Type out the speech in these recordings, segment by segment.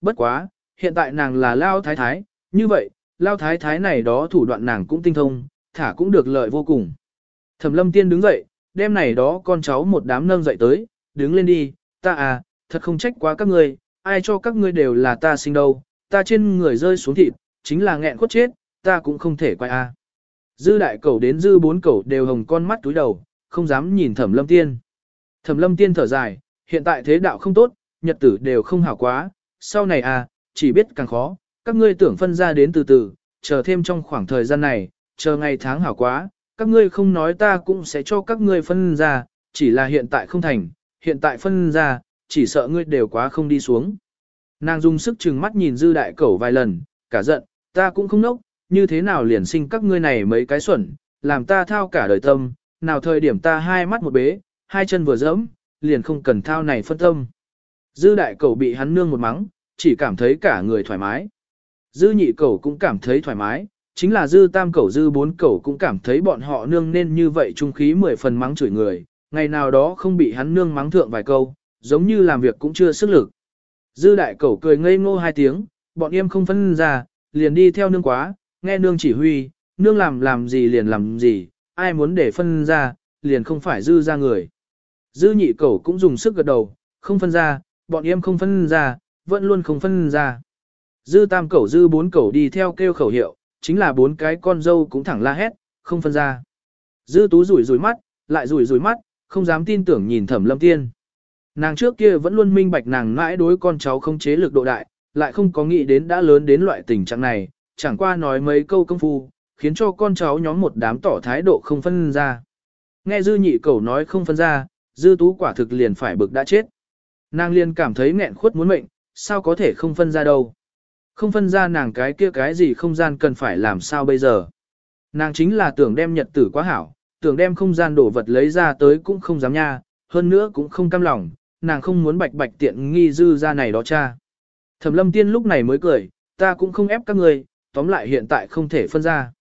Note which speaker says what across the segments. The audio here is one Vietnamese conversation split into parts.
Speaker 1: bất quá, hiện tại nàng là lao thái thái, như vậy, lao thái thái này đó thủ đoạn nàng cũng tinh thông, thả cũng được lợi vô cùng. Thẩm lâm tiên đứng dậy, đêm này đó con cháu một đám nâng dậy tới, đứng lên đi, ta à, thật không trách quá các ngươi, ai cho các ngươi đều là ta sinh đâu, ta trên người rơi xuống thịt, chính là nghẹn khuất chết, ta cũng không thể quay a. Dư đại cẩu đến dư bốn cẩu đều hồng con mắt túi đầu, không dám nhìn thẩm lâm tiên. Thẩm lâm tiên thở dài, hiện tại thế đạo không tốt, nhật tử đều không hảo quá, sau này à, chỉ biết càng khó, các ngươi tưởng phân ra đến từ từ, chờ thêm trong khoảng thời gian này, chờ ngày tháng hảo quá, các ngươi không nói ta cũng sẽ cho các ngươi phân ra, chỉ là hiện tại không thành, hiện tại phân ra, chỉ sợ ngươi đều quá không đi xuống. Nàng dùng sức chừng mắt nhìn dư đại cẩu vài lần, cả giận, ta cũng không nốc, như thế nào liền sinh các ngươi này mấy cái xuẩn, làm ta thao cả đời tâm, nào thời điểm ta hai mắt một bế, hai chân vừa dẫm, liền không cần thao này phân tâm. Dư đại cẩu bị hắn nương một mắng, chỉ cảm thấy cả người thoải mái. Dư nhị cẩu cũng cảm thấy thoải mái, chính là dư tam cẩu dư bốn cẩu cũng cảm thấy bọn họ nương nên như vậy trung khí mười phần mắng chửi người, ngày nào đó không bị hắn nương mắng thượng vài câu, giống như làm việc cũng chưa sức lực. Dư đại cẩu cười ngây ngô hai tiếng, bọn em không phân ra, liền đi theo nương quá, nghe nương chỉ huy, nương làm làm gì liền làm gì, ai muốn để phân ra, liền không phải dư ra người. Dư nhị cẩu cũng dùng sức gật đầu, không phân ra, bọn em không phân ra, vẫn luôn không phân ra. Dư tam cẩu dư bốn cẩu đi theo kêu khẩu hiệu, chính là bốn cái con dâu cũng thẳng la hét, không phân ra. Dư tú rủi rủi mắt, lại rủi rủi mắt, không dám tin tưởng nhìn thẩm lâm tiên. Nàng trước kia vẫn luôn minh bạch nàng mãi đối con cháu không chế lực độ đại, lại không có nghĩ đến đã lớn đến loại tình trạng này, chẳng qua nói mấy câu công phu, khiến cho con cháu nhóm một đám tỏ thái độ không phân ra. Nghe dư nhị cầu nói không phân ra, dư tú quả thực liền phải bực đã chết. Nàng liền cảm thấy nghẹn khuất muốn mệnh, sao có thể không phân ra đâu. Không phân ra nàng cái kia cái gì không gian cần phải làm sao bây giờ. Nàng chính là tưởng đem nhật tử quá hảo, tưởng đem không gian đổ vật lấy ra tới cũng không dám nha, hơn nữa cũng không cam lòng, nàng không muốn bạch bạch tiện nghi dư ra này đó cha. Thẩm lâm tiên lúc này mới cười, ta cũng không ép các người, tóm lại hiện tại không thể phân ra.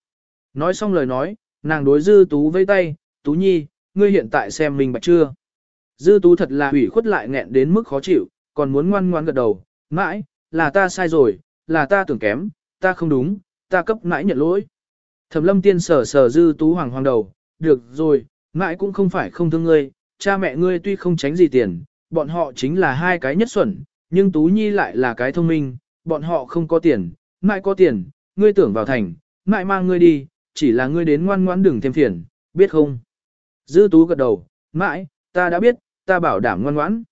Speaker 1: Nói xong lời nói, nàng đối dư tú vây tay, tú nhi, ngươi hiện tại xem mình bạch chưa. Dư tú thật là hủy khuất lại nghẹn đến mức khó chịu, còn muốn ngoan ngoan gật đầu, mãi, là ta sai rồi, là ta tưởng kém, ta không đúng, ta cấp mãi nhận lỗi. Thẩm lâm tiên sờ sờ dư tú hoàng hoàng đầu, được rồi, mãi cũng không phải không thương ngươi, cha mẹ ngươi tuy không tránh gì tiền, bọn họ chính là hai cái nhất xuẩn, nhưng Tú Nhi lại là cái thông minh, bọn họ không có tiền, mãi có tiền, ngươi tưởng vào thành, mãi mang ngươi đi, chỉ là ngươi đến ngoan ngoãn đừng thêm phiền, biết không? Dư Tú gật đầu, mãi, ta đã biết, ta bảo đảm ngoan ngoãn.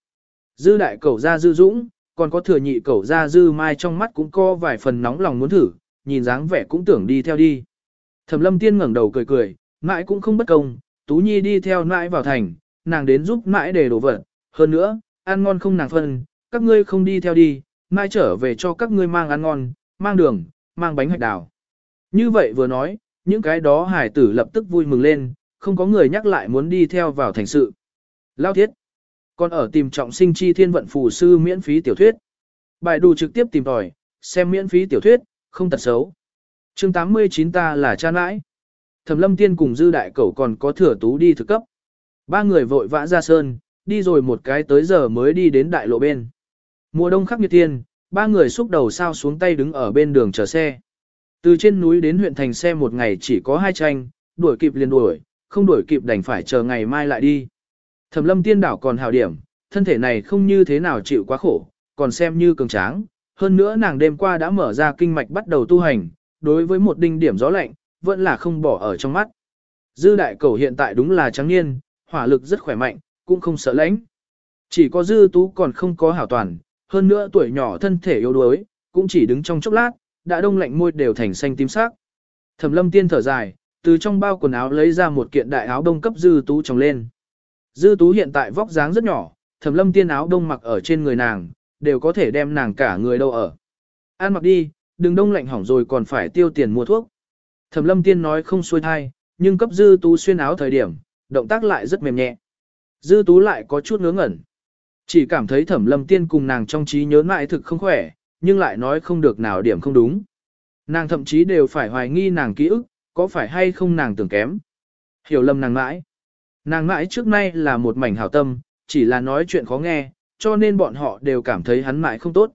Speaker 1: Dư đại cẩu ra dư dũng, còn có thừa nhị cẩu ra dư mai trong mắt cũng có vài phần nóng lòng muốn thử, nhìn dáng vẻ cũng tưởng đi theo đi. Thẩm lâm tiên ngẩng đầu cười cười, mãi cũng không bất công, Tú Nhi đi theo mãi vào thành, nàng đến giúp mãi để đổ vật, hơn nữa, ăn ngon không nàng phân, các ngươi không đi theo đi, mãi trở về cho các ngươi mang ăn ngon, mang đường, mang bánh hạch đào. Như vậy vừa nói, những cái đó hải tử lập tức vui mừng lên, không có người nhắc lại muốn đi theo vào thành sự. Lao thiết. Còn ở tìm trọng sinh chi thiên vận phù sư miễn phí tiểu thuyết. Bài đủ trực tiếp tìm tòi, xem miễn phí tiểu thuyết, không tật xấu. chương 89 ta là cha nãi. Thẩm lâm tiên cùng dư đại cẩu còn có thừa tú đi thực cấp. Ba người vội vã ra sơn, đi rồi một cái tới giờ mới đi đến đại lộ bên. Mùa đông khắc nghiệt thiên, ba người xúc đầu sao xuống tay đứng ở bên đường chờ xe. Từ trên núi đến huyện thành xe một ngày chỉ có hai tranh, đuổi kịp liền đuổi, không đuổi kịp đành phải chờ ngày mai lại đi. Thẩm lâm tiên đảo còn hào điểm, thân thể này không như thế nào chịu quá khổ, còn xem như cường tráng. Hơn nữa nàng đêm qua đã mở ra kinh mạch bắt đầu tu hành, đối với một đinh điểm gió lạnh, vẫn là không bỏ ở trong mắt. Dư đại cầu hiện tại đúng là trắng niên, hỏa lực rất khỏe mạnh, cũng không sợ lãnh. Chỉ có dư tú còn không có hảo toàn, hơn nữa tuổi nhỏ thân thể yếu đuối, cũng chỉ đứng trong chốc lát, đã đông lạnh môi đều thành xanh tím sắc. Thẩm lâm tiên thở dài, từ trong bao quần áo lấy ra một kiện đại áo đông cấp dư tú trồng lên. Dư tú hiện tại vóc dáng rất nhỏ, thẩm lâm tiên áo đông mặc ở trên người nàng, đều có thể đem nàng cả người đâu ở. An mặc đi, đừng đông lạnh hỏng rồi còn phải tiêu tiền mua thuốc. Thẩm lâm tiên nói không xuôi thai, nhưng cấp dư tú xuyên áo thời điểm, động tác lại rất mềm nhẹ. Dư tú lại có chút ngớ ngẩn. Chỉ cảm thấy thẩm lâm tiên cùng nàng trong trí nhớ mãi thực không khỏe, nhưng lại nói không được nào điểm không đúng. Nàng thậm chí đều phải hoài nghi nàng ký ức, có phải hay không nàng tưởng kém. Hiểu lầm nàng mãi. Nàng mãi trước nay là một mảnh hảo tâm, chỉ là nói chuyện khó nghe, cho nên bọn họ đều cảm thấy hắn mãi không tốt.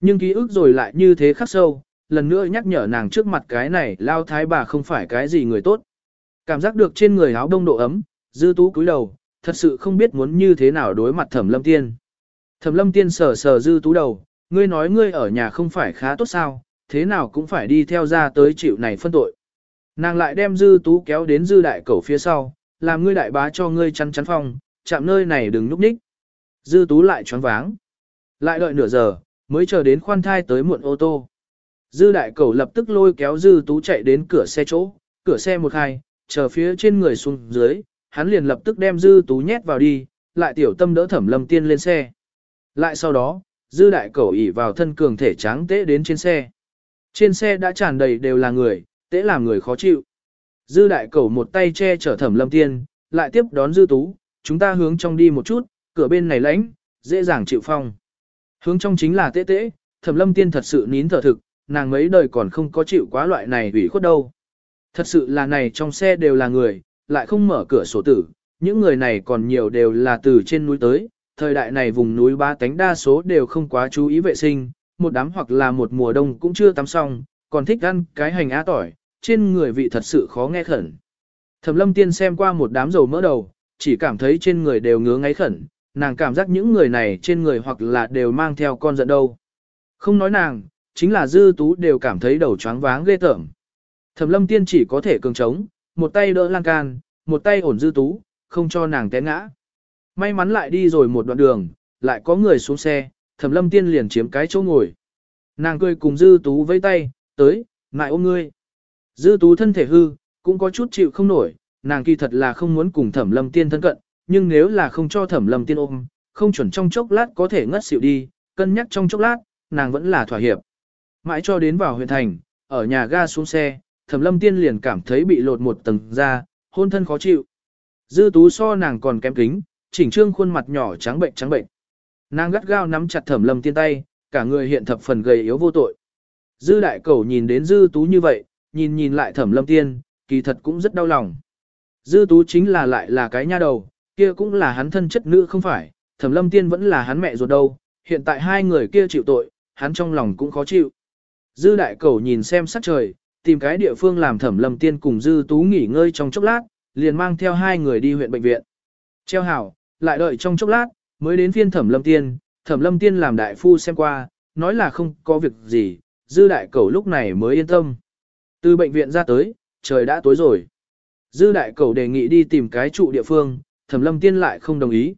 Speaker 1: Nhưng ký ức rồi lại như thế khắc sâu, lần nữa nhắc nhở nàng trước mặt cái này lao thái bà không phải cái gì người tốt. Cảm giác được trên người áo đông độ ấm, dư tú cúi đầu, thật sự không biết muốn như thế nào đối mặt thẩm lâm tiên. Thẩm lâm tiên sờ sờ dư tú đầu, ngươi nói ngươi ở nhà không phải khá tốt sao, thế nào cũng phải đi theo ra tới chịu này phân tội. Nàng lại đem dư tú kéo đến dư đại cầu phía sau, làm ngươi đại bá cho ngươi chắn chắn phòng, chạm nơi này đừng núp ních. Dư tú lại choáng váng. Lại đợi nửa giờ, mới chờ đến khoan thai tới muộn ô tô. Dư đại cầu lập tức lôi kéo dư tú chạy đến cửa xe chỗ, cửa xe một hai, chờ phía trên người xuống dưới, hắn liền lập tức đem dư tú nhét vào đi, lại tiểu tâm đỡ thẩm lâm tiên lên xe. Lại sau đó, dư đại cầu ỉ vào thân cường thể tráng tế đến trên xe. Trên xe đã tràn đầy đều là người, tế làm người khó chịu. Dư đại cầu một tay che chở thẩm lâm tiên, lại tiếp đón dư tú, chúng ta hướng trong đi một chút, cửa bên này lãnh, dễ dàng chịu phong. Hướng trong chính là tế tế, thẩm lâm tiên thật sự nín thở thực, nàng mấy đời còn không có chịu quá loại này ủy khuất đâu. Thật sự là này trong xe đều là người, lại không mở cửa sổ tử, những người này còn nhiều đều là từ trên núi tới, thời đại này vùng núi ba tánh đa số đều không quá chú ý vệ sinh, một đám hoặc là một mùa đông cũng chưa tắm xong, còn thích ăn cái hành á tỏi, trên người vị thật sự khó nghe khẩn. Thẩm lâm tiên xem qua một đám dầu mỡ đầu, chỉ cảm thấy trên người đều ngứa ngáy khẩn, nàng cảm giác những người này trên người hoặc là đều mang theo con giận đâu. Không nói nàng, chính là dư tú đều cảm thấy đầu choáng váng ghê tởm. Thẩm lâm tiên chỉ có thể cường trống, một tay đỡ lan can, một tay ổn dư tú, không cho nàng té ngã. May mắn lại đi rồi một đoạn đường, lại có người xuống xe, thẩm lâm tiên liền chiếm cái chỗ ngồi. Nàng cười cùng dư tú vẫy tay, tới, ngại ôm ngươi. Dư tú thân thể hư, cũng có chút chịu không nổi, nàng kỳ thật là không muốn cùng thẩm lâm tiên thân cận, nhưng nếu là không cho thẩm lâm tiên ôm, không chuẩn trong chốc lát có thể ngất xỉu đi, cân nhắc trong chốc lát, nàng vẫn là thỏa hiệp. Mãi cho đến vào huyện thành, ở nhà ga xuống xe, thẩm lâm tiên liền cảm thấy bị lột một tầng da, hôn thân khó chịu. Dư tú so nàng còn kém kính, chỉnh trương khuôn mặt nhỏ trắng bệnh trắng bệnh. Nàng gắt gao nắm chặt thẩm lâm tiên tay, cả người hiện thập phần gầy yếu vô tội. Dư đại cầu nhìn đến dư tú như vậy, nhìn nhìn lại thẩm lâm tiên, kỳ thật cũng rất đau lòng. Dư tú chính là lại là cái nha đầu, kia cũng là hắn thân chất nữ không phải, thẩm lâm tiên vẫn là hắn mẹ ruột đâu, hiện tại hai người kia chịu tội, hắn trong lòng cũng khó chịu. Dư đại cầu nhìn xem sắc trời, tìm cái địa phương làm thẩm lâm tiên cùng dư tú nghỉ ngơi trong chốc lát, liền mang theo hai người đi huyện bệnh viện. Treo hảo, lại đợi trong chốc lát, mới đến phiên thẩm lâm tiên, thẩm lâm tiên làm đại phu xem qua, nói là không có việc gì, dư đại cầu lúc này mới yên tâm. Từ bệnh viện ra tới, trời đã tối rồi. Dư đại cầu đề nghị đi tìm cái trụ địa phương, thẩm lâm tiên lại không đồng ý.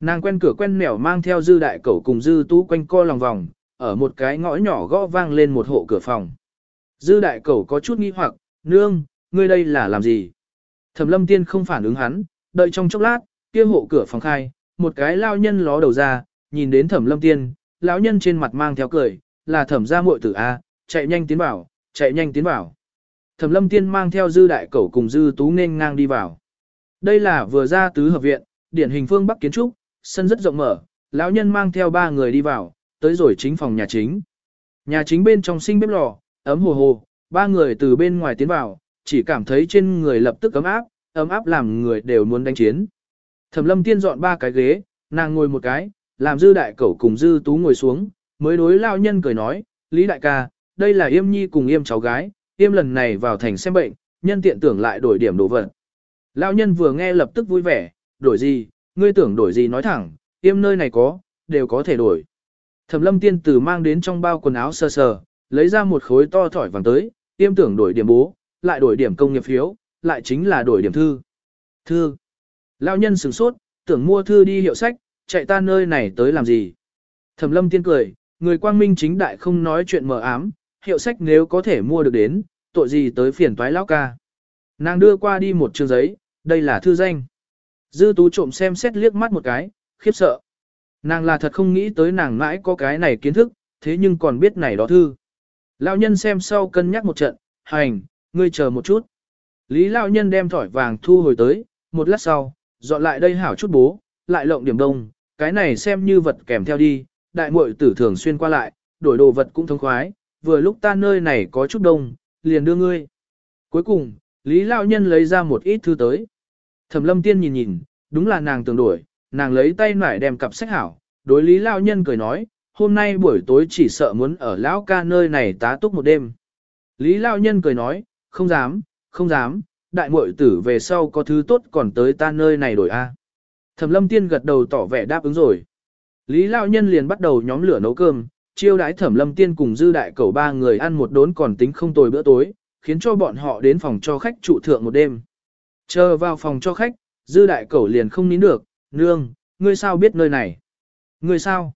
Speaker 1: Nàng quen cửa quen mẻo mang theo dư đại cầu cùng dư tú quanh co lòng vòng, ở một cái ngõ nhỏ gõ vang lên một hộ cửa phòng. Dư đại cầu có chút nghi hoặc, nương, ngươi đây là làm gì? Thẩm lâm tiên không phản ứng hắn, đợi trong chốc lát, kia hộ cửa phòng khai, một cái lao nhân ló đầu ra, nhìn đến thẩm lâm tiên, lão nhân trên mặt mang theo cười, là thẩm gia muội tử A, chạy nhanh tiến vào, chạy nhanh tiến vào. Thẩm lâm tiên mang theo dư đại cẩu cùng dư tú nên ngang đi vào. Đây là vừa ra tứ hợp viện, điển hình phương Bắc kiến trúc, sân rất rộng mở, lão nhân mang theo ba người đi vào, tới rồi chính phòng nhà chính. Nhà chính bên trong sinh bếp lò, ấm hồ hồ, ba người từ bên ngoài tiến vào, chỉ cảm thấy trên người lập tức ấm áp, ấm áp làm người đều muốn đánh chiến. Thẩm lâm tiên dọn ba cái ghế, nàng ngồi một cái, làm dư đại cẩu cùng dư tú ngồi xuống, mới đối lao nhân cười nói, Lý đại ca, đây là yêm nhi cùng yêm cháu gái, yêm lần này vào thành xem bệnh, nhân tiện tưởng lại đổi điểm đồ vật. Lão nhân vừa nghe lập tức vui vẻ, đổi gì, ngươi tưởng đổi gì nói thẳng, yêm nơi này có, đều có thể đổi. Thẩm lâm tiên tử mang đến trong bao quần áo sơ sờ, lấy ra một khối to thỏi vàng tới, yêm tưởng đổi điểm bố, lại đổi điểm công nghiệp phiếu, lại chính là đổi điểm thư. Thư. Lão nhân sửng sốt, tưởng mua thư đi hiệu sách, chạy ta nơi này tới làm gì. Thẩm lâm tiên cười, người quang minh chính đại không nói chuyện mờ ám, hiệu sách nếu có thể mua được đến, tội gì tới phiền toái lão ca. Nàng đưa qua đi một trường giấy, đây là thư danh. Dư tú trộm xem xét liếc mắt một cái, khiếp sợ. Nàng là thật không nghĩ tới nàng mãi có cái này kiến thức, thế nhưng còn biết này đó thư. Lão nhân xem sau cân nhắc một trận, hành, ngươi chờ một chút. Lý lão nhân đem thỏi vàng thu hồi tới, một lát sau, dọn lại đây hảo chút bố, lại lộng điểm đông, cái này xem như vật kèm theo đi, đại muội tử thường xuyên qua lại, đổi đồ vật cũng thông khoái, vừa lúc ta nơi này có chút đông, liền đưa ngươi. Cuối cùng, Lý Lão Nhân lấy ra một ít thư tới. Thẩm lâm tiên nhìn nhìn, đúng là nàng tưởng đổi, nàng lấy tay nải đem cặp sách hảo, đối Lý Lão Nhân cười nói, hôm nay buổi tối chỉ sợ muốn ở lão ca nơi này tá túc một đêm. Lý lão Nhân cười nói, không dám, không dám, đại muội tử về sau có thứ tốt còn tới ta nơi này đổi a. Thẩm lâm tiên gật đầu tỏ vẻ đáp ứng rồi. Lý lão Nhân liền bắt đầu nhóm lửa nấu cơm, chiêu đãi thẩm lâm tiên cùng dư đại cầu ba người ăn một đốn còn tính không tồi bữa tối, khiến cho bọn họ đến phòng cho khách trụ thượng một đêm. Chờ vào phòng cho khách, dư đại cầu liền không nín được, nương, ngươi sao biết nơi này? Ngươi sao?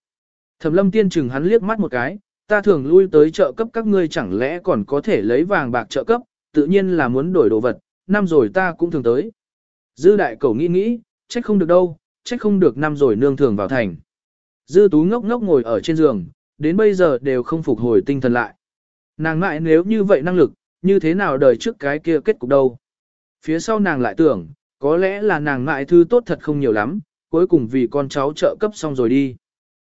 Speaker 1: Thẩm lâm tiên chừng hắn liếc mắt một cái, ta thường lui tới chợ cấp các ngươi chẳng lẽ còn có thể lấy vàng bạc trợ cấp, tự nhiên là muốn đổi đồ vật, năm rồi ta cũng thường tới. Dư đại cầu nghĩ nghĩ, trách không được đâu, trách không được năm rồi nương thường vào thành. Dư tú ngốc ngốc ngồi ở trên giường, đến bây giờ đều không phục hồi tinh thần lại. Nàng ngại nếu như vậy năng lực, như thế nào đời trước cái kia kết cục đâu. Phía sau nàng lại tưởng, có lẽ là nàng ngại thư tốt thật không nhiều lắm, cuối cùng vì con cháu trợ cấp xong rồi đi.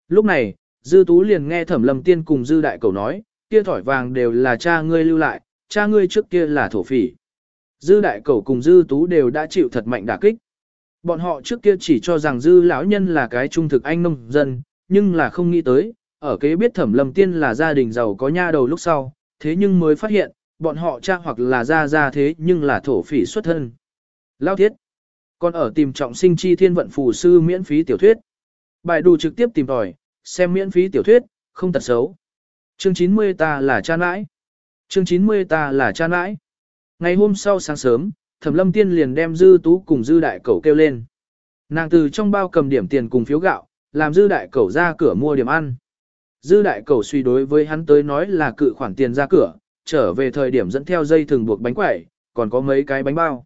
Speaker 1: Lúc này, Dư Tú liền nghe Thẩm Lâm Tiên cùng Dư Đại Cầu nói, kia thỏi vàng đều là cha ngươi lưu lại, cha ngươi trước kia là thổ phỉ. Dư Đại Cầu cùng Dư Tú đều đã chịu thật mạnh đả kích. Bọn họ trước kia chỉ cho rằng Dư lão nhân là cái trung thực anh nông dân, nhưng là không nghĩ tới, ở kế biết Thẩm Lâm Tiên là gia đình giàu có nha đầu lúc sau, thế nhưng mới phát hiện, bọn họ cha hoặc là gia gia thế nhưng là thổ phỉ xuất thân. Lao thiết. Còn ở tìm trọng sinh chi thiên vận phù sư miễn phí tiểu thuyết. Bài đủ trực tiếp tìm tòi, xem miễn phí tiểu thuyết, không tật xấu. Chương 90 ta là cha nãi. Chương 90 ta là cha nãi. Ngày hôm sau sáng sớm, Thẩm Lâm Tiên liền đem Dư Tú cùng Dư Đại Cẩu kêu lên. Nàng từ trong bao cầm điểm tiền cùng phiếu gạo, làm Dư Đại Cẩu ra cửa mua điểm ăn. Dư Đại cầu suy đối với hắn tới nói là cự khoản tiền ra cửa, trở về thời điểm dẫn theo dây thường buộc bánh quẩy, còn có mấy cái bánh bao.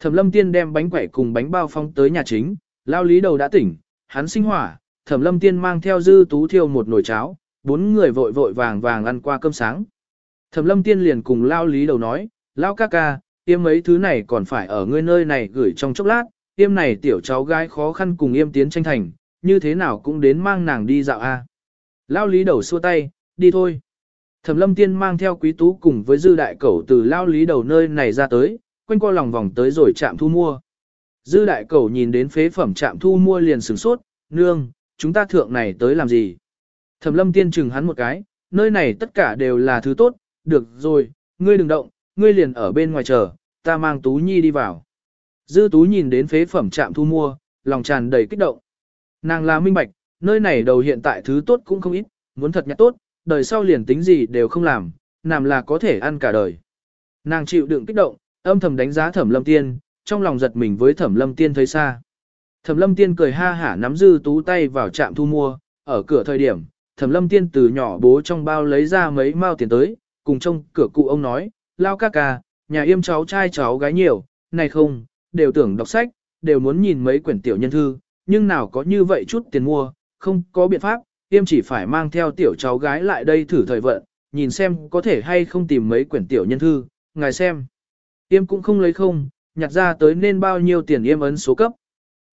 Speaker 1: Thẩm Lâm Tiên đem bánh quẩy cùng bánh bao phong tới nhà chính, lao lý đầu đã tỉnh, hắn sinh hỏa, Thẩm Lâm Tiên mang theo dư tú thiêu một nồi cháo, bốn người vội vội vàng vàng ăn qua cơm sáng. Thẩm Lâm Tiên liền cùng lao lý đầu nói, lao ca ca, tiêm mấy thứ này còn phải ở ngươi nơi này gửi trong chốc lát, tiêm này tiểu cháu gái khó khăn cùng yêm tiến tranh thành, như thế nào cũng đến mang nàng đi dạo a. Lao lý đầu xua tay, đi thôi. Thẩm lâm tiên mang theo quý tú cùng với dư đại cẩu từ lao lý đầu nơi này ra tới, quanh qua lòng vòng tới rồi chạm thu mua. Dư đại cẩu nhìn đến phế phẩm chạm thu mua liền sửng sốt, nương, chúng ta thượng này tới làm gì? Thẩm lâm tiên chừng hắn một cái, nơi này tất cả đều là thứ tốt, được rồi, ngươi đừng động, ngươi liền ở bên ngoài chờ, ta mang Tú Nhi đi vào. Dư Tú nhìn đến phế phẩm trạm thu mua, lòng tràn đầy kích động. Nàng là minh bạch, nơi này đầu hiện tại thứ tốt cũng không ít, muốn thật nhặt tốt, đời sau liền tính gì đều không làm, làm là có thể ăn cả đời. Nàng chịu đựng kích động, âm thầm đánh giá thẩm lâm tiên, trong lòng giật mình với thẩm lâm tiên thấy xa. Thẩm lâm tiên cười ha hả nắm dư tú tay vào trạm thu mua, ở cửa thời điểm, thẩm lâm tiên từ nhỏ bố trong bao lấy ra mấy mao tiền tới, cùng trong cửa cụ ông nói, lao ca ca, nhà yêm cháu trai cháu gái nhiều, này không, đều tưởng đọc sách, đều muốn nhìn mấy quyển tiểu nhân thư, nhưng nào có như vậy chút tiền mua, không có biện pháp, tiêm chỉ phải mang theo tiểu cháu gái lại đây thử thời vận, nhìn xem có thể hay không tìm mấy quyển tiểu nhân thư, ngài xem. tiêm cũng không lấy không, nhặt ra tới nên bao nhiêu tiền yêm ấn số cấp.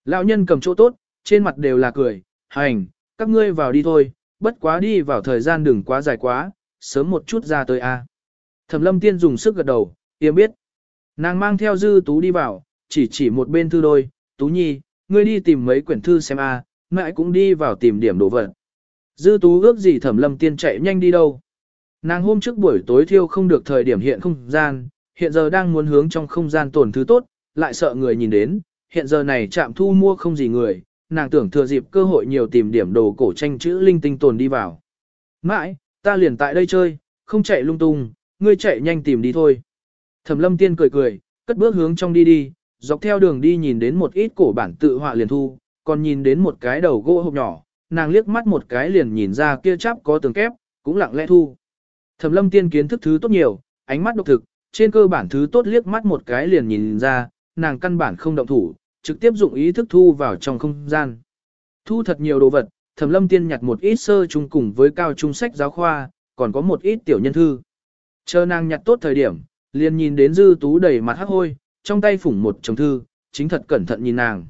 Speaker 1: Lão nhân cầm chỗ tốt, trên mặt đều là cười, hành, các ngươi vào đi thôi, bất quá đi vào thời gian đừng quá dài quá, sớm một chút ra tới a. Thẩm lâm tiên dùng sức gật đầu, yêm biết. Nàng mang theo dư tú đi vào, chỉ chỉ một bên thư đôi, tú nhi, ngươi đi tìm mấy quyển thư xem a, Mãi cũng đi vào tìm điểm đồ vật. Dư tú ước gì thẩm lâm tiên chạy nhanh đi đâu. Nàng hôm trước buổi tối thiêu không được thời điểm hiện không gian, hiện giờ đang muốn hướng trong không gian tổn thứ tốt, lại sợ người nhìn đến, hiện giờ này chạm thu mua không gì người, nàng tưởng thừa dịp cơ hội nhiều tìm điểm đồ cổ tranh chữ linh tinh tồn đi vào. Mãi, ta liền tại đây chơi, không chạy lung tung, ngươi chạy nhanh tìm đi thôi. Thẩm lâm tiên cười cười, cất bước hướng trong đi đi, dọc theo đường đi nhìn đến một ít cổ bản tự họa liền thu, còn nhìn đến một cái đầu gỗ hộp nhỏ, nàng liếc mắt một cái liền nhìn ra kia chắp có tường kép, cũng lặng lẽ thu. Thẩm lâm tiên kiến thức thứ tốt nhiều, ánh mắt độc thực, trên cơ bản thứ tốt liếc mắt một cái liền nhìn ra, nàng căn bản không động thủ, trực tiếp dụng ý thức thu vào trong không gian. Thu thật nhiều đồ vật, Thẩm lâm tiên nhặt một ít sơ chung cùng với cao trung sách giáo khoa, còn có một ít tiểu nhân thư. Chờ nàng nhặt tốt thời điểm, liền nhìn đến dư tú đầy mặt hắc hôi, trong tay phủng một chồng thư, chính thật cẩn thận nhìn nàng.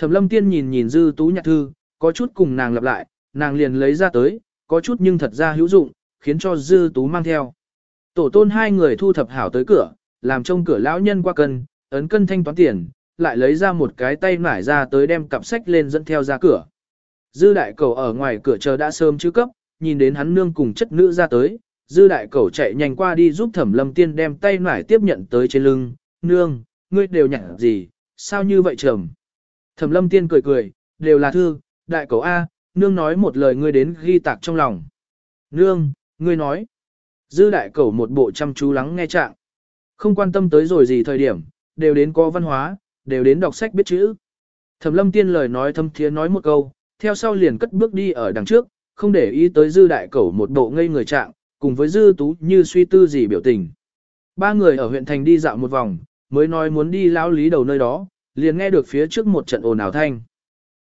Speaker 1: Thẩm lâm tiên nhìn nhìn dư tú nhặt thư, có chút cùng nàng lặp lại, nàng liền lấy ra tới, có chút nhưng thật ra hữu dụng, khiến cho dư tú mang theo. Tổ tôn hai người thu thập hảo tới cửa, làm trông cửa lão nhân qua cân, ấn cân thanh toán tiền, lại lấy ra một cái tay nải ra tới đem cặp sách lên dẫn theo ra cửa. dư đại cầu ở ngoài cửa chờ đã sớm chứ cấp, nhìn đến hắn nương cùng chất nữ ra tới, dư đại cầu chạy nhanh qua đi giúp thẩm lâm tiên đem tay nải tiếp nhận tới trên lưng, nương, ngươi đều nhận gì, sao như vậy trầm. Thẩm lâm tiên cười cười, đều là thư, đại cầu A, nương nói một lời ngươi đến ghi tạc trong lòng. Nương, ngươi nói. Dư đại cầu một bộ chăm chú lắng nghe trạng. Không quan tâm tới rồi gì thời điểm, đều đến có văn hóa, đều đến đọc sách biết chữ. Thẩm lâm tiên lời nói thâm thiế nói một câu, theo sau liền cất bước đi ở đằng trước, không để ý tới dư đại cẩu một bộ ngây người trạng, cùng với dư tú như suy tư gì biểu tình. Ba người ở huyện thành đi dạo một vòng, mới nói muốn đi lão lý đầu nơi đó, liền nghe được phía trước một trận ồn ào thanh.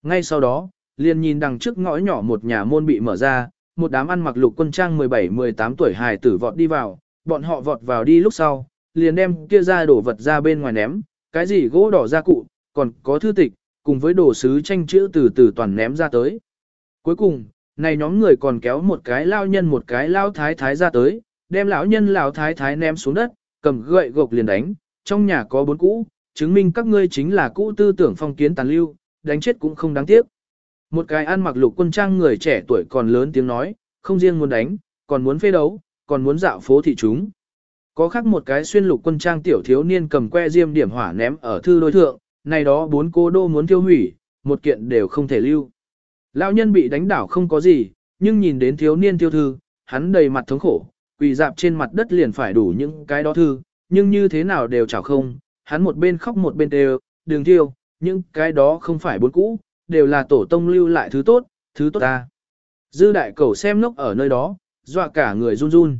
Speaker 1: Ngay sau đó, liền nhìn đằng trước ngõ nhỏ một nhà môn bị mở ra, một đám ăn mặc lục quân trang 17-18 tuổi hài tử vọt đi vào, bọn họ vọt vào đi lúc sau, liền đem kia ra đổ vật ra bên ngoài ném, cái gì gỗ đỏ ra cụ, còn có thư tịch, cùng với đồ sứ tranh chữ từ từ toàn ném ra tới. Cuối cùng, này nhóm người còn kéo một cái lao nhân một cái lao thái thái ra tới, đem lão nhân lão thái thái ném xuống đất, cầm gậy gộc liền đánh, trong nhà có bốn cũ, chứng minh các ngươi chính là cũ tư tưởng phong kiến tàn lưu, đánh chết cũng không đáng tiếc. Một cái ăn mặc lục quân trang người trẻ tuổi còn lớn tiếng nói, không riêng muốn đánh, còn muốn phê đấu, còn muốn dạo phố thị chúng. Có khác một cái xuyên lục quân trang tiểu thiếu niên cầm que diêm điểm hỏa ném ở thư đối thượng, này đó bốn cô đô muốn tiêu hủy, một kiện đều không thể lưu. Lão nhân bị đánh đảo không có gì, nhưng nhìn đến thiếu niên tiêu thư, hắn đầy mặt thống khổ, quỳ dạp trên mặt đất liền phải đủ những cái đó thư, nhưng như thế nào đều chảo không, hắn một bên khóc một bên đều, đường tiêu, những cái đó không phải bốn cũ, đều là tổ tông lưu lại thứ tốt, thứ tốt ta. Dư đại cẩu xem nốc ở nơi đó, dọa cả người run run.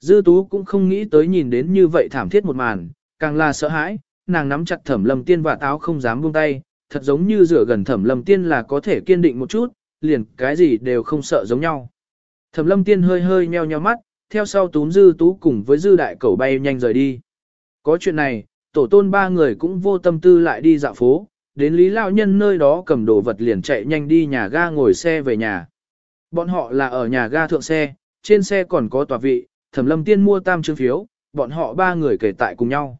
Speaker 1: Dư tú cũng không nghĩ tới nhìn đến như vậy thảm thiết một màn, càng là sợ hãi, nàng nắm chặt thẩm lâm tiên và táo không dám buông tay, thật giống như rửa gần thẩm lâm tiên là có thể kiên định một chút, liền cái gì đều không sợ giống nhau. Thẩm lâm tiên hơi hơi nheo nheo mắt, theo sau túm dư tú cùng với dư đại cẩu bay nhanh rời đi. Có chuyện này, tổ tôn ba người cũng vô tâm tư lại đi dạo phố, đến lý lão nhân nơi đó cầm đồ vật liền chạy nhanh đi nhà ga ngồi xe về nhà. Bọn họ là ở nhà ga thượng xe, trên xe còn có tòa vị, thẩm lâm tiên mua tam chương phiếu, bọn họ ba người kể tại cùng nhau.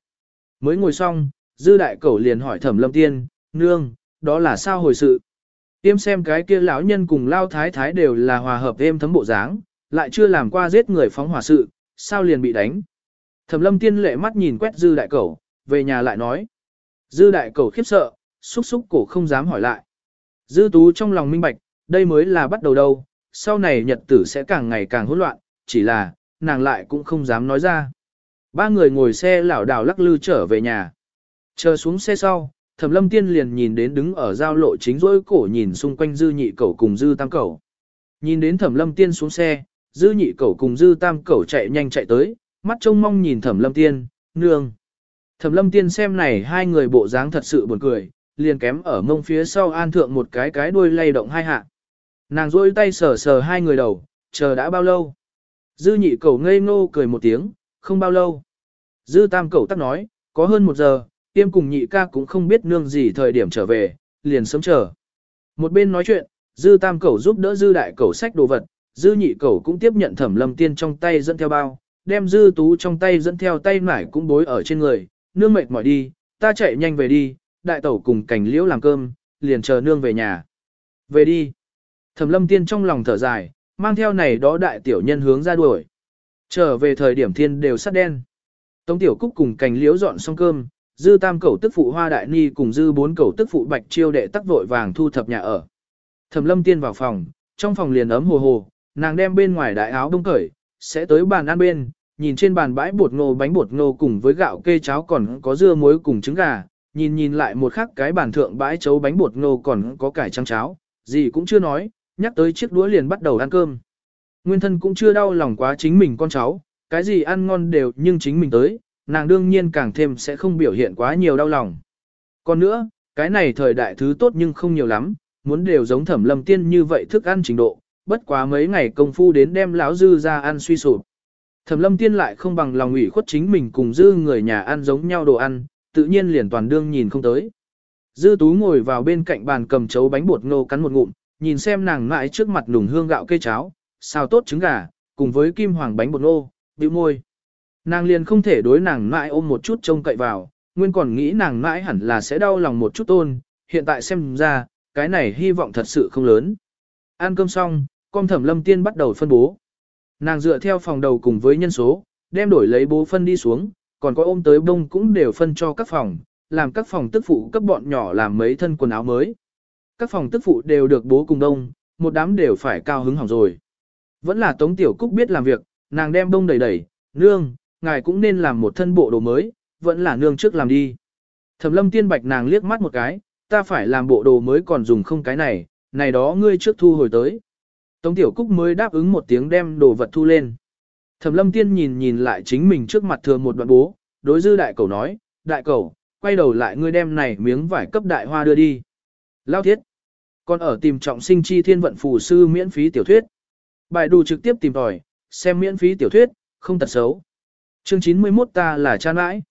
Speaker 1: Mới ngồi xong, dư đại cẩu liền hỏi thẩm lâm tiên, nương, đó là sao hồi sự? Tiêm xem cái kia lão nhân cùng lao thái thái đều là hòa hợp êm thấm bộ dáng, lại chưa làm qua giết người phóng hỏa sự, sao liền bị đánh? Thẩm lâm tiên lệ mắt nhìn quét dư đại cẩu, về nhà lại nói. Dư đại cầu khiếp sợ, xúc xúc cổ không dám hỏi lại. Dư tú trong lòng minh bạch, đây mới là bắt đầu đâu, sau này nhật tử sẽ càng ngày càng hỗn loạn, chỉ là, nàng lại cũng không dám nói ra. Ba người ngồi xe lảo đảo lắc lư trở về nhà. Chờ xuống xe sau, Thẩm Lâm Tiên liền nhìn đến đứng ở giao lộ chính rỗi cổ nhìn xung quanh Dư Nhị Cẩu cùng Dư Tam Cẩu. Nhìn đến Thẩm Lâm Tiên xuống xe, Dư Nhị Cẩu cùng Dư Tam Cẩu chạy nhanh chạy tới, mắt trông mong nhìn Thẩm Lâm Tiên, nương. Thẩm Lâm Tiên xem này hai người bộ dáng thật sự buồn cười, liền kém ở mông phía sau an thượng một cái cái đuôi lay động hai hạ. Nàng rôi tay sờ sờ hai người đầu, chờ đã bao lâu. Dư nhị cầu ngây ngô cười một tiếng, không bao lâu. Dư tam cầu tắc nói, có hơn một giờ, tiêm cùng nhị ca cũng không biết nương gì thời điểm trở về, liền sớm chờ. Một bên nói chuyện, dư tam cầu giúp đỡ dư đại cầu sách đồ vật, dư nhị cầu cũng tiếp nhận thẩm lâm tiên trong tay dẫn theo bao, đem dư tú trong tay dẫn theo tay nải cũng bối ở trên người, nương mệt mỏi đi, ta chạy nhanh về đi, đại tẩu cùng cảnh liễu làm cơm, liền chờ nương về nhà. Về đi. Thẩm lâm tiên trong lòng thở dài, mang theo này đó đại tiểu nhân hướng ra đuổi. Trở về thời điểm thiên đều sắt đen. Tống tiểu cúc cùng cảnh liễu dọn xong cơm, dư tam cẩu tức phụ hoa đại ni cùng dư bốn cẩu tức phụ bạch chiêu đệ tắc vội vàng thu thập nhà ở. Thẩm lâm tiên vào phòng, trong phòng liền ấm hồ hồ, nàng đem bên ngoài đại áo đông cởi, sẽ tới bàn ăn bên, nhìn trên bàn bãi bột ngô bánh bột ngô cùng với gạo kê cháo còn có dưa muối cùng trứng gà, nhìn nhìn lại một khắc cái bàn thượng bãi chấu bánh bột ngô còn có cải trắng cháo, gì cũng chưa nói, nhắc tới chiếc đũa liền bắt đầu ăn cơm. Nguyên thân cũng chưa đau lòng quá chính mình con cháu, cái gì ăn ngon đều nhưng chính mình tới, nàng đương nhiên càng thêm sẽ không biểu hiện quá nhiều đau lòng. Còn nữa, cái này thời đại thứ tốt nhưng không nhiều lắm, muốn đều giống thẩm lâm tiên như vậy thức ăn trình độ, bất quá mấy ngày công phu đến đem lão dư ra ăn suy sụp. Thẩm lâm tiên lại không bằng lòng ủy khuất chính mình cùng dư người nhà ăn giống nhau đồ ăn, tự nhiên liền toàn đương nhìn không tới. Dư tú ngồi vào bên cạnh bàn cầm chấu bánh bột ngô cắn một ngụm, nhìn xem nàng mãi trước mặt nùng hương gạo cây cháo, xào tốt trứng gà, cùng với kim hoàng bánh bột ngô, bĩu môi. Nàng liền không thể đối nàng mãi ôm một chút trông cậy vào, nguyên còn nghĩ nàng mãi hẳn là sẽ đau lòng một chút tôn, hiện tại xem ra, cái này hy vọng thật sự không lớn. Ăn cơm xong, con thẩm lâm tiên bắt đầu phân bố. Nàng dựa theo phòng đầu cùng với nhân số, đem đổi lấy bố phân đi xuống, còn có ôm tới bông cũng đều phân cho các phòng, làm các phòng tức phụ cấp bọn nhỏ làm mấy thân quần áo mới. Các phòng tức phụ đều được bố cùng đông, một đám đều phải cao hứng hỏng rồi. Vẫn là Tống Tiểu Cúc biết làm việc, nàng đem bông đầy đầy, nương, ngài cũng nên làm một thân bộ đồ mới, vẫn là nương trước làm đi. Thẩm lâm tiên bạch nàng liếc mắt một cái, ta phải làm bộ đồ mới còn dùng không cái này, này đó ngươi trước thu hồi tới. Tống Tiểu Cúc mới đáp ứng một tiếng đem đồ vật thu lên. Thẩm lâm tiên nhìn nhìn lại chính mình trước mặt thừa một đoạn bố, đối dư đại cầu nói, đại cầu, quay đầu lại ngươi đem này miếng vải cấp đại hoa đưa đi. Lao thiết. Còn ở tìm trọng sinh chi thiên vận phù sư miễn phí tiểu thuyết. Bài đủ trực tiếp tìm tòi, xem miễn phí tiểu thuyết, không tật xấu. Chương 91 ta là cha nãi.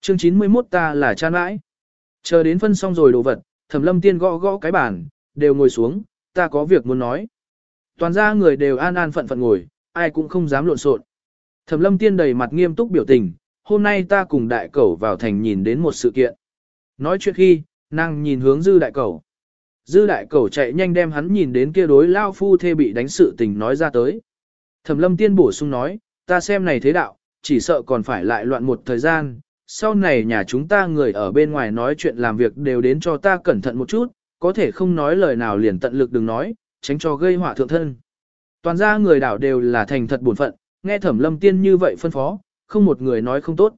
Speaker 1: Chương 91 ta là cha nãi. Chờ đến phân xong rồi đồ vật, thẩm lâm tiên gõ gõ cái bàn, đều ngồi xuống, ta có việc muốn nói. Toàn ra người đều an an phận phận ngồi, ai cũng không dám lộn xộn. Thẩm lâm tiên đầy mặt nghiêm túc biểu tình, hôm nay ta cùng đại cẩu vào thành nhìn đến một sự kiện. Nói chuyện khi, nàng nhìn hướng dư đại cẩu. Dư đại cẩu chạy nhanh đem hắn nhìn đến kia đối lao phu thê bị đánh sự tình nói ra tới. Thẩm lâm tiên bổ sung nói, ta xem này thế đạo, chỉ sợ còn phải lại loạn một thời gian, sau này nhà chúng ta người ở bên ngoài nói chuyện làm việc đều đến cho ta cẩn thận một chút, có thể không nói lời nào liền tận lực đừng nói, tránh cho gây họa thượng thân. Toàn gia người đảo đều là thành thật buồn phận, nghe thẩm lâm tiên như vậy phân phó, không một người nói không tốt.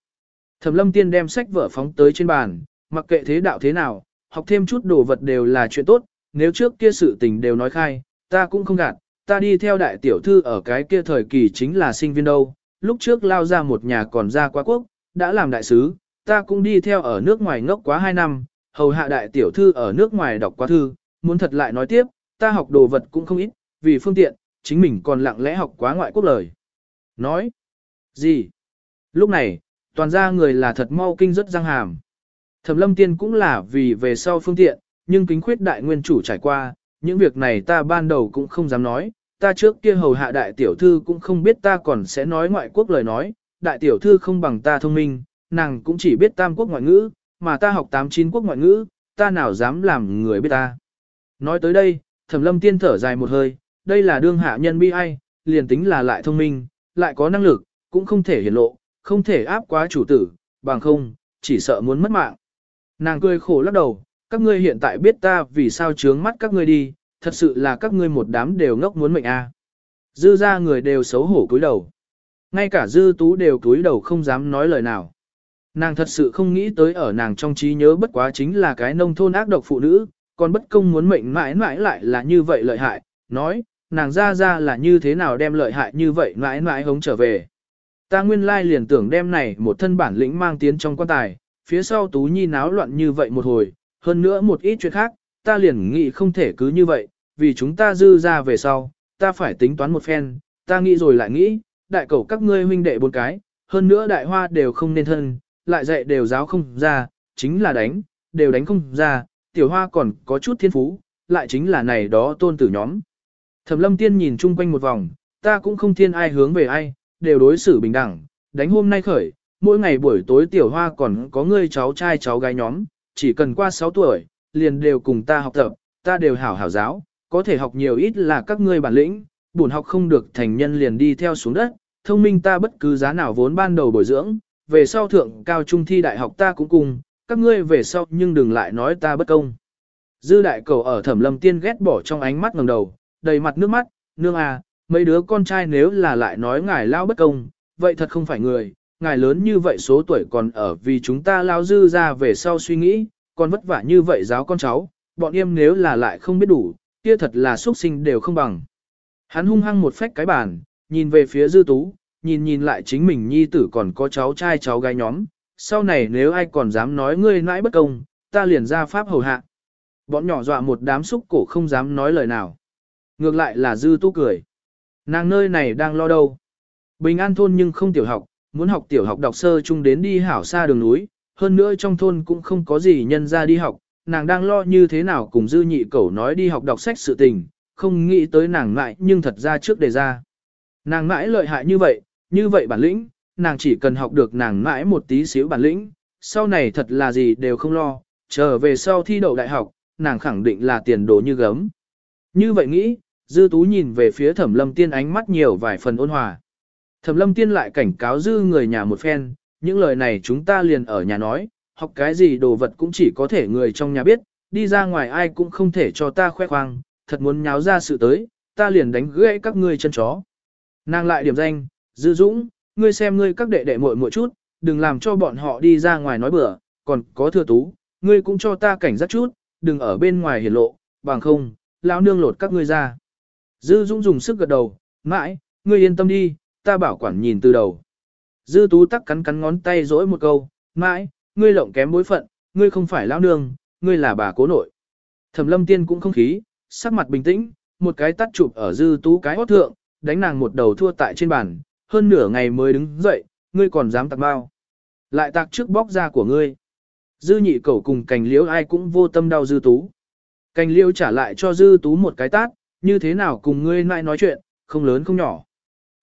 Speaker 1: Thẩm lâm tiên đem sách vở phóng tới trên bàn, mặc kệ thế đạo thế nào, học thêm chút đồ vật đều là chuyện tốt, nếu trước kia sự tình đều nói khai, ta cũng không gạt, ta đi theo đại tiểu thư ở cái kia thời kỳ chính là sinh viên đâu, lúc trước lao ra một nhà còn ra quá quốc, đã làm đại sứ, ta cũng đi theo ở nước ngoài ngốc quá 2 năm, hầu hạ đại tiểu thư ở nước ngoài đọc quá thư, muốn thật lại nói tiếp, ta học đồ vật cũng không ít, vì phương tiện, chính mình còn lặng lẽ học quá ngoại quốc lời. Nói, gì? Lúc này, toàn ra người là thật mau kinh rất răng hàm. Thẩm lâm tiên cũng là vì về sau phương tiện, nhưng kính khuyết đại nguyên chủ trải qua, những việc này ta ban đầu cũng không dám nói, ta trước kia hầu hạ đại tiểu thư cũng không biết ta còn sẽ nói ngoại quốc lời nói, đại tiểu thư không bằng ta thông minh, nàng cũng chỉ biết tam quốc ngoại ngữ, mà ta học tám chín quốc ngoại ngữ, ta nào dám làm người biết ta. Nói tới đây, thẩm lâm tiên thở dài một hơi, đây là đương hạ nhân bi ai, liền tính là lại thông minh, lại có năng lực, cũng không thể hiển lộ, không thể áp quá chủ tử, bằng không, chỉ sợ muốn mất mạng. Nàng cười khổ lắc đầu, các ngươi hiện tại biết ta vì sao trướng mắt các ngươi đi, thật sự là các ngươi một đám đều ngốc muốn mệnh a. À. Dư ra người đều xấu hổ cúi đầu. Ngay cả dư tú đều cúi đầu không dám nói lời nào. Nàng thật sự không nghĩ tới ở nàng trong trí nhớ bất quá chính là cái nông thôn ác độc phụ nữ, còn bất công muốn mệnh mãi mãi lại là như vậy lợi hại, nói, nàng ra ra là như thế nào đem lợi hại như vậy mãi mãi hống trở về. Ta nguyên lai liền tưởng đem này một thân bản lĩnh mang tiến trong quan tài, phía sau Tú Nhi náo loạn như vậy một hồi, hơn nữa một ít chuyện khác, ta liền nghĩ không thể cứ như vậy, vì chúng ta dư ra về sau, ta phải tính toán một phen, ta nghĩ rồi lại nghĩ, đại cầu các ngươi huynh đệ bốn cái, hơn nữa đại hoa đều không nên thân, lại dạy đều giáo không ra, chính là đánh, đều đánh không ra, tiểu hoa còn có chút thiên phú, lại chính là này đó tôn tử nhóm. Thẩm lâm tiên nhìn chung quanh một vòng, ta cũng không thiên ai hướng về ai, đều đối xử bình đẳng, đánh hôm nay khởi, mỗi ngày buổi tối tiểu hoa còn có người cháu trai cháu gái nhóm, chỉ cần qua 6 tuổi, liền đều cùng ta học tập, ta đều hảo hảo giáo, có thể học nhiều ít là các ngươi bản lĩnh, buồn học không được thành nhân liền đi theo xuống đất, thông minh ta bất cứ giá nào vốn ban đầu bồi dưỡng, về sau thượng cao trung thi đại học ta cũng cùng, các ngươi về sau nhưng đừng lại nói ta bất công. Dư đại cầu ở thẩm lâm tiên ghét bỏ trong ánh mắt ngầm đầu, đầy mặt nước mắt, nương à, mấy đứa con trai nếu là lại nói ngài lao bất công, vậy thật không phải người, ngài lớn như vậy số tuổi còn ở vì chúng ta lao dư ra về sau suy nghĩ, còn vất vả như vậy giáo con cháu, bọn em nếu là lại không biết đủ, kia thật là xuất sinh đều không bằng. Hắn hung hăng một phách cái bàn, nhìn về phía dư tú, nhìn nhìn lại chính mình nhi tử còn có cháu trai cháu gái nhóm, sau này nếu ai còn dám nói ngươi nãi bất công, ta liền ra pháp hầu hạ. Bọn nhỏ dọa một đám xúc cổ không dám nói lời nào. Ngược lại là dư tú cười. Nàng nơi này đang lo đâu. Bình an thôn nhưng không tiểu học, muốn học tiểu học đọc sơ chung đến đi hảo xa đường núi, hơn nữa trong thôn cũng không có gì nhân ra đi học, nàng đang lo như thế nào cùng dư nhị cẩu nói đi học đọc sách sự tình, không nghĩ tới nàng ngại nhưng thật ra trước đề ra. Nàng mãi lợi hại như vậy, như vậy bản lĩnh, nàng chỉ cần học được nàng mãi một tí xíu bản lĩnh, sau này thật là gì đều không lo, trở về sau thi đậu đại học, nàng khẳng định là tiền đồ như gấm. Như vậy nghĩ, dư tú nhìn về phía thẩm lâm tiên ánh mắt nhiều vài phần ôn hòa. Thẩm lâm tiên lại cảnh cáo dư người nhà một phen, những lời này chúng ta liền ở nhà nói, học cái gì đồ vật cũng chỉ có thể người trong nhà biết, đi ra ngoài ai cũng không thể cho ta khoe khoang, thật muốn nháo ra sự tới, ta liền đánh gãy các ngươi chân chó. Nàng lại điểm danh, dư dũng, ngươi xem ngươi các đệ đệ muội muội chút, đừng làm cho bọn họ đi ra ngoài nói bừa, còn có thừa tú, ngươi cũng cho ta cảnh giác chút, đừng ở bên ngoài hiển lộ, bằng không, lão nương lột các ngươi ra. Dư Dũng dùng sức gật đầu, mãi, ngươi yên tâm đi, ta bảo quản nhìn từ đầu. Dư Tú tắc cắn cắn ngón tay dỗi một câu, mãi, ngươi lộng kém bối phận, ngươi không phải lão nương, ngươi là bà cố nội. Thẩm lâm tiên cũng không khí, sắc mặt bình tĩnh, một cái tắt chụp ở Dư Tú cái hót thượng, đánh nàng một đầu thua tại trên bàn, hơn nửa ngày mới đứng dậy, ngươi còn dám tạc bao. Lại tạc trước bóc ra của ngươi. Dư nhị cẩu cùng cành liễu ai cũng vô tâm đau Dư Tú. Cành liễu trả lại cho Dư Tú một cái tát, như thế nào cùng ngươi lại nói chuyện, không lớn không nhỏ.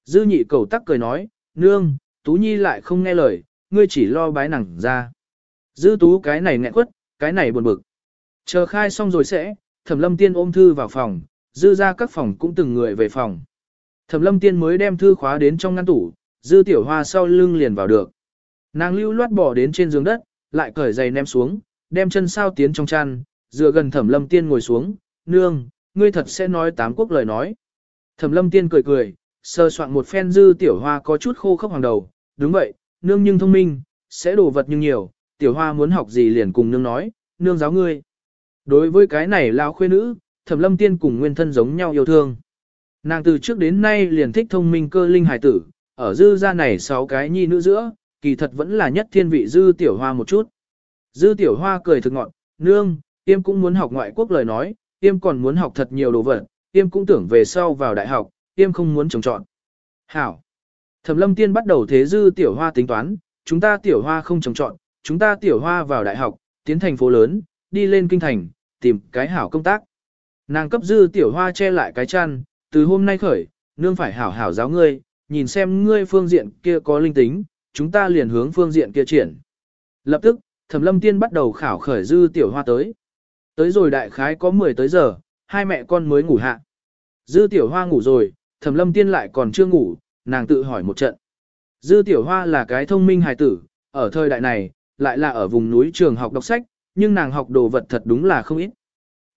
Speaker 1: Dư nhị cầu tắc cười nói, nương, Tú Nhi lại không nghe lời, ngươi chỉ lo bái nặng ra. Dư Tú cái này nghẹn quất, cái này buồn bực. Chờ khai xong rồi sẽ, Thẩm Lâm Tiên ôm thư vào phòng, dư ra các phòng cũng từng người về phòng. Thẩm Lâm Tiên mới đem thư khóa đến trong ngăn tủ, dư tiểu hoa sau lưng liền vào được. Nàng lưu loát bỏ đến trên giường đất, lại cởi giày ném xuống, đem chân sao tiến trong chăn, dựa gần Thẩm Lâm Tiên ngồi xuống, nương, ngươi thật sẽ nói tám quốc lời nói. Thẩm lâm tiên cười cười, sơ soạn một phen dư tiểu hoa có chút khô khốc hoàng đầu, đúng vậy, nương nhưng thông minh, sẽ đồ vật nhưng nhiều, tiểu hoa muốn học gì liền cùng nương nói, nương giáo ngươi. Đối với cái này lao khuê nữ, thẩm lâm tiên cùng nguyên thân giống nhau yêu thương. Nàng từ trước đến nay liền thích thông minh cơ linh hải tử, ở dư ra này sáu cái nhi nữ giữa, kỳ thật vẫn là nhất thiên vị dư tiểu hoa một chút. Dư tiểu hoa cười thực ngọn, nương, tiêm cũng muốn học ngoại quốc lời nói, Tiêm còn muốn học thật nhiều đồ vật, Tiêm cũng tưởng về sau vào đại học, Tiêm không muốn trồng trọn. Hảo. Thẩm lâm tiên bắt đầu thế dư tiểu hoa tính toán, chúng ta tiểu hoa không trồng trọn, chúng ta tiểu hoa vào đại học, tiến thành phố lớn, đi lên kinh thành, tìm cái hảo công tác. Nàng cấp dư tiểu hoa che lại cái chăn, từ hôm nay khởi, nương phải hảo hảo giáo ngươi, nhìn xem ngươi phương diện kia có linh tính, chúng ta liền hướng phương diện kia triển. Lập tức, Thẩm Lâm Tiên bắt đầu khảo khởi dư tiểu hoa tới. Tới rồi đại khái có 10 tới giờ, hai mẹ con mới ngủ hạ. Dư tiểu hoa ngủ rồi, thẩm lâm tiên lại còn chưa ngủ, nàng tự hỏi một trận. Dư tiểu hoa là cái thông minh hài tử, ở thời đại này, lại là ở vùng núi trường học đọc sách, nhưng nàng học đồ vật thật đúng là không ít.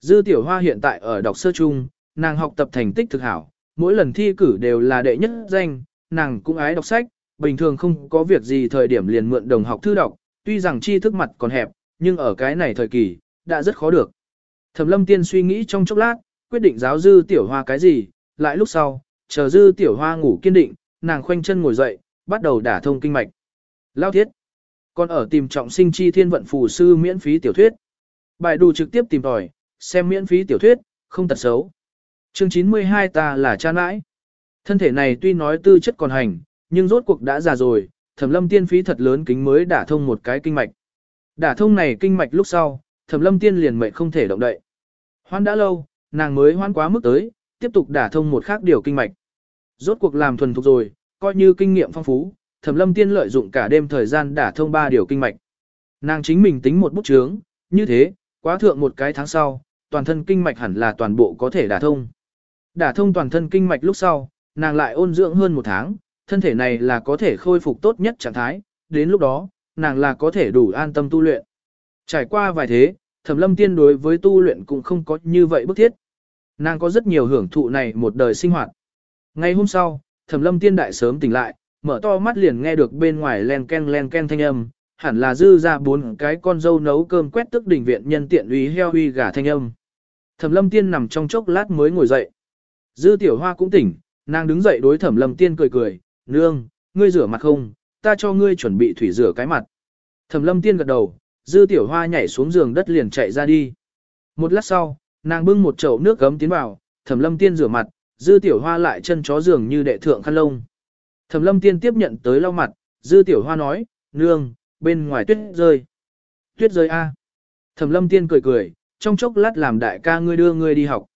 Speaker 1: Dư tiểu hoa hiện tại ở đọc sơ trung, nàng học tập thành tích thực hảo, mỗi lần thi cử đều là đệ nhất danh, nàng cũng ái đọc sách, bình thường không có việc gì thời điểm liền mượn đồng học thư đọc, tuy rằng tri thức mặt còn hẹp, nhưng ở cái này thời kỳ, đã rất khó được. Thẩm lâm tiên suy nghĩ trong chốc lát, quyết định giáo dư tiểu hoa cái gì, lại lúc sau, chờ dư tiểu hoa ngủ kiên định, nàng khoanh chân ngồi dậy, bắt đầu đả thông kinh mạch. Lao thiết. Còn ở tìm trọng sinh chi thiên vận phù sư miễn phí tiểu thuyết. Bài đủ trực tiếp tìm tòi, xem miễn phí tiểu thuyết, không tật xấu. Chương 92 ta là cha nãi. Thân thể này tuy nói tư chất còn hành, nhưng rốt cuộc đã già rồi, thẩm lâm tiên phí thật lớn kính mới đả thông một cái kinh mạch. Đả thông này kinh mạch lúc sau, thẩm lâm tiên liền mệnh không thể động đậy. Hoan đã lâu, nàng mới hoan quá mức tới, tiếp tục đả thông một khác điều kinh mạch. Rốt cuộc làm thuần thục rồi, coi như kinh nghiệm phong phú, thẩm lâm tiên lợi dụng cả đêm thời gian đả thông ba điều kinh mạch. Nàng chính mình tính một bút chướng, như thế, quá thượng một cái tháng sau, toàn thân kinh mạch hẳn là toàn bộ có thể đả thông. Đả thông toàn thân kinh mạch lúc sau, nàng lại ôn dưỡng hơn một tháng, thân thể này là có thể khôi phục tốt nhất trạng thái, đến lúc đó, nàng là có thể đủ an tâm tu luyện. Trải qua vài thế, thẩm lâm tiên đối với tu luyện cũng không có như vậy bức thiết. Nàng có rất nhiều hưởng thụ này một đời sinh hoạt. Ngày hôm sau, thẩm lâm tiên đại sớm tỉnh lại, mở to mắt liền nghe được bên ngoài len ken len ken thanh âm, hẳn là dư ra bốn cái con dâu nấu cơm quét tức đỉnh viện nhân tiện uy heo uy gà thanh âm. Thẩm lâm tiên nằm trong chốc lát mới ngồi dậy. Dư tiểu hoa cũng tỉnh, nàng đứng dậy đối thẩm lâm tiên cười cười, nương, ngươi rửa mặt không, ta cho ngươi chuẩn bị thủy rửa cái mặt. Thẩm lâm tiên gật đầu, dư tiểu hoa nhảy xuống giường đất liền chạy ra đi. Một lát sau, nàng bưng một chậu nước gấm tiến vào, thẩm lâm tiên rửa mặt, dư tiểu hoa lại chân chó giường như đệ thượng khăn lông. Thẩm lâm tiên tiếp nhận tới lau mặt, dư tiểu hoa nói, nương, bên ngoài tuyết rơi. Tuyết rơi a. Thẩm lâm tiên cười cười, trong chốc lát làm đại ca ngươi đưa ngươi đi học.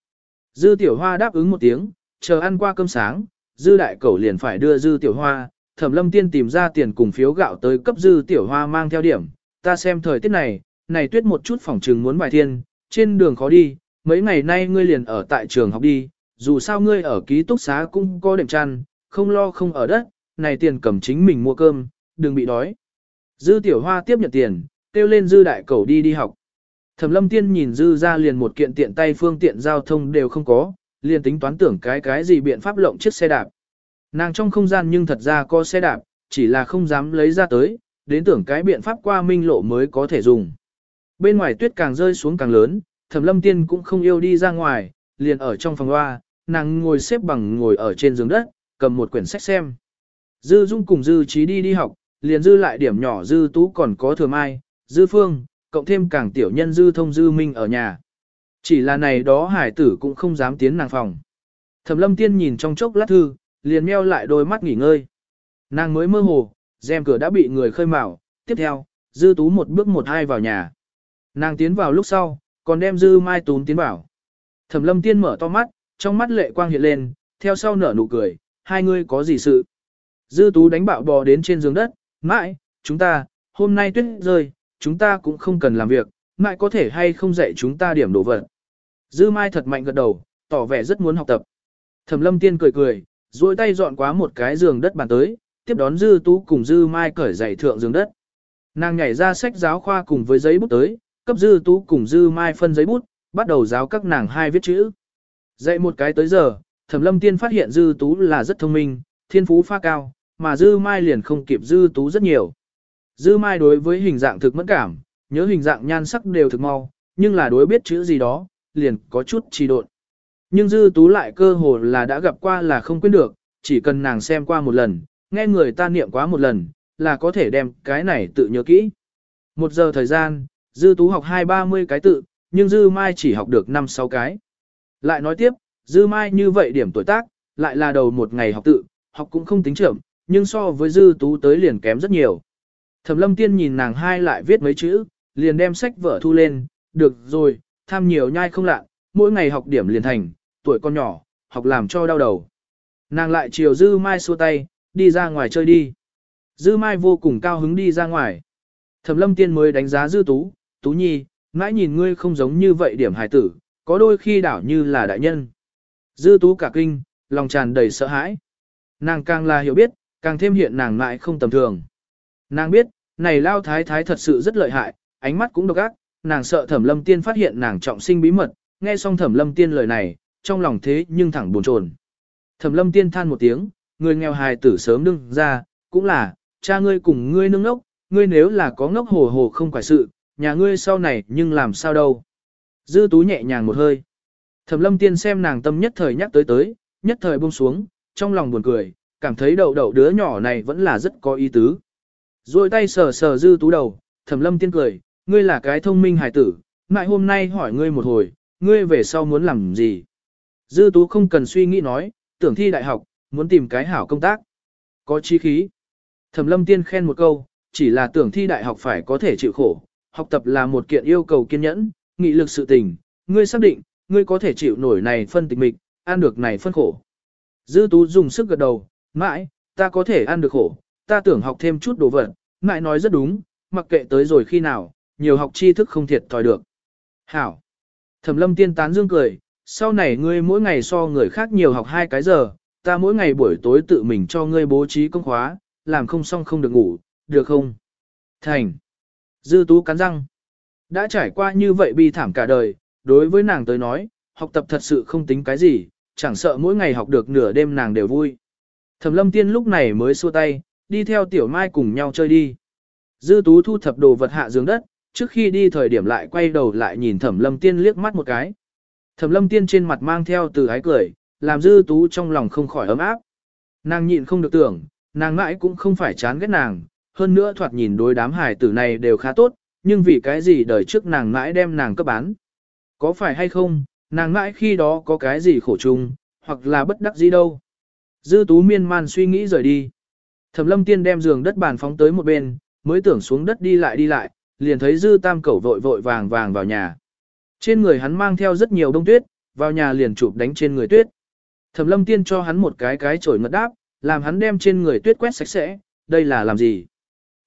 Speaker 1: Dư tiểu hoa đáp ứng một tiếng, chờ ăn qua cơm sáng, dư đại cẩu liền phải đưa dư tiểu hoa, thẩm lâm tiên tìm ra tiền cùng phiếu gạo tới cấp dư tiểu hoa mang theo điểm, ta xem thời tiết này, này tuyết một chút phòng trường muốn bài thiên, trên đường khó đi, mấy ngày nay ngươi liền ở tại trường học đi, dù sao ngươi ở ký túc xá cũng có đệm chăn, không lo không ở đất, này tiền cầm chính mình mua cơm, đừng bị đói. Dư tiểu hoa tiếp nhận tiền, kêu lên dư đại Cẩu đi đi học. Thẩm lâm tiên nhìn dư ra liền một kiện tiện tay phương tiện giao thông đều không có, liền tính toán tưởng cái cái gì biện pháp lộng chiếc xe đạp. Nàng trong không gian nhưng thật ra có xe đạp, chỉ là không dám lấy ra tới, đến tưởng cái biện pháp qua minh lộ mới có thể dùng. Bên ngoài tuyết càng rơi xuống càng lớn, thẩm lâm tiên cũng không yêu đi ra ngoài, liền ở trong phòng loa, nàng ngồi xếp bằng ngồi ở trên giường đất, cầm một quyển sách xem. Dư Dung cùng Dư Trí đi đi học, liền dư lại điểm nhỏ Dư Tú còn có thừa mai, Dư Phương, cộng thêm càng tiểu nhân Dư Thông Dư Minh ở nhà. Chỉ là này đó hải tử cũng không dám tiến nàng phòng. Thẩm lâm tiên nhìn trong chốc lát thư, liền meo lại đôi mắt nghỉ ngơi. Nàng mới mơ hồ, rèm cửa đã bị người khơi mào, tiếp theo, Dư Tú một bước một hai vào nhà. Nàng tiến vào lúc sau, còn đem Dư Mai Tún tiến vào. Thẩm lâm tiên mở to mắt, trong mắt lệ quang hiện lên, theo sau nở nụ cười, hai ngươi có gì sự. Dư Tú đánh bạo bò đến trên giường đất, mãi, chúng ta, hôm nay tuyết rơi, chúng ta cũng không cần làm việc, mãi có thể hay không dạy chúng ta điểm đồ vật. Dư Mai thật mạnh gật đầu, tỏ vẻ rất muốn học tập. Thẩm lâm tiên cười cười, duỗi tay dọn quá một cái giường đất bàn tới, tiếp đón Dư Tú cùng Dư Mai cởi giày thượng giường đất. Nàng nhảy ra sách giáo khoa cùng với giấy bút tới, cấp Dư Tú cùng Dư Mai phân giấy bút, bắt đầu giáo các nàng hai viết chữ. Dạy một cái tới giờ, Thẩm Lâm Tiên phát hiện Dư Tú là rất thông minh, thiên phú pha cao, mà Dư Mai liền không kịp Dư Tú rất nhiều. Dư Mai đối với hình dạng thực mẫn cảm, nhớ hình dạng nhan sắc đều thực mau, nhưng là đối biết chữ gì đó, liền có chút trì độn. Nhưng Dư Tú lại cơ hồ là đã gặp qua là không quên được, chỉ cần nàng xem qua một lần, nghe người ta niệm quá một lần, là có thể đem cái này tự nhớ kỹ. Một giờ thời gian, Dư Tú học hai ba mươi cái tự, nhưng Dư Mai chỉ học được năm sáu cái. Lại nói tiếp, Dư Mai như vậy điểm tuổi tác, lại là đầu một ngày học tự, học cũng không tính trưởng, nhưng so với Dư Tú tới liền kém rất nhiều. Thẩm lâm tiên nhìn nàng hai lại viết mấy chữ, liền đem sách vở thu lên, được rồi, tham nhiều nhai không lạ, mỗi ngày học điểm liền thành, tuổi con nhỏ, học làm cho đau đầu. Nàng lại chiều Dư Mai xua tay, đi ra ngoài chơi đi. Dư Mai vô cùng cao hứng đi ra ngoài. Thẩm lâm tiên mới đánh giá Dư Tú, Tú Nhi, mãi nhìn ngươi không giống như vậy điểm hài tử, có đôi khi đảo như là đại nhân. Dư Tú cả kinh, lòng tràn đầy sợ hãi. Nàng càng là hiểu biết, càng thêm hiện nàng mãi không tầm thường. Nàng biết, này lao thái thái thật sự rất lợi hại, ánh mắt cũng độc ác, nàng sợ thẩm lâm tiên phát hiện nàng trọng sinh bí mật, nghe xong thẩm lâm tiên lời này, trong lòng thế nhưng thẳng buồn chồn. Thẩm lâm tiên than một tiếng, người nghèo hài tử sớm đương ra, cũng là, cha ngươi cùng ngươi nương ngốc, ngươi nếu là có ngốc hồ hồ không phải sự, nhà ngươi sau này nhưng làm sao đâu. Dư tú nhẹ nhàng một hơi. Thẩm lâm tiên xem nàng tâm nhất thời nhắc tới tới, nhất thời buông xuống, trong lòng buồn cười, cảm thấy đậu đậu đứa nhỏ này vẫn là rất có ý tứ. Rồi tay sờ sờ dư tú đầu, thẩm lâm tiên cười, ngươi là cái thông minh hài tử, ngại hôm nay hỏi ngươi một hồi, ngươi về sau muốn làm gì. Dư tú không cần suy nghĩ nói, tưởng thi đại học, muốn tìm cái hảo công tác. Có chi khí. Thẩm lâm tiên khen một câu, chỉ là tưởng thi đại học phải có thể chịu khổ, học tập là một kiện yêu cầu kiên nhẫn, nghị lực sự tình, ngươi xác định, ngươi có thể chịu nổi này phân tịch mịch, ăn được này phân khổ. Dư tú dùng sức gật đầu, mãi, ta có thể ăn được khổ, ta tưởng học thêm chút đồ vật, ngại nói rất đúng, mặc kệ tới rồi khi nào, nhiều học tri thức không thiệt thòi được. Hảo. Thẩm lâm tiên tán dương cười, sau này ngươi mỗi ngày so người khác nhiều học hai cái giờ, ta mỗi ngày buổi tối tự mình cho ngươi bố trí công khóa, làm không xong không được ngủ, được không? Thành. Dư tú cắn răng. Đã trải qua như vậy bi thảm cả đời, đối với nàng tới nói, học tập thật sự không tính cái gì, chẳng sợ mỗi ngày học được nửa đêm nàng đều vui. Thẩm lâm tiên lúc này mới xua tay, đi theo tiểu mai cùng nhau chơi đi. Dư tú thu thập đồ vật hạ giường đất, trước khi đi thời điểm lại quay đầu lại nhìn thẩm lâm tiên liếc mắt một cái. Thẩm lâm tiên trên mặt mang theo từ ái cười, làm dư tú trong lòng không khỏi ấm áp. Nàng nhịn không được tưởng, nàng mãi cũng không phải chán ghét nàng, hơn nữa thoạt nhìn đối đám hải tử này đều khá tốt, nhưng vì cái gì đời trước nàng mãi đem nàng cấp bán. Có phải hay không, nàng mãi khi đó có cái gì khổ chung, hoặc là bất đắc gì đâu. Dư tú miên man suy nghĩ rời đi. Thẩm lâm tiên đem giường đất bàn phóng tới một bên, mới tưởng xuống đất đi lại đi lại, liền thấy dư tam cẩu vội vội vàng vàng vào nhà. Trên người hắn mang theo rất nhiều đông tuyết, vào nhà liền chụp đánh trên người tuyết. Thẩm lâm tiên cho hắn một cái cái chổi ngật đáp, làm hắn đem trên người tuyết quét sạch sẽ, đây là làm gì?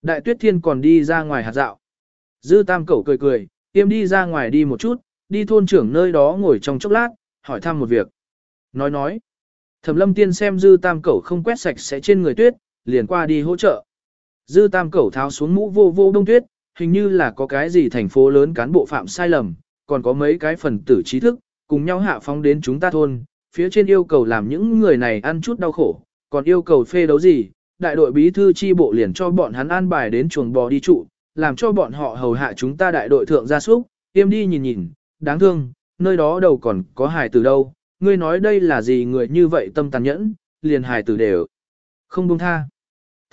Speaker 1: Đại tuyết thiên còn đi ra ngoài hạt dạo. Dư tam cẩu cười cười, tiêm đi ra ngoài đi một chút, đi thôn trưởng nơi đó ngồi trong chốc lát, hỏi thăm một việc. Nói nói, thẩm lâm tiên xem dư tam cẩu không quét sạch sẽ trên người tuyết, liền qua đi hỗ trợ. Dư tam cẩu tháo xuống mũ vô vô đông tuyết, hình như là có cái gì thành phố lớn cán bộ phạm sai lầm, còn có mấy cái phần tử trí thức, cùng nhau hạ phóng đến chúng ta thôn, phía trên yêu cầu làm những người này ăn chút đau khổ, còn yêu cầu phê đấu gì, đại đội bí thư chi bộ liền cho bọn hắn an bài đến chuồng bò đi trụ, làm cho bọn họ hầu hạ chúng ta đại đội thượng gia súc, tiêm đi nhìn nhìn, đáng thương, nơi đó đầu còn có hài từ đâu, ngươi nói đây là gì người như vậy tâm tàn nhẫn, liền hài tử đều không buông tha.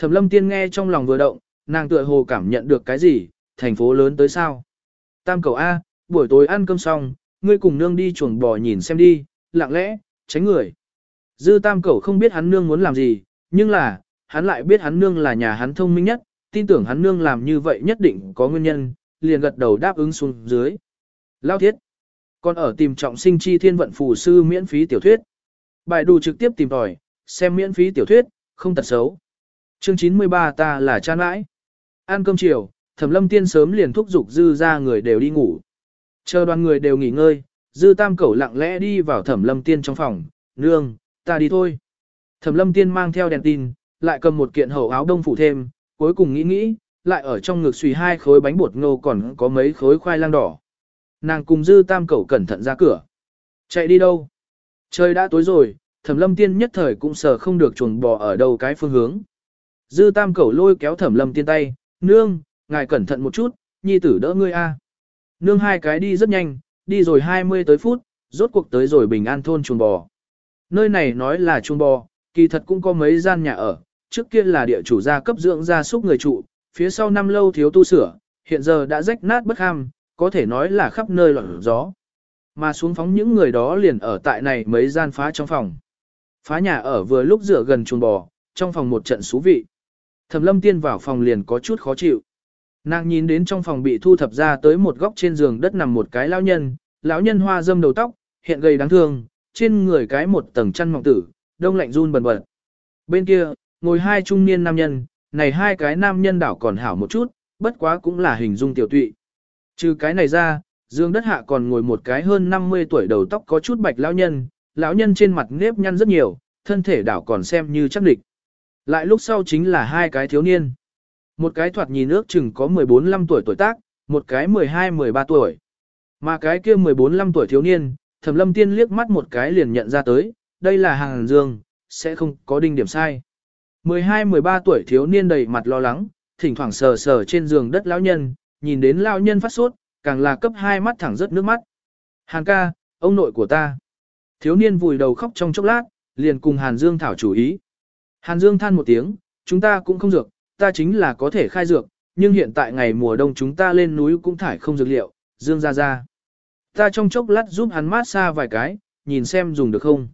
Speaker 1: Thẩm lâm tiên nghe trong lòng vừa động, nàng tựa hồ cảm nhận được cái gì, thành phố lớn tới sao. Tam cầu A, buổi tối ăn cơm xong, ngươi cùng nương đi chuồng bò nhìn xem đi, lặng lẽ, tránh người. Dư tam cầu không biết hắn nương muốn làm gì, nhưng là, hắn lại biết hắn nương là nhà hắn thông minh nhất, tin tưởng hắn nương làm như vậy nhất định có nguyên nhân, liền gật đầu đáp ứng xuống dưới. Lao thiết. Còn ở tìm trọng sinh chi thiên vận phù sư miễn phí tiểu thuyết. Bài đủ trực tiếp tìm tòi, xem miễn phí tiểu thuyết, không tật xấu. Chương 93 ta là cha nãi. Ăn cơm chiều, thẩm lâm tiên sớm liền thúc giục dư ra người đều đi ngủ. Chờ đoàn người đều nghỉ ngơi, dư tam cẩu lặng lẽ đi vào thẩm lâm tiên trong phòng, nương, ta đi thôi. Thẩm lâm tiên mang theo đèn tin, lại cầm một kiện hậu áo đông phủ thêm, cuối cùng nghĩ nghĩ, lại ở trong ngực xùy hai khối bánh bột ngô còn có mấy khối khoai lang đỏ. Nàng cùng dư tam cẩu cẩn thận ra cửa. Chạy đi đâu? Trời đã tối rồi, thẩm lâm tiên nhất thời cũng sợ không được chuồng bò ở đâu cái phương hướng. Dư tam cẩu lôi kéo thẩm lâm tiên tay, nương, ngài cẩn thận một chút, nhi tử đỡ ngươi a. Nương hai cái đi rất nhanh, đi rồi 20 tới phút, rốt cuộc tới rồi bình an thôn chuồng bò. Nơi này nói là chuồng bò, kỳ thật cũng có mấy gian nhà ở, trước kia là địa chủ gia cấp dưỡng gia súc người trụ, phía sau năm lâu thiếu tu sửa, hiện giờ đã rách nát bất ham, có thể nói là khắp nơi loạn gió. Mà xuống phóng những người đó liền ở tại này mấy gian phá trong phòng. Phá nhà ở vừa lúc dựa gần chuồng bò, trong phòng một trận xú vị. Thẩm lâm tiên vào phòng liền có chút khó chịu. Nàng nhìn đến trong phòng bị thu thập ra tới một góc trên giường đất nằm một cái lão nhân, lão nhân hoa dâm đầu tóc, hiện gầy đáng thương, trên người cái một tầng chăn mỏng tử, đông lạnh run bần bật. Bên kia, ngồi hai trung niên nam nhân, này hai cái nam nhân đảo còn hảo một chút, bất quá cũng là hình dung tiểu tụy. Trừ cái này ra, dương đất hạ còn ngồi một cái hơn 50 tuổi đầu tóc có chút bạch lão nhân, lão nhân trên mặt nếp nhăn rất nhiều, thân thể đảo còn xem như chắc địch. Lại lúc sau chính là hai cái thiếu niên. Một cái thoạt nhìn ước chừng có 14-15 tuổi tuổi tác, một cái 12-13 tuổi. Mà cái kia 14-15 tuổi thiếu niên, thẩm lâm tiên liếc mắt một cái liền nhận ra tới, đây là hàng dương, sẽ không có đinh điểm sai. 12-13 tuổi thiếu niên đầy mặt lo lắng, thỉnh thoảng sờ sờ trên giường đất lão nhân, nhìn đến lão nhân phát sốt, càng là cấp hai mắt thẳng rớt nước mắt. Hàn ca, ông nội của ta. Thiếu niên vùi đầu khóc trong chốc lát, liền cùng Hàn Dương thảo chủ ý. Hàn Dương than một tiếng, chúng ta cũng không dược, ta chính là có thể khai dược, nhưng hiện tại ngày mùa đông chúng ta lên núi cũng thải không dược liệu, Dương ra ra. Ta trong chốc lát giúp hắn mát xa vài cái, nhìn xem dùng được không.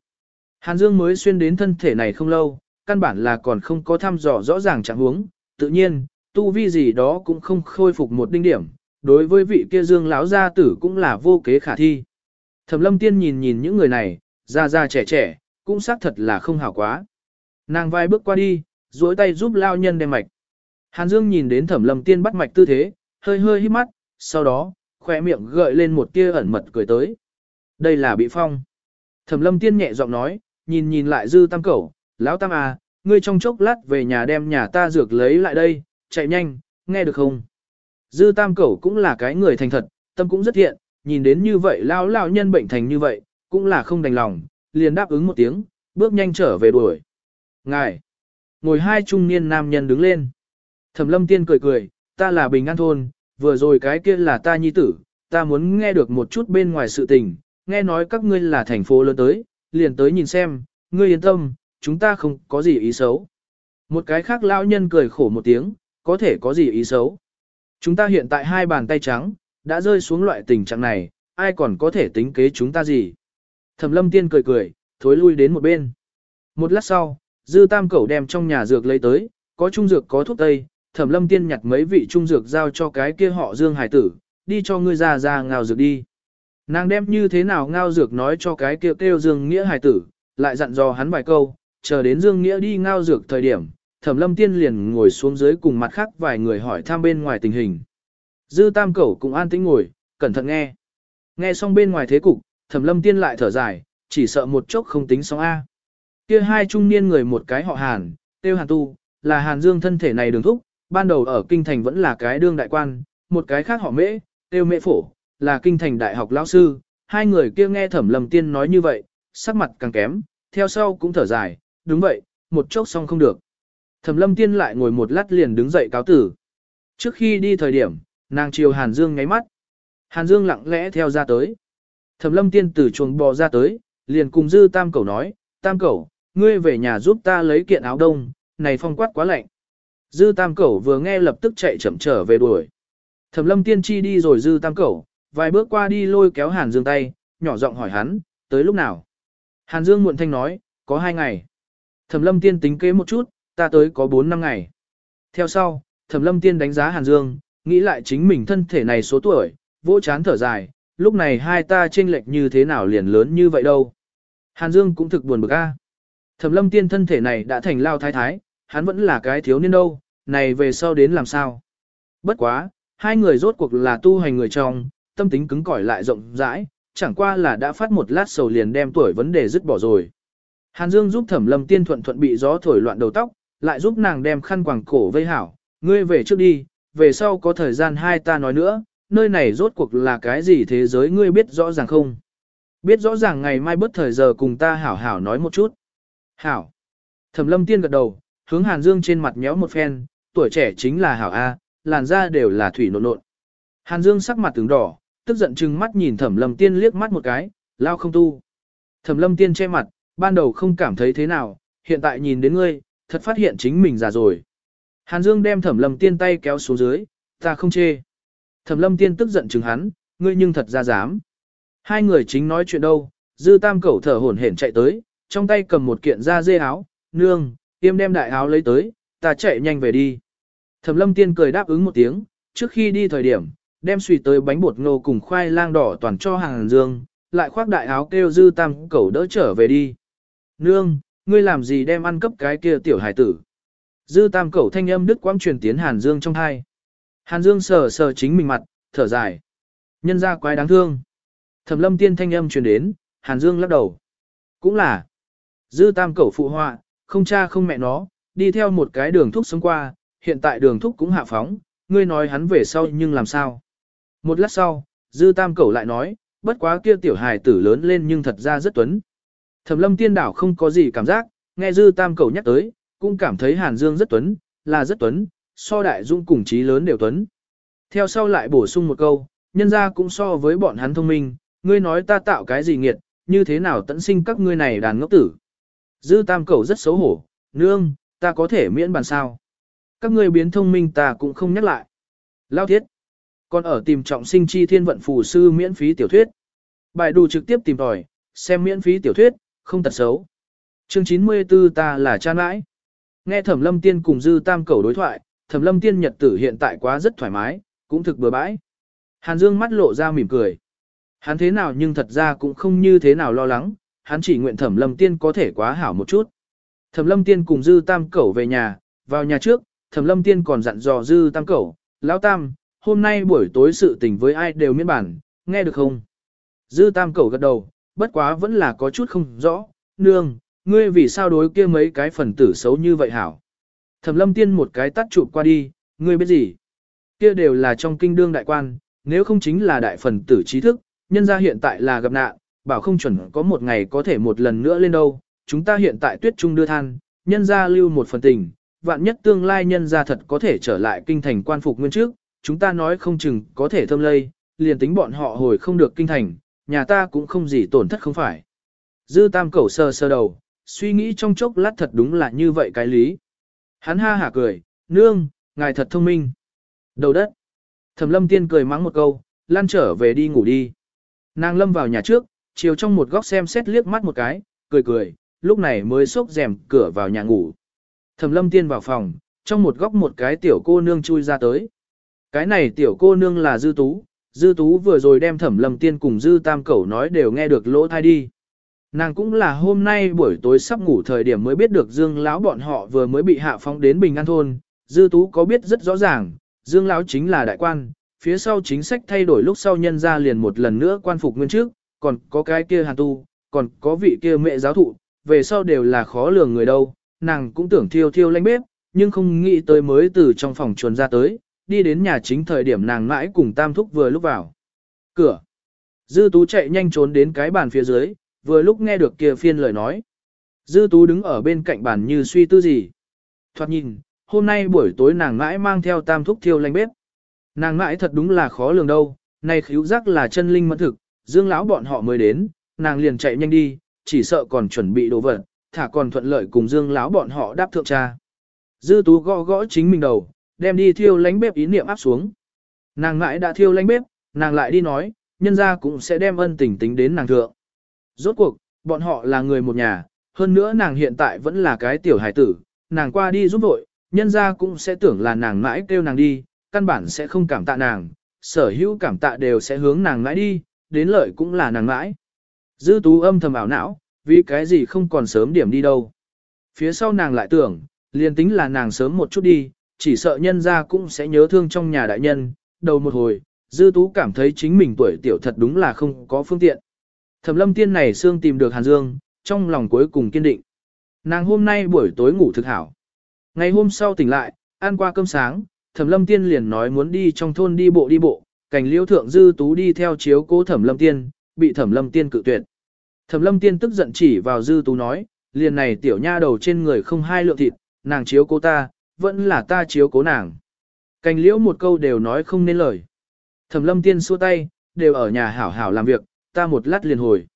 Speaker 1: Hàn Dương mới xuyên đến thân thể này không lâu, căn bản là còn không có thăm dò rõ ràng trạng huống, tự nhiên, tu vi gì đó cũng không khôi phục một đinh điểm, đối với vị kia Dương lão gia tử cũng là vô kế khả thi. Thẩm Lâm Tiên nhìn nhìn những người này, già già trẻ trẻ, cũng xác thật là không hảo quá. Nàng vai bước qua đi, duỗi tay giúp lao nhân đem mạch. Hàn Dương nhìn đến Thẩm Lâm Tiên bắt mạch tư thế, hơi hơi hít mắt, sau đó, khỏe miệng gợi lên một tia ẩn mật cười tới. Đây là bị phong. Thẩm Lâm Tiên nhẹ giọng nói, nhìn nhìn lại Dư Tam Cẩu, lão Tam à, ngươi trong chốc lát về nhà đem nhà ta dược lấy lại đây, chạy nhanh, nghe được không? Dư Tam Cẩu cũng là cái người thành thật, tâm cũng rất thiện, nhìn đến như vậy lão lão nhân bệnh thành như vậy, cũng là không đành lòng, liền đáp ứng một tiếng, bước nhanh trở về đuổi. Ngài! Ngồi hai trung niên nam nhân đứng lên. Thẩm lâm tiên cười cười, ta là bình an thôn, vừa rồi cái kia là ta nhi tử, ta muốn nghe được một chút bên ngoài sự tình, nghe nói các ngươi là thành phố lớn tới, liền tới nhìn xem, ngươi yên tâm, chúng ta không có gì ý xấu. Một cái khác lão nhân cười khổ một tiếng, có thể có gì ý xấu. Chúng ta hiện tại hai bàn tay trắng, đã rơi xuống loại tình trạng này, ai còn có thể tính kế chúng ta gì. Thẩm lâm tiên cười cười, thối lui đến một bên. Một lát sau, dư tam cẩu đem trong nhà dược lấy tới, có trung dược có thuốc tây, thẩm lâm tiên nhặt mấy vị trung dược giao cho cái kia họ dương hải tử, đi cho ngươi ra ra ngao dược đi. Nàng đem như thế nào ngao dược nói cho cái kia kêu dương nghĩa hải tử, lại dặn dò hắn vài câu, chờ đến dương nghĩa đi ngao dược thời điểm, thẩm lâm tiên liền ngồi xuống dưới cùng mặt khác vài người hỏi thăm bên ngoài tình hình. Dư tam cẩu cũng an tĩnh ngồi, cẩn thận nghe. Nghe xong bên ngoài thế cục, thẩm lâm tiên lại thở dài, chỉ sợ một chốc không tính xong A. Kia hai trung niên người một cái họ Hàn, tiêu Hàn Tu, là Hàn Dương thân thể này đường thúc, ban đầu ở kinh thành vẫn là cái đương đại quan, một cái khác họ Mễ, tiêu Mễ Phổ, là kinh thành đại học lão sư, hai người kia nghe Thẩm Lâm Tiên nói như vậy, sắc mặt càng kém, theo sau cũng thở dài, đúng vậy, một chốc xong không được. Thẩm Lâm Tiên lại ngồi một lát liền đứng dậy cáo tử. Trước khi đi thời điểm, nàng chiều Hàn Dương ngáy mắt. Hàn Dương lặng lẽ theo ra tới. Thẩm Lâm Tiên từ chuồng bò ra tới, liền cùng Dư Tam Cẩu nói, Tam Cẩu, ngươi về nhà giúp ta lấy kiện áo đông, này phong quát quá lạnh. Dư Tam Cẩu vừa nghe lập tức chạy chậm trở về đuổi. Thẩm Lâm Tiên chi đi rồi Dư Tam Cẩu, vài bước qua đi lôi kéo Hàn Dương tay, nhỏ giọng hỏi hắn, tới lúc nào? Hàn Dương muộn thanh nói, có hai ngày. Thẩm Lâm Tiên tính kế một chút, ta tới có bốn năm ngày. Theo sau, Thẩm Lâm Tiên đánh giá Hàn Dương, nghĩ lại chính mình thân thể này số tuổi, vỗ chán thở dài, lúc này hai ta chênh lệch như thế nào liền lớn như vậy đâu. Hàn Dương cũng thực buồn bực a. Thẩm lâm tiên thân thể này đã thành lao thái thái, hắn vẫn là cái thiếu niên đâu, này về sau đến làm sao. Bất quá, hai người rốt cuộc là tu hành người trong, tâm tính cứng cỏi lại rộng rãi, chẳng qua là đã phát một lát sầu liền đem tuổi vấn đề dứt bỏ rồi. Hàn Dương giúp Thẩm Lâm Tiên thuận thuận bị gió thổi loạn đầu tóc, lại giúp nàng đem khăn quàng cổ vây hảo, ngươi về trước đi, về sau có thời gian hai ta nói nữa, nơi này rốt cuộc là cái gì thế giới ngươi biết rõ ràng không? Biết rõ ràng ngày mai bất thời giờ cùng ta hảo hảo nói một chút. Hảo. Thẩm lâm tiên gật đầu, hướng Hàn Dương trên mặt nhéo một phen, tuổi trẻ chính là hảo A, làn da đều là thủy nộn nộn. Hàn Dương sắc mặt tướng đỏ, tức giận chừng mắt nhìn thẩm lâm tiên liếc mắt một cái, lao không tu. Thẩm lâm tiên che mặt, ban đầu không cảm thấy thế nào, hiện tại nhìn đến ngươi, thật phát hiện chính mình già rồi. Hàn Dương đem thẩm lâm tiên tay kéo xuống dưới, ta không chê. Thẩm lâm tiên tức giận chừng hắn, ngươi nhưng thật ra dám. Hai người chính nói chuyện đâu, dư tam cẩu thở hổn hển chạy tới, trong tay cầm một kiện da dê áo, nương, tiêm đem đại áo lấy tới, ta chạy nhanh về đi. Thẩm lâm tiên cười đáp ứng một tiếng, trước khi đi thời điểm, đem suy tới bánh bột ngô cùng khoai lang đỏ toàn cho hàng dương, lại khoác đại áo kêu dư tam cẩu đỡ trở về đi. Nương, ngươi làm gì đem ăn cấp cái kia tiểu hải tử. Dư tam cẩu thanh âm đức quang truyền tiến hàn dương trong hai. Hàn Dương sờ sờ chính mình mặt, thở dài. Nhân ra quái đáng thương. Thẩm lâm tiên thanh âm truyền đến, Hàn Dương lắc đầu. Cũng là. Dư tam cẩu phụ họa, không cha không mẹ nó, đi theo một cái đường thúc sống qua, hiện tại đường thúc cũng hạ phóng, ngươi nói hắn về sau nhưng làm sao. Một lát sau, dư tam cẩu lại nói, bất quá kia tiểu hài tử lớn lên nhưng thật ra rất tuấn. Thẩm lâm tiên đảo không có gì cảm giác, nghe dư tam cẩu nhắc tới, cũng cảm thấy Hàn Dương rất tuấn, là rất tuấn, so đại dung cùng trí lớn đều tuấn. Theo sau lại bổ sung một câu, nhân ra cũng so với bọn hắn thông minh, ngươi nói ta tạo cái gì nghiệt, như thế nào tận sinh các ngươi này đàn ngốc tử. Dư tam cầu rất xấu hổ, nương, ta có thể miễn bàn sao. Các ngươi biến thông minh ta cũng không nhắc lại. Lao thiết. Còn ở tìm trọng sinh chi thiên vận phù sư miễn phí tiểu thuyết. Bài đủ trực tiếp tìm tòi, xem miễn phí tiểu thuyết, không tật xấu. Chương 94 ta là cha nãi. Nghe thẩm lâm tiên cùng dư tam cầu đối thoại, thẩm lâm tiên nhật tử hiện tại quá rất thoải mái, cũng thực bừa bãi. Hàn Dương mắt lộ ra mỉm cười. Hắn thế nào nhưng thật ra cũng không như thế nào lo lắng, hắn chỉ nguyện thẩm lâm tiên có thể quá hảo một chút. Thẩm lâm tiên cùng dư tam cẩu về nhà, vào nhà trước, thẩm lâm tiên còn dặn dò dư tam cẩu, lão tam, hôm nay buổi tối sự tình với ai đều miễn bản, nghe được không? Dư tam cẩu gật đầu, bất quá vẫn là có chút không rõ, nương, ngươi vì sao đối kia mấy cái phần tử xấu như vậy hảo? Thẩm lâm tiên một cái tắt chụp qua đi, ngươi biết gì? Kia đều là trong kinh đương đại quan, nếu không chính là đại phần tử trí thức, nhân gia hiện tại là gặp nạn, bảo không chuẩn có một ngày có thể một lần nữa lên đâu. Chúng ta hiện tại tuyết trung đưa than, nhân ra lưu một phần tình, vạn nhất tương lai nhân ra thật có thể trở lại kinh thành quan phục nguyên trước, chúng ta nói không chừng có thể thâm lây, liền tính bọn họ hồi không được kinh thành, nhà ta cũng không gì tổn thất không phải. Dư tam cẩu sơ sơ đầu, suy nghĩ trong chốc lát thật đúng là như vậy cái lý. Hắn ha hả cười, nương, ngài thật thông minh. Đầu đất. Thẩm lâm tiên cười mắng một câu, lan trở về đi ngủ đi. Nàng lâm vào nhà trước, chiều trong một góc xem xét liếc mắt một cái, cười cười, lúc này mới xốc rèm cửa vào nhà ngủ. Thẩm lâm tiên vào phòng, trong một góc một cái tiểu cô nương chui ra tới. Cái này tiểu cô nương là Dư Tú, Dư Tú vừa rồi đem thẩm lâm tiên cùng Dư Tam Cẩu nói đều nghe được lỗ thai đi. Nàng cũng là hôm nay buổi tối sắp ngủ thời điểm mới biết được Dương lão bọn họ vừa mới bị hạ phóng đến Bình An thôn, Dư Tú có biết rất rõ ràng, Dương lão chính là đại quan, phía sau chính sách thay đổi lúc sau nhân ra liền một lần nữa quan phục nguyên trước, còn có cái kia Hàn Tu, còn có vị kia mẹ giáo thụ, về sau đều là khó lường người đâu, nàng cũng tưởng thiêu thiêu lanh bếp, nhưng không nghĩ tới mới từ trong phòng chuồn ra tới, đi đến nhà chính thời điểm nàng mãi cùng tam thúc vừa lúc vào. Cửa. Dư tú chạy nhanh trốn đến cái bàn phía dưới, vừa lúc nghe được kia phiên lời nói. Dư tú đứng ở bên cạnh bàn như suy tư gì. Thoạt nhìn, hôm nay buổi tối nàng mãi mang theo tam thúc thiêu lanh bếp. Nàng mãi thật đúng là khó lường đâu, này khíu giác là chân linh mẫn thực, dương lão bọn họ mới đến, nàng liền chạy nhanh đi, chỉ sợ còn chuẩn bị đồ vật, thả còn thuận lợi cùng dương lão bọn họ đáp thượng cha. Dư tú gõ gõ chính mình đầu, đem đi thiêu lánh bếp ý niệm áp xuống. Nàng ngại đã thiêu lánh bếp, nàng lại đi nói, nhân ra cũng sẽ đem ân tình tính đến nàng thượng. Rốt cuộc, bọn họ là người một nhà, hơn nữa nàng hiện tại vẫn là cái tiểu hải tử, nàng qua đi giúp vội, nhân ra cũng sẽ tưởng là nàng mãi kêu nàng đi, căn bản sẽ không cảm tạ nàng, sở hữu cảm tạ đều sẽ hướng nàng mãi đi, đến lợi cũng là nàng mãi. Dư tú âm thầm ảo não, vì cái gì không còn sớm điểm đi đâu. Phía sau nàng lại tưởng, liền tính là nàng sớm một chút đi, chỉ sợ nhân ra cũng sẽ nhớ thương trong nhà đại nhân, đầu một hồi, dư tú cảm thấy chính mình tuổi tiểu thật đúng là không có phương tiện. Thẩm lâm tiên này xương tìm được Hàn Dương, trong lòng cuối cùng kiên định. Nàng hôm nay buổi tối ngủ thực hảo. Ngày hôm sau tỉnh lại, ăn qua cơm sáng, Thẩm lâm tiên liền nói muốn đi trong thôn đi bộ đi bộ, cảnh liễu thượng dư tú đi theo chiếu cố Thẩm lâm tiên, bị Thẩm lâm tiên cự tuyệt. Thẩm lâm tiên tức giận chỉ vào dư tú nói, liền này tiểu nha đầu trên người không hai lượng thịt, nàng chiếu cố ta, vẫn là ta chiếu cố nàng. Cành liễu một câu đều nói không nên lời. Thẩm lâm tiên xua tay, đều ở nhà hảo hảo làm việc, ta một lát liền hồi.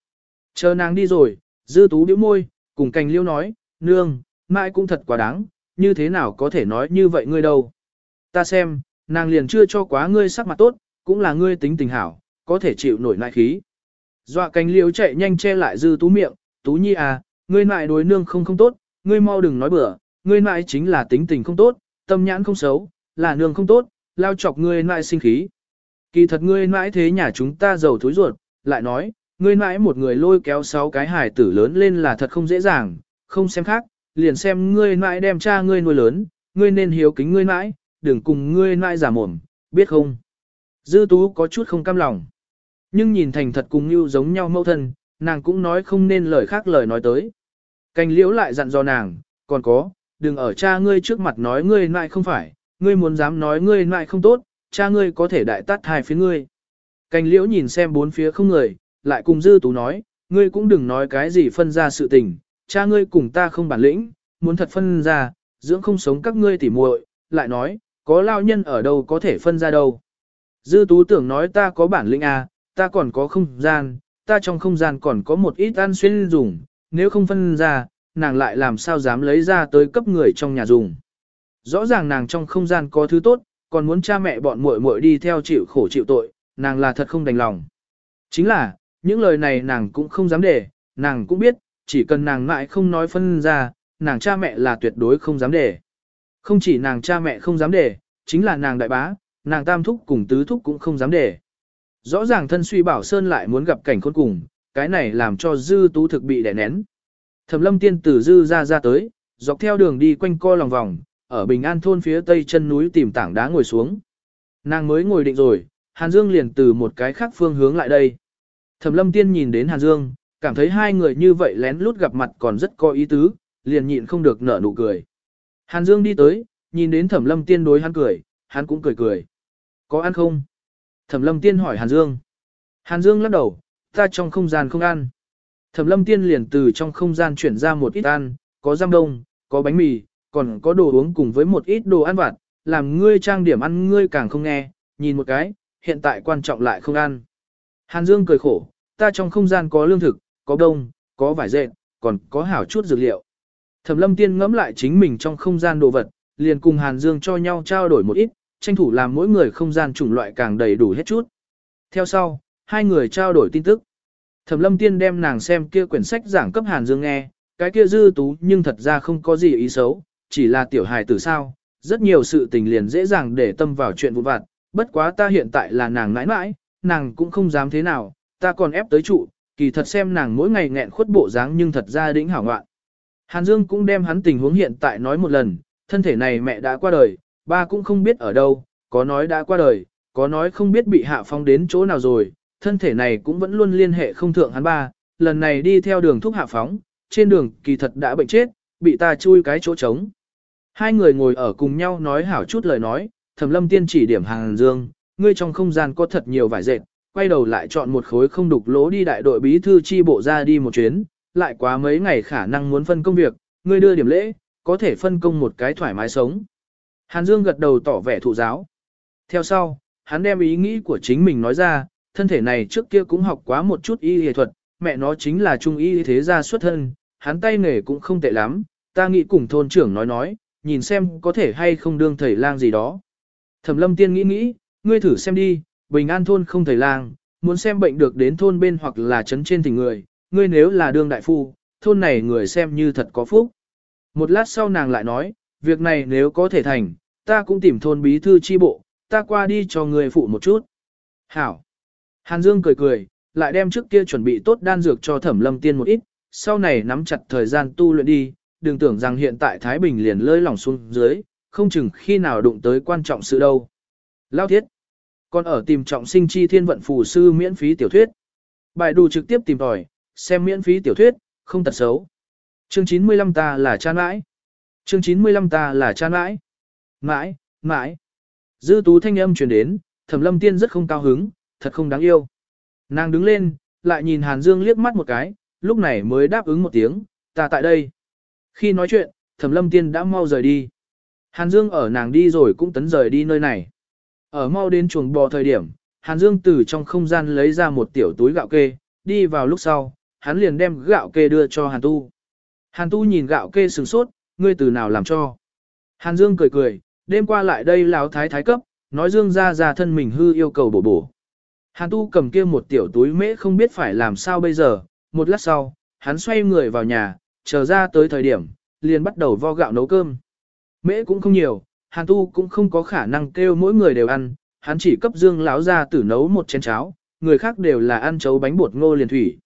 Speaker 1: Chờ nàng đi rồi, dư tú bĩu môi, cùng cành liễu nói, nương, mãi cũng thật quá đáng, như thế nào có thể nói như vậy ngươi đâu. Ta xem, nàng liền chưa cho quá ngươi sắc mặt tốt, cũng là ngươi tính tình hảo, có thể chịu nổi nại khí. Dọa cánh liễu chạy nhanh che lại dư tú miệng, tú nhi à, ngươi nại đối nương không không tốt, ngươi mau đừng nói bừa, ngươi nại chính là tính tình không tốt, tâm nhãn không xấu, là nương không tốt, lao chọc ngươi nại sinh khí. Kỳ thật ngươi nại thế nhà chúng ta giàu thối ruột, lại nói, ngươi nại một người lôi kéo sáu cái hài tử lớn lên là thật không dễ dàng, không xem khác, liền xem ngươi nại đem cha ngươi nuôi lớn, ngươi nên hiếu kính ngươi nại, đừng cùng ngươi nại giả mồm, biết không? Dư tú có chút không cam lòng. Nhưng nhìn thành thật cùng như giống nhau mâu thân, nàng cũng nói không nên lời khác lời nói tới. Cành liễu lại dặn dò nàng, còn có, đừng ở cha ngươi trước mặt nói ngươi lại không phải, ngươi muốn dám nói ngươi lại không tốt, cha ngươi có thể đại tát hai phía ngươi. Cành liễu nhìn xem bốn phía không người, lại cùng dư tú nói, ngươi cũng đừng nói cái gì phân ra sự tình, cha ngươi cùng ta không bản lĩnh, muốn thật phân ra, dưỡng không sống các ngươi tỉ muội, lại nói, có lao nhân ở đâu có thể phân ra đâu. Dư tú tưởng nói ta có bản lĩnh à, ta còn có không gian, ta trong không gian còn có một ít ăn xuyên dùng, nếu không phân ra, nàng lại làm sao dám lấy ra tới cấp người trong nhà dùng. Rõ ràng nàng trong không gian có thứ tốt, còn muốn cha mẹ bọn muội muội đi theo chịu khổ chịu tội, nàng là thật không đành lòng. Chính là, những lời này nàng cũng không dám để, nàng cũng biết, chỉ cần nàng mãi không nói phân ra, nàng cha mẹ là tuyệt đối không dám để. Không chỉ nàng cha mẹ không dám để, chính là nàng đại bá, nàng tam thúc cùng tứ thúc cũng không dám để. Rõ ràng thân suy bảo sơn lại muốn gặp cảnh khốn cùng, cái này làm cho dư tú thực bị đè nén. Thẩm lâm tiên tử dư ra ra tới, dọc theo đường đi quanh co lòng vòng, ở Bình An thôn phía tây chân núi tìm tảng đá ngồi xuống. Nàng mới ngồi định rồi, Hàn Dương liền từ một cái khác phương hướng lại đây. Thẩm lâm tiên nhìn đến Hàn Dương, cảm thấy hai người như vậy lén lút gặp mặt còn rất có ý tứ, liền nhịn không được nở nụ cười. Hàn Dương đi tới, nhìn đến thẩm lâm tiên đối hắn cười, hắn cũng cười cười. Có ăn không? Thẩm lâm tiên hỏi Hàn Dương. Hàn Dương lắc đầu, ta trong không gian không ăn. Thẩm lâm tiên liền từ trong không gian chuyển ra một ít ăn, có giam đông, có bánh mì, còn có đồ uống cùng với một ít đồ ăn vặt, làm ngươi trang điểm ăn ngươi càng không nghe, nhìn một cái, hiện tại quan trọng lại không ăn. Hàn Dương cười khổ, ta trong không gian có lương thực, có đông, có vải dệt, còn có hảo chút dược liệu. Thẩm lâm tiên ngẫm lại chính mình trong không gian đồ vật, liền cùng Hàn Dương cho nhau trao đổi một ít, tranh thủ làm mỗi người không gian chủng loại càng đầy đủ hết chút. Theo sau, hai người trao đổi tin tức. Thẩm lâm tiên đem nàng xem kia quyển sách giảng cấp Hàn Dương nghe, cái kia dư tú nhưng thật ra không có gì ý xấu, chỉ là tiểu hài tử sao, rất nhiều sự tình liền dễ dàng để tâm vào chuyện vụn vặt, bất quá ta hiện tại là nàng nãi nãi, nàng cũng không dám thế nào, ta còn ép tới trụ, kỳ thật xem nàng mỗi ngày nghẹn khuất bộ dáng nhưng thật ra đỉnh hảo ngoạn. Hàn Dương cũng đem hắn tình huống hiện tại nói một lần, thân thể này mẹ đã qua đời, ba cũng không biết ở đâu, có nói đã qua đời, có nói không biết bị hạ phong đến chỗ nào rồi, thân thể này cũng vẫn luôn liên hệ không thượng hắn ba, lần này đi theo đường thúc hạ phóng, trên đường kỳ thật đã bệnh chết, bị ta chui cái chỗ trống. Hai người ngồi ở cùng nhau nói hảo chút lời nói, thẩm lâm tiên chỉ điểm hàng dương, ngươi trong không gian có thật nhiều vải dệt, quay đầu lại chọn một khối không đục lỗ đi đại đội bí thư chi bộ ra đi một chuyến, lại quá mấy ngày khả năng muốn phân công việc, ngươi đưa điểm lễ, có thể phân công một cái thoải mái sống. Hàn Dương gật đầu tỏ vẻ thụ giáo. Theo sau, hắn đem ý nghĩ của chính mình nói ra, thân thể này trước kia cũng học quá một chút y y thuật, mẹ nó chính là trung y thế gia xuất thân, hắn tay nghề cũng không tệ lắm, ta nghĩ cùng thôn trưởng nói nói, nhìn xem có thể hay không đương thầy lang gì đó. Thẩm lâm tiên nghĩ nghĩ, ngươi thử xem đi, bình an thôn không thầy lang, muốn xem bệnh được đến thôn bên hoặc là trấn trên tình người, ngươi nếu là đương đại phu, thôn này người xem như thật có phúc. Một lát sau nàng lại nói, việc này nếu có thể thành, ta cũng tìm thôn bí thư chi bộ, ta qua đi cho người phụ một chút. Hảo. Hàn Dương cười cười, lại đem trước kia chuẩn bị tốt đan dược cho thẩm lâm tiên một ít, sau này nắm chặt thời gian tu luyện đi, đừng tưởng rằng hiện tại Thái Bình liền lơi lỏng xuống dưới, không chừng khi nào đụng tới quan trọng sự đâu. Lao thiết. Còn ở tìm trọng sinh chi thiên vận phù sư miễn phí tiểu thuyết. Bài đủ trực tiếp tìm tòi, xem miễn phí tiểu thuyết, không tật xấu. Chương 95 ta là cha mãi. Chương 95 ta là cha mãi. Mãi, mãi. Dư tú thanh âm truyền đến, thẩm lâm tiên rất không cao hứng, thật không đáng yêu. Nàng đứng lên, lại nhìn Hàn Dương liếc mắt một cái, lúc này mới đáp ứng một tiếng, ta tại đây. Khi nói chuyện, thẩm lâm tiên đã mau rời đi. Hàn Dương ở nàng đi rồi cũng tấn rời đi nơi này. Ở mau đến chuồng bò thời điểm, Hàn Dương từ trong không gian lấy ra một tiểu túi gạo kê, đi vào lúc sau, hắn liền đem gạo kê đưa cho Hàn Tu. Hàn Tu nhìn gạo kê sừng sốt, ngươi từ nào làm cho. Hàn Dương cười cười, đêm qua lại đây lão thái thái cấp, nói Dương ra ra thân mình hư yêu cầu bổ bổ. Hàn Tu cầm kia một tiểu túi mễ không biết phải làm sao bây giờ, một lát sau, hắn xoay người vào nhà, chờ ra tới thời điểm, liền bắt đầu vo gạo nấu cơm. Mễ cũng không nhiều, Hàn Tu cũng không có khả năng kêu mỗi người đều ăn, hắn chỉ cấp Dương lão ra tử nấu một chén cháo, người khác đều là ăn chấu bánh bột ngô liền thủy.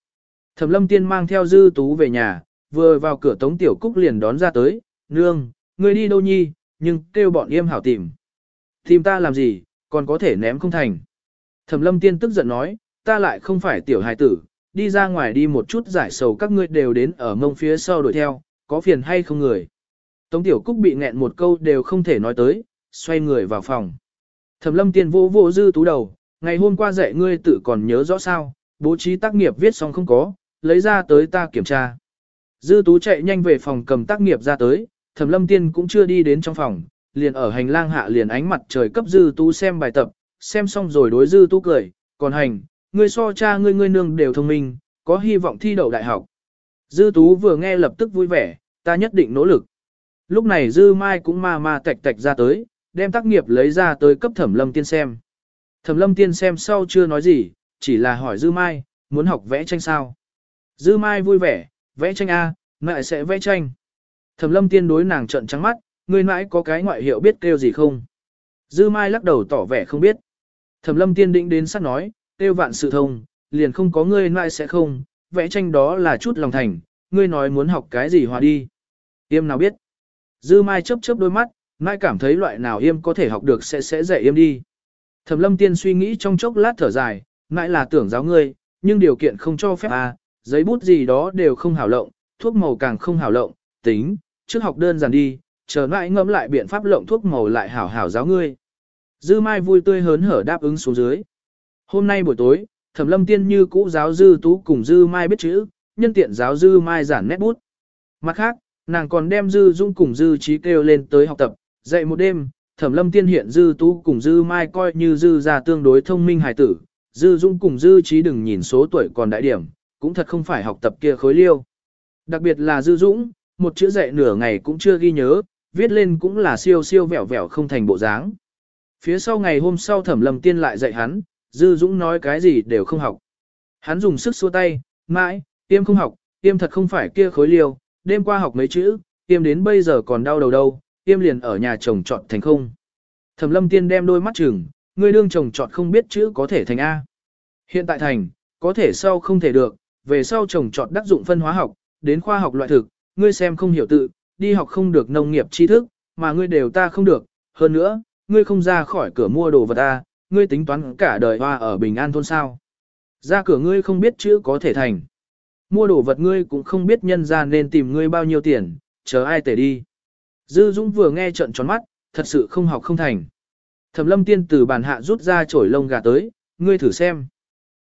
Speaker 1: Thẩm Lâm Tiên mang theo Dư Tú về nhà, vừa vào cửa Tống Tiểu Cúc liền đón ra tới, "Nương, người đi đâu nhi, nhưng kêu bọn yêm hảo tìm." "Tìm ta làm gì, còn có thể ném không thành." Thẩm Lâm Tiên tức giận nói, "Ta lại không phải tiểu hài tử, đi ra ngoài đi một chút giải sầu các ngươi đều đến ở mông phía sau đuổi theo, có phiền hay không người?" Tống Tiểu Cúc bị nghẹn một câu đều không thể nói tới, xoay người vào phòng. Thẩm Lâm Tiên vô vô Dư Tú đầu, "Ngày hôm qua dạy ngươi tự còn nhớ rõ sao, bố trí tác nghiệp viết xong không có, lấy ra tới ta kiểm tra. Dư tú chạy nhanh về phòng cầm tác nghiệp ra tới, thẩm lâm tiên cũng chưa đi đến trong phòng, liền ở hành lang hạ liền ánh mặt trời cấp dư tú xem bài tập, xem xong rồi đối dư tú cười, còn hành, ngươi so cha ngươi ngươi nương đều thông minh, có hy vọng thi đậu đại học. Dư tú vừa nghe lập tức vui vẻ, ta nhất định nỗ lực. Lúc này dư mai cũng ma ma tạch tạch ra tới, đem tác nghiệp lấy ra tới cấp thẩm lâm tiên xem. Thẩm lâm tiên xem sau chưa nói gì, chỉ là hỏi dư mai, muốn học vẽ tranh sao. Dư Mai vui vẻ, vẽ tranh A, mẹ sẽ vẽ tranh. Thẩm lâm tiên đối nàng trợn trắng mắt, ngươi mãi có cái ngoại hiệu biết kêu gì không? Dư Mai lắc đầu tỏ vẻ không biết. Thẩm lâm tiên định đến sát nói, kêu vạn sự thông, liền không có ngươi mãi sẽ không, vẽ tranh đó là chút lòng thành, ngươi nói muốn học cái gì hòa đi. Yêm nào biết. Dư Mai chớp chớp đôi mắt, Mai cảm thấy loại nào Yêm có thể học được sẽ sẽ dạy Yêm đi. Thẩm lâm tiên suy nghĩ trong chốc lát thở dài, mãi là tưởng giáo ngươi, nhưng điều kiện không cho phép à, giấy bút gì đó đều không hảo lộng, thuốc màu càng không hảo lộng, tính, trước học đơn giản đi, chờ mãi ngẫm lại biện pháp lộng thuốc màu lại hảo hảo giáo ngươi. Dư Mai vui tươi hớn hở đáp ứng xuống dưới. Hôm nay buổi tối, Thẩm Lâm Tiên như cũ giáo Dư Tú cùng Dư Mai biết chữ, nhân tiện giáo Dư Mai giản nét bút. Mặt khác, nàng còn đem Dư Dung cùng Dư Trí kêu lên tới học tập, dạy một đêm, Thẩm Lâm Tiên hiện Dư Tú cùng Dư Mai coi như Dư gia tương đối thông minh hài tử, Dư Dung cùng Dư Trí đừng nhìn số tuổi còn đại điểm, cũng thật không phải học tập kia khối liêu. Đặc biệt là Dư Dũng, một chữ dạy nửa ngày cũng chưa ghi nhớ, viết lên cũng là siêu siêu vẹo vẹo không thành bộ dáng. Phía sau ngày hôm sau thẩm lầm tiên lại dạy hắn, Dư Dũng nói cái gì đều không học. Hắn dùng sức xua tay, mãi, tiêm không học, tiêm thật không phải kia khối liêu, đêm qua học mấy chữ, tiêm đến bây giờ còn đau đầu đâu, tiêm liền ở nhà chồng chọn thành không. Thẩm lâm tiên đem đôi mắt chừng, người đương chồng chọn không biết chữ có thể thành A. Hiện tại thành, có thể sau không thể được, về sau chồng trọt đắc dụng phân hóa học, đến khoa học loại thực, ngươi xem không hiểu tự, đi học không được nông nghiệp tri thức, mà ngươi đều ta không được, hơn nữa, ngươi không ra khỏi cửa mua đồ vật ta, ngươi tính toán cả đời hoa ở bình an thôn sao. Ra cửa ngươi không biết chữ có thể thành. mua đồ vật ngươi cũng không biết nhân ra nên tìm ngươi bao nhiêu tiền, chờ ai tể đi. Dư Dũng vừa nghe trận tròn mắt, thật sự không học không thành. Thẩm lâm tiên từ bàn hạ rút ra chổi lông gà tới, ngươi thử xem.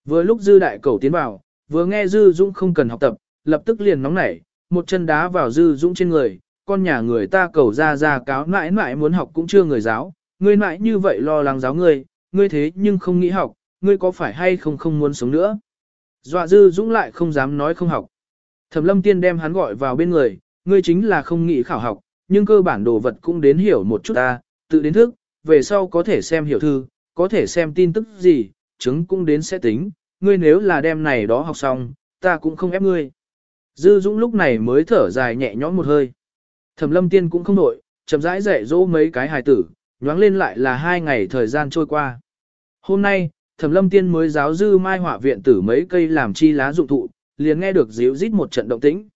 Speaker 1: Vừa lúc Dư đại cầu tiến vào, vừa nghe Dư Dũng không cần học tập, lập tức liền nóng nảy, một chân đá vào Dư Dũng trên người, con nhà người ta cầu ra ra cáo mãi mãi muốn học cũng chưa người giáo, ngươi mãi như vậy lo lắng giáo ngươi, ngươi thế nhưng không nghĩ học, ngươi có phải hay không không muốn sống nữa. Dọa Dư Dũng lại không dám nói không học. Thẩm lâm tiên đem hắn gọi vào bên người, ngươi chính là không nghĩ khảo học, nhưng cơ bản đồ vật cũng đến hiểu một chút ta, tự đến thức, về sau có thể xem hiểu thư, có thể xem tin tức gì, chứng cũng đến sẽ tính, ngươi nếu là đem này đó học xong, ta cũng không ép ngươi. Dư Dũng lúc này mới thở dài nhẹ nhõm một hơi. Thẩm lâm tiên cũng không nổi, chậm rãi dạy dỗ mấy cái hài tử, nhoáng lên lại là hai ngày thời gian trôi qua. Hôm nay, Thẩm lâm tiên mới giáo dư mai họa viện tử mấy cây làm chi lá dụng thụ, liền nghe được díu rít một trận động tĩnh.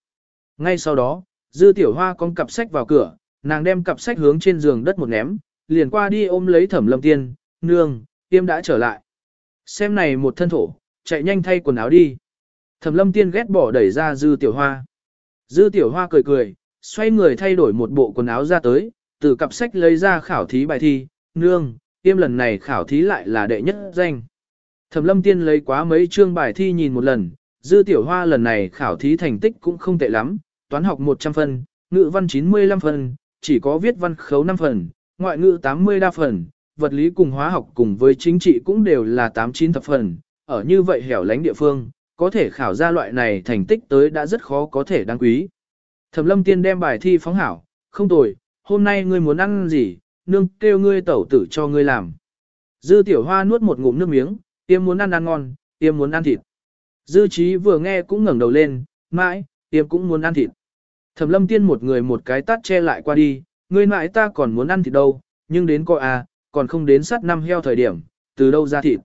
Speaker 1: Ngay sau đó, dư tiểu hoa con cặp sách vào cửa, nàng đem cặp sách hướng trên giường đất một ném, liền qua đi ôm lấy thẩm lâm tiên, nương, tiêm đã trở lại. Xem này một thân thổ, chạy nhanh thay quần áo đi. Thẩm lâm tiên ghét bỏ đẩy ra dư tiểu hoa. Dư tiểu hoa cười cười, xoay người thay đổi một bộ quần áo ra tới, từ cặp sách lấy ra khảo thí bài thi, nương, tiêm lần này khảo thí lại là đệ nhất danh. Thẩm lâm tiên lấy quá mấy chương bài thi nhìn một lần, dư tiểu hoa lần này khảo thí thành tích cũng không tệ lắm, toán học 100 phân, ngữ văn 95 phân, chỉ có viết văn khấu 5 phần, ngoại ngữ 80 đa phần, vật lý cùng hóa học cùng với chính trị cũng đều là 89 thập phần, ở như vậy hẻo lánh địa phương, có thể khảo ra loại này thành tích tới đã rất khó có thể đáng quý. Thẩm lâm tiên đem bài thi phóng hảo, không tồi, hôm nay ngươi muốn ăn gì, nương kêu ngươi tẩu tử cho ngươi làm. Dư tiểu hoa nuốt một ngụm nước miếng, tiêm muốn ăn ăn ngon, tiêm muốn ăn thịt. Dư trí vừa nghe cũng ngẩng đầu lên, mãi, tiêm cũng muốn ăn thịt. Thẩm lâm tiên một người một cái tát che lại qua đi, ngươi mãi ta còn muốn ăn thịt đâu, nhưng đến coi à, còn không đến sát năm heo thời điểm, từ đâu ra thịt.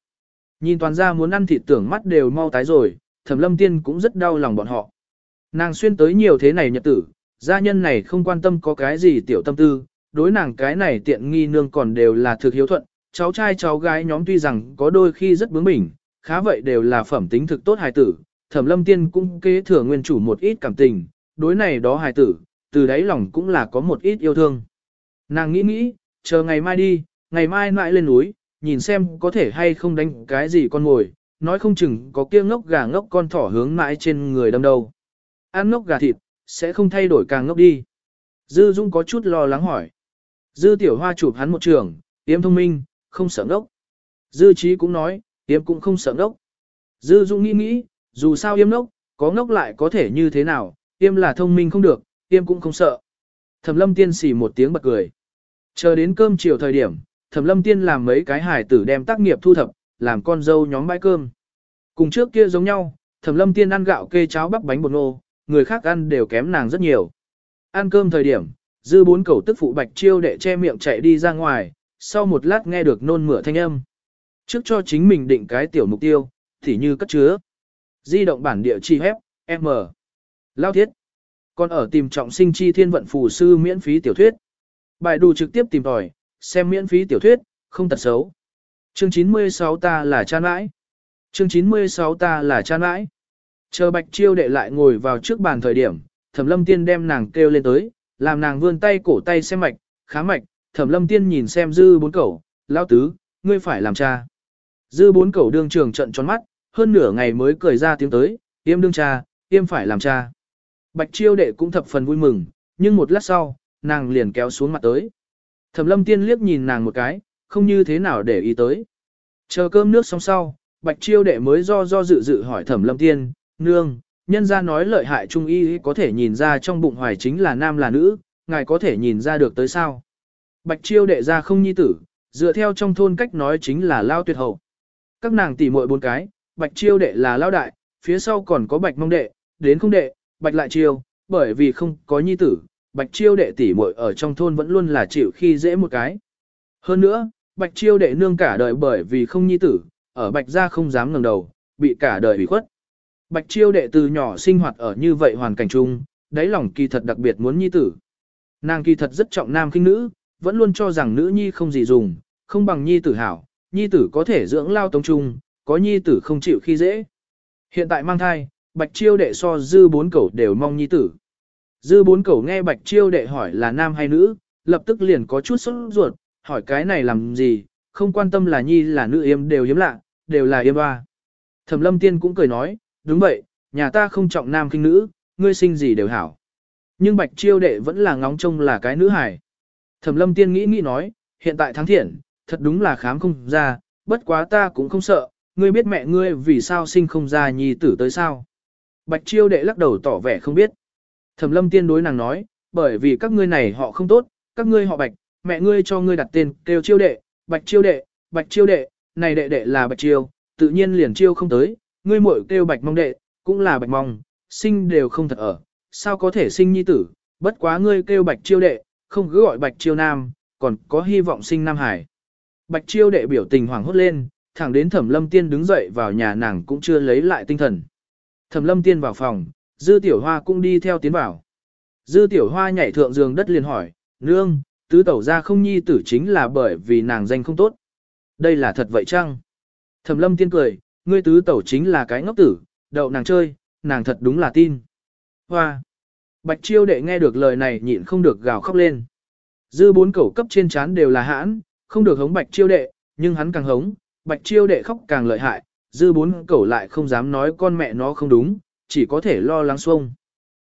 Speaker 1: Nhìn toàn ra muốn ăn thịt tưởng mắt đều mau tái rồi, thẩm lâm tiên cũng rất đau lòng bọn họ. Nàng xuyên tới nhiều thế này nhật tử, gia nhân này không quan tâm có cái gì tiểu tâm tư, đối nàng cái này tiện nghi nương còn đều là thực hiếu thuận, cháu trai cháu gái nhóm tuy rằng có đôi khi rất bướng bỉnh, khá vậy đều là phẩm tính thực tốt hài tử, thẩm lâm tiên cũng kế thừa nguyên chủ một ít cảm tình, đối này đó hài tử, từ đáy lòng cũng là có một ít yêu thương. Nàng nghĩ nghĩ, chờ ngày mai đi, ngày mai lại lên núi, nhìn xem có thể hay không đánh cái gì con ngồi, nói không chừng có kia ngốc gà ngốc con thỏ hướng mãi trên người đâm đầu Ăn ngốc gà thịt, sẽ không thay đổi càng ngốc đi. Dư Dung có chút lo lắng hỏi. Dư Tiểu Hoa chụp hắn một trường, yếm thông minh, không sợ ngốc. Dư Trí cũng nói, yếm cũng không sợ ngốc. Dư Dung nghĩ nghĩ, dù sao yếm ngốc, có ngốc lại có thể như thế nào, yếm là thông minh không được, yếm cũng không sợ. Thẩm lâm tiên xỉ một tiếng bật cười. Chờ đến cơm chiều thời điểm, thẩm lâm tiên làm mấy cái hải tử đem tác nghiệp thu thập, làm con dâu nhóm bãi cơm. Cùng trước kia giống nhau, thẩm lâm tiên ăn gạo kê cháo bắp bánh bột nô, người khác ăn đều kém nàng rất nhiều. Ăn cơm thời điểm, dư bốn cầu tức phụ bạch chiêu đệ che miệng chạy đi ra ngoài, sau một lát nghe được nôn mửa thanh âm. Trước cho chính mình định cái tiểu mục tiêu, thì như cất chứa. Di động bản địa chi hép, M. Lao thiết. Còn ở tìm trọng sinh chi thiên vận phù sư miễn phí tiểu thuyết. Bài đủ trực tiếp tìm tòi, xem miễn phí tiểu thuyết, không tật xấu. Chương 96 ta là cha nãi. Chương 96 ta là cha nãi. Chờ bạch chiêu đệ lại ngồi vào trước bàn thời điểm, thẩm lâm tiên đem nàng kêu lên tới, làm nàng vươn tay cổ tay xem mạch, khá mạch, thẩm lâm tiên nhìn xem dư bốn cẩu, Lão tứ, ngươi phải làm cha. Dư bốn cẩu đương trường trận tròn mắt, hơn nửa ngày mới cười ra tiếng tới, yêm đương cha, yêm phải làm cha. Bạch chiêu đệ cũng thập phần vui mừng, nhưng một lát sau, nàng liền kéo xuống mặt tới. Thẩm lâm tiên liếc nhìn nàng một cái, không như thế nào để ý tới. Chờ cơm nước xong sau, bạch chiêu đệ mới do do dự dự hỏi thẩm lâm tiên, nương, nhân gia nói lợi hại trung y có thể nhìn ra trong bụng hoài chính là nam là nữ, ngài có thể nhìn ra được tới sao. Bạch chiêu đệ ra không nhi tử, dựa theo trong thôn cách nói chính là lao tuyệt hậu. Các nàng tỉ muội bốn cái, bạch chiêu đệ là lao đại, phía sau còn có bạch mông đệ, đến không đệ, bạch lại chiêu, bởi vì không có nhi tử, bạch chiêu đệ tỉ muội ở trong thôn vẫn luôn là chịu khi dễ một cái. Hơn nữa, bạch chiêu đệ nương cả đời bởi vì không nhi tử, ở bạch gia không dám ngẩng đầu, bị cả đời bị khuất. Bạch chiêu đệ từ nhỏ sinh hoạt ở như vậy hoàn cảnh chung, đáy lòng kỳ thật đặc biệt muốn nhi tử. Nàng kỳ thật rất trọng nam khinh nữ, vẫn luôn cho rằng nữ nhi không gì dùng, không bằng nhi tử hảo, nhi tử có thể dưỡng lao tống trung, có nhi tử không chịu khi dễ. Hiện tại mang thai, bạch chiêu đệ so dư bốn cẩu đều mong nhi tử. Dư bốn cẩu nghe bạch chiêu đệ hỏi là nam hay nữ, lập tức liền có chút sốt ruột, hỏi cái này làm gì, không quan tâm là nhi là nữ yếm đều hiếm lạ, đều là yếm ba. Thẩm lâm tiên cũng cười nói, đúng vậy, nhà ta không trọng nam kinh nữ, ngươi sinh gì đều hảo. Nhưng bạch chiêu đệ vẫn là ngóng trông là cái nữ hài. Thẩm lâm tiên nghĩ nghĩ nói, hiện tại thắng thiện, thật đúng là khám không ra, bất quá ta cũng không sợ, ngươi biết mẹ ngươi vì sao sinh không ra nhi tử tới sao. Bạch chiêu đệ lắc đầu tỏ vẻ không biết. Thẩm lâm tiên đối nàng nói, bởi vì các ngươi này họ không tốt, các ngươi họ bạch, mẹ ngươi cho ngươi đặt tên kêu chiêu đệ, bạch chiêu đệ, bạch chiêu đệ, này đệ đệ là bạch chiêu, tự nhiên liền chiêu không tới, ngươi muội kêu bạch mong đệ, cũng là bạch mong, sinh đều không thật ở, sao có thể sinh nhi tử, bất quá ngươi kêu bạch chiêu đệ, không cứ gọi bạch chiêu nam, còn có hy vọng sinh nam hải. Bạch chiêu đệ biểu tình hoảng hốt lên, thẳng đến thẩm lâm tiên đứng dậy vào nhà nàng cũng chưa lấy lại tinh thần. Thẩm lâm tiên vào phòng, dư tiểu hoa cũng đi theo tiến vào. Dư tiểu hoa nhảy thượng giường đất liền hỏi, nương, tứ tẩu ra không nhi tử chính là bởi vì nàng danh không tốt. Đây là thật vậy chăng? Thẩm lâm tiên cười, ngươi tứ tẩu chính là cái ngốc tử, đậu nàng chơi, nàng thật đúng là tin. Hoa! Bạch chiêu đệ nghe được lời này nhịn không được gào khóc lên. Dư bốn cẩu cấp trên chán đều là hãn, không được hống bạch chiêu đệ, nhưng hắn càng hống, bạch chiêu đệ khóc càng lợi hại, dư bốn cẩu lại không dám nói con mẹ nó không đúng, chỉ có thể lo lắng xuông.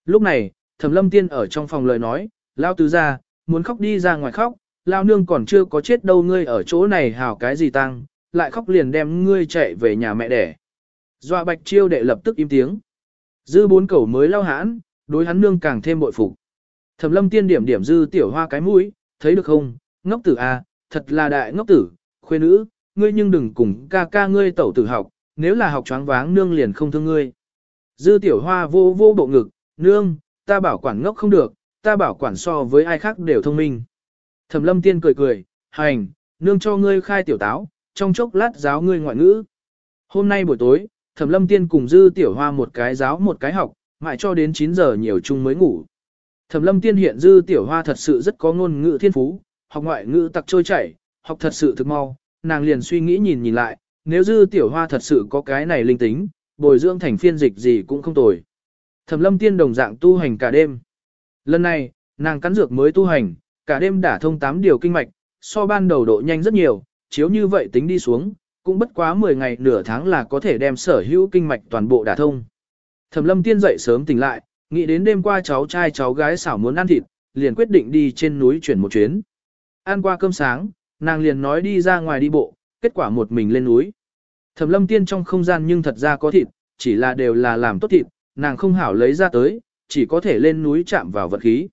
Speaker 1: Lúc này, thẩm lâm tiên ở trong phòng lời nói, lao tứ ra, muốn khóc đi ra ngoài khóc, lao nương còn chưa có chết đâu ngươi ở chỗ này hào cái gì tăng, lại khóc liền đem ngươi chạy về nhà mẹ đẻ. dọa bạch chiêu đệ lập tức im tiếng. Dư bốn cẩu mới lao hãn, đối hắn nương càng thêm bội phục. Thẩm lâm tiên điểm điểm dư tiểu hoa cái mũi, thấy được không, ngốc tử a, à, thật là đại ngốc tử, khuê nữ, ngươi nhưng đừng cùng ca ca ngươi tẩu tử học, nếu là học choáng váng nương liền không thương ngươi. Dư tiểu hoa vô vô bộ ngực, nương, ta bảo quản ngốc không được, ta bảo quản so với ai khác đều thông minh. Thẩm lâm tiên cười cười, hành, nương cho ngươi khai tiểu táo, trong chốc lát giáo ngươi ngoại ngữ. Hôm nay buổi tối, Thẩm lâm tiên cùng dư tiểu hoa một cái giáo một cái học, mãi cho đến 9 giờ nhiều chung mới ngủ. Thẩm lâm tiên hiện dư tiểu hoa thật sự rất có ngôn ngữ thiên phú, học ngoại ngữ tặc trôi chảy, học thật sự thực mau, nàng liền suy nghĩ nhìn nhìn lại, nếu dư tiểu hoa thật sự có cái này linh tính, bồi dưỡng thành phiên dịch gì cũng không tồi. Thẩm lâm tiên đồng dạng tu hành cả đêm. Lần này, nàng cắn dược mới tu hành, cả đêm đả thông 8 điều kinh mạch, so ban đầu độ nhanh rất nhiều, chiếu như vậy tính đi xuống, cũng bất quá 10 ngày nửa tháng là có thể đem sở hữu kinh mạch toàn bộ đả thông. Thẩm lâm tiên dậy sớm tỉnh lại, nghĩ đến đêm qua cháu trai cháu gái xảo muốn ăn thịt, liền quyết định đi trên núi chuyển một chuyến. Ăn qua cơm sáng, nàng liền nói đi ra ngoài đi bộ, kết quả một mình lên núi. Thẩm lâm tiên trong không gian nhưng thật ra có thịt, chỉ là đều là làm tốt thịt, nàng không hảo lấy ra tới, chỉ có thể lên núi chạm vào vật khí.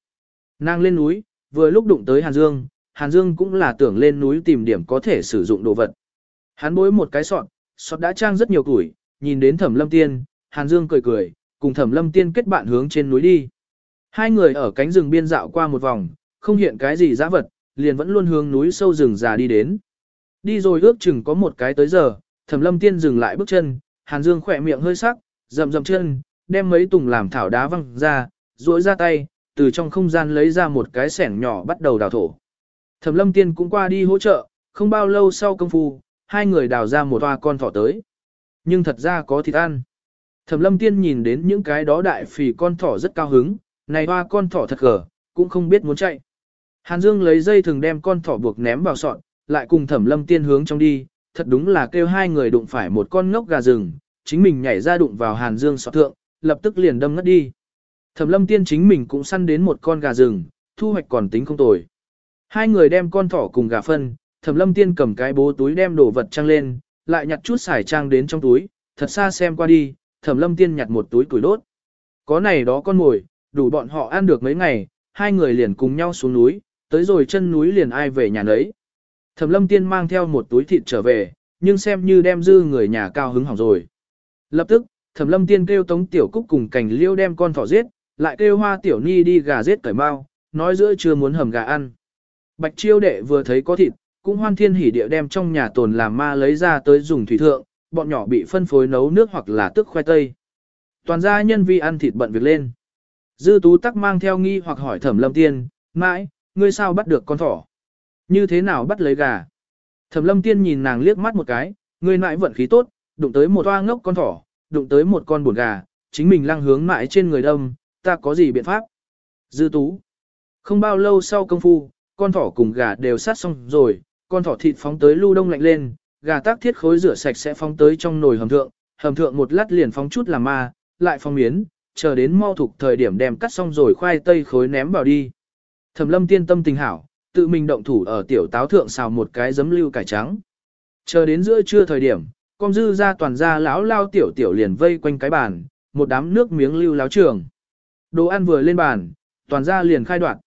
Speaker 1: Nàng lên núi, vừa lúc đụng tới Hàn Dương, Hàn Dương cũng là tưởng lên núi tìm điểm có thể sử dụng đồ vật. Hắn bối một cái sọt, sọt đã trang rất nhiều củi, nhìn đến thẩm lâm tiên, Hàn Dương cười cười, cùng thẩm lâm tiên kết bạn hướng trên núi đi. Hai người ở cánh rừng biên dạo qua một vòng, không hiện cái gì dã vật, liền vẫn luôn hướng núi sâu rừng già đi đến. Đi rồi ước chừng có một cái tới giờ, thẩm lâm tiên dừng lại bước chân, Hàn Dương khỏe miệng hơi sắc, rậm rậm chân, đem mấy tùng làm thảo đá văng ra, duỗi ra tay, từ trong không gian lấy ra một cái sẻng nhỏ bắt đầu đào thổ. Thẩm lâm tiên cũng qua đi hỗ trợ, không bao lâu sau công phu, hai người đào ra một toa con thỏ tới. Nhưng thật ra có thịt ăn. Thẩm lâm tiên nhìn đến những cái đó đại phì con thỏ rất cao hứng, này toa con thỏ thật gở, cũng không biết muốn chạy. Hàn Dương lấy dây thường đem con thỏ buộc ném vào sọt, lại cùng thẩm lâm tiên hướng trong đi, thật đúng là kêu hai người đụng phải một con ngốc gà rừng, chính mình nhảy ra đụng vào Hàn Dương sọt thượng, lập tức liền đâm ngất đi. Thẩm lâm tiên chính mình cũng săn đến một con gà rừng, thu hoạch còn tính không tồi. Hai người đem con thỏ cùng gà phân, thẩm lâm tiên cầm cái bố túi đem đồ vật trang lên, lại nhặt chút xài trang đến trong túi, thật xa xem qua đi, thẩm lâm tiên nhặt một túi củi đốt. Có này đó con mồi, đủ bọn họ ăn được mấy ngày, hai người liền cùng nhau xuống núi, tới rồi chân núi liền ai về nhà nấy. Thẩm lâm tiên mang theo một túi thịt trở về, nhưng xem như đem dư người nhà cao hứng hỏng rồi. Lập tức, thẩm lâm tiên kêu tống tiểu cúc cùng cảnh liêu đem con thỏ giết, lại kêu hoa tiểu ni đi gà giết cởi mau, nói giữa chưa muốn hầm gà ăn. Bạch chiêu đệ vừa thấy có thịt, cũng hoan thiên hỉ địa đem trong nhà tồn làm ma lấy ra tới dùng thủy thượng, bọn nhỏ bị phân phối nấu nước hoặc là tức khoai tây. Toàn gia nhân vi ăn thịt bận việc lên. Dư tú tắc mang theo nghi hoặc hỏi thẩm lâm tiên, mãi, ngươi sao bắt được con thỏ? Như thế nào bắt lấy gà? Thẩm lâm tiên nhìn nàng liếc mắt một cái, ngươi nại vận khí tốt, đụng tới một toa ngốc con thỏ, đụng tới một con buồn gà, chính mình lăng hướng mãi trên người đâm, ta có gì biện pháp? Dư tú. Không bao lâu sau công phu, con thỏ cùng gà đều sát xong rồi, con thỏ thịt phóng tới lưu đông lạnh lên, gà tác thiết khối rửa sạch sẽ phóng tới trong nồi hầm thượng, hầm thượng một lát liền phóng chút làm ma, lại phóng miến, chờ đến mau thục thời điểm đem cắt xong rồi khoai tây khối ném vào đi. Thẩm lâm tiên tâm tình hảo, tự mình động thủ ở tiểu táo thượng xào một cái giấm lưu cải trắng. Chờ đến giữa trưa thời điểm, con dư ra toàn ra lão lao tiểu tiểu liền vây quanh cái bàn, một đám nước miếng lưu láo trường. Đồ ăn vừa lên bàn, toàn ra liền khai đoạn.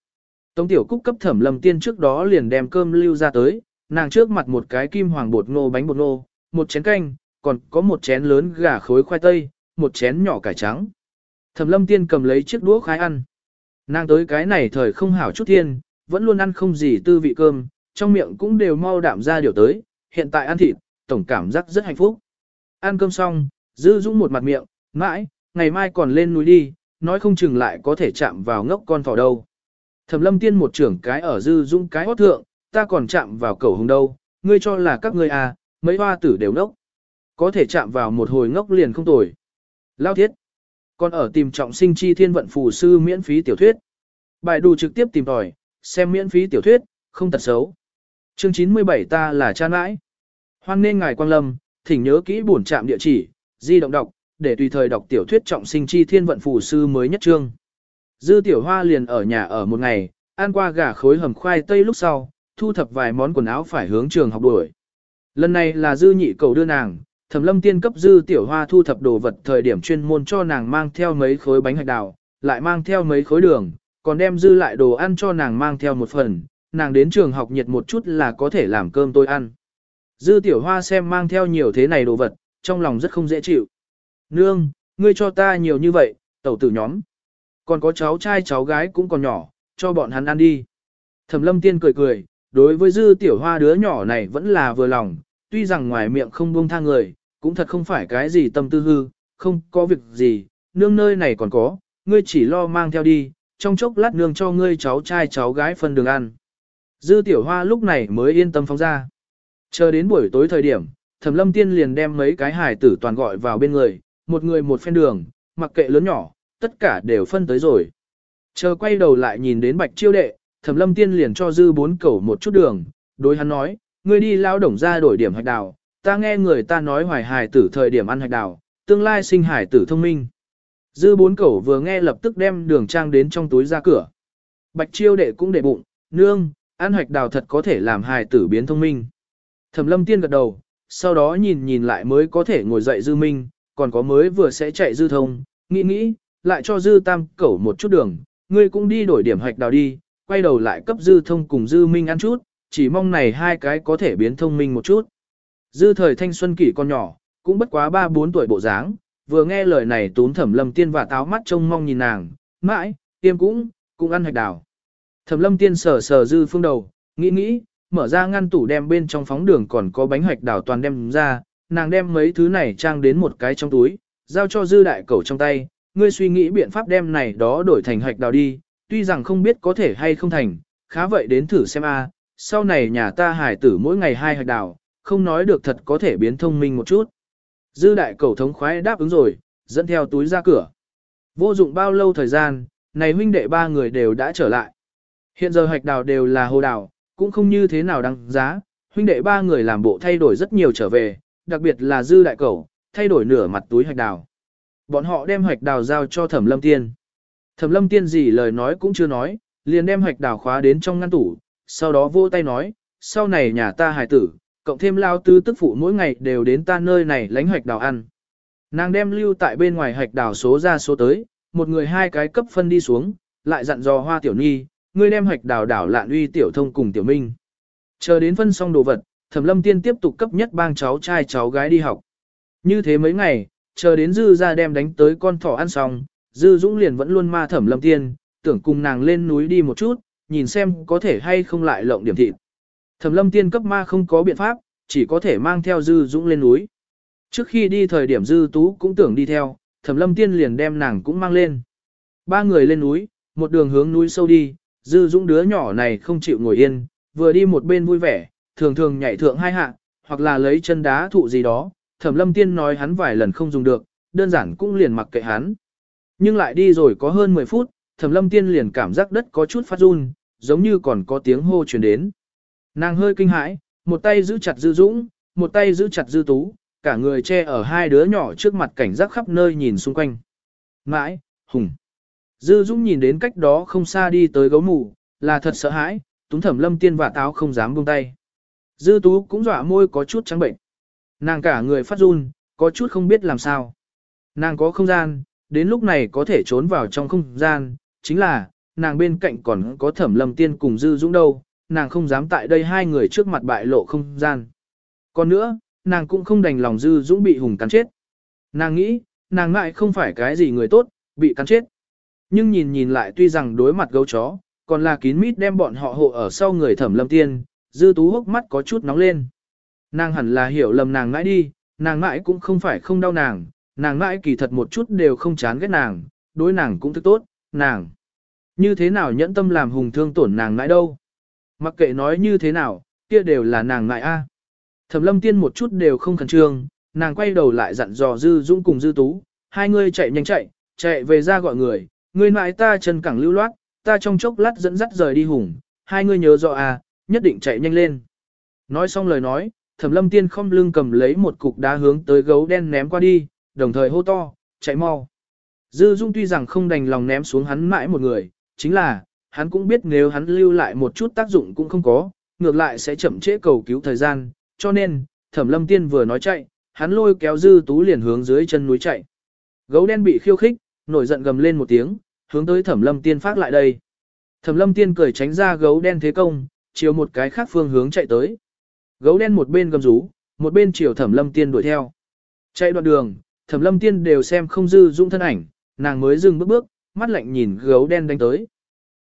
Speaker 1: Tống tiểu cúc cấp thẩm lâm tiên trước đó liền đem cơm lưu ra tới, nàng trước mặt một cái kim hoàng bột ngô bánh bột ngô, một chén canh, còn có một chén lớn gà khối khoai tây, một chén nhỏ cải trắng. Thẩm lâm tiên cầm lấy chiếc đũa khai ăn. Nàng tới cái này thời không hảo chút thiên, vẫn luôn ăn không gì tư vị cơm, trong miệng cũng đều mau đạm ra điều tới, hiện tại ăn thịt, tổng cảm giác rất hạnh phúc. Ăn cơm xong, dư dũng một mặt miệng, mãi, ngày mai còn lên núi đi, nói không chừng lại có thể chạm vào ngốc con thỏ đâu. Thẩm lâm tiên một trưởng cái ở dư dũng cái hót thượng, ta còn chạm vào cầu hùng đâu, ngươi cho là các ngươi à, mấy hoa tử đều ngốc. Có thể chạm vào một hồi ngốc liền không tồi. Lao thiết. Còn ở tìm trọng sinh chi thiên vận phù sư miễn phí tiểu thuyết. Bài đủ trực tiếp tìm tòi, xem miễn phí tiểu thuyết, không tật xấu. Chương 97 ta là cha nãi. Hoan nên ngài quang lâm, thỉnh nhớ kỹ bổn trạm địa chỉ, di động đọc, để tùy thời đọc tiểu thuyết trọng sinh chi thiên vận phù sư mới nhất chương. Dư tiểu hoa liền ở nhà ở một ngày, ăn qua gà khối hầm khoai tây lúc sau, thu thập vài món quần áo phải hướng trường học đuổi. Lần này là dư nhị cầu đưa nàng, thẩm lâm tiên cấp dư tiểu hoa thu thập đồ vật thời điểm chuyên môn cho nàng mang theo mấy khối bánh hạch đào, lại mang theo mấy khối đường, còn đem dư lại đồ ăn cho nàng mang theo một phần, nàng đến trường học nhiệt một chút là có thể làm cơm tôi ăn. Dư tiểu hoa xem mang theo nhiều thế này đồ vật, trong lòng rất không dễ chịu. Nương, ngươi cho ta nhiều như vậy, tẩu tử nhóm. Còn có cháu trai cháu gái cũng còn nhỏ, cho bọn hắn ăn đi. Thẩm lâm tiên cười cười, đối với dư tiểu hoa đứa nhỏ này vẫn là vừa lòng, tuy rằng ngoài miệng không buông tha người, cũng thật không phải cái gì tâm tư hư, không có việc gì, nương nơi này còn có, ngươi chỉ lo mang theo đi, trong chốc lát nương cho ngươi cháu trai cháu gái phân đường ăn. Dư tiểu hoa lúc này mới yên tâm phóng ra. Chờ đến buổi tối thời điểm, thẩm lâm tiên liền đem mấy cái hải tử toàn gọi vào bên người, một người một phen đường, mặc kệ lớn nhỏ, tất cả đều phân tới rồi. Chờ quay đầu lại nhìn đến bạch chiêu đệ, thẩm lâm tiên liền cho dư bốn cẩu một chút đường, đối hắn nói, ngươi đi lao động ra đổi điểm hạch đào, ta nghe người ta nói hoài hải tử thời điểm ăn hạch đào, tương lai sinh hải tử thông minh. Dư bốn cẩu vừa nghe lập tức đem đường trang đến trong túi ra cửa. Bạch chiêu đệ cũng để bụng, nương, ăn hoạch đào thật có thể làm hài tử biến thông minh. Thẩm lâm tiên gật đầu, sau đó nhìn nhìn lại mới có thể ngồi dậy dư minh, còn có mới vừa sẽ chạy dư thông, nghĩ nghĩ, lại cho dư tam cẩu một chút đường, ngươi cũng đi đổi điểm hoạch đào đi, quay đầu lại cấp dư thông cùng dư minh ăn chút, chỉ mong này hai cái có thể biến thông minh một chút. Dư thời thanh xuân kỷ con nhỏ, cũng bất quá 3-4 tuổi bộ dáng, vừa nghe lời này tún thẩm lâm tiên và táo mắt trông mong nhìn nàng, mãi, tiêm cũng, cũng ăn hạch đào. Thẩm lâm tiên sờ sờ dư phương đầu, nghĩ nghĩ, mở ra ngăn tủ đem bên trong phóng đường còn có bánh hạch đào toàn đem ra, nàng đem mấy thứ này trang đến một cái trong túi, giao cho dư đại cẩu trong tay, ngươi suy nghĩ biện pháp đem này đó đổi thành hạch đào đi, tuy rằng không biết có thể hay không thành, khá vậy đến thử xem a. sau này nhà ta hải tử mỗi ngày hai hạch đào, không nói được thật có thể biến thông minh một chút. Dư đại cầu thống khoái đáp ứng rồi, dẫn theo túi ra cửa. Vô dụng bao lâu thời gian, này huynh đệ ba người đều đã trở lại. Hiện giờ hạch đào đều là hồ đào, cũng không như thế nào đăng giá, huynh đệ ba người làm bộ thay đổi rất nhiều trở về, đặc biệt là dư đại cẩu, thay đổi nửa mặt túi hạch đào. Bọn họ đem hạch đào giao cho thẩm lâm tiên. Thẩm lâm tiên gì lời nói cũng chưa nói, liền đem hạch đào khóa đến trong ngăn tủ, sau đó vô tay nói, sau này nhà ta hài tử, cộng thêm lao tư tức phụ mỗi ngày đều đến ta nơi này lánh hạch đào ăn. Nàng đem lưu tại bên ngoài hạch đào số ra số tới, một người hai cái cấp phân đi xuống, lại dặn dò hoa tiểu nhi, ngươi đem hạch đào đảo lạn uy tiểu thông cùng tiểu minh. Chờ đến phân xong đồ vật, thẩm lâm tiên tiếp tục cấp nhất bang cháu trai cháu gái đi học. Như thế mấy ngày, chờ đến dư ra đem đánh tới con thỏ ăn xong, dư dũng liền vẫn luôn ma thẩm lâm tiên, tưởng cùng nàng lên núi đi một chút, nhìn xem có thể hay không lại lộng điểm thịt. Thẩm lâm tiên cấp ma không có biện pháp, chỉ có thể mang theo dư dũng lên núi. Trước khi đi thời điểm dư tú cũng tưởng đi theo, thẩm lâm tiên liền đem nàng cũng mang lên. Ba người lên núi, một đường hướng núi sâu đi, dư dũng đứa nhỏ này không chịu ngồi yên, vừa đi một bên vui vẻ, thường thường nhảy thượng hai hạ, hoặc là lấy chân đá thụ gì đó. Thẩm lâm tiên nói hắn vài lần không dùng được, đơn giản cũng liền mặc kệ hắn. Nhưng lại đi rồi có hơn 10 phút, Thẩm Lâm Tiên liền cảm giác đất có chút phát run, giống như còn có tiếng hô truyền đến. Nàng hơi kinh hãi, một tay giữ chặt Dư Dũng, một tay giữ chặt Dư Tú, cả người che ở hai đứa nhỏ trước mặt cảnh giác khắp nơi nhìn xung quanh. Mãi, hùng. Dư Dũng nhìn đến cách đó không xa đi tới gấu mù, là thật sợ hãi, túng thẩm lâm tiên và táo không dám buông tay. Dư Tú cũng dọa môi có chút trắng bệnh. Nàng cả người phát run, có chút không biết làm sao. Nàng có không gian, đến lúc này có thể trốn vào trong không gian, chính là, nàng bên cạnh còn có thẩm lâm tiên cùng Dư Dũng đâu, nàng không dám tại đây hai người trước mặt bại lộ không gian. Còn nữa, nàng cũng không đành lòng Dư Dũng bị hùng cắn chết. Nàng nghĩ, nàng ngại không phải cái gì người tốt, bị cắn chết. Nhưng nhìn nhìn lại tuy rằng đối mặt gấu chó, còn là kín mít đem bọn họ hộ ở sau người thẩm lâm tiên, Dư Tú hốc mắt có chút nóng lên. Nàng hẳn là hiểu lầm nàng ngãi đi, nàng ngãi cũng không phải không đau nàng, nàng ngãi kỳ thật một chút đều không chán ghét nàng, đối nàng cũng thức tốt, nàng. Như thế nào nhẫn tâm làm hùng thương tổn nàng ngãi đâu? Mặc kệ nói như thế nào, kia đều là nàng ngại a. Thẩm lâm tiên một chút đều không khẩn trương, nàng quay đầu lại dặn dò Dư Dũng cùng Dư Tú, hai người chạy nhanh chạy, chạy về ra gọi người, người nại ta chân cẳng lưu loát, ta trong chốc lát dẫn dắt rời đi hùng, hai người nhớ rõ à, nhất định chạy nhanh lên. Nói xong lời nói, Thẩm lâm tiên không lưng cầm lấy một cục đá hướng tới gấu đen ném qua đi, đồng thời hô to, chạy mau. Dư Dung tuy rằng không đành lòng ném xuống hắn mãi một người, chính là, hắn cũng biết nếu hắn lưu lại một chút tác dụng cũng không có, ngược lại sẽ chậm trễ cầu cứu thời gian, cho nên, thẩm lâm tiên vừa nói chạy, hắn lôi kéo dư tú liền hướng dưới chân núi chạy. Gấu đen bị khiêu khích, nổi giận gầm lên một tiếng, hướng tới thẩm lâm tiên phát lại đây. Thẩm lâm tiên cười tránh ra gấu đen thế công, chiều một cái khác phương hướng chạy tới. Gấu đen một bên gầm rú, một bên chiều thẩm lâm tiên đuổi theo. Chạy đoạn đường, thẩm lâm tiên đều xem không dư dung thân ảnh, nàng mới dừng bước bước, mắt lạnh nhìn gấu đen đánh tới.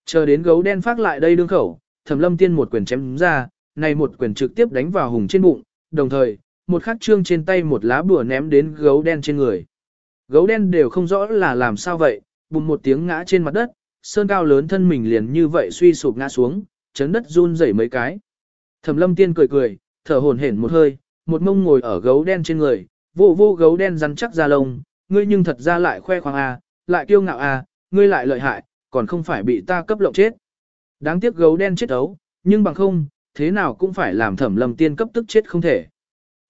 Speaker 1: Chờ đến gấu đen phát lại đây đương khẩu, thẩm lâm tiên một quyền chém ra, này một quyền trực tiếp đánh vào hùng trên bụng, đồng thời, một khắc trương trên tay một lá bùa ném đến gấu đen trên người. Gấu đen đều không rõ là làm sao vậy, bùng một tiếng ngã trên mặt đất, sơn cao lớn thân mình liền như vậy suy sụp ngã xuống, chấn đất run rẩy mấy cái. Thẩm lâm tiên cười cười, thở hổn hển một hơi, một mông ngồi ở gấu đen trên người, vô vô gấu đen rắn chắc ra lông, ngươi nhưng thật ra lại khoe khoang à, lại kiêu ngạo à, ngươi lại lợi hại, còn không phải bị ta cấp lộng chết. Đáng tiếc gấu đen chết ấu, nhưng bằng không, thế nào cũng phải làm thẩm lâm tiên cấp tức chết không thể.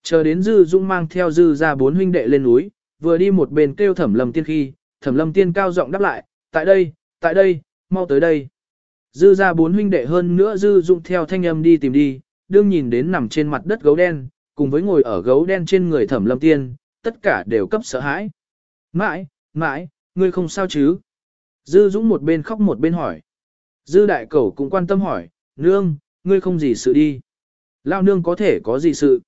Speaker 1: Chờ đến Dư Dung mang theo Dư ra bốn huynh đệ lên núi, vừa đi một bên kêu thẩm lâm tiên khi, thẩm lâm tiên cao giọng đáp lại, tại đây, tại đây, mau tới đây. Dư ra bốn huynh đệ hơn nữa Dư dụng theo thanh âm đi tìm đi, đương nhìn đến nằm trên mặt đất gấu đen, cùng với ngồi ở gấu đen trên người thẩm lâm tiên, tất cả đều cấp sợ hãi. Mãi, mãi, ngươi không sao chứ? Dư Dũng một bên khóc một bên hỏi. Dư đại cẩu cũng quan tâm hỏi, nương, ngươi không gì sự đi. Lao nương có thể có gì sự.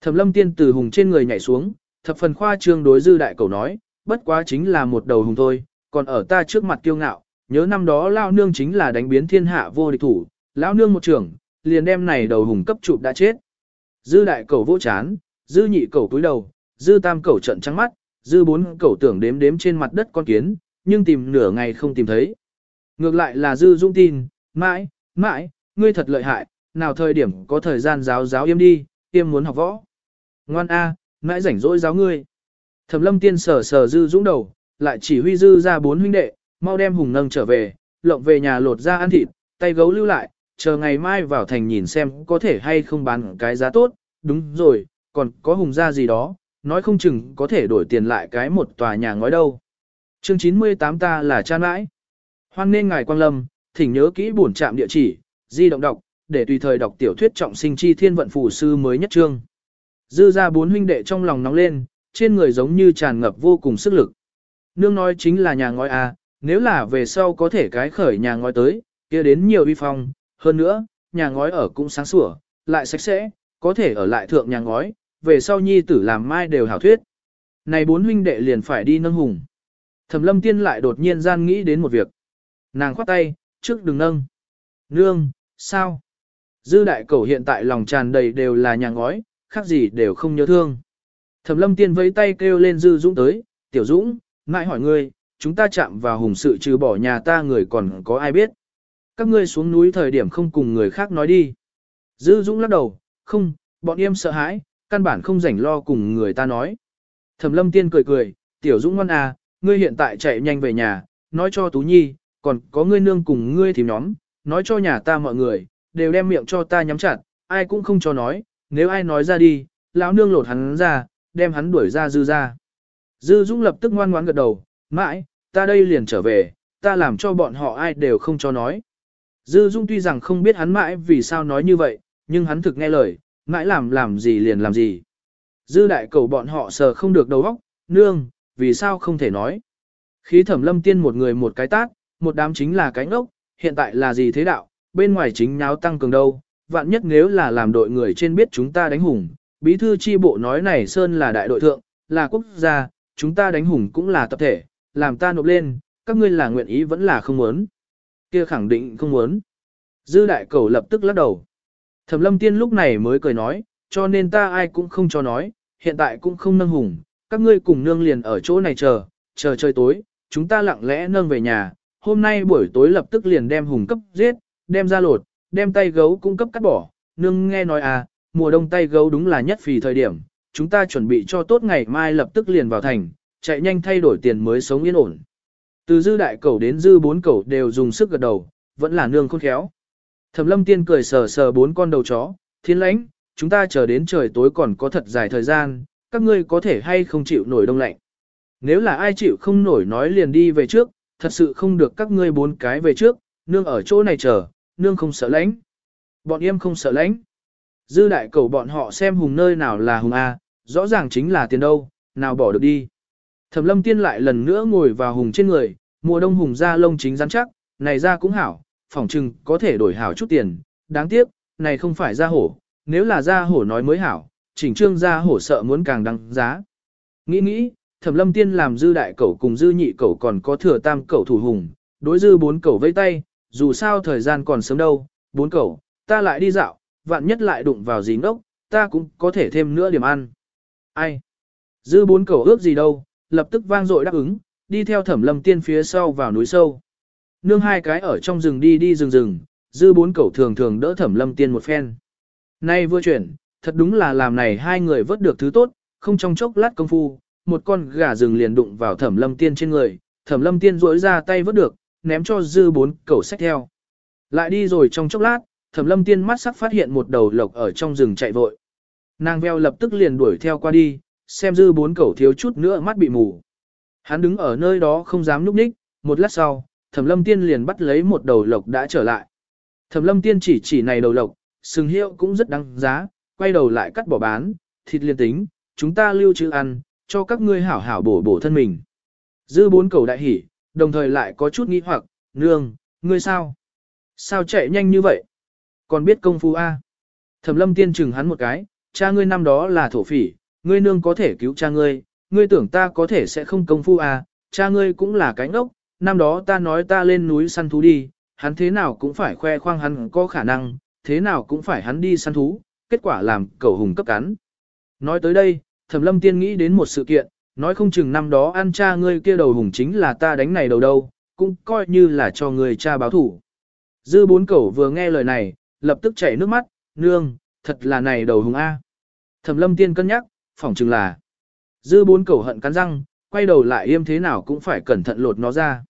Speaker 1: Thẩm lâm tiên từ hùng trên người nhảy xuống, thập phần khoa trương đối dư đại cầu nói, bất quá chính là một đầu hùng thôi, còn ở ta trước mặt kiêu ngạo, nhớ năm đó Lao nương chính là đánh biến thiên hạ vô địch thủ, Lao nương một trưởng, liền đem này đầu hùng cấp chụp đã chết. Dư đại cầu vô chán, dư nhị cầu túi đầu, dư tam cầu trận trắng mắt, dư bốn cầu tưởng đếm đếm trên mặt đất con kiến, nhưng tìm nửa ngày không tìm thấy. Ngược lại là Dư Dung tin, mãi, mãi, ngươi thật lợi hại, nào thời điểm có thời gian giáo giáo yêm đi, yêm muốn học võ. Ngoan A, mãi rảnh rỗi giáo ngươi. Thẩm lâm tiên sờ sờ Dư Dũng đầu, lại chỉ huy Dư ra bốn huynh đệ, mau đem hùng nâng trở về, lộng về nhà lột ra ăn thịt, tay gấu lưu lại, chờ ngày mai vào thành nhìn xem có thể hay không bán cái giá tốt, đúng rồi, còn có hùng ra gì đó, nói không chừng có thể đổi tiền lại cái một tòa nhà ngói đâu. Chương 98 ta là cha nãi. Hoan nên ngài quang lâm, thỉnh nhớ kỹ bổn trạm địa chỉ, di động đọc, để tùy thời đọc tiểu thuyết trọng sinh chi thiên vận phù sư mới nhất chương. Dư ra bốn huynh đệ trong lòng nóng lên, trên người giống như tràn ngập vô cùng sức lực. Nương nói chính là nhà ngói à, nếu là về sau có thể cái khởi nhà ngói tới, kia đến nhiều uy phong, hơn nữa, nhà ngói ở cũng sáng sủa, lại sạch sẽ, có thể ở lại thượng nhà ngói, về sau nhi tử làm mai đều hảo thuyết. Này bốn huynh đệ liền phải đi nâng hùng. Thẩm lâm tiên lại đột nhiên gian nghĩ đến một việc. Nàng khoát tay, trước đừng nâng. Nương, sao? Dư đại cầu hiện tại lòng tràn đầy đều là nhà ngói, khác gì đều không nhớ thương. Thẩm lâm tiên vẫy tay kêu lên Dư Dũng tới, tiểu Dũng, ngại hỏi ngươi, chúng ta chạm vào hùng sự trừ bỏ nhà ta người còn có ai biết. Các ngươi xuống núi thời điểm không cùng người khác nói đi. Dư Dũng lắc đầu, không, bọn em sợ hãi, căn bản không rảnh lo cùng người ta nói. Thẩm lâm tiên cười cười, tiểu dũng ngoan à, ngươi hiện tại chạy nhanh về nhà, nói cho Tú Nhi, còn có ngươi nương cùng ngươi thím nhóm, nói cho nhà ta mọi người, đều đem miệng cho ta nhắm chặt, ai cũng không cho nói, nếu ai nói ra đi, lão nương lột hắn ra, đem hắn đuổi ra dư ra. Dư Dũng lập tức ngoan ngoãn gật đầu, mãi, ta đây liền trở về, ta làm cho bọn họ ai đều không cho nói. Dư Dung tuy rằng không biết hắn mãi vì sao nói như vậy, nhưng hắn thực nghe lời, mãi làm làm gì liền làm gì. Dư đại cầu bọn họ sờ không được đầu óc, nương, vì sao không thể nói. Khí thẩm lâm tiên một người một cái tát, một đám chính là cái ngốc, hiện tại là gì thế đạo, bên ngoài chính nháo tăng cường đâu, vạn nhất nếu là làm đội người trên biết chúng ta đánh hùng, bí thư chi bộ nói này Sơn là đại đội thượng, là quốc gia, chúng ta đánh hùng cũng là tập thể, làm ta nộp lên, các ngươi là nguyện ý vẫn là không muốn. Kia khẳng định không muốn. Dư đại cầu lập tức lắc đầu. Thẩm lâm tiên lúc này mới cười nói, cho nên ta ai cũng không cho nói, hiện tại cũng không nâng hùng, các ngươi cùng nương liền ở chỗ này chờ, chờ trời tối, chúng ta lặng lẽ nâng về nhà, hôm nay buổi tối lập tức liền đem hùng cấp giết, đem ra lột, đem tay gấu cung cấp cắt bỏ, nương nghe nói à, mùa đông tay gấu đúng là nhất phì thời điểm, chúng ta chuẩn bị cho tốt ngày mai lập tức liền vào thành, chạy nhanh thay đổi tiền mới sống yên ổn. Từ dư đại cầu đến dư bốn cầu đều dùng sức gật đầu, vẫn là nương khôn khéo. Thẩm lâm tiên cười sờ sờ bốn con đầu chó, thiên lãnh, chúng ta chờ đến trời tối còn có thật dài thời gian, các ngươi có thể hay không chịu nổi đông lạnh. Nếu là ai chịu không nổi nói liền đi về trước, thật sự không được các ngươi bốn cái về trước, nương ở chỗ này chờ, nương không sợ lãnh. Bọn em không sợ lãnh. Dư đại cầu bọn họ xem hùng nơi nào là hùng A, rõ ràng chính là tiền đâu, nào bỏ được đi. Thẩm lâm tiên lại lần nữa ngồi vào hùng trên người, mùa đông hùng da lông chính rắn chắc, này ra cũng hảo, phỏng chừng có thể đổi hảo chút tiền, đáng tiếc, này không phải da hổ, nếu là da hổ nói mới hảo, chỉnh trương da hổ sợ muốn càng đăng giá. Nghĩ nghĩ, thẩm lâm tiên làm dư đại cẩu cùng dư nhị cẩu còn có thừa tam cẩu thủ hùng, đối dư bốn cẩu vây tay, dù sao thời gian còn sớm đâu, bốn cẩu, ta lại đi dạo, vạn nhất lại đụng vào gì ngốc, ta cũng có thể thêm nữa điểm ăn. Ai? Dư bốn cẩu ước gì đâu, lập tức vang dội đáp ứng, đi theo thẩm lâm tiên phía sau vào núi sâu. Nương hai cái ở trong rừng đi đi rừng rừng, dư bốn cẩu thường thường đỡ thẩm lâm tiên một phen. Nay vừa chuyển, thật đúng là làm này hai người vớt được thứ tốt, không trong chốc lát công phu, một con gà rừng liền đụng vào thẩm lâm tiên trên người, thẩm lâm tiên rỗi ra tay vớt được, ném cho dư bốn cẩu sách theo. Lại đi rồi trong chốc lát, thẩm lâm tiên mắt sắc phát hiện một đầu lộc ở trong rừng chạy vội. Nàng veo lập tức liền đuổi theo qua đi, xem dư bốn cẩu thiếu chút nữa mắt bị mù. Hắn đứng ở nơi đó không dám núp ních, một lát sau, thẩm lâm tiên liền bắt lấy một đầu lộc đã trở lại. Thẩm lâm tiên chỉ chỉ này đầu lộc, sừng hiệu cũng rất đáng giá, quay đầu lại cắt bỏ bán, thịt liên tính, chúng ta lưu trữ ăn, cho các ngươi hảo hảo bổ bổ thân mình. Dư bốn cầu đại hỉ, đồng thời lại có chút nghi hoặc, nương, ngươi sao? Sao chạy nhanh như vậy? Còn biết công phu A. Thẩm lâm tiên chừng hắn một cái, cha ngươi năm đó là thổ phỉ, ngươi nương có thể cứu cha ngươi, ngươi tưởng ta có thể sẽ không công phu à, cha ngươi cũng là cánh ốc, năm đó ta nói ta lên núi săn thú đi, hắn thế nào cũng phải khoe khoang hắn có khả năng, thế nào cũng phải hắn đi săn thú, kết quả làm cầu hùng cấp cắn. Nói tới đây, Thẩm Lâm Tiên nghĩ đến một sự kiện, nói không chừng năm đó ăn cha ngươi kia đầu hùng chính là ta đánh này đầu đâu, cũng coi như là cho người cha báo thủ. Dư bốn cẩu vừa nghe lời này, lập tức chảy nước mắt, nương, thật là này đầu hùng A. Thẩm Lâm Tiên cân nhắc, phỏng chừng là. Dư bốn cẩu hận cắn răng, quay đầu lại im thế nào cũng phải cẩn thận lột nó ra.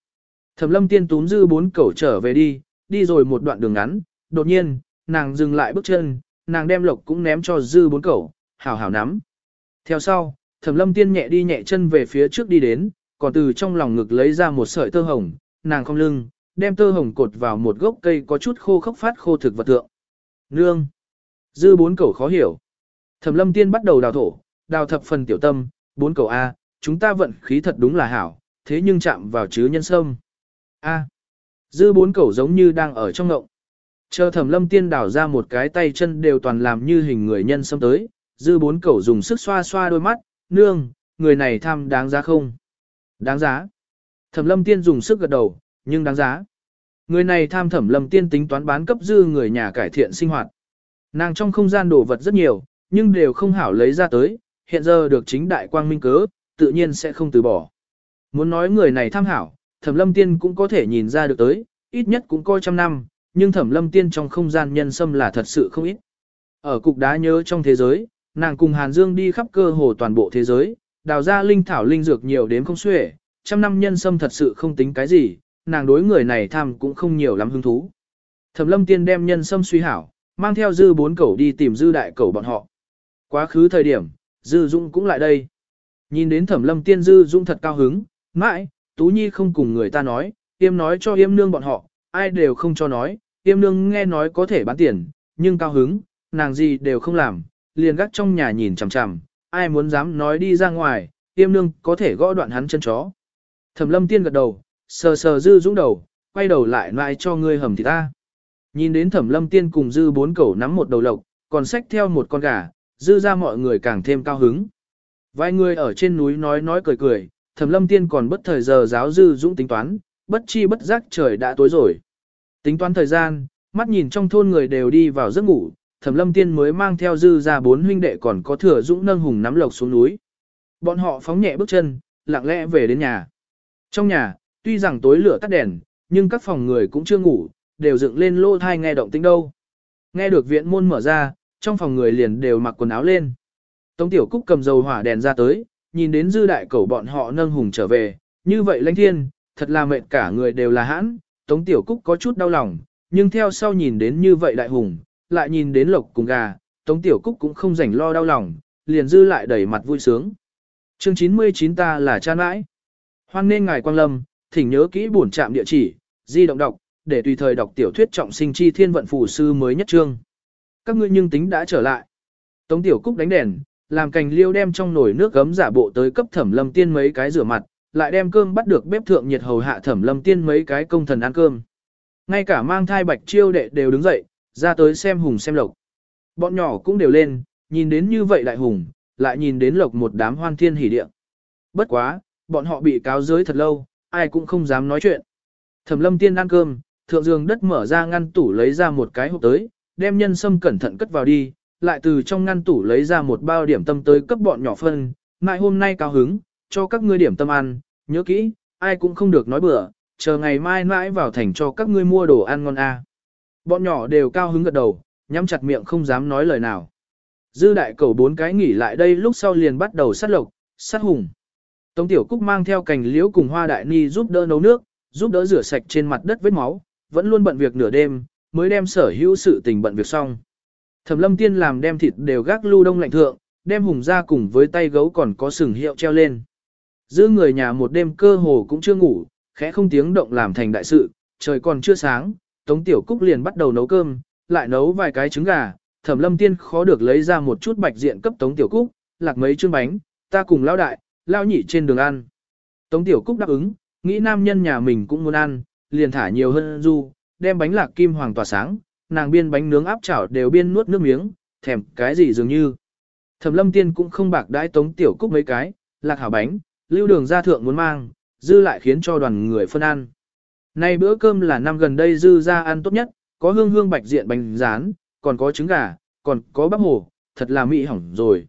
Speaker 1: Thẩm lâm tiên túm dư bốn cẩu trở về đi, đi rồi một đoạn đường ngắn, đột nhiên, nàng dừng lại bước chân, nàng đem lộc cũng ném cho dư bốn cẩu, hảo hảo nắm. Theo sau, thẩm lâm tiên nhẹ đi nhẹ chân về phía trước đi đến, còn từ trong lòng ngực lấy ra một sợi tơ hồng, nàng không lưng, đem tơ hồng cột vào một gốc cây có chút khô khốc phát khô thực vật tượng. Nương! Dư bốn cẩu khó hiểu. Thẩm lâm tiên bắt đầu đào thổ, đào thập phần tiểu tâm, bốn cầu A, chúng ta vận khí thật đúng là hảo, thế nhưng chạm vào chứ nhân sâm. A. Dư bốn cầu giống như đang ở trong ngộng. Chờ thẩm lâm tiên đào ra một cái tay chân đều toàn làm như hình người nhân sâm tới, dư bốn cầu dùng sức xoa xoa đôi mắt, nương, người này tham đáng giá không? Đáng giá. Thẩm lâm tiên dùng sức gật đầu, nhưng đáng giá. Người này tham thẩm lâm tiên tính toán bán cấp dư người nhà cải thiện sinh hoạt. Nàng trong không gian đồ vật rất nhiều, nhưng đều không hảo lấy ra tới, hiện giờ được chính đại quang minh cớ, tự nhiên sẽ không từ bỏ. Muốn nói người này tham hảo, thẩm lâm tiên cũng có thể nhìn ra được tới, ít nhất cũng coi trăm năm, nhưng thẩm lâm tiên trong không gian nhân sâm là thật sự không ít. Ở cục đá nhớ trong thế giới, nàng cùng Hàn Dương đi khắp cơ hồ toàn bộ thế giới, đào ra linh thảo linh dược nhiều đến không xuể, trăm năm nhân sâm thật sự không tính cái gì, nàng đối người này tham cũng không nhiều lắm hứng thú. Thẩm lâm tiên đem nhân sâm suy hảo, mang theo dư bốn cẩu đi tìm dư đại cẩu bọn họ. Quá khứ thời điểm, dư dũng cũng lại đây. Nhìn đến thẩm lâm tiên dư dũng thật cao hứng, mãi, tú nhi không cùng người ta nói, yêm nói cho yêm nương bọn họ, ai đều không cho nói, yêm nương nghe nói có thể bán tiền, nhưng cao hứng, nàng gì đều không làm, liền gác trong nhà nhìn chằm chằm, ai muốn dám nói đi ra ngoài, tiêm nương có thể gõ đoạn hắn chân chó. Thẩm lâm tiên gật đầu, sờ sờ dư dũng đầu, quay đầu lại lại cho ngươi hầm thì ta. Nhìn đến thẩm lâm tiên cùng dư bốn cẩu nắm một đầu lộc, còn xách theo một con gà, dư ra mọi người càng thêm cao hứng. Vài người ở trên núi nói nói cười cười, thẩm lâm tiên còn bất thời giờ giáo dư dũng tính toán, bất chi bất giác trời đã tối rồi. Tính toán thời gian, mắt nhìn trong thôn người đều đi vào giấc ngủ, thẩm lâm tiên mới mang theo dư ra bốn huynh đệ còn có thừa dũng nâng hùng nắm lộc xuống núi. Bọn họ phóng nhẹ bước chân, lặng lẽ về đến nhà. Trong nhà, tuy rằng tối lửa tắt đèn, nhưng các phòng người cũng chưa ngủ, đều dựng lên lô thai nghe động tĩnh đâu. Nghe được viện môn mở ra, trong phòng người liền đều mặc quần áo lên. Tống Tiểu Cúc cầm dầu hỏa đèn ra tới, nhìn đến dư đại cẩu bọn họ nâng hùng trở về, như vậy lãnh thiên, thật là mệt cả người đều là hãn, Tống Tiểu Cúc có chút đau lòng, nhưng theo sau nhìn đến như vậy đại hùng, lại nhìn đến lộc cùng gà, Tống Tiểu Cúc cũng không rảnh lo đau lòng, liền dư lại đẩy mặt vui sướng. Chương 99 ta là cha mãi, Hoan nên ngài quang lâm, thỉnh nhớ kỹ bổn trạm địa chỉ, di động đọc, để tùy thời đọc tiểu thuyết trọng sinh chi thiên vận phù sư mới nhất chương. Các ngươi nhưng tính đã trở lại. Tống Tiểu Cúc đánh đèn, làm cành liêu đem trong nồi nước gấm giả bộ tới cấp thẩm lâm tiên mấy cái rửa mặt, lại đem cơm bắt được bếp thượng nhiệt hầu hạ thẩm lâm tiên mấy cái công thần ăn cơm. Ngay cả mang thai bạch chiêu đệ đều đứng dậy, ra tới xem hùng xem lộc. Bọn nhỏ cũng đều lên, nhìn đến như vậy đại hùng, lại nhìn đến lộc một đám hoan thiên hỉ địa. Bất quá, bọn họ bị cáo giới thật lâu, ai cũng không dám nói chuyện. Thẩm lâm tiên ăn cơm, thượng giường đất mở ra ngăn tủ lấy ra một cái hộp tới, đem nhân sâm cẩn thận cất vào đi, lại từ trong ngăn tủ lấy ra một bao điểm tâm tới cấp bọn nhỏ phân, ngại hôm nay cao hứng, cho các ngươi điểm tâm ăn, nhớ kỹ, ai cũng không được nói bừa, chờ ngày mai mãi vào thành cho các ngươi mua đồ ăn ngon a. Bọn nhỏ đều cao hứng gật đầu, nhắm chặt miệng không dám nói lời nào. Dư đại cầu bốn cái nghỉ lại đây lúc sau liền bắt đầu sát lộc, sát hùng. Tống tiểu cúc mang theo cành liễu cùng hoa đại ni giúp đỡ nấu nước, giúp đỡ rửa sạch trên mặt đất vết máu, vẫn luôn bận việc nửa đêm, mới đem sở hữu sự tình bận việc xong. Thẩm lâm tiên làm đem thịt đều gác lưu đông lạnh thượng, đem hùng ra cùng với tay gấu còn có sừng hiệu treo lên. Giữ người nhà một đêm cơ hồ cũng chưa ngủ, khẽ không tiếng động làm thành đại sự, trời còn chưa sáng, Tống Tiểu Cúc liền bắt đầu nấu cơm, lại nấu vài cái trứng gà, Thẩm Lâm Tiên khó được lấy ra một chút bạch diện cấp Tống Tiểu Cúc, lạc mấy chương bánh, ta cùng lão đại, lão nhị trên đường ăn. Tống Tiểu Cúc đáp ứng, nghĩ nam nhân nhà mình cũng muốn ăn, liền thả nhiều hơn du, đem bánh lạc kim hoàng tỏa sáng, nàng biên bánh nướng áp chảo đều biên nuốt nước miếng, thèm cái gì dường như. Thẩm lâm tiên cũng không bạc đãi tống tiểu cúc mấy cái, lạc hảo bánh, lưu đường ra thượng muốn mang, dư lại khiến cho đoàn người phân ăn. Nay bữa cơm là năm gần đây dư ra ăn tốt nhất, có hương hương bạch diện bánh rán, còn có trứng gà, còn có bắp hồ, thật là mỹ hỏng rồi.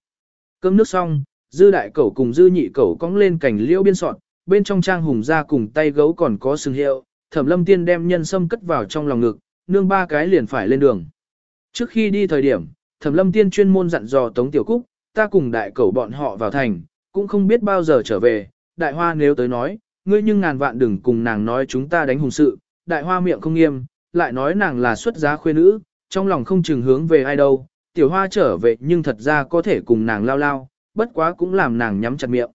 Speaker 1: Cơm nước xong, dư đại cẩu cùng dư nhị cẩu cong lên cành liễu biên soạn, bên trong trang hùng ra cùng tay gấu còn có sừng hiệu, thẩm lâm tiên đem nhân sâm cất vào trong lòng ngực, nương ba cái liền phải lên đường. Trước khi đi thời điểm, thẩm lâm tiên chuyên môn dặn dò Tống Tiểu Cúc, ta cùng đại cẩu bọn họ vào thành, cũng không biết bao giờ trở về, đại hoa nếu tới nói, ngươi nhưng ngàn vạn đừng cùng nàng nói chúng ta đánh hùng sự, đại hoa miệng không nghiêm, lại nói nàng là xuất giá khuê nữ, trong lòng không chừng hướng về ai đâu, tiểu hoa trở về nhưng thật ra có thể cùng nàng lao lao, bất quá cũng làm nàng nhắm chặt miệng.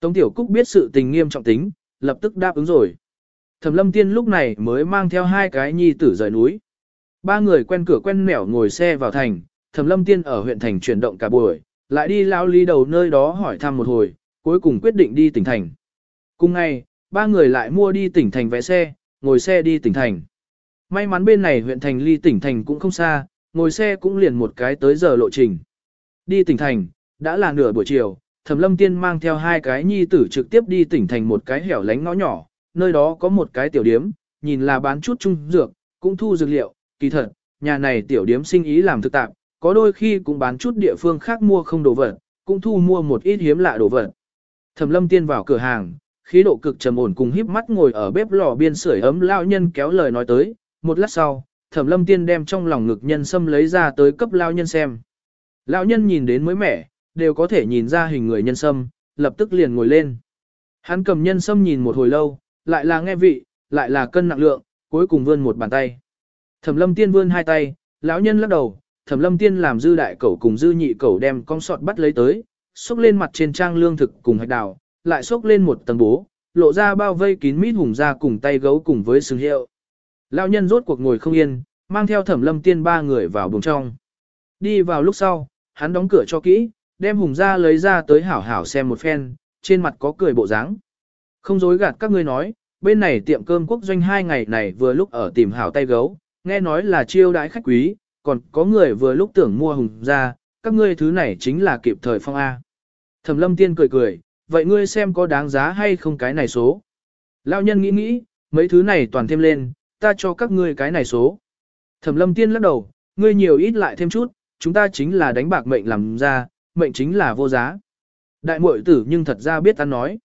Speaker 1: Tống Tiểu Cúc biết sự tình nghiêm trọng tính, lập tức đáp ứng rồi. Thẩm lâm tiên lúc này mới mang theo hai cái nhi tử rời núi. Ba người quen cửa quen nẻo ngồi xe vào thành, thẩm lâm tiên ở huyện thành chuyển động cả buổi, lại đi lao ly đầu nơi đó hỏi thăm một hồi, cuối cùng quyết định đi tỉnh thành. Cùng ngày, ba người lại mua đi tỉnh thành vé xe, ngồi xe đi tỉnh thành. May mắn bên này huyện thành ly tỉnh thành cũng không xa, ngồi xe cũng liền một cái tới giờ lộ trình. Đi tỉnh thành, đã là nửa buổi chiều, Thẩm Lâm Tiên mang theo hai cái nhi tử trực tiếp đi tỉnh thành một cái hẻo lánh ngõ nhỏ, nơi đó có một cái tiểu điếm, nhìn là bán chút trung dược, cũng thu dược liệu, kỳ thật, nhà này tiểu điếm sinh ý làm thực tạp, có đôi khi cũng bán chút địa phương khác mua không đồ vật, cũng thu mua một ít hiếm lạ đồ vật. Thẩm Lâm Tiên vào cửa hàng, khí độ cực trầm ổn cùng híp mắt ngồi ở bếp lò biên sưởi ấm lao nhân kéo lời nói tới, một lát sau, Thẩm Lâm Tiên đem trong lòng ngực nhân sâm lấy ra tới cấp lao nhân xem. Lão nhân nhìn đến mới mẻ, đều có thể nhìn ra hình người nhân sâm, lập tức liền ngồi lên. Hắn cầm nhân sâm nhìn một hồi lâu, lại là nghe vị, lại là cân nặng lượng, cuối cùng vươn một bàn tay. Thẩm lâm tiên vươn hai tay, lão nhân lắc đầu, thẩm lâm tiên làm dư đại cẩu cùng dư nhị cẩu đem con sọt bắt lấy tới, xúc lên mặt trên trang lương thực cùng hạch đào, lại xốc lên một tầng bố, lộ ra bao vây kín mít hùng ra cùng tay gấu cùng với sừng hiệu. Lão nhân rốt cuộc ngồi không yên, mang theo thẩm lâm tiên ba người vào buồng trong. Đi vào lúc sau, hắn đóng cửa cho kỹ, đem hùng ra lấy ra tới hảo hảo xem một phen, trên mặt có cười bộ dáng. Không dối gạt các ngươi nói, bên này tiệm cơm quốc doanh hai ngày này vừa lúc ở tìm hảo tay gấu, nghe nói là chiêu đãi khách quý, còn có người vừa lúc tưởng mua hùng ra, các ngươi thứ này chính là kịp thời phong A. Thẩm lâm tiên cười cười, vậy ngươi xem có đáng giá hay không cái này số. Lão nhân nghĩ nghĩ, mấy thứ này toàn thêm lên, ta cho các ngươi cái này số. Thẩm lâm tiên lắc đầu, ngươi nhiều ít lại thêm chút, chúng ta chính là đánh bạc mệnh làm ra, mệnh chính là vô giá. Đại muội tử nhưng thật ra biết ta nói.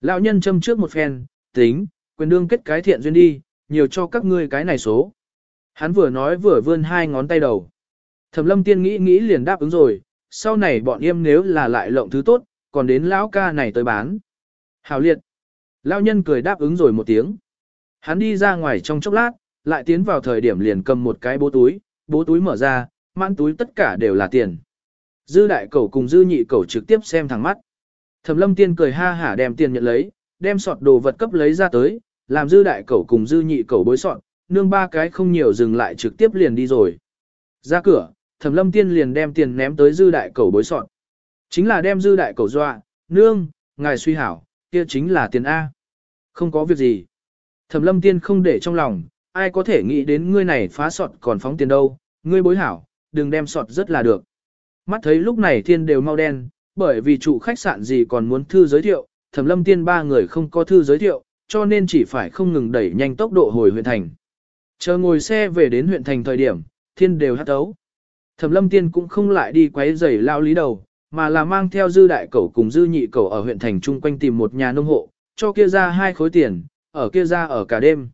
Speaker 1: Lão nhân châm trước một phen, tính, quyền đương kết cái thiện duyên đi, nhiều cho các ngươi cái này số. Hắn vừa nói vừa vươn hai ngón tay đầu. Thẩm lâm tiên nghĩ nghĩ liền đáp ứng rồi, sau này bọn em nếu là lại lộng thứ tốt, còn đến lão ca này tới bán. Hào liệt. Lão nhân cười đáp ứng rồi một tiếng. Hắn đi ra ngoài trong chốc lát, lại tiến vào thời điểm liền cầm một cái bố túi, bố túi mở ra, mãn túi tất cả đều là tiền. Dư đại cầu cùng dư nhị cầu trực tiếp xem thẳng mắt. Thẩm lâm tiên cười ha hả đem tiền nhận lấy, đem sọt đồ vật cấp lấy ra tới, làm dư đại cầu cùng dư nhị cầu bối sọt, nương ba cái không nhiều dừng lại trực tiếp liền đi rồi. Ra cửa, thẩm lâm tiên liền đem tiền ném tới dư đại cầu bối sọt. Chính là đem dư đại cầu dọa, nương, ngài suy hảo, kia chính là tiền A. Không có việc gì. Thẩm lâm tiên không để trong lòng, ai có thể nghĩ đến ngươi này phá sọt còn phóng tiền đâu, ngươi bối hảo, đừng đem sọt rất là được. Mắt thấy lúc này thiên đều mau đen, bởi vì chủ khách sạn gì còn muốn thư giới thiệu, thẩm lâm tiên ba người không có thư giới thiệu, cho nên chỉ phải không ngừng đẩy nhanh tốc độ hồi huyện thành. Chờ ngồi xe về đến huyện thành thời điểm, thiên đều hát tấu. Thẩm lâm tiên cũng không lại đi quấy rầy lao lý đầu, mà là mang theo dư đại cẩu cùng dư nhị cẩu ở huyện thành chung quanh tìm một nhà nông hộ, cho kia ra hai khối tiền, ở kia ra ở cả đêm.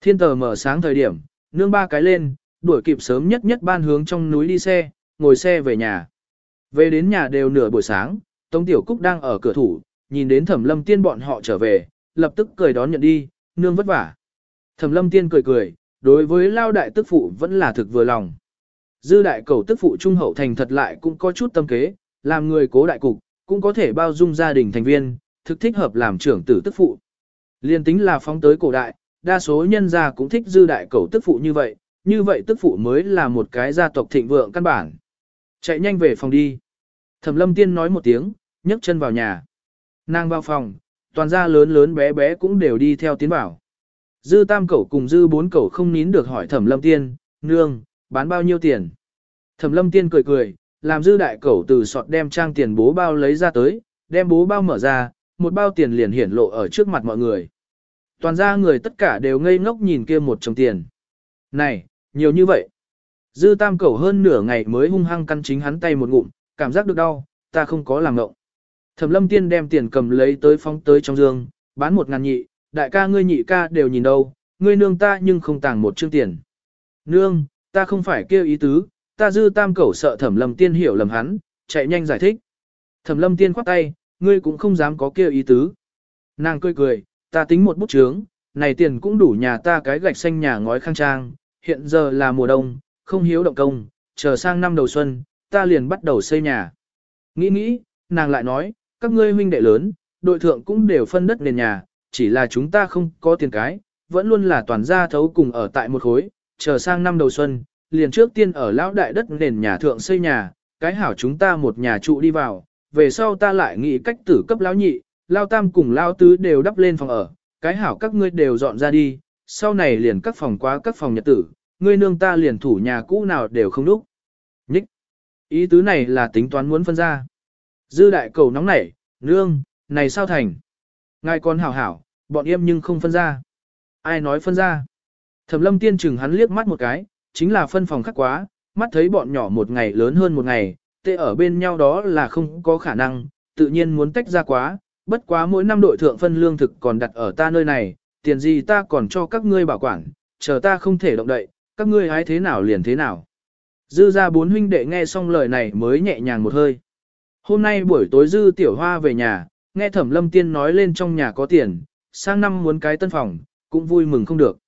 Speaker 1: Thiên tờ mở sáng thời điểm, nương ba cái lên, đuổi kịp sớm nhất nhất ban hướng trong núi đi xe, ngồi xe về nhà. Về đến nhà đều nửa buổi sáng, Tống Tiểu Cúc đang ở cửa thủ, nhìn đến Thẩm Lâm Tiên bọn họ trở về, lập tức cười đón nhận đi, nương vất vả. Thẩm Lâm Tiên cười cười, đối với lao đại tức phụ vẫn là thực vừa lòng. Dư đại cầu tức phụ trung hậu thành thật lại cũng có chút tâm kế, làm người cố đại cục, cũng có thể bao dung gia đình thành viên, thực thích hợp làm trưởng tử tức phụ. Liên tính là phóng tới cổ đại, đa số nhân gia cũng thích dư đại cầu tức phụ như vậy, như vậy tức phụ mới là một cái gia tộc thịnh vượng căn bản. Chạy nhanh về phòng đi. Thẩm lâm tiên nói một tiếng, nhấc chân vào nhà. Nàng vào phòng, toàn gia lớn lớn bé bé cũng đều đi theo tiến vào. Dư tam cẩu cùng dư bốn cẩu không nín được hỏi thẩm lâm tiên, nương, bán bao nhiêu tiền. Thẩm lâm tiên cười cười, làm dư đại cẩu từ sọt đem trang tiền bố bao lấy ra tới, đem bố bao mở ra, một bao tiền liền hiển lộ ở trước mặt mọi người. Toàn ra người tất cả đều ngây ngốc nhìn kia một chồng tiền. Này, nhiều như vậy. Dư tam cẩu hơn nửa ngày mới hung hăng căn chính hắn tay một ngụm, cảm giác được đau, ta không có làm ngộng. Thẩm lâm tiên đem tiền cầm lấy tới phóng tới trong giường, bán một ngàn nhị, đại ca ngươi nhị ca đều nhìn đâu, ngươi nương ta nhưng không tàng một chương tiền. Nương, ta không phải kêu ý tứ, ta dư tam cẩu sợ thẩm lâm tiên hiểu lầm hắn, chạy nhanh giải thích. Thẩm lâm tiên khoát tay, ngươi cũng không dám có kêu ý tứ. Nàng cười cười, ta tính một bút chướng, này tiền cũng đủ nhà ta cái gạch xanh nhà ngói khang trang, hiện giờ là mùa đông, không hiếu động công, chờ sang năm đầu xuân, ta liền bắt đầu xây nhà. Nghĩ nghĩ, nàng lại nói, các ngươi huynh đệ lớn, đội thượng cũng đều phân đất nền nhà, chỉ là chúng ta không có tiền cái, vẫn luôn là toàn gia thấu cùng ở tại một khối, chờ sang năm đầu xuân, liền trước tiên ở lão đại đất nền nhà thượng xây nhà, cái hảo chúng ta một nhà trụ đi vào, về sau ta lại nghĩ cách tử cấp lão nhị, lao tam cùng lao tứ đều đắp lên phòng ở, cái hảo các ngươi đều dọn ra đi, sau này liền các phòng quá các phòng nhật tử, ngươi nương ta liền thủ nhà cũ nào đều không đúc. Nhích. Ý tứ này là tính toán muốn phân ra. Dư đại cầu nóng nảy, nương, này sao thành? Ngài con hảo hảo, bọn em nhưng không phân ra. Ai nói phân ra? Thẩm lâm tiên chừng hắn liếc mắt một cái, chính là phân phòng khắc quá, mắt thấy bọn nhỏ một ngày lớn hơn một ngày, tê ở bên nhau đó là không có khả năng, tự nhiên muốn tách ra quá, bất quá mỗi năm đội thượng phân lương thực còn đặt ở ta nơi này, tiền gì ta còn cho các ngươi bảo quản, chờ ta không thể động đậy, các ngươi hái thế nào liền thế nào. Dư ra bốn huynh đệ nghe xong lời này mới nhẹ nhàng một hơi. Hôm nay buổi tối dư tiểu hoa về nhà, nghe thẩm lâm tiên nói lên trong nhà có tiền, sang năm muốn cái tân phòng, cũng vui mừng không được.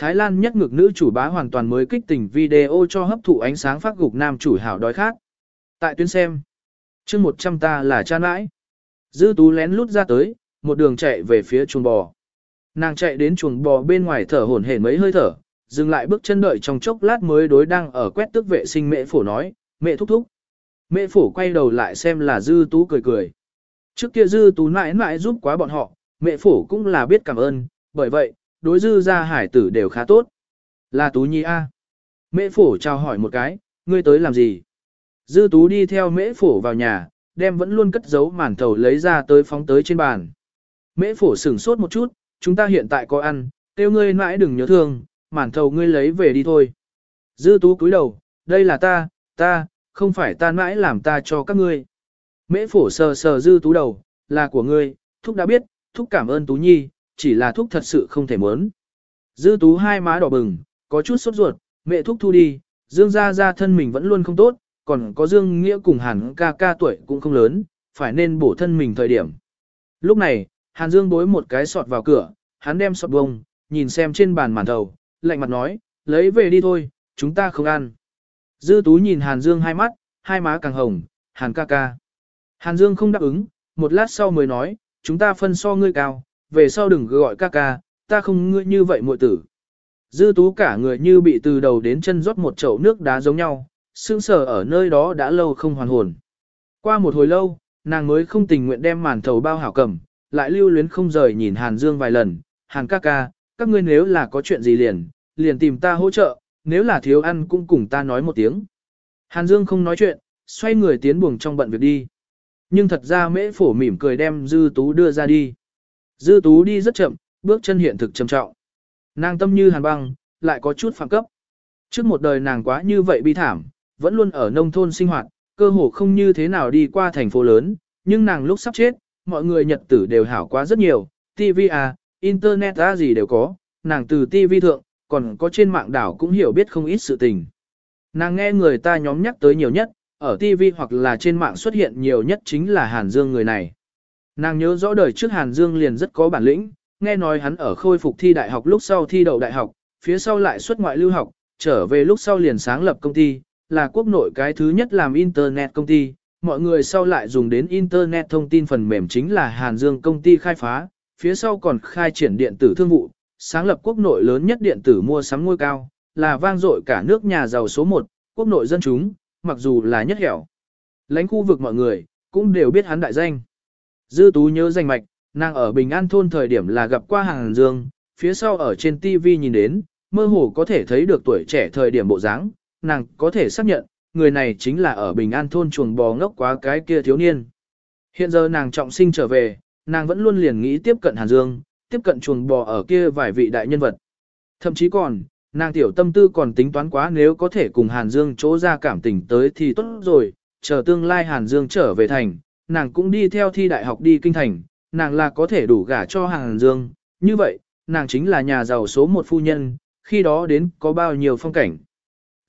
Speaker 1: Thái Lan nhất ngược nữ chủ bá hoàn toàn mới kích tình video cho hấp thụ ánh sáng phát gục nam chủ hảo đói khác. Tại tuyến xem, chương 100 ta là cha nãi. Dư tú lén lút ra tới, một đường chạy về phía chuồng bò. Nàng chạy đến chuồng bò bên ngoài thở hổn hển mấy hơi thở, dừng lại bước chân đợi trong chốc lát mới đối đang ở quét tước vệ sinh mẹ phổ nói, mẹ thúc thúc. Mẹ phổ quay đầu lại xem là dư tú cười cười. Trước kia dư tú mãi mãi giúp quá bọn họ, mẹ phổ cũng là biết cảm ơn, bởi vậy, đối dư ra hải tử đều khá tốt. Là tú nhi A. Mẹ phổ chào hỏi một cái, ngươi tới làm gì? Dư tú đi theo mễ phổ vào nhà, đem vẫn luôn cất giấu màn thầu lấy ra tới phóng tới trên bàn. Mễ phổ sửng sốt một chút, chúng ta hiện tại có ăn, tiêu ngươi mãi đừng nhớ thương, màn thầu ngươi lấy về đi thôi. Dư tú cúi đầu, đây là ta, ta, không phải ta mãi làm ta cho các ngươi. Mễ phổ sờ sờ dư tú đầu, là của ngươi, thúc đã biết, thúc cảm ơn tú nhi, chỉ là thúc thật sự không thể muốn. Dư tú hai má đỏ bừng, có chút sốt ruột, mẹ thúc thu đi, dương ra ra thân mình vẫn luôn không tốt, còn có dương nghĩa cùng hàn ca ca tuổi cũng không lớn, phải nên bổ thân mình thời điểm. Lúc này, hàn dương bối một cái sọt vào cửa, hắn đem sọt bông, nhìn xem trên bàn màn thầu, lạnh mặt nói, lấy về đi thôi, chúng ta không ăn. Dư tú nhìn hàn dương hai mắt, hai má càng hồng, hàn ca ca. Hàn dương không đáp ứng, một lát sau mới nói, chúng ta phân so ngươi cao, về sau đừng gọi ca ca, ta không ngươi như vậy muội tử. Dư tú cả người như bị từ đầu đến chân rót một chậu nước đá giống nhau, sương sờ ở nơi đó đã lâu không hoàn hồn. Qua một hồi lâu, nàng mới không tình nguyện đem màn thầu bao hảo cầm, lại lưu luyến không rời nhìn Hàn Dương vài lần, Hàn ca ca, các ngươi nếu là có chuyện gì liền, liền tìm ta hỗ trợ, nếu là thiếu ăn cũng cùng ta nói một tiếng. Hàn Dương không nói chuyện, xoay người tiến buồng trong bận việc đi. Nhưng thật ra mễ phổ mỉm cười đem Dư Tú đưa ra đi. Dư Tú đi rất chậm, bước chân hiện thực trầm trọng. Nàng tâm như hàn băng, lại có chút phạm cấp. Trước một đời nàng quá như vậy bi thảm, vẫn luôn ở nông thôn sinh hoạt, cơ hồ không như thế nào đi qua thành phố lớn, nhưng nàng lúc sắp chết, mọi người nhật tử đều hảo quá rất nhiều, TV à, Internet à gì đều có, nàng từ TV thượng, còn có trên mạng đảo cũng hiểu biết không ít sự tình. Nàng nghe người ta nhóm nhắc tới nhiều nhất, ở TV hoặc là trên mạng xuất hiện nhiều nhất chính là Hàn Dương người này. Nàng nhớ rõ đời trước Hàn Dương liền rất có bản lĩnh, nghe nói hắn ở khôi phục thi đại học lúc sau thi đậu đại học, phía sau lại xuất ngoại lưu học, trở về lúc sau liền sáng lập công ty, là quốc nội cái thứ nhất làm Internet công ty, mọi người sau lại dùng đến Internet thông tin phần mềm chính là Hàn Dương công ty khai phá, phía sau còn khai triển điện tử thương vụ, sáng lập quốc nội lớn nhất điện tử mua sắm ngôi cao, là vang dội cả nước nhà giàu số 1, quốc nội dân chúng, mặc dù là nhất hẻo. Lãnh khu vực mọi người, cũng đều biết hắn đại danh. Dư Tú nhớ danh mạch, nàng ở Bình An thôn thời điểm là gặp qua Hàn Dương, phía sau ở trên TV nhìn đến, mơ hồ có thể thấy được tuổi trẻ thời điểm bộ dáng, nàng có thể xác nhận, người này chính là ở Bình An thôn chuồng bò ngốc quá cái kia thiếu niên. Hiện giờ nàng trọng sinh trở về, nàng vẫn luôn liền nghĩ tiếp cận Hàn Dương, tiếp cận chuồng bò ở kia vài vị đại nhân vật. Thậm chí còn, nàng tiểu tâm tư còn tính toán quá nếu có thể cùng Hàn Dương chỗ ra cảm tình tới thì tốt rồi, chờ tương lai Hàn Dương trở về thành, nàng cũng đi theo thi đại học đi kinh thành, nàng là có thể đủ gả cho hàng Dương, như vậy, nàng chính là nhà giàu số một phu nhân, khi đó đến có bao nhiêu phong cảnh.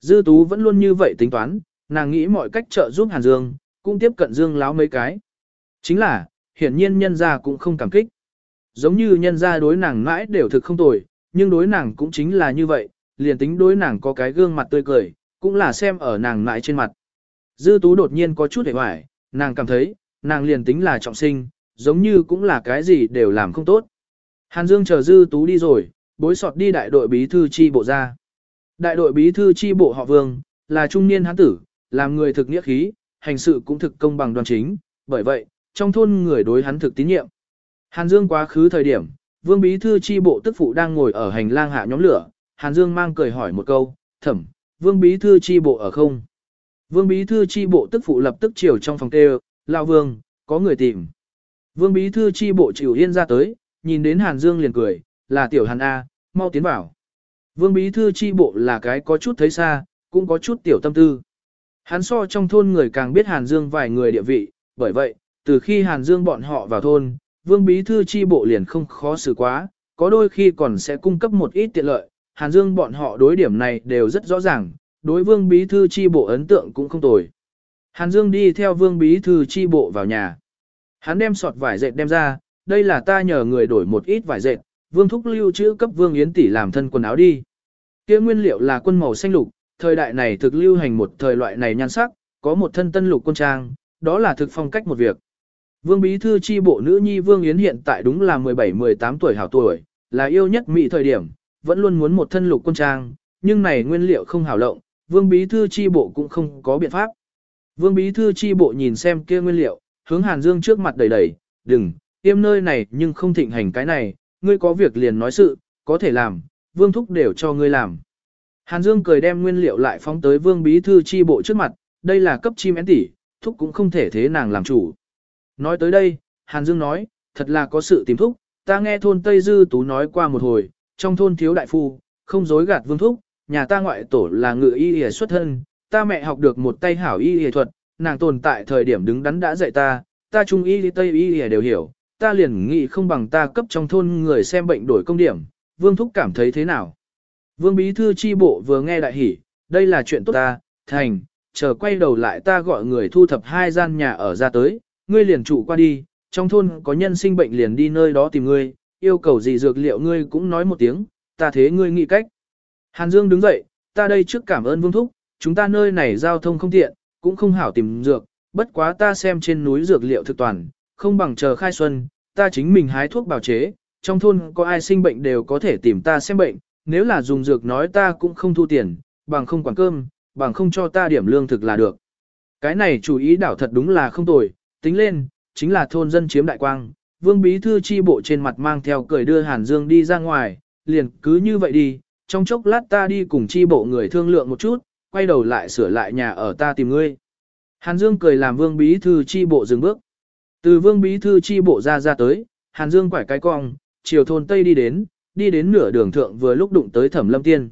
Speaker 1: Dư Tú vẫn luôn như vậy tính toán, nàng nghĩ mọi cách trợ giúp Hàn Dương, cũng tiếp cận Dương láo mấy cái. Chính là, hiển nhiên nhân gia cũng không cảm kích. Giống như nhân gia đối nàng mãi đều thực không tồi, nhưng đối nàng cũng chính là như vậy, liền tính đối nàng có cái gương mặt tươi cười, cũng là xem ở nàng mãi trên mặt. Dư Tú đột nhiên có chút hề hoài, nàng cảm thấy, nàng liền tính là trọng sinh, giống như cũng là cái gì đều làm không tốt. Hàn Dương chờ Dư Tú đi rồi, bối sọt đi đại đội bí thư chi bộ ra. Đại đội bí thư chi bộ họ Vương, là trung niên hán tử, làm người thực nghĩa khí, hành sự cũng thực công bằng đoàn chính, bởi vậy, trong thôn người đối hắn thực tín nhiệm. Hàn Dương quá khứ thời điểm, Vương bí thư chi bộ tức phụ đang ngồi ở hành lang hạ nhóm lửa, Hàn Dương mang cười hỏi một câu, thẩm, Vương bí thư chi bộ ở không? Vương bí thư chi bộ tức phụ lập tức chiều trong phòng kêu, lão Vương, có người tìm. Vương bí thư chi bộ chịu yên ra tới, nhìn đến Hàn Dương liền cười, là tiểu Hàn A, mau tiến vào. Vương bí thư chi bộ là cái có chút thấy xa, cũng có chút tiểu tâm tư. Hắn so trong thôn người càng biết Hàn Dương vài người địa vị, bởi vậy, từ khi Hàn Dương bọn họ vào thôn, Vương bí thư chi bộ liền không khó xử quá, có đôi khi còn sẽ cung cấp một ít tiện lợi. Hàn Dương bọn họ đối điểm này đều rất rõ ràng, đối Vương bí thư chi bộ ấn tượng cũng không tồi. Hàn Dương đi theo Vương bí thư chi bộ vào nhà. Hắn đem sọt vải dệt đem ra, đây là ta nhờ người đổi một ít vải dệt, vương thúc lưu trữ cấp vương yến tỷ làm thân quần áo đi. Kia nguyên liệu là quân màu xanh lục, thời đại này thực lưu hành một thời loại này nhan sắc, có một thân tân lục quân trang, đó là thực phong cách một việc. Vương bí thư chi bộ nữ nhi Vương Yến hiện tại đúng là 17-18 tuổi hảo tuổi, là yêu nhất mỹ thời điểm, vẫn luôn muốn một thân lục quân trang, nhưng này nguyên liệu không hảo lộng, Vương bí thư chi bộ cũng không có biện pháp. Vương bí thư chi bộ nhìn xem kia nguyên liệu, hướng Hàn Dương trước mặt đầy đầy, đừng, tiêm nơi này nhưng không thịnh hành cái này, ngươi có việc liền nói sự, có thể làm, Vương thúc đều cho ngươi làm. Hàn Dương cười đem nguyên liệu lại phóng tới Vương bí thư chi bộ trước mặt, đây là cấp chim én tỷ, thúc cũng không thể thế nàng làm chủ. Nói tới đây, Hàn Dương nói, thật là có sự tìm thúc, ta nghe thôn Tây Dư Tú nói qua một hồi, trong thôn thiếu đại phu, không dối gạt vương thúc, nhà ta ngoại tổ là ngự y y xuất thân, ta mẹ học được một tay hảo y y thuật, nàng tồn tại thời điểm đứng đắn đã dạy ta, ta trung y tây y y đều hiểu, ta liền nghĩ không bằng ta cấp trong thôn người xem bệnh đổi công điểm, vương thúc cảm thấy thế nào. Vương bí thư chi bộ vừa nghe đại hỉ, đây là chuyện tốt ta, thành, chờ quay đầu lại ta gọi người thu thập hai gian nhà ở ra tới, ngươi liền trụ qua đi, trong thôn có nhân sinh bệnh liền đi nơi đó tìm ngươi, yêu cầu gì dược liệu ngươi cũng nói một tiếng, ta thế ngươi nghĩ cách. Hàn Dương đứng dậy, ta đây trước cảm ơn Vương Thúc, chúng ta nơi này giao thông không tiện, cũng không hảo tìm dược, bất quá ta xem trên núi dược liệu thực toàn, không bằng chờ khai xuân, ta chính mình hái thuốc bào chế, trong thôn có ai sinh bệnh đều có thể tìm ta xem bệnh, nếu là dùng dược nói ta cũng không thu tiền, bằng không quản cơm, bằng không cho ta điểm lương thực là được. Cái này chủ ý đảo thật đúng là không tồi, tính lên, chính là thôn dân chiếm đại quang. Vương bí thư chi bộ trên mặt mang theo cười đưa Hàn Dương đi ra ngoài, liền cứ như vậy đi, trong chốc lát ta đi cùng chi bộ người thương lượng một chút, quay đầu lại sửa lại nhà ở ta tìm ngươi. Hàn Dương cười làm vương bí thư chi bộ dừng bước. Từ vương bí thư chi bộ ra ra tới, Hàn Dương quải cái cong, chiều thôn Tây đi đến, đi đến nửa đường thượng vừa lúc đụng tới thẩm lâm tiên.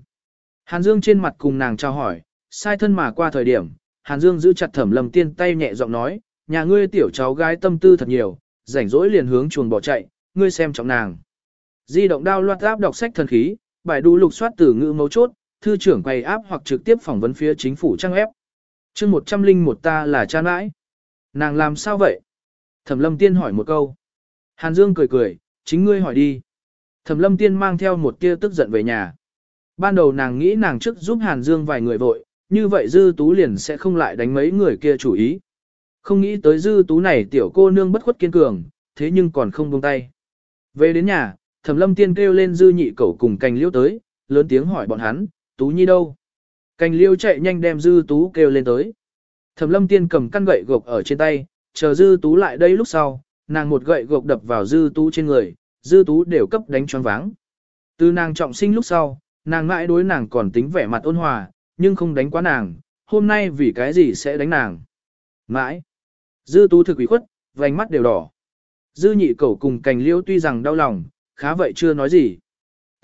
Speaker 1: Hàn Dương trên mặt cùng nàng trao hỏi, sai thân mà qua thời điểm, Hàn Dương giữ chặt thẩm lâm tiên tay nhẹ giọng nói, nhà ngươi tiểu cháu gái tâm tư thật nhiều, rảnh rỗi liền hướng chuồng bỏ chạy, ngươi xem trọng nàng. Di động đao loạt áp đọc sách thần khí, bài đu lục soát từ ngữ mấu chốt, thư trưởng quay áp hoặc trực tiếp phỏng vấn phía chính phủ trang ép. chương một trăm linh một ta là cha nãi. Nàng làm sao vậy? Thẩm lâm tiên hỏi một câu. Hàn Dương cười cười, chính ngươi hỏi đi. Thẩm lâm tiên mang theo một tia tức giận về nhà. Ban đầu nàng nghĩ nàng trước giúp Hàn Dương vài người vội, như vậy dư tú liền sẽ không lại đánh mấy người kia chủ ý. Không nghĩ tới dư tú này tiểu cô nương bất khuất kiên cường, thế nhưng còn không buông tay. Về đến nhà, thẩm lâm tiên kêu lên dư nhị cẩu cùng cành liêu tới, lớn tiếng hỏi bọn hắn, tú nhi đâu? Cành liêu chạy nhanh đem dư tú kêu lên tới. Thẩm lâm tiên cầm căn gậy gộc ở trên tay, chờ dư tú lại đây lúc sau, nàng một gậy gộc đập vào dư tú trên người, dư tú đều cấp đánh choáng váng. Từ nàng trọng sinh lúc sau, nàng mãi đối nàng còn tính vẻ mặt ôn hòa, nhưng không đánh quá nàng, hôm nay vì cái gì sẽ đánh nàng. Mãi. Dư tú thực ủy khuất, vành mắt đều đỏ. Dư nhị cẩu cùng cành liễu tuy rằng đau lòng, khá vậy chưa nói gì.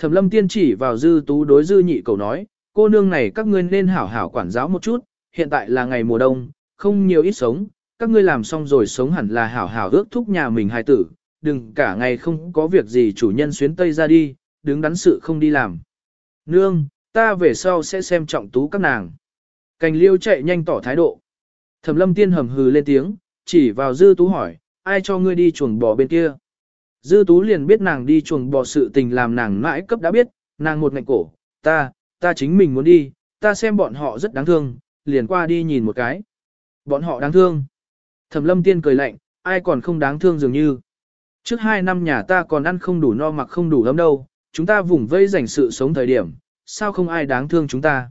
Speaker 1: Thẩm lâm tiên chỉ vào dư tú đối dư nhị cầu nói, cô nương này các ngươi nên hảo hảo quản giáo một chút, hiện tại là ngày mùa đông, không nhiều ít sống, các ngươi làm xong rồi sống hẳn là hảo hảo ước thúc nhà mình hài tử, đừng cả ngày không có việc gì chủ nhân xuyến tây ra đi, đứng đắn sự không đi làm. Nương, ta về sau sẽ xem trọng tú các nàng. Cành liêu chạy nhanh tỏ thái độ. Thẩm lâm tiên hầm hừ lên tiếng, chỉ vào dư tú hỏi, ai cho ngươi đi chuồng bò bên kia. Dư tú liền biết nàng đi chuồng bò sự tình làm nàng mãi cấp đã biết, nàng một ngạnh cổ, ta, ta chính mình muốn đi, ta xem bọn họ rất đáng thương, liền qua đi nhìn một cái. Bọn họ đáng thương. Thẩm lâm tiên cười lạnh, ai còn không đáng thương dường như. Trước hai năm nhà ta còn ăn không đủ no mặc không đủ lắm đâu, chúng ta vùng vây dành sự sống thời điểm, sao không ai đáng thương chúng ta.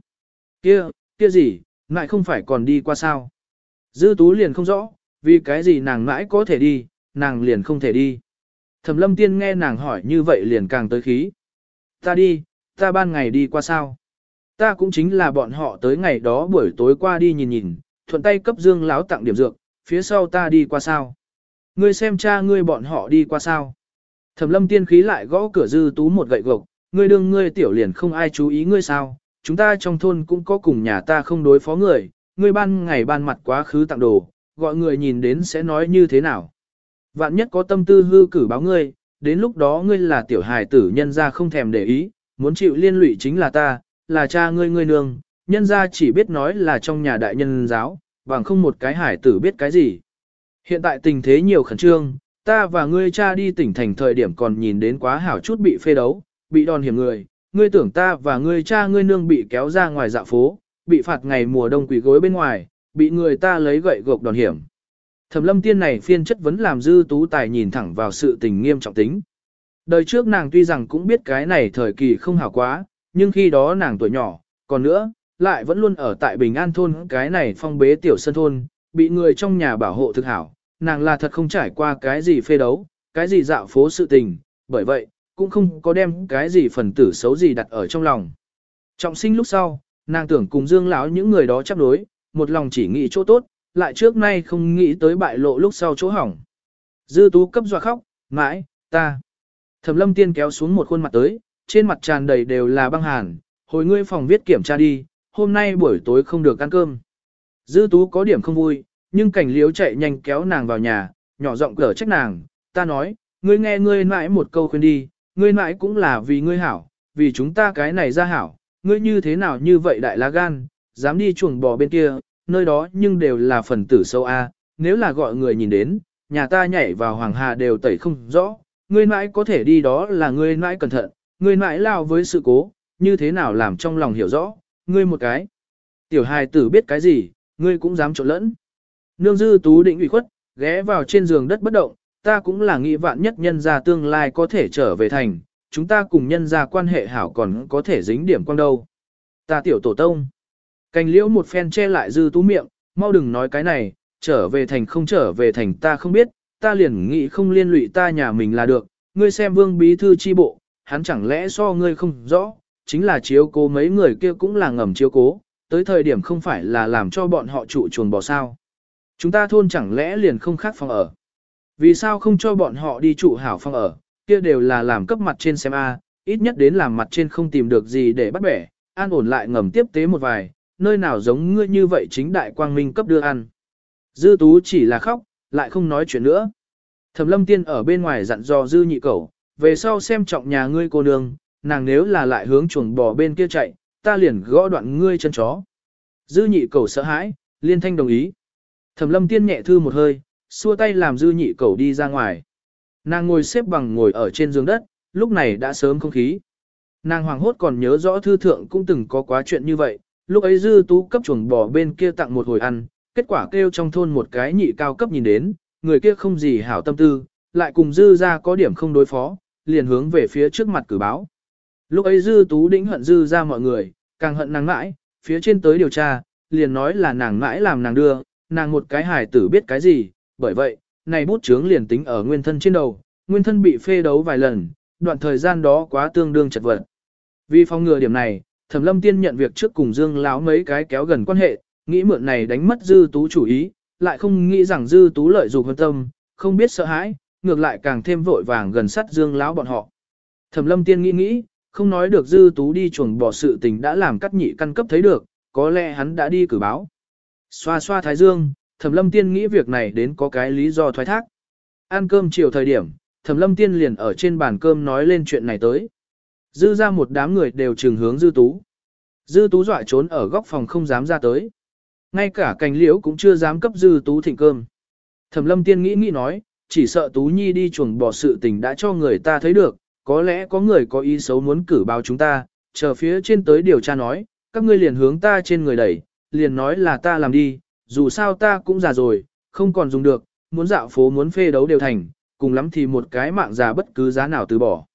Speaker 1: Kia, kia gì, ngại không phải còn đi qua sao. Dư tú liền không rõ, vì cái gì nàng mãi có thể đi, nàng liền không thể đi. Thẩm lâm tiên nghe nàng hỏi như vậy liền càng tới khí. Ta đi, ta ban ngày đi qua sao? Ta cũng chính là bọn họ tới ngày đó buổi tối qua đi nhìn nhìn, thuận tay cấp dương láo tặng điểm dược, phía sau ta đi qua sao? Ngươi xem cha ngươi bọn họ đi qua sao? Thẩm lâm tiên khí lại gõ cửa dư tú một gậy gộc, ngươi đương ngươi tiểu liền không ai chú ý ngươi sao? Chúng ta trong thôn cũng có cùng nhà ta không đối phó người, ngươi ban ngày ban mặt quá khứ tặng đồ, gọi người nhìn đến sẽ nói như thế nào. Vạn nhất có tâm tư hư cử báo ngươi, đến lúc đó ngươi là tiểu hài tử nhân ra không thèm để ý, muốn chịu liên lụy chính là ta, là cha ngươi ngươi nương, nhân ra chỉ biết nói là trong nhà đại nhân giáo, bằng không một cái hải tử biết cái gì. Hiện tại tình thế nhiều khẩn trương, ta và ngươi cha đi tỉnh thành thời điểm còn nhìn đến quá hảo chút bị phê đấu, bị đòn hiểm người, ngươi tưởng ta và ngươi cha ngươi nương bị kéo ra ngoài dạ phố, bị phạt ngày mùa đông quỷ gối bên ngoài, bị người ta lấy gậy gộc đòn hiểm. Thẩm lâm tiên này phiên chất vấn làm dư tú tài nhìn thẳng vào sự tình nghiêm trọng tính. Đời trước nàng tuy rằng cũng biết cái này thời kỳ không hảo quá, nhưng khi đó nàng tuổi nhỏ, còn nữa, lại vẫn luôn ở tại Bình An thôn cái này phong bế tiểu sân thôn, bị người trong nhà bảo hộ thực hảo, nàng là thật không trải qua cái gì phê đấu, cái gì dạo phố sự tình, bởi vậy, cũng không có đem cái gì phần tử xấu gì đặt ở trong lòng. Trọng sinh lúc sau, nàng tưởng cùng Dương lão những người đó chấp đối, một lòng chỉ nghĩ chỗ tốt, lại trước nay không nghĩ tới bại lộ lúc sau chỗ hỏng. Dư tú cấp dọa khóc, mãi, ta. Thẩm lâm tiên kéo xuống một khuôn mặt tới, trên mặt tràn đầy đều là băng hàn, hồi ngươi phòng viết kiểm tra đi, hôm nay buổi tối không được ăn cơm. Dư tú có điểm không vui, nhưng cảnh liếu chạy nhanh kéo nàng vào nhà, nhỏ giọng cở trách nàng, ta nói, ngươi nghe ngươi mãi một câu khuyên đi, ngươi mãi cũng là vì ngươi hảo, vì chúng ta cái này ra hảo, ngươi như thế nào như vậy đại lá gan, dám đi chuồng bò bên kia, nơi đó nhưng đều là phần tử sâu A, nếu là gọi người nhìn đến, nhà ta nhảy vào hoàng hà đều tẩy không rõ, ngươi mãi có thể đi đó là ngươi mãi cẩn thận, ngươi mãi lao với sự cố, như thế nào làm trong lòng hiểu rõ, ngươi một cái. Tiểu hài tử biết cái gì, ngươi cũng dám trộn lẫn. Nương dư tú định ủy khuất, ghé vào trên giường đất bất động, ta cũng là nghĩ vạn nhất nhân gia tương lai có thể trở về thành, chúng ta cùng nhân gia quan hệ hảo còn có thể dính điểm quang đâu. Ta tiểu tổ tông. Cành liễu một phen che lại dư tú miệng, mau đừng nói cái này, trở về thành không trở về thành ta không biết, ta liền nghĩ không liên lụy ta nhà mình là được, ngươi xem vương bí thư chi bộ, hắn chẳng lẽ so ngươi không rõ, chính là chiếu cố mấy người kia cũng là ngầm chiếu cố, tới thời điểm không phải là làm cho bọn họ trụ chuồn bò sao. Chúng ta thôn chẳng lẽ liền không khác phòng ở. Vì sao không cho bọn họ đi trụ hảo phòng ở, kia đều là làm cấp mặt trên xem A, ít nhất đến làm mặt trên không tìm được gì để bắt bẻ, an ổn lại ngầm tiếp tế một vài, nơi nào giống ngươi như vậy chính đại quang minh cấp đưa ăn. Dư tú chỉ là khóc, lại không nói chuyện nữa. Thẩm lâm tiên ở bên ngoài dặn dò dư nhị cẩu, về sau xem trọng nhà ngươi cô nương, nàng nếu là lại hướng chuồng bò bên kia chạy, ta liền gõ đoạn ngươi chân chó. Dư nhị cẩu sợ hãi, liên thanh đồng ý. Thẩm lâm tiên nhẹ thư một hơi, xua tay làm dư nhị cẩu đi ra ngoài. Nàng ngồi xếp bằng ngồi ở trên giường đất, lúc này đã sớm không khí. Nàng hoàng hốt còn nhớ rõ thư thượng cũng từng có quá chuyện như vậy, lúc ấy dư tú cấp chuồng bò bên kia tặng một hồi ăn, kết quả kêu trong thôn một cái nhị cao cấp nhìn đến, người kia không gì hảo tâm tư, lại cùng dư ra có điểm không đối phó, liền hướng về phía trước mặt cử báo. Lúc ấy dư tú đĩnh hận dư ra mọi người, càng hận nàng mãi, phía trên tới điều tra, liền nói là nàng mãi làm nàng đưa, nàng một cái hài tử biết cái gì, bởi vậy, này bút chướng liền tính ở nguyên thân trên đầu, nguyên thân bị phê đấu vài lần, đoạn thời gian đó quá tương đương chật vật. Vì phòng ngừa điểm này, Thẩm Lâm Tiên nhận việc trước cùng Dương lão mấy cái kéo gần quan hệ, nghĩ mượn này đánh mất Dư Tú chủ ý, lại không nghĩ rằng Dư Tú lợi dụng hơn tâm, không biết sợ hãi, ngược lại càng thêm vội vàng gần sát Dương lão bọn họ. Thẩm Lâm Tiên nghĩ nghĩ, không nói được Dư Tú đi chuồng bỏ sự tình đã làm cắt nhị căn cấp thấy được, có lẽ hắn đã đi cử báo. Xoa xoa thái dương, Thẩm Lâm Tiên nghĩ việc này đến có cái lý do thoái thác. Ăn cơm chiều thời điểm, Thẩm Lâm Tiên liền ở trên bàn cơm nói lên chuyện này tới. Dư ra một đám người đều trường hướng Dư Tú. Dư Tú dọa trốn ở góc phòng không dám ra tới. Ngay cả cành liễu cũng chưa dám cấp Dư Tú thịnh cơm. Thẩm Lâm Tiên nghĩ nghĩ nói, chỉ sợ Tú Nhi đi chuồng bỏ sự tình đã cho người ta thấy được, có lẽ có người có ý xấu muốn cử báo chúng ta, chờ phía trên tới điều tra nói, các ngươi liền hướng ta trên người đẩy, liền nói là ta làm đi, dù sao ta cũng già rồi, không còn dùng được, muốn dạo phố muốn phê đấu đều thành, cùng lắm thì một cái mạng già bất cứ giá nào từ bỏ.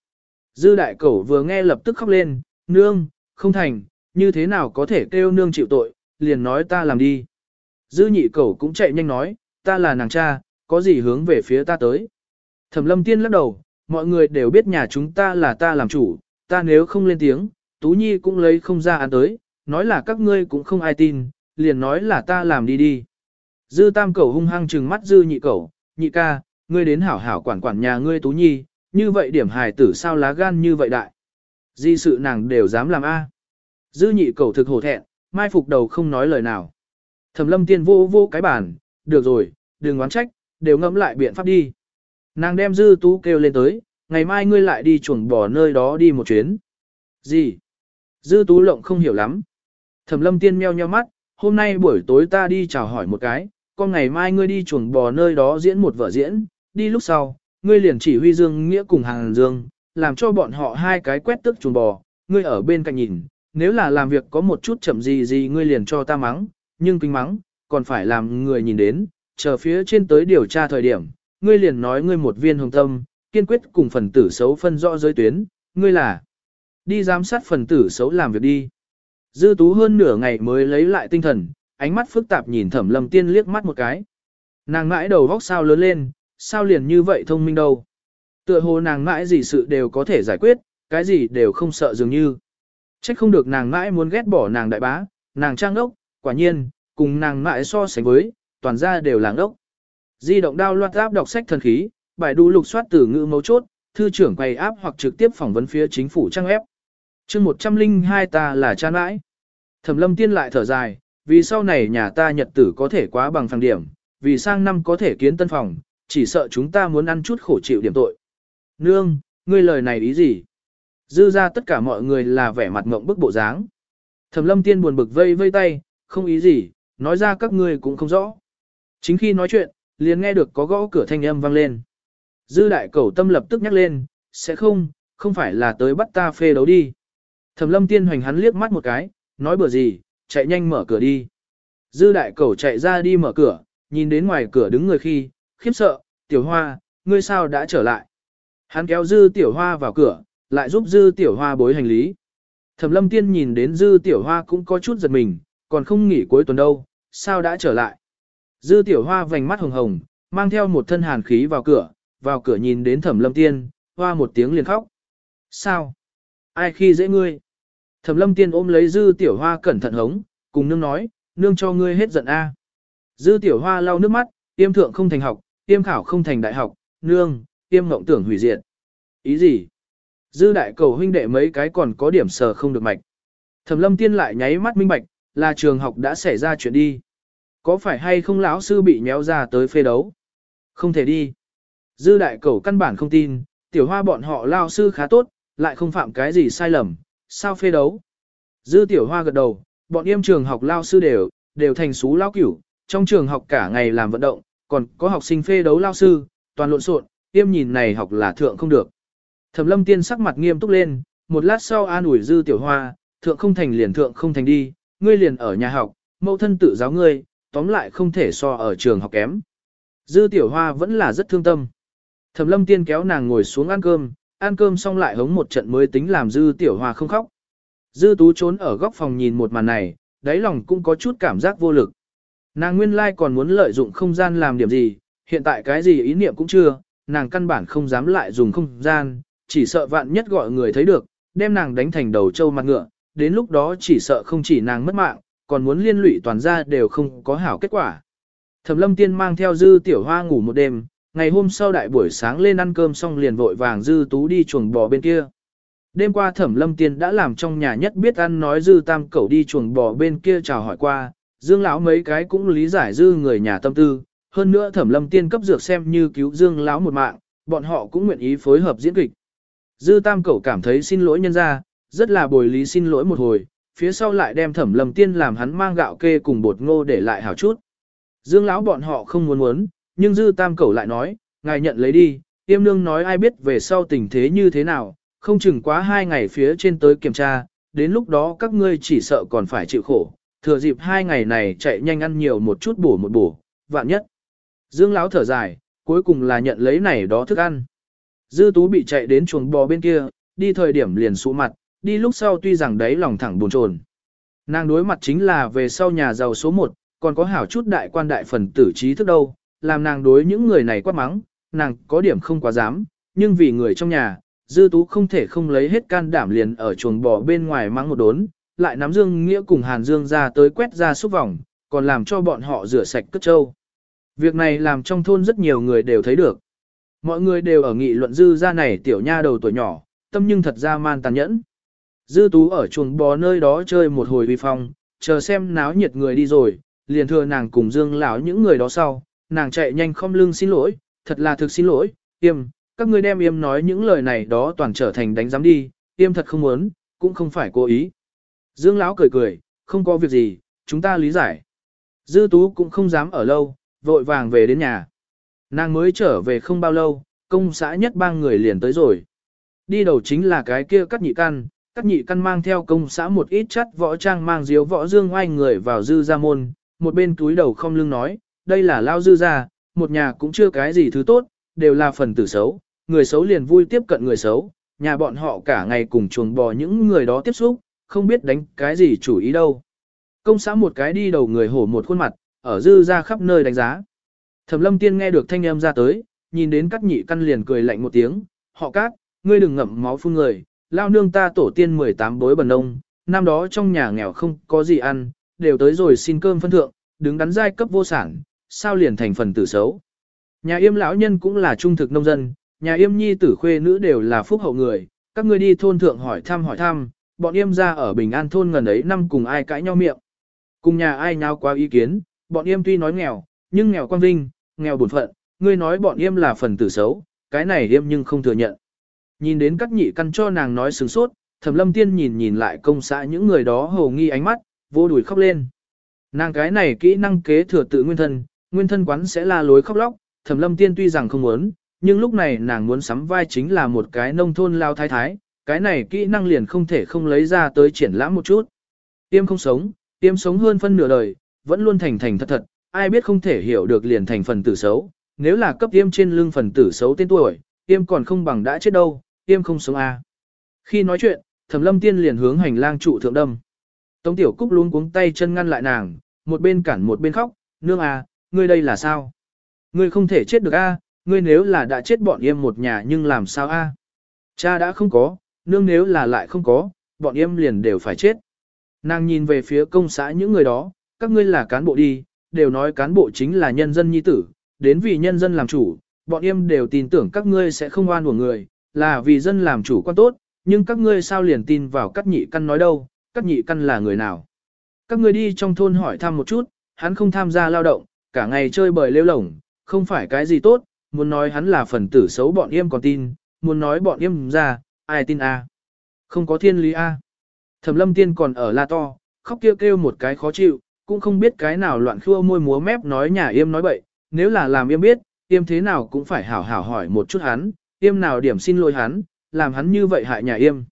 Speaker 1: Dư đại cẩu vừa nghe lập tức khóc lên, nương, không thành, như thế nào có thể kêu nương chịu tội, liền nói ta làm đi. Dư nhị cẩu cũng chạy nhanh nói, ta là nàng cha, có gì hướng về phía ta tới. Thẩm lâm tiên lắc đầu, mọi người đều biết nhà chúng ta là ta làm chủ, ta nếu không lên tiếng, Tú Nhi cũng lấy không ra án tới, nói là các ngươi cũng không ai tin, liền nói là ta làm đi đi. Dư tam cẩu hung hăng trừng mắt dư nhị cẩu, nhị ca, ngươi đến hảo hảo quản quản nhà ngươi Tú Nhi, như vậy điểm hài tử sao lá gan như vậy đại. Di sự nàng đều dám làm a. Dư nhị cầu thực hổ thẹn, mai phục đầu không nói lời nào. Thẩm lâm tiên vô vô cái bản, được rồi, đừng oán trách, đều ngẫm lại biện pháp đi. Nàng đem dư tú kêu lên tới, ngày mai ngươi lại đi chuồng bò nơi đó đi một chuyến. Gì? Dư tú lộng không hiểu lắm. Thẩm lâm tiên meo nheo mắt, hôm nay buổi tối ta đi chào hỏi một cái, con ngày mai ngươi đi chuồng bò nơi đó diễn một vở diễn, đi lúc sau, ngươi liền chỉ huy Dương Nghĩa cùng Hàng Dương, làm cho bọn họ hai cái quét tức chuồng bò, ngươi ở bên cạnh nhìn, nếu là làm việc có một chút chậm gì gì ngươi liền cho ta mắng, nhưng kinh mắng, còn phải làm người nhìn đến, chờ phía trên tới điều tra thời điểm, ngươi liền nói ngươi một viên hồng tâm, kiên quyết cùng phần tử xấu phân rõ giới tuyến, ngươi là đi giám sát phần tử xấu làm việc đi. Dư tú hơn nửa ngày mới lấy lại tinh thần, ánh mắt phức tạp nhìn thẩm lâm tiên liếc mắt một cái. Nàng mãi đầu vóc sao lớn lên, sao liền như vậy thông minh đâu. Tựa hồ nàng mãi gì sự đều có thể giải quyết, cái gì đều không sợ dường như. Trách không được nàng mãi muốn ghét bỏ nàng đại bá, nàng trang ốc, quả nhiên, cùng nàng mãi so sánh với, toàn ra đều là ốc. Di động đao loạt áp đọc sách thần khí, bài đu lục soát từ ngữ mấu chốt, thư trưởng quay áp hoặc trực tiếp phỏng vấn phía chính phủ trang ép. chương 102 ta là cha mãi. Thẩm lâm tiên lại thở dài, vì sau này nhà ta nhật tử có thể quá bằng phẳng điểm, vì sang năm có thể kiến tân phòng, chỉ sợ chúng ta muốn ăn chút khổ chịu điểm tội. Nương, ngươi lời này ý gì? Dư ra tất cả mọi người là vẻ mặt ngộng bức bộ dáng. Thẩm lâm tiên buồn bực vây vây tay, không ý gì, nói ra các ngươi cũng không rõ. Chính khi nói chuyện, liền nghe được có gõ cửa thanh âm vang lên. Dư đại cầu tâm lập tức nhắc lên, sẽ không, không phải là tới bắt ta phê đấu đi. Thẩm lâm tiên hoành hắn liếc mắt một cái, nói bừa gì, chạy nhanh mở cửa đi. Dư đại cầu chạy ra đi mở cửa, nhìn đến ngoài cửa đứng người khi, khiếp sợ, tiểu hoa, ngươi sao đã trở lại. Hắn kéo dư tiểu hoa vào cửa, lại giúp dư tiểu hoa bối hành lý. Thẩm lâm tiên nhìn đến dư tiểu hoa cũng có chút giật mình, còn không nghỉ cuối tuần đâu, sao đã trở lại. Dư tiểu hoa vành mắt hồng hồng, mang theo một thân hàn khí vào cửa, vào cửa nhìn đến thẩm lâm tiên, hoa một tiếng liền khóc. Sao? Ai khi dễ ngươi? Thẩm lâm tiên ôm lấy dư tiểu hoa cẩn thận hống, cùng nương nói, nương cho ngươi hết giận a. Dư tiểu hoa lau nước mắt, tiêm thượng không thành học, tiêm khảo không thành đại học, nương, tiêm mộng tưởng hủy diệt. Ý gì? Dư đại cầu huynh đệ mấy cái còn có điểm sờ không được mạch. Thẩm lâm tiên lại nháy mắt minh bạch, là trường học đã xảy ra chuyện đi. Có phải hay không lão sư bị méo ra tới phê đấu? Không thể đi. Dư đại cầu căn bản không tin, tiểu hoa bọn họ lao sư khá tốt, lại không phạm cái gì sai lầm, sao phê đấu? Dư tiểu hoa gật đầu, bọn em trường học lao sư đều, đều thành xú lao cửu, trong trường học cả ngày làm vận động, còn có học sinh phê đấu lao sư, toàn lộn xộn, tiêm nhìn này học là thượng không được. Thẩm lâm tiên sắc mặt nghiêm túc lên, một lát sau an ủi dư tiểu hoa, thượng không thành liền thượng không thành đi, ngươi liền ở nhà học, mẫu thân tự giáo ngươi, tóm lại không thể so ở trường học kém. Dư tiểu hoa vẫn là rất thương tâm. Thẩm lâm tiên kéo nàng ngồi xuống ăn cơm, ăn cơm xong lại hống một trận mới tính làm dư tiểu hoa không khóc. Dư tú trốn ở góc phòng nhìn một màn này, đáy lòng cũng có chút cảm giác vô lực. Nàng nguyên lai còn muốn lợi dụng không gian làm điểm gì, hiện tại cái gì ý niệm cũng chưa, nàng căn bản không dám lại dùng không gian, chỉ sợ vạn nhất gọi người thấy được, đem nàng đánh thành đầu trâu mặt ngựa, đến lúc đó chỉ sợ không chỉ nàng mất mạng, còn muốn liên lụy toàn gia đều không có hảo kết quả. Thẩm lâm tiên mang theo dư tiểu hoa ngủ một đêm, ngày hôm sau đại buổi sáng lên ăn cơm xong liền vội vàng dư tú đi chuồng bò bên kia. Đêm qua thẩm lâm tiên đã làm trong nhà nhất biết ăn nói dư tam cẩu đi chuồng bò bên kia chào hỏi qua, dương lão mấy cái cũng lý giải dư người nhà tâm tư, hơn nữa thẩm lâm tiên cấp dược xem như cứu dương lão một mạng, bọn họ cũng nguyện ý phối hợp diễn kịch. Dư tam cẩu cảm thấy xin lỗi nhân gia, rất là bồi lý xin lỗi một hồi, phía sau lại đem thẩm lâm tiên làm hắn mang gạo kê cùng bột ngô để lại hảo chút. Dương lão bọn họ không muốn muốn, nhưng dư tam cẩu lại nói, ngài nhận lấy đi, tiêm nương nói ai biết về sau tình thế như thế nào, không chừng quá hai ngày phía trên tới kiểm tra, đến lúc đó các ngươi chỉ sợ còn phải chịu khổ, thừa dịp hai ngày này chạy nhanh ăn nhiều một chút bổ một bổ, vạn nhất. Dương lão thở dài, cuối cùng là nhận lấy này đó thức ăn. Dư tú bị chạy đến chuồng bò bên kia, đi thời điểm liền sụ mặt, đi lúc sau tuy rằng đấy lòng thẳng buồn trồn Nàng đối mặt chính là về sau nhà giàu số 1, còn có hảo chút đại quan đại phần tử trí thức đâu, làm nàng đối những người này quát mắng, nàng có điểm không quá dám, nhưng vì người trong nhà, dư tú không thể không lấy hết can đảm liền ở chuồng bò bên ngoài mắng một đốn, lại nắm Dương Nghĩa cùng Hàn Dương ra tới quét ra xúc vòng, còn làm cho bọn họ rửa sạch cất trâu. Việc này làm trong thôn rất nhiều người đều thấy được. Mọi người đều ở nghị luận dư ra này tiểu nha đầu tuổi nhỏ, tâm nhưng thật ra man tàn nhẫn. Dư tú ở chuồng bò nơi đó chơi một hồi vi phong, chờ xem náo nhiệt người đi rồi, liền thừa nàng cùng Dương lão những người đó sau, nàng chạy nhanh không lưng xin lỗi, thật là thực xin lỗi, yêm, các ngươi đem yêm nói những lời này đó toàn trở thành đánh giám đi, yêm thật không muốn, cũng không phải cố ý. Dương lão cười cười, không có việc gì, chúng ta lý giải. Dư tú cũng không dám ở lâu, vội vàng về đến nhà. Nàng mới trở về không bao lâu, công xã nhất bang người liền tới rồi. Đi đầu chính là cái kia cắt nhị căn, cắt nhị căn mang theo công xã một ít chắt võ trang mang diếu võ dương oai người vào dư gia môn, một bên túi đầu không lưng nói, đây là lao dư gia, một nhà cũng chưa cái gì thứ tốt, đều là phần tử xấu, người xấu liền vui tiếp cận người xấu, nhà bọn họ cả ngày cùng chuồng bò những người đó tiếp xúc, không biết đánh cái gì chủ ý đâu. Công xã một cái đi đầu người hổ một khuôn mặt, ở dư ra khắp nơi đánh giá. Thẩm lâm tiên nghe được thanh âm ra tới, nhìn đến cắt nhị căn liền cười lạnh một tiếng, họ cát, ngươi đừng ngậm máu phun người, lao nương ta tổ tiên 18 bối bần nông, năm đó trong nhà nghèo không có gì ăn, đều tới rồi xin cơm phân thượng, đứng đắn giai cấp vô sản, sao liền thành phần tử xấu. Nhà yêm lão nhân cũng là trung thực nông dân, nhà yêm nhi tử khuê nữ đều là phúc hậu người, các ngươi đi thôn thượng hỏi thăm hỏi thăm, bọn yêm ra ở Bình An thôn gần ấy năm cùng ai cãi nhau miệng. Cùng nhà ai nhau qua ý kiến, bọn yêm tuy nói nghèo, nhưng nghèo quang vinh, nghèo buồn phận, ngươi nói bọn yêm là phần tử xấu, cái này yêm nhưng không thừa nhận. Nhìn đến các nhị căn cho nàng nói sừng sốt, thẩm lâm tiên nhìn nhìn lại công xã những người đó hồ nghi ánh mắt, vô đuổi khóc lên. Nàng cái này kỹ năng kế thừa tự nguyên thân, nguyên thân quán sẽ la lối khóc lóc, thẩm lâm tiên tuy rằng không muốn, nhưng lúc này nàng muốn sắm vai chính là một cái nông thôn lao thái thái, cái này kỹ năng liền không thể không lấy ra tới triển lãm một chút. Tiêm không sống, tiêm sống hơn phân nửa đời, vẫn luôn thành thành thật thật, ai biết không thể hiểu được liền thành phần tử xấu, nếu là cấp tiêm trên lưng phần tử xấu tên tuổi, tiêm còn không bằng đã chết đâu, tiêm không sống a. À. Khi nói chuyện, Thẩm Lâm Tiên liền hướng hành lang trụ thượng đâm. Tống Tiểu Cúc luôn cuống tay chân ngăn lại nàng, một bên cản một bên khóc, "Nương à, ngươi đây là sao? Ngươi không thể chết được a, ngươi nếu là đã chết bọn em một nhà nhưng làm sao a? Cha đã không có, nương nếu là lại không có, bọn em liền đều phải chết." Nàng nhìn về phía công xã những người đó, các ngươi là cán bộ đi, đều nói cán bộ chính là nhân dân nhi tử, đến vì nhân dân làm chủ, bọn em đều tin tưởng các ngươi sẽ không oan của người, là vì dân làm chủ quan tốt, nhưng các ngươi sao liền tin vào các nhị căn nói đâu, các nhị căn là người nào. Các ngươi đi trong thôn hỏi thăm một chút, hắn không tham gia lao động, cả ngày chơi bời lêu lổng, không phải cái gì tốt, muốn nói hắn là phần tử xấu bọn em còn tin, muốn nói bọn em ra, ai tin a? Không có thiên lý a. Thẩm lâm tiên còn ở la to, khóc kêu kêu một cái khó chịu, cũng không biết cái nào loạn khua môi múa mép nói nhà yêm nói bậy, nếu là làm yêm biết, yêm thế nào cũng phải hảo hảo hỏi một chút hắn, yêm nào điểm xin lỗi hắn, làm hắn như vậy hại nhà yêm.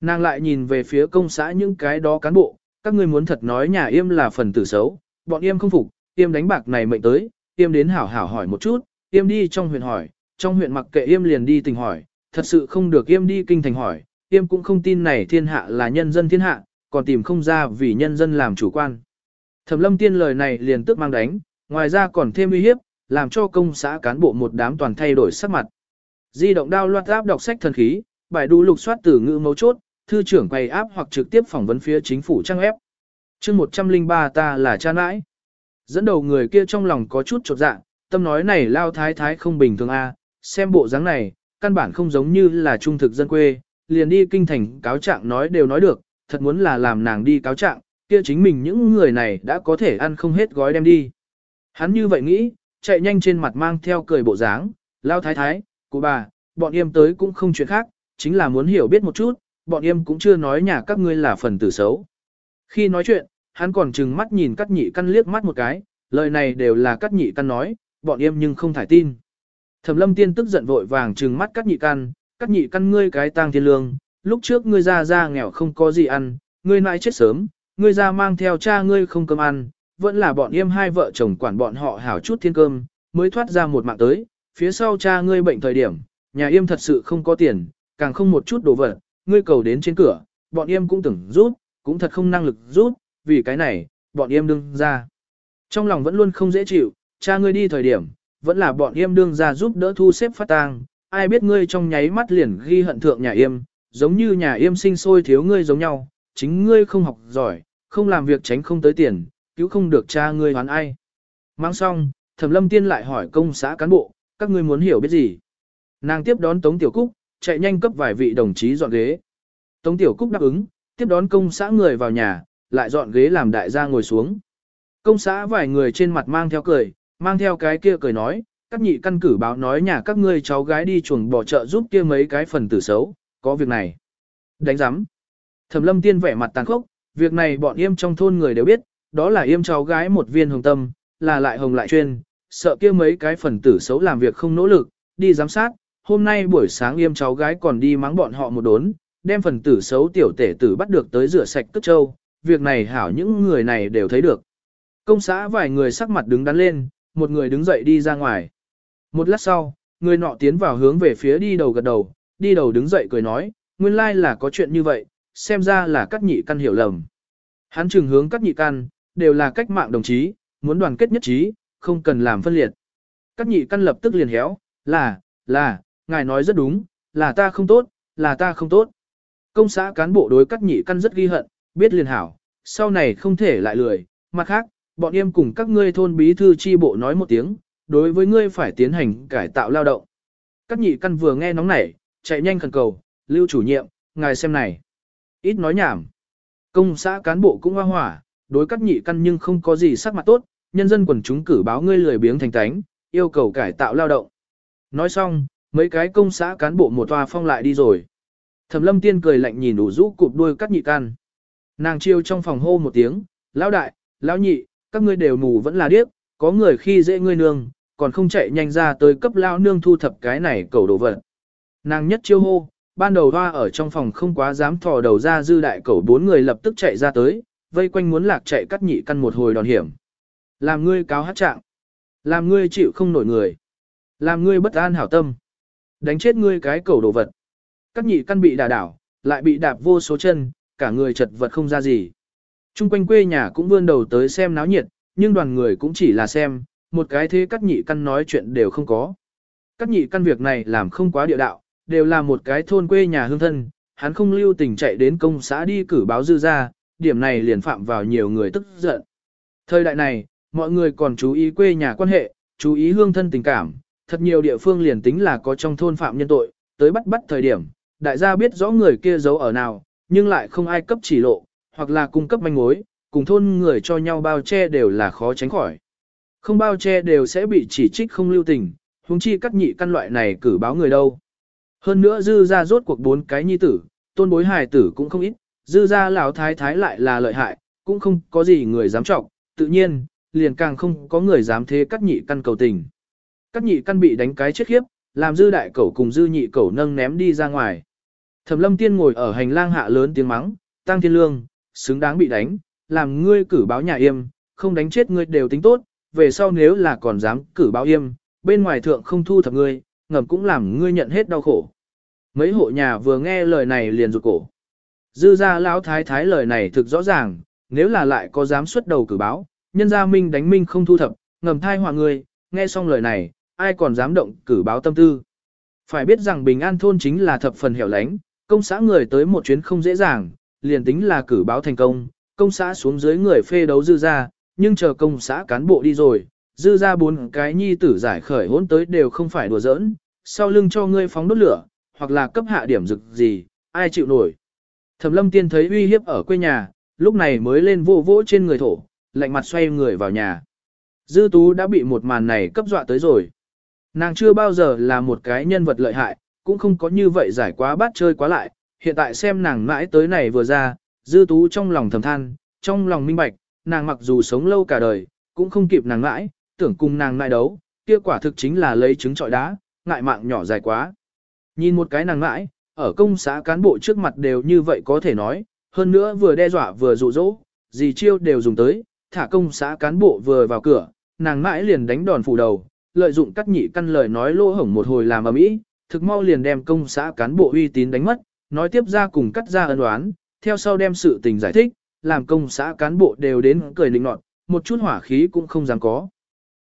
Speaker 1: Nàng lại nhìn về phía công xã những cái đó cán bộ, các ngươi muốn thật nói nhà yêm là phần tử xấu, bọn yêm không phục, yêm đánh bạc này mệnh tới, yêm đến hảo hảo hỏi một chút, yêm đi trong huyện hỏi, trong huyện mặc kệ yêm liền đi tình hỏi, thật sự không được yêm đi kinh thành hỏi, yêm cũng không tin này thiên hạ là nhân dân thiên hạ, còn tìm không ra vì nhân dân làm chủ quan. Thẩm lâm tiên lời này liền tức mang đánh, ngoài ra còn thêm uy hiếp, làm cho công xã cán bộ một đám toàn thay đổi sắc mặt. Di động đao loạt áp đọc sách thần khí, bài đu lục soát từ ngữ mấu chốt, thư trưởng quay áp hoặc trực tiếp phỏng vấn phía chính phủ trang ép. chương 103 ta là cha nãi. Dẫn đầu người kia trong lòng có chút chột dạ, tâm nói này lao thái thái không bình thường a xem bộ dáng này, căn bản không giống như là trung thực dân quê, liền đi kinh thành cáo trạng nói đều nói được, thật muốn là làm nàng đi cáo trạng, kia chính mình những người này đã có thể ăn không hết gói đem đi. Hắn như vậy nghĩ, chạy nhanh trên mặt mang theo cười bộ dáng, lao thái thái, cụ bà, bọn em tới cũng không chuyện khác, chính là muốn hiểu biết một chút, bọn em cũng chưa nói nhà các ngươi là phần tử xấu. Khi nói chuyện, hắn còn chừng mắt nhìn cắt nhị căn liếc mắt một cái, lời này đều là cắt nhị căn nói, bọn em nhưng không thải tin. Thẩm lâm tiên tức giận vội vàng trừng mắt cắt nhị căn, cắt nhị căn ngươi cái tang thiên lương, lúc trước ngươi ra ra nghèo không có gì ăn, ngươi nãi chết sớm, ngươi ra mang theo cha ngươi không cơm ăn, vẫn là bọn yêm hai vợ chồng quản bọn họ hảo chút thiên cơm, mới thoát ra một mạng tới, phía sau cha ngươi bệnh thời điểm, nhà yêm thật sự không có tiền, càng không một chút đồ vật, ngươi cầu đến trên cửa, bọn yêm cũng tưởng rút, cũng thật không năng lực rút, vì cái này, bọn yêm đương ra. Trong lòng vẫn luôn không dễ chịu, cha ngươi đi thời điểm, vẫn là bọn yêm đương ra giúp đỡ thu xếp phát tang, ai biết ngươi trong nháy mắt liền ghi hận thượng nhà yêm, giống như nhà yêm sinh sôi thiếu ngươi giống nhau, chính ngươi không học giỏi, không làm việc tránh không tới tiền, cứu không được cha ngươi hoán ai. Mang xong, Thẩm Lâm Tiên lại hỏi công xã cán bộ, các ngươi muốn hiểu biết gì? Nàng tiếp đón Tống Tiểu Cúc, chạy nhanh cấp vài vị đồng chí dọn ghế. Tống Tiểu Cúc đáp ứng, tiếp đón công xã người vào nhà, lại dọn ghế làm đại gia ngồi xuống. Công xã vài người trên mặt mang theo cười, mang theo cái kia cười nói, các nhị căn cử báo nói nhà các ngươi cháu gái đi chuồng bỏ chợ giúp kia mấy cái phần tử xấu, có việc này. Đánh giám. Thẩm lâm tiên vẻ mặt tàn khốc, việc này bọn yêm trong thôn người đều biết, đó là yêm cháu gái một viên hồng tâm, là lại hồng lại chuyên, sợ kia mấy cái phần tử xấu làm việc không nỗ lực, đi giám sát, hôm nay buổi sáng yêm cháu gái còn đi mắng bọn họ một đốn, đem phần tử xấu tiểu tể tử bắt được tới rửa sạch cất châu, việc này hảo những người này đều thấy được. Công xã vài người sắc mặt đứng đắn lên, một người đứng dậy đi ra ngoài. Một lát sau, người nọ tiến vào hướng về phía đi đầu gật đầu, đi đầu đứng dậy cười nói, nguyên lai là có chuyện như vậy, xem ra là các nhị căn hiểu lầm. Hắn trừng hướng các nhị căn, đều là cách mạng đồng chí, muốn đoàn kết nhất trí, không cần làm phân liệt. Các nhị căn lập tức liền héo, là, là, ngài nói rất đúng, là ta không tốt, là ta không tốt. Công xã cán bộ đối các nhị căn rất ghi hận, biết liền hảo, sau này không thể lại lười. Mặt khác, bọn em cùng các ngươi thôn bí thư chi bộ nói một tiếng, đối với ngươi phải tiến hành cải tạo lao động. Các nhị căn vừa nghe nóng nảy, chạy nhanh khẩn cầu, lưu chủ nhiệm, ngài xem này. Ít nói nhảm. Công xã cán bộ cũng hoa hỏa, đối các nhị căn nhưng không có gì sắc mặt tốt, nhân dân quần chúng cử báo ngươi lười biếng thành tánh, yêu cầu cải tạo lao động. Nói xong, mấy cái công xã cán bộ một toa phong lại đi rồi. Thẩm lâm tiên cười lạnh nhìn đủ rũ cụp đuôi các nhị căn. Nàng chiêu trong phòng hô một tiếng, lão đại, lão nhị, các ngươi đều mù vẫn là điếc, có người khi dễ ngươi nương, còn không chạy nhanh ra tới cấp lao nương thu thập cái này cầu đồ vật. Nàng nhất chiêu hô, ban đầu hoa ở trong phòng không quá dám thò đầu ra dư đại cầu bốn người lập tức chạy ra tới, vây quanh muốn lạc chạy cắt nhị căn một hồi đòn hiểm. Làm ngươi cáo hát trạng, làm ngươi chịu không nổi người, làm ngươi bất an hảo tâm, đánh chết ngươi cái cầu đồ vật. Cắt nhị căn bị đả đảo, lại bị đạp vô số chân, cả người chật vật không ra gì. Trung quanh quê nhà cũng vươn đầu tới xem náo nhiệt, nhưng đoàn người cũng chỉ là xem, một cái thế các nhị căn nói chuyện đều không có. Các nhị căn việc này làm không quá địa đạo, đều là một cái thôn quê nhà hương thân, hắn không lưu tình chạy đến công xã đi cử báo dư ra, điểm này liền phạm vào nhiều người tức giận. Thời đại này, mọi người còn chú ý quê nhà quan hệ, chú ý hương thân tình cảm, thật nhiều địa phương liền tính là có trong thôn phạm nhân tội, tới bắt bắt thời điểm, đại gia biết rõ người kia giấu ở nào, nhưng lại không ai cấp chỉ lộ, hoặc là cung cấp manh mối, cùng thôn người cho nhau bao che đều là khó tránh khỏi. Không bao che đều sẽ bị chỉ trích không lưu tình, huống chi các nhị căn loại này cử báo người đâu. Hơn nữa dư ra rốt cuộc bốn cái nhi tử, tôn bối hài tử cũng không ít, dư ra lão thái thái lại là lợi hại, cũng không có gì người dám trọng, tự nhiên, liền càng không có người dám thế các nhị căn cầu tình. Các nhị căn bị đánh cái chết khiếp, làm dư đại cẩu cùng dư nhị cẩu nâng ném đi ra ngoài. Thẩm lâm tiên ngồi ở hành lang hạ lớn tiếng mắng, tăng thiên lương, xứng đáng bị đánh, làm ngươi cử báo nhà yêm, không đánh chết ngươi đều tính tốt, về sau nếu là còn dám cử báo yêm, bên ngoài thượng không thu thập ngươi, ngầm cũng làm ngươi nhận hết đau khổ. Mấy hộ nhà vừa nghe lời này liền rụt cổ. Dư ra lão thái thái lời này thực rõ ràng, nếu là lại có dám xuất đầu cử báo, nhân gia minh đánh minh không thu thập, ngầm thai hòa ngươi, nghe xong lời này, ai còn dám động cử báo tâm tư. Phải biết rằng bình an thôn chính là thập phần hẻo lánh, công xã người tới một chuyến không dễ dàng, liền tính là cử báo thành công, công xã xuống dưới người phê đấu dư ra, nhưng chờ công xã cán bộ đi rồi, dư ra bốn cái nhi tử giải khởi hỗn tới đều không phải đùa giỡn, sau lưng cho ngươi phóng đốt lửa, hoặc là cấp hạ điểm rực gì, ai chịu nổi. Thẩm lâm tiên thấy uy hiếp ở quê nhà, lúc này mới lên vô vỗ trên người thổ, lạnh mặt xoay người vào nhà. Dư tú đã bị một màn này cấp dọa tới rồi. Nàng chưa bao giờ là một cái nhân vật lợi hại, cũng không có như vậy giải quá bát chơi quá lại, hiện tại xem nàng mãi tới này vừa ra, dư tú trong lòng thầm than, trong lòng minh bạch, nàng mặc dù sống lâu cả đời, cũng không kịp nàng mãi, tưởng cùng nàng mãi đấu, kia quả thực chính là lấy trứng trọi đá, ngại mạng nhỏ dài quá. Nhìn một cái nàng mãi, ở công xã cán bộ trước mặt đều như vậy có thể nói, hơn nữa vừa đe dọa vừa dụ dỗ, gì chiêu đều dùng tới, thả công xã cán bộ vừa vào cửa, nàng mãi liền đánh đòn phủ đầu, lợi dụng cắt nhị căn lời nói lỗ hổng một hồi làm ở mỹ, thực mau liền đem công xã cán bộ uy tín đánh mất, nói tiếp ra cùng cắt ra ân đoán, theo sau đem sự tình giải thích, làm công xã cán bộ đều đến cười nịnh nọt, một chút hỏa khí cũng không dám có.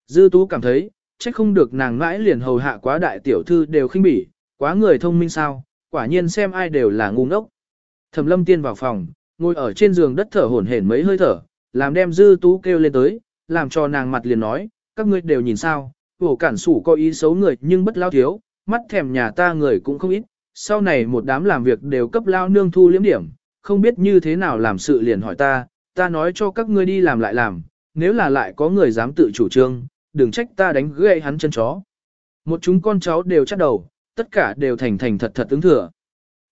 Speaker 1: Dư Tú cảm thấy, trách không được nàng mãi liền hầu hạ quá đại tiểu thư đều khinh bỉ, quá người thông minh sao, quả nhiên xem ai đều là ngu ngốc. Thẩm lâm tiên vào phòng, ngồi ở trên giường đất thở hổn hển mấy hơi thở, làm đem Dư Tú kêu lên tới, làm cho nàng mặt liền nói, các ngươi đều nhìn sao, ổ cản sủ có ý xấu người nhưng bất lao thiếu, mắt thèm nhà ta người cũng không ít, sau này một đám làm việc đều cấp lao nương thu liếm điểm, không biết như thế nào làm sự liền hỏi ta, ta nói cho các ngươi đi làm lại làm, nếu là lại có người dám tự chủ trương, đừng trách ta đánh gãy hắn chân chó. Một chúng con cháu đều chắc đầu, tất cả đều thành thành thật thật ứng thừa.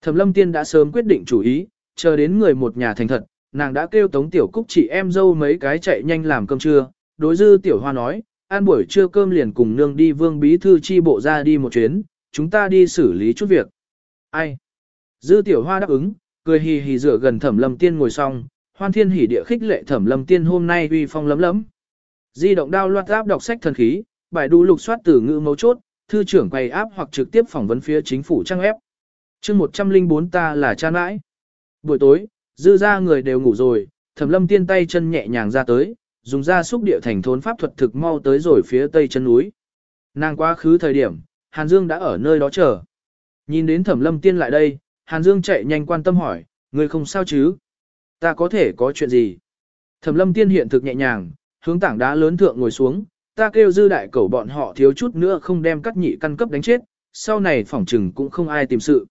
Speaker 1: Thẩm lâm tiên đã sớm quyết định chủ ý, chờ đến người một nhà thành thật, nàng đã kêu tống tiểu cúc chị em dâu mấy cái chạy nhanh làm cơm trưa, đối dư tiểu hoa nói, ăn buổi trưa cơm liền cùng nương đi vương bí thư chi bộ ra đi một chuyến, chúng ta đi xử lý chút việc. Ai? Dư tiểu hoa đáp ứng, cười hì hì rửa gần thẩm lâm tiên ngồi xong, hoan thiên hỉ địa khích lệ thẩm lâm tiên hôm nay uy phong lấm lấm. Di động đao loạt áp đọc sách thần khí, bài đu lục soát từ ngữ mấu chốt, thư trưởng quay áp hoặc trực tiếp phỏng vấn phía chính phủ trang ép. chương 104 ta là cha nãi. Buổi tối, dư ra người đều ngủ rồi, thẩm lâm tiên tay chân nhẹ nhàng ra tới, dùng ra xúc địa thành thốn pháp thuật thực mau tới rồi phía tây chân núi. Nàng quá khứ thời điểm, Hàn Dương đã ở nơi đó chờ. Nhìn đến thẩm lâm tiên lại đây, Hàn Dương chạy nhanh quan tâm hỏi, người không sao chứ? Ta có thể có chuyện gì? Thẩm lâm tiên hiện thực nhẹ nhàng, hướng tảng đá lớn thượng ngồi xuống, ta kêu dư đại cẩu bọn họ thiếu chút nữa không đem cắt nhị căn cấp đánh chết, sau này phỏng trừng cũng không ai tìm sự.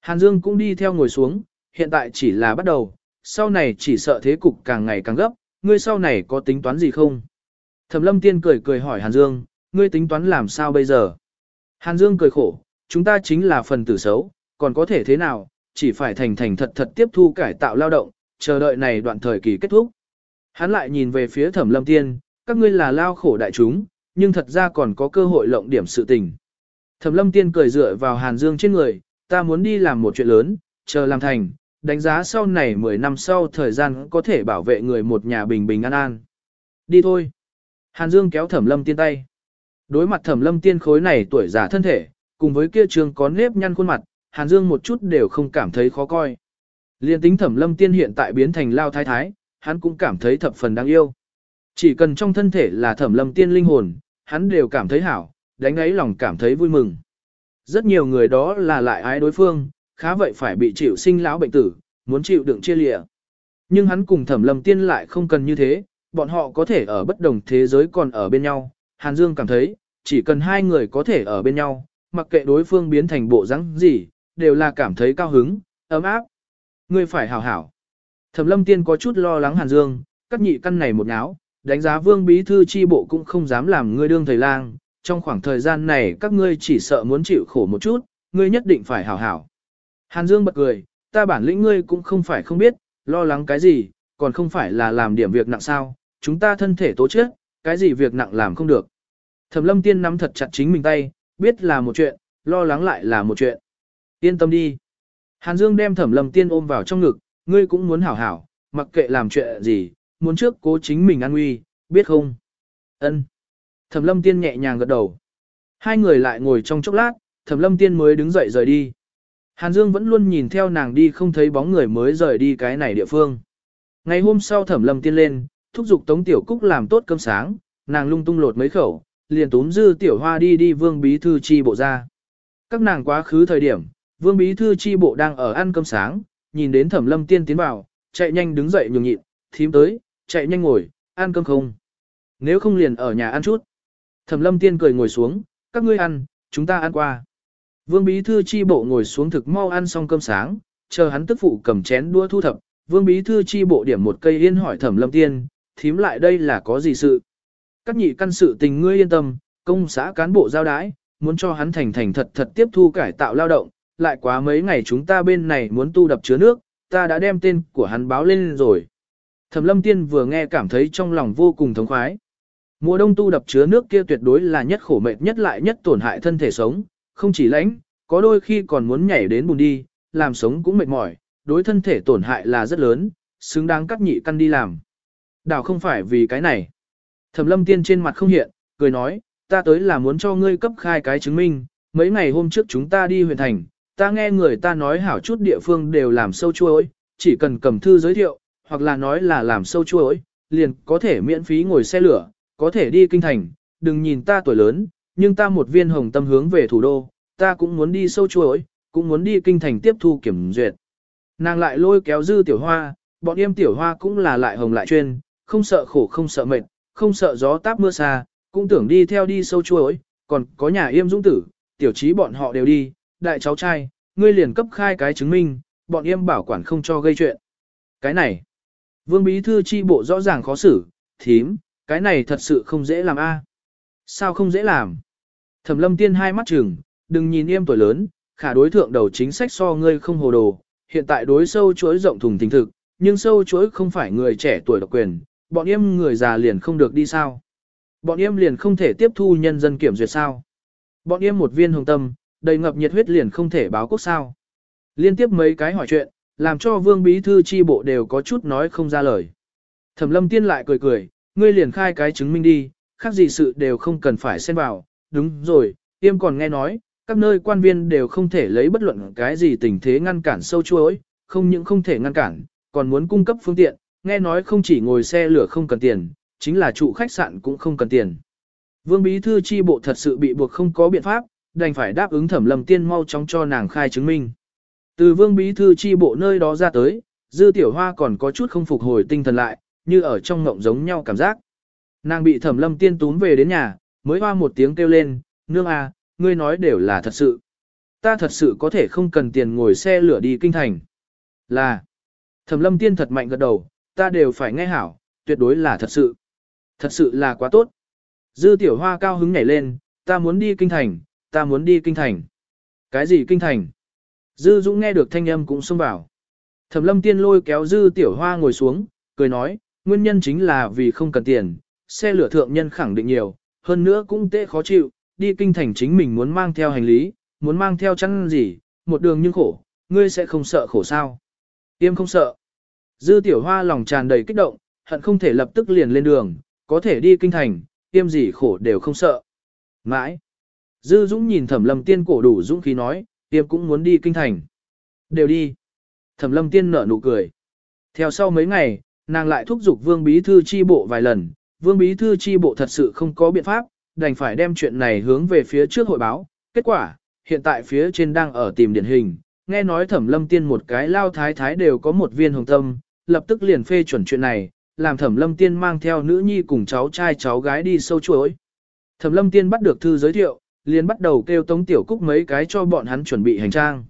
Speaker 1: Hàn Dương cũng đi theo ngồi xuống, hiện tại chỉ là bắt đầu, sau này chỉ sợ thế cục càng ngày càng gấp, ngươi sau này có tính toán gì không? Thẩm lâm tiên cười cười hỏi Hàn Dương, ngươi tính toán làm sao bây giờ? Hàn Dương cười khổ, chúng ta chính là phần tử xấu, còn có thể thế nào, chỉ phải thành thành thật thật tiếp thu cải tạo lao động, chờ đợi này đoạn thời kỳ kết thúc. Hắn lại nhìn về phía thẩm lâm tiên, các ngươi là lao khổ đại chúng, nhưng thật ra còn có cơ hội lộng điểm sự tình. Thẩm lâm tiên cười dựa vào Hàn Dương trên người, ta muốn đi làm một chuyện lớn, chờ làm thành, đánh giá sau này 10 năm sau thời gian có thể bảo vệ người một nhà bình bình an an. Đi thôi. Hàn Dương kéo thẩm lâm tiên tay. Đối mặt thẩm lâm tiên khối này tuổi già thân thể, cùng với kia trường có nếp nhăn khuôn mặt, Hàn Dương một chút đều không cảm thấy khó coi. Liên tính thẩm lâm tiên hiện tại biến thành lao thái thái, hắn cũng cảm thấy thập phần đáng yêu. Chỉ cần trong thân thể là thẩm lâm tiên linh hồn, hắn đều cảm thấy hảo, đánh ấy lòng cảm thấy vui mừng. Rất nhiều người đó là lại ái đối phương, khá vậy phải bị chịu sinh lão bệnh tử, muốn chịu đựng chia lịa. Nhưng hắn cùng thẩm lâm tiên lại không cần như thế, bọn họ có thể ở bất đồng thế giới còn ở bên nhau. Hàn Dương cảm thấy, chỉ cần hai người có thể ở bên nhau, mặc kệ đối phương biến thành bộ dáng gì, đều là cảm thấy cao hứng, ấm áp. Ngươi phải hảo hảo. Thẩm lâm tiên có chút lo lắng Hàn Dương, cắt nhị căn này một náo, đánh giá vương bí thư chi bộ cũng không dám làm ngươi đương thầy lang. Trong khoảng thời gian này các ngươi chỉ sợ muốn chịu khổ một chút, ngươi nhất định phải hảo hảo. Hàn Dương bật cười, ta bản lĩnh ngươi cũng không phải không biết, lo lắng cái gì, còn không phải là làm điểm việc nặng sao, chúng ta thân thể tố chết, cái gì việc nặng làm không được. Thẩm lâm tiên nắm thật chặt chính mình tay, biết là một chuyện, lo lắng lại là một chuyện. Yên tâm đi. Hàn Dương đem thẩm lâm tiên ôm vào trong ngực, ngươi cũng muốn hảo hảo, mặc kệ làm chuyện gì, muốn trước cố chính mình an nguy, biết không? Ân. Thẩm lâm tiên nhẹ nhàng gật đầu. Hai người lại ngồi trong chốc lát, thẩm lâm tiên mới đứng dậy rời đi. Hàn Dương vẫn luôn nhìn theo nàng đi không thấy bóng người mới rời đi cái này địa phương. Ngày hôm sau thẩm lâm tiên lên, thúc giục Tống Tiểu Cúc làm tốt cơm sáng, nàng lung tung lột mấy khẩu, liền túm dư Tiểu Hoa đi đi vương bí thư chi bộ ra. Các nàng quá khứ thời điểm, vương bí thư chi bộ đang ở ăn cơm sáng, nhìn đến thẩm lâm tiên tiến vào, chạy nhanh đứng dậy nhường nhịn, thím tới, chạy nhanh ngồi, ăn cơm không. Nếu không liền ở nhà ăn chút. Thẩm lâm tiên cười ngồi xuống, các ngươi ăn, chúng ta ăn qua. Vương bí thư chi bộ ngồi xuống thực mau ăn xong cơm sáng, chờ hắn tức phụ cầm chén đua thu thập, vương bí thư chi bộ điểm một cây yên hỏi thẩm lâm tiên, thím lại đây là có gì sự. Các nhị căn sự tình ngươi yên tâm, công xã cán bộ giao đái, muốn cho hắn thành thành thật thật tiếp thu cải tạo lao động, lại quá mấy ngày chúng ta bên này muốn tu đập chứa nước, ta đã đem tên của hắn báo lên rồi. Thẩm lâm tiên vừa nghe cảm thấy trong lòng vô cùng thống khoái. Mùa đông tu đập chứa nước kia tuyệt đối là nhất khổ mệt nhất lại nhất tổn hại thân thể sống, không chỉ lãnh, có đôi khi còn muốn nhảy đến bùn đi, làm sống cũng mệt mỏi, đối thân thể tổn hại là rất lớn, xứng đáng các nhị căn đi làm. Đảo không phải vì cái này. Thẩm lâm tiên trên mặt không hiện, cười nói, ta tới là muốn cho ngươi cấp khai cái chứng minh, mấy ngày hôm trước chúng ta đi huyện thành, ta nghe người ta nói hảo chút địa phương đều làm sâu chuối, chỉ cần cầm thư giới thiệu, hoặc là nói là làm sâu chuối, liền có thể miễn phí ngồi xe lửa, có thể đi kinh thành, đừng nhìn ta tuổi lớn, nhưng ta một viên hồng tâm hướng về thủ đô, ta cũng muốn đi sâu chuối, cũng muốn đi kinh thành tiếp thu kiểm duyệt. Nàng lại lôi kéo dư tiểu hoa, bọn em tiểu hoa cũng là lại hồng lại chuyên, không sợ khổ không sợ mệt, không sợ gió táp mưa xa, cũng tưởng đi theo đi sâu chuối, còn có nhà yêm dũng tử, tiểu trí bọn họ đều đi, đại cháu trai, ngươi liền cấp khai cái chứng minh, bọn em bảo quản không cho gây chuyện. Cái này, vương bí thư chi bộ rõ ràng khó xử, thím, cái này thật sự không dễ làm a. À? Sao không dễ làm? Thẩm lâm tiên hai mắt chừng, đừng nhìn em tuổi lớn, khả đối thượng đầu chính sách so ngươi không hồ đồ, hiện tại đối sâu chuỗi rộng thùng tình thực, nhưng sâu chuỗi không phải người trẻ tuổi độc quyền, bọn em người già liền không được đi sao. Bọn em liền không thể tiếp thu nhân dân kiểm duyệt sao. Bọn em một viên hồng tâm, đầy ngập nhiệt huyết liền không thể báo quốc sao. Liên tiếp mấy cái hỏi chuyện, làm cho vương bí thư chi bộ đều có chút nói không ra lời. Thẩm lâm tiên lại cười cười, ngươi liền khai cái chứng minh đi, khác gì sự đều không cần phải xen vào. Đúng rồi, tiêm còn nghe nói, các nơi quan viên đều không thể lấy bất luận cái gì tình thế ngăn cản sâu chuối, không những không thể ngăn cản, còn muốn cung cấp phương tiện, nghe nói không chỉ ngồi xe lửa không cần tiền, chính là trụ khách sạn cũng không cần tiền. Vương bí thư chi bộ thật sự bị buộc không có biện pháp, đành phải đáp ứng thẩm lâm tiên mau chóng cho nàng khai chứng minh. Từ vương bí thư chi bộ nơi đó ra tới, dư tiểu hoa còn có chút không phục hồi tinh thần lại, như ở trong ngộng giống nhau cảm giác. Nàng bị thẩm lâm tiên túm về đến nhà, mới hoa một tiếng kêu lên, nương à, ngươi nói đều là thật sự. Ta thật sự có thể không cần tiền ngồi xe lửa đi kinh thành. Là, thẩm lâm tiên thật mạnh gật đầu, ta đều phải nghe hảo, tuyệt đối là thật sự. Thật sự là quá tốt. Dư tiểu hoa cao hứng nhảy lên, ta muốn đi kinh thành, ta muốn đi kinh thành. Cái gì kinh thành? Dư Dũng nghe được thanh âm cũng xông vào. Thẩm lâm tiên lôi kéo dư tiểu hoa ngồi xuống, cười nói, nguyên nhân chính là vì không cần tiền, xe lửa thượng nhân khẳng định nhiều, hơn nữa cũng tệ khó chịu, đi kinh thành chính mình muốn mang theo hành lý, muốn mang theo chăn gì, một đường nhưng khổ, ngươi sẽ không sợ khổ sao. Tiêm không sợ. Dư tiểu hoa lòng tràn đầy kích động, hận không thể lập tức liền lên đường, có thể đi kinh thành, tiêm gì khổ đều không sợ. Mãi. Dư Dũng nhìn Thẩm Lâm Tiên cổ đủ dũng khí nói, tiêm cũng muốn đi kinh thành. Đều đi. Thẩm Lâm Tiên nở nụ cười. Theo sau mấy ngày, nàng lại thúc giục Vương Bí Thư chi bộ vài lần, Vương Bí Thư chi bộ thật sự không có biện pháp, đành phải đem chuyện này hướng về phía trước hội báo. Kết quả, hiện tại phía trên đang ở tìm điển hình, nghe nói Thẩm Lâm Tiên một cái lao thái thái đều có một viên hồng tâm, lập tức liền phê chuẩn chuyện này, làm Thẩm Lâm Tiên mang theo nữ nhi cùng cháu trai cháu gái đi sâu chuối. Thẩm Lâm Tiên bắt được thư giới thiệu, liền bắt đầu kêu Tống Tiểu Cúc mấy cái cho bọn hắn chuẩn bị hành trang.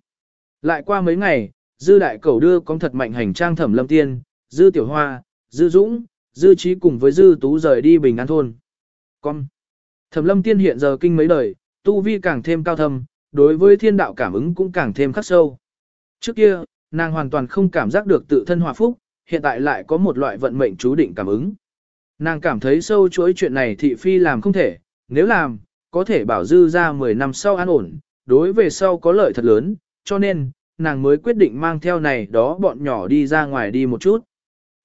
Speaker 1: Lại qua mấy ngày, Dư Đại Cầu đưa con thật mạnh hành trang Thẩm Lâm Tiên, Dư Tiểu Hoa, Dư Dũng, Dư Trí cùng với Dư Tú rời đi Bình An Thôn. Con! Thẩm Lâm Tiên hiện giờ kinh mấy đời, tu vi càng thêm cao thâm, đối với thiên đạo cảm ứng cũng càng thêm khắc sâu. Trước kia, nàng hoàn toàn không cảm giác được tự thân hòa phúc, hiện tại lại có một loại vận mệnh chú định cảm ứng. Nàng cảm thấy sâu chuỗi chuyện này thị phi làm không thể, nếu làm, có thể bảo dư ra 10 năm sau an ổn, đối về sau có lợi thật lớn, cho nên, nàng mới quyết định mang theo này đó bọn nhỏ đi ra ngoài đi một chút.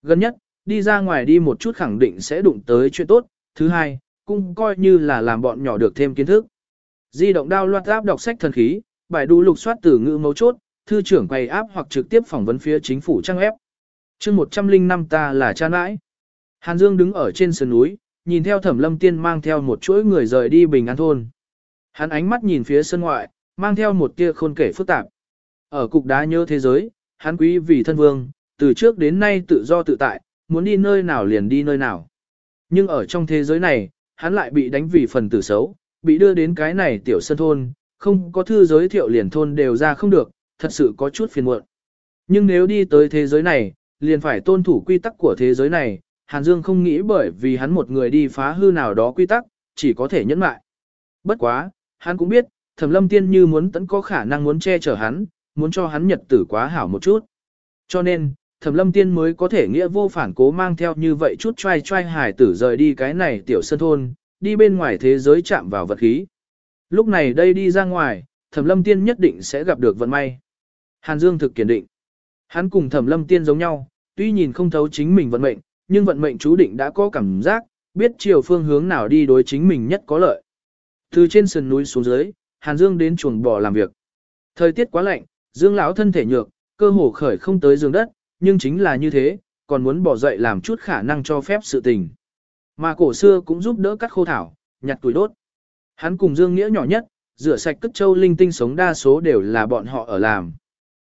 Speaker 1: Gần nhất, đi ra ngoài đi một chút khẳng định sẽ đụng tới chuyện tốt, thứ hai, cũng coi như là làm bọn nhỏ được thêm kiến thức. Di động đao loạt áp đọc sách thần khí, bài đu lục soát từ ngữ mấu chốt, thư trưởng quay áp hoặc trực tiếp phỏng vấn phía chính phủ trang ép chương 105 ta là cha nãi. Hàn Dương đứng ở trên sườn núi, nhìn theo thẩm lâm tiên mang theo một chuỗi người rời đi bình an thôn. Hắn ánh mắt nhìn phía sân ngoại, mang theo một tia khôn kể phức tạp. Ở cục đá nhớ thế giới, hắn quý vì thân vương, từ trước đến nay tự do tự tại, muốn đi nơi nào liền đi nơi nào. Nhưng ở trong thế giới này, hắn lại bị đánh vì phần tử xấu, bị đưa đến cái này tiểu sân thôn, không có thư giới thiệu liền thôn đều ra không được, thật sự có chút phiền muộn. Nhưng nếu đi tới thế giới này, liền phải tôn thủ quy tắc của thế giới này, Hàn Dương không nghĩ bởi vì hắn một người đi phá hư nào đó quy tắc, chỉ có thể nhẫn lại. Bất quá, hắn cũng biết, Thẩm Lâm Tiên như muốn tận có khả năng muốn che chở hắn, muốn cho hắn nhật tử quá hảo một chút. Cho nên, Thẩm Lâm Tiên mới có thể nghĩa vô phản cố mang theo như vậy chút trai trai hải tử rời đi cái này tiểu sân thôn, đi bên ngoài thế giới chạm vào vật khí. Lúc này đây đi ra ngoài, Thẩm Lâm Tiên nhất định sẽ gặp được vận may. Hàn Dương thực kiên định. Hắn cùng Thẩm Lâm Tiên giống nhau, tuy nhìn không thấu chính mình vận mệnh, nhưng vận mệnh chú định đã có cảm giác, biết chiều phương hướng nào đi đối chính mình nhất có lợi. Từ trên sườn núi xuống dưới, Hàn Dương đến chuồng bò làm việc. Thời tiết quá lạnh, Dương lão thân thể nhược, cơ hồ khởi không tới giường đất, nhưng chính là như thế, còn muốn bỏ dậy làm chút khả năng cho phép sự tình. Mà cổ xưa cũng giúp đỡ cắt khô thảo, nhặt tuổi đốt. Hắn cùng Dương Nghĩa nhỏ nhất, rửa sạch cất châu linh tinh sống đa số đều là bọn họ ở làm.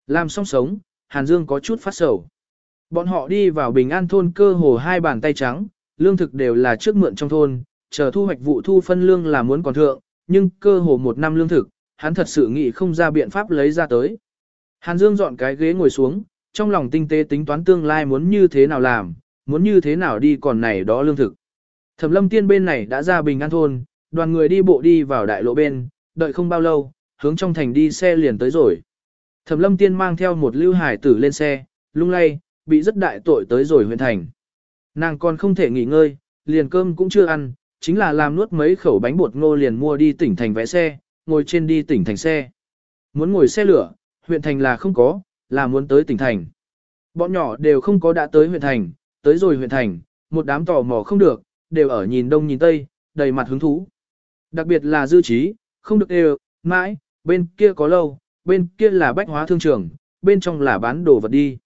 Speaker 1: Làm xong sống, Hàn Dương có chút phát sầu. Bọn họ đi vào bình an thôn cơ hồ hai bàn tay trắng, lương thực đều là trước mượn trong thôn, chờ thu hoạch vụ thu phân lương là muốn còn thượng, nhưng cơ hồ một năm lương thực, hắn thật sự nghĩ không ra biện pháp lấy ra tới. Hàn Dương dọn cái ghế ngồi xuống, trong lòng tinh tế tính toán tương lai muốn như thế nào làm, muốn như thế nào đi còn này đó lương thực. Thẩm lâm tiên bên này đã ra bình an thôn, đoàn người đi bộ đi vào đại lộ bên, đợi không bao lâu, hướng trong thành đi xe liền tới rồi. Thẩm lâm tiên mang theo một lưu hải tử lên xe, lung lay, bị rất đại tội tới rồi huyện thành. Nàng còn không thể nghỉ ngơi, liền cơm cũng chưa ăn, chính là làm nuốt mấy khẩu bánh bột ngô liền mua đi tỉnh thành vẽ xe, ngồi trên đi tỉnh thành xe. Muốn ngồi xe lửa, huyện thành là không có, là muốn tới tỉnh thành. Bọn nhỏ đều không có đã tới huyện thành, tới rồi huyện thành, một đám tò mò không được, đều ở nhìn đông nhìn tây, đầy mặt hứng thú. Đặc biệt là dư trí, không được đều, mãi, bên kia có lâu, bên kia là bách hóa thương trường, bên trong là bán đồ vật đi.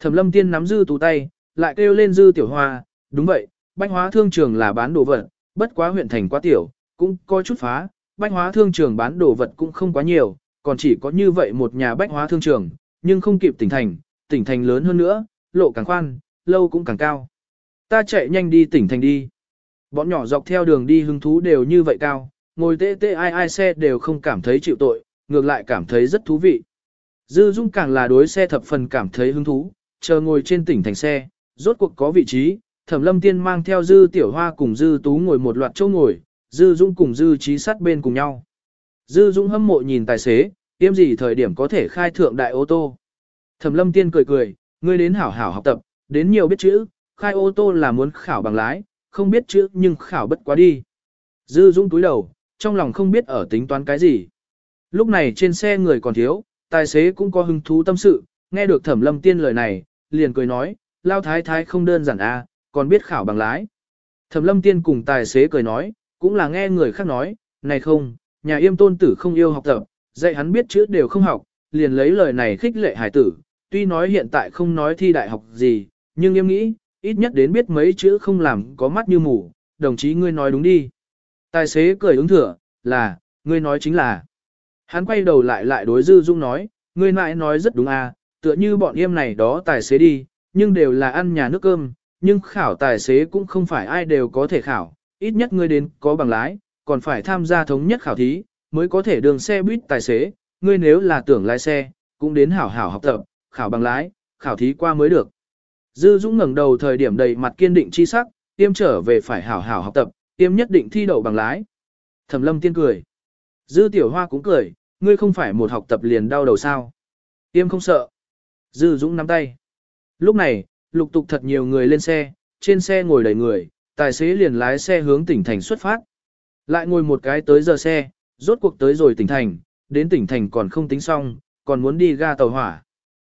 Speaker 1: Thẩm lâm tiên nắm dư tú tay, lại kêu lên dư tiểu hoa, đúng vậy, bách hóa thương trường là bán đồ vật, bất quá huyện thành quá tiểu, cũng có chút phá, bách hóa thương trường bán đồ vật cũng không quá nhiều, còn chỉ có như vậy một nhà bách hóa thương trường, nhưng không kịp tỉnh thành, tỉnh thành lớn hơn nữa, lộ càng khoan, lâu cũng càng cao. Ta chạy nhanh đi tỉnh thành đi. Bọn nhỏ dọc theo đường đi hứng thú đều như vậy cao, ngồi tê tê ai ai xe đều không cảm thấy chịu tội, ngược lại cảm thấy rất thú vị. Dư Dung càng là đối xe thập phần cảm thấy hứng thú, chờ ngồi trên tỉnh thành xe, rốt cuộc có vị trí, Thẩm Lâm Tiên mang theo Dư Tiểu Hoa cùng Dư Tú ngồi một loạt chỗ ngồi, Dư dũng cùng Dư Trí sát bên cùng nhau. Dư dũng hâm mộ nhìn tài xế, tiêm gì thời điểm có thể khai thượng đại ô tô. Thẩm Lâm Tiên cười cười, ngươi đến hảo hảo học tập, đến nhiều biết chữ, khai ô tô là muốn khảo bằng lái, không biết chữ nhưng khảo bất quá đi. Dư dũng túi đầu, trong lòng không biết ở tính toán cái gì. Lúc này trên xe người còn thiếu, tài xế cũng có hứng thú tâm sự, nghe được Thẩm Lâm Tiên lời này, liền cười nói, lao thái thái không đơn giản a, à, còn biết khảo bằng lái. Thẩm Lâm Tiên cùng tài xế cười nói, cũng là nghe người khác nói, này không, nhà yêm tôn tử không yêu học tập, dạy hắn biết chữ đều không học, liền lấy lời này khích lệ hải tử, tuy nói hiện tại không nói thi đại học gì, nhưng yêm nghĩ, ít nhất đến biết mấy chữ không làm có mắt như mù, đồng chí ngươi nói đúng đi. Tài xế cười ứng thừa, là, ngươi nói chính là. Hắn quay đầu lại lại đối Dư Dung nói, ngươi mãi nói rất đúng à, tựa như bọn em này đó tài xế đi, nhưng đều là ăn nhà nước cơm, nhưng khảo tài xế cũng không phải ai đều có thể khảo, ít nhất ngươi đến có bằng lái, còn phải tham gia thống nhất khảo thí, mới có thể đường xe buýt tài xế, ngươi nếu là tưởng lái xe, cũng đến hảo hảo học tập, khảo bằng lái, khảo thí qua mới được. Dư Dũng ngẩng đầu thời điểm đầy mặt kiên định chi sắc, tiêm trở về phải hảo hảo học tập, tiêm nhất định thi đậu bằng lái. Thẩm lâm tiên cười. Dư tiểu hoa cũng cười, ngươi không phải một học tập liền đau đầu sao. Tiêm không sợ. Dư Dũng nắm tay. Lúc này, lục tục thật nhiều người lên xe, trên xe ngồi đầy người, tài xế liền lái xe hướng tỉnh thành xuất phát. Lại ngồi một cái tới giờ xe, rốt cuộc tới rồi tỉnh thành, đến tỉnh thành còn không tính xong, còn muốn đi ga tàu hỏa.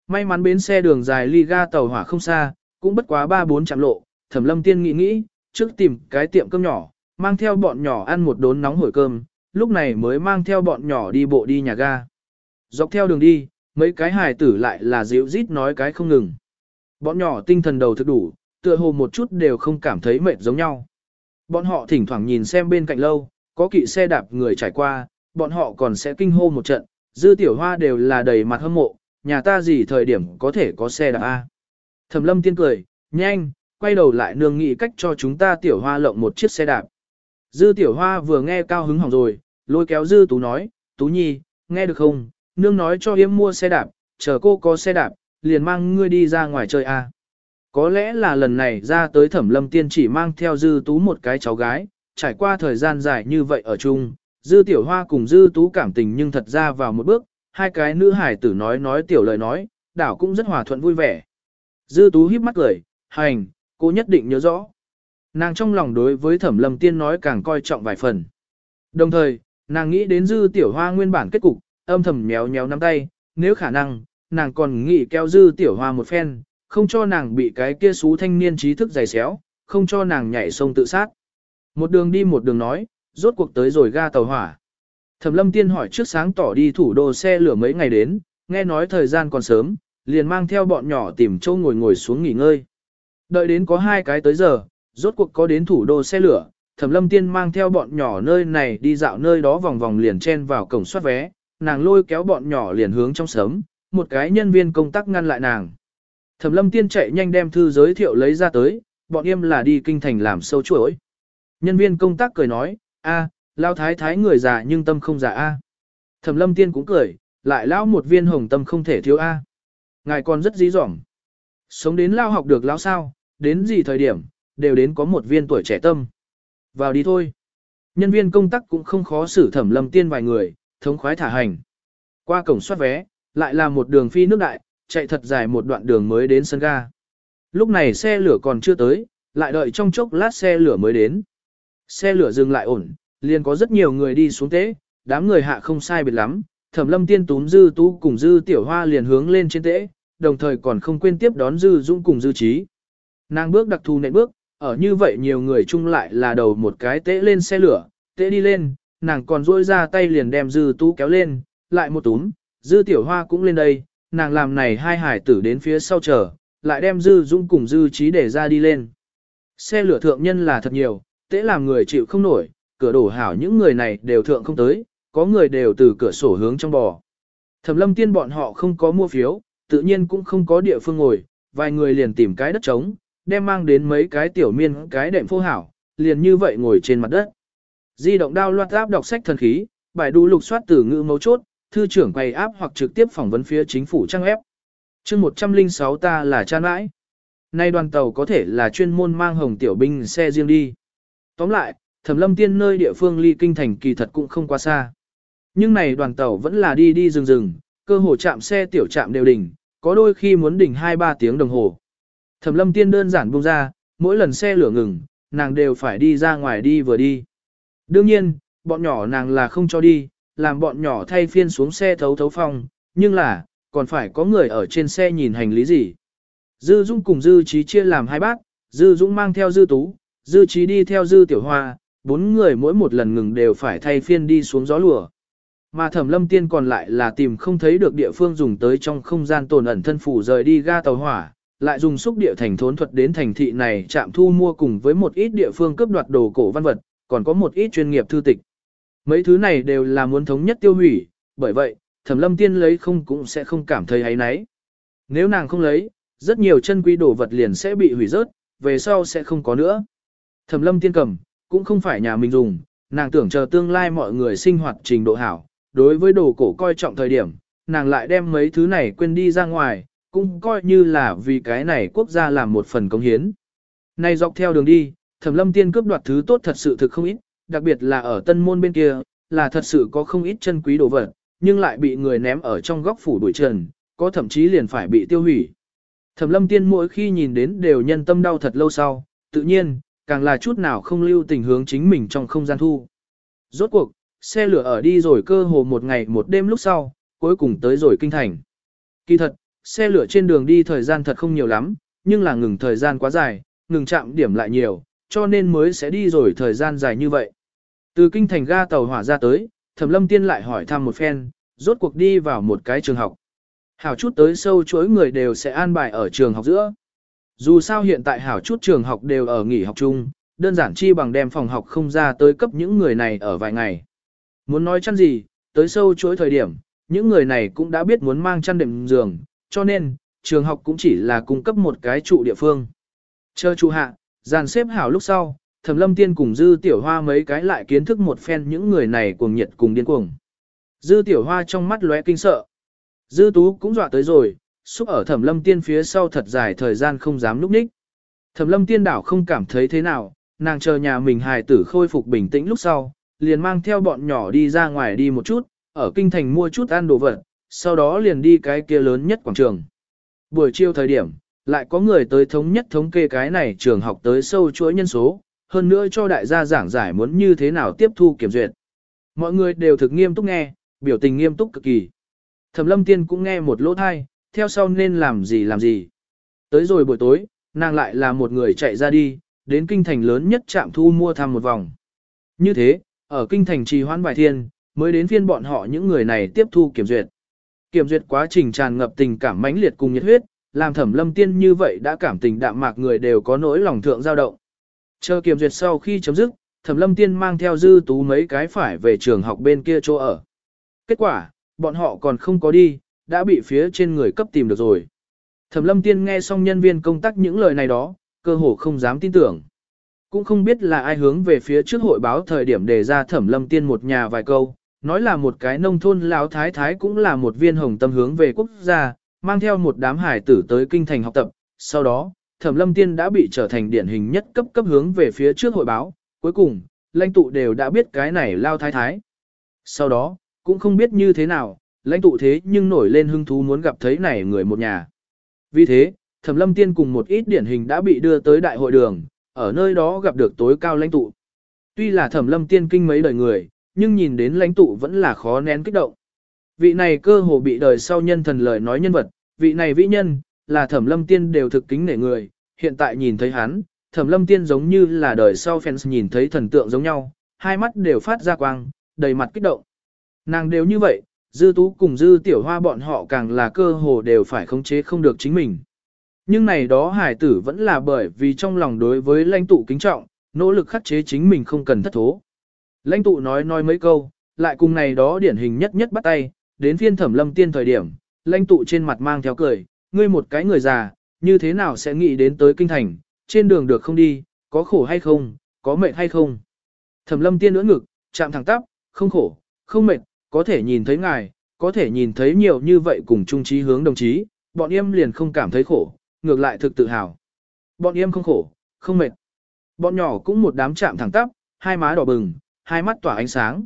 Speaker 1: May mắn bến xe đường dài ly ga tàu hỏa không xa, cũng bất quá 3-4 chạm lộ, thẩm lâm tiên nghĩ nghĩ, trước tìm cái tiệm cơm nhỏ, mang theo bọn nhỏ ăn một đốn nóng hổi cơm, lúc này mới mang theo bọn nhỏ đi bộ đi nhà ga. Dọc theo đường đi, mấy cái hài tử lại là dịu rít nói cái không ngừng. Bọn nhỏ tinh thần đầu thực đủ, tựa hồ một chút đều không cảm thấy mệt giống nhau. Bọn họ thỉnh thoảng nhìn xem bên cạnh lâu, có kỵ xe đạp người trải qua, bọn họ còn sẽ kinh hô một trận, dư tiểu hoa đều là đầy mặt hâm mộ, nhà ta gì thời điểm có thể có xe đạp A. Thẩm lâm tiên cười, nhanh, quay đầu lại nương nghị cách cho chúng ta tiểu hoa lộng một chiếc xe đạp. Dư tiểu hoa vừa nghe cao hứng hỏng rồi, lôi kéo dư tú nói, tú nhi, nghe được không, nương nói cho yếm mua xe đạp, chờ cô có xe đạp, liền mang ngươi đi ra ngoài chơi a. Có lẽ là lần này ra tới thẩm lâm tiên chỉ mang theo dư tú một cái cháu gái, trải qua thời gian dài như vậy ở chung, dư tiểu hoa cùng dư tú cảm tình nhưng thật ra vào một bước, hai cái nữ hải tử nói nói tiểu lời nói, đảo cũng rất hòa thuận vui vẻ. Dư tú híp mắt cười, hành, cô nhất định nhớ rõ. Nàng trong lòng đối với thẩm lâm tiên nói càng coi trọng vài phần. Đồng thời, nàng nghĩ đến dư tiểu hoa nguyên bản kết cục, âm thầm méo méo nắm tay, nếu khả năng, nàng còn nghĩ kéo dư tiểu hoa một phen, không cho nàng bị cái kia xú thanh niên trí thức dày xéo, không cho nàng nhảy sông tự sát. Một đường đi một đường nói, rốt cuộc tới rồi ga tàu hỏa. Thẩm lâm tiên hỏi trước sáng tỏ đi thủ đô xe lửa mấy ngày đến, nghe nói thời gian còn sớm, liền mang theo bọn nhỏ tìm châu ngồi ngồi xuống nghỉ ngơi. Đợi đến có hai cái tới giờ, rốt cuộc có đến thủ đô xe lửa, Thẩm lâm tiên mang theo bọn nhỏ nơi này đi dạo nơi đó vòng vòng liền chen vào cổng soát vé, nàng lôi kéo bọn nhỏ liền hướng trong sớm, một cái nhân viên công tác ngăn lại nàng. Thẩm lâm tiên chạy nhanh đem thư giới thiệu lấy ra tới, bọn em là đi kinh thành làm sâu chuỗi. Nhân viên công tác cười nói, a, lao thái thái người già nhưng tâm không già a. Thẩm lâm tiên cũng cười, lại lão một viên hồng tâm không thể thiếu a. Ngài còn rất dí dỏm. Sống đến lao học được lao sao, đến gì thời điểm, đều đến có một viên tuổi trẻ tâm. Vào đi thôi. Nhân viên công tác cũng không khó xử thẩm lâm tiên vài người, thống khoái thả hành. Qua cổng soát vé, lại là một đường phi nước đại, chạy thật dài một đoạn đường mới đến sân ga. Lúc này xe lửa còn chưa tới, lại đợi trong chốc lát xe lửa mới đến. Xe lửa dừng lại ổn, liền có rất nhiều người đi xuống tế, đám người hạ không sai biệt lắm, thẩm lâm tiên túm dư tú cùng dư tiểu hoa liền hướng lên trên tế, đồng thời còn không quên tiếp đón dư dũng cùng dư trí. Nàng bước đặc thù nện bước, ở như vậy nhiều người chung lại là đầu một cái tế lên xe lửa, tế đi lên, nàng còn duỗi ra tay liền đem dư tú kéo lên, lại một túm, dư tiểu hoa cũng lên đây, nàng làm này hai hải tử đến phía sau chờ, lại đem dư dũng cùng dư trí để ra đi lên. Xe lửa thượng nhân là thật nhiều, tế làm người chịu không nổi, cửa đổ hảo những người này đều thượng không tới, có người đều từ cửa sổ hướng trong bò. Thẩm lâm tiên bọn họ không có mua phiếu, tự nhiên cũng không có địa phương ngồi, vài người liền tìm cái đất trống, đem mang đến mấy cái tiểu miên cái đệm phô hảo, liền như vậy ngồi trên mặt đất. Di động đao loạt áp đọc sách thần khí, bài đu lục soát từ ngữ mấu chốt, thư trưởng quay áp hoặc trực tiếp phỏng vấn phía chính phủ trang ép. chương 106 ta là cha nãi. Nay đoàn tàu có thể là chuyên môn mang hồng tiểu binh xe riêng đi. Tóm lại, thẩm lâm tiên nơi địa phương ly kinh thành kỳ thật cũng không quá xa. Nhưng này đoàn tàu vẫn là đi đi rừng rừng, cơ hồ chạm xe tiểu chạm đều đỉnh, có đôi khi muốn đỉnh 2-3 tiếng đồng hồ. Thẩm lâm tiên đơn giản buông ra, mỗi lần xe lửa ngừng, nàng đều phải đi ra ngoài đi vừa đi. Đương nhiên, bọn nhỏ nàng là không cho đi, làm bọn nhỏ thay phiên xuống xe thấu thấu phong, nhưng là, còn phải có người ở trên xe nhìn hành lý gì. Dư Dung cùng Dư Trí chia làm hai bác, Dư Dung mang theo Dư Tú, Dư Trí đi theo Dư Tiểu Hoa, bốn người mỗi một lần ngừng đều phải thay phiên đi xuống gió lùa. Mà Thẩm Lâm Tiên còn lại là tìm không thấy được địa phương dùng tới trong không gian tồn ẩn thân phủ rời đi ga tàu hỏa, lại dùng xúc địa thành thốn thuật đến thành thị này chạm thu mua cùng với một ít địa phương cướp đoạt đồ cổ văn vật, còn có một ít chuyên nghiệp thư tịch. Mấy thứ này đều là muốn thống nhất tiêu hủy, bởi vậy, Thẩm Lâm Tiên lấy không cũng sẽ không cảm thấy hay nấy. Nếu nàng không lấy, rất nhiều chân quý đồ vật liền sẽ bị hủy rớt, về sau sẽ không có nữa. Thẩm Lâm Tiên cầm, cũng không phải nhà mình dùng, nàng tưởng chờ tương lai mọi người sinh hoạt trình độ hảo, đối với đồ cổ coi trọng thời điểm, nàng lại đem mấy thứ này quên đi ra ngoài, cũng coi như là vì cái này quốc gia làm một phần công hiến. Nay dọc theo đường đi, Thẩm Lâm Tiên cướp đoạt thứ tốt thật sự thực không ít, đặc biệt là ở Tân Môn bên kia, là thật sự có không ít chân quý đồ vật, nhưng lại bị người ném ở trong góc phủ đuổi trần, có thậm chí liền phải bị tiêu hủy. Thẩm Lâm Tiên mỗi khi nhìn đến đều nhân tâm đau thật lâu sau, tự nhiên, càng là chút nào không lưu tình hướng chính mình trong không gian thu. Rốt cuộc, xe lửa ở đi rồi cơ hồ một ngày một đêm lúc sau, cuối cùng tới rồi kinh thành. Kỳ thật, xe lửa trên đường đi thời gian thật không nhiều lắm, nhưng là ngừng thời gian quá dài, ngừng chạm điểm lại nhiều, cho nên mới sẽ đi rồi thời gian dài như vậy. Từ kinh thành ga tàu hỏa ra tới, Thẩm Lâm Tiên lại hỏi thăm một phen, rốt cuộc đi vào một cái trường học. Hảo chút tới sâu chuỗi người đều sẽ an bài ở trường học giữa. Dù sao hiện tại hảo chút trường học đều ở nghỉ học chung, đơn giản chi bằng đem phòng học không ra tới cấp những người này ở vài ngày. Muốn nói chăn gì, tới sâu chuỗi thời điểm, những người này cũng đã biết muốn mang chăn đệm giường, cho nên, trường học cũng chỉ là cung cấp một cái trụ địa phương. Chờ trụ hạ, dàn xếp hảo lúc sau, Thẩm Lâm Tiên cùng Dư Tiểu Hoa mấy cái lại kiến thức một phen những người này cuồng nhiệt cùng điên cuồng. Dư Tiểu Hoa trong mắt lóe kinh sợ. Dư Tú cũng dọa tới rồi, xúc ở Thẩm Lâm Tiên phía sau thật dài thời gian không dám núp ních. Thẩm Lâm Tiên đảo không cảm thấy thế nào, nàng chờ nhà mình hài tử khôi phục bình tĩnh lúc sau, liền mang theo bọn nhỏ đi ra ngoài đi một chút, ở kinh thành mua chút ăn đồ vật, sau đó liền đi cái kia lớn nhất quảng trường. Buổi chiều thời điểm, lại có người tới thống nhất thống kê cái này trường học tới sâu chuỗi nhân số, hơn nữa cho đại gia giảng giải muốn như thế nào tiếp thu kiểm duyệt. Mọi người đều thực nghiêm túc nghe, biểu tình nghiêm túc cực kỳ. Thẩm lâm tiên cũng nghe một lỗ thai, theo sau nên làm gì làm gì. Tới rồi buổi tối, nàng lại là một người chạy ra đi, đến kinh thành lớn nhất trạm thu mua thăm một vòng. Như thế, ở kinh thành trì hoãn vài thiên, mới đến phiên bọn họ những người này tiếp thu kiểm duyệt. Kiểm duyệt quá trình tràn ngập tình cảm mãnh liệt cùng nhiệt huyết, làm thẩm lâm tiên như vậy đã cảm tình đạm mạc người đều có nỗi lòng thượng dao động. Chờ kiểm duyệt sau khi chấm dứt, thẩm lâm tiên mang theo dư tú mấy cái phải về trường học bên kia chỗ ở. Kết quả, bọn họ còn không có đi, đã bị phía trên người cấp tìm được rồi. Thẩm lâm tiên nghe xong nhân viên công tác những lời này đó, cơ hồ không dám tin tưởng. Cũng không biết là ai hướng về phía trước hội báo thời điểm đề ra thẩm lâm tiên một nhà vài câu, nói là một cái nông thôn lão thái thái cũng là một viên hồng tâm hướng về quốc gia, mang theo một đám hải tử tới kinh thành học tập, sau đó, Thẩm Lâm Tiên đã bị trở thành điển hình nhất cấp cấp hướng về phía trước hội báo, cuối cùng, lãnh tụ đều đã biết cái này lao thái thái. Sau đó, cũng không biết như thế nào, lãnh tụ thế nhưng nổi lên hứng thú muốn gặp thấy này người một nhà. Vì thế, Thẩm Lâm Tiên cùng một ít điển hình đã bị đưa tới đại hội đường, ở nơi đó gặp được tối cao lãnh tụ. Tuy là thẩm lâm tiên kinh mấy đời người, nhưng nhìn đến lãnh tụ vẫn là khó nén kích động. Vị này cơ hồ bị đời sau nhân thần lời nói nhân vật, vị này vĩ nhân, là thẩm lâm tiên đều thực kính nể người, hiện tại nhìn thấy hắn, thẩm lâm tiên giống như là đời sau fans nhìn thấy thần tượng giống nhau, hai mắt đều phát ra quang, đầy mặt kích động. Nàng đều như vậy, dư tú cùng dư tiểu hoa bọn họ càng là cơ hồ đều phải khống chế không được chính mình. Nhưng này đó hải tử vẫn là bởi vì trong lòng đối với lãnh tụ kính trọng, nỗ lực khắc chế chính mình không cần thất thố. Lãnh tụ nói nói mấy câu, lại cùng này đó điển hình nhất nhất bắt tay, đến phiên thẩm lâm tiên thời điểm, lãnh tụ trên mặt mang theo cười, ngươi một cái người già, như thế nào sẽ nghĩ đến tới kinh thành, trên đường được không đi, có khổ hay không, có mệt hay không. Thẩm lâm tiên ưỡn ngực, chạm thẳng tắp, không khổ, không mệt, có thể nhìn thấy ngài, có thể nhìn thấy nhiều như vậy cùng chung trí hướng đồng chí, bọn em liền không cảm thấy khổ, ngược lại thực tự hào. Bọn em không khổ, không mệt. Bọn nhỏ cũng một đám chạm thẳng tắp, hai má đỏ bừng, hai mắt tỏa ánh sáng.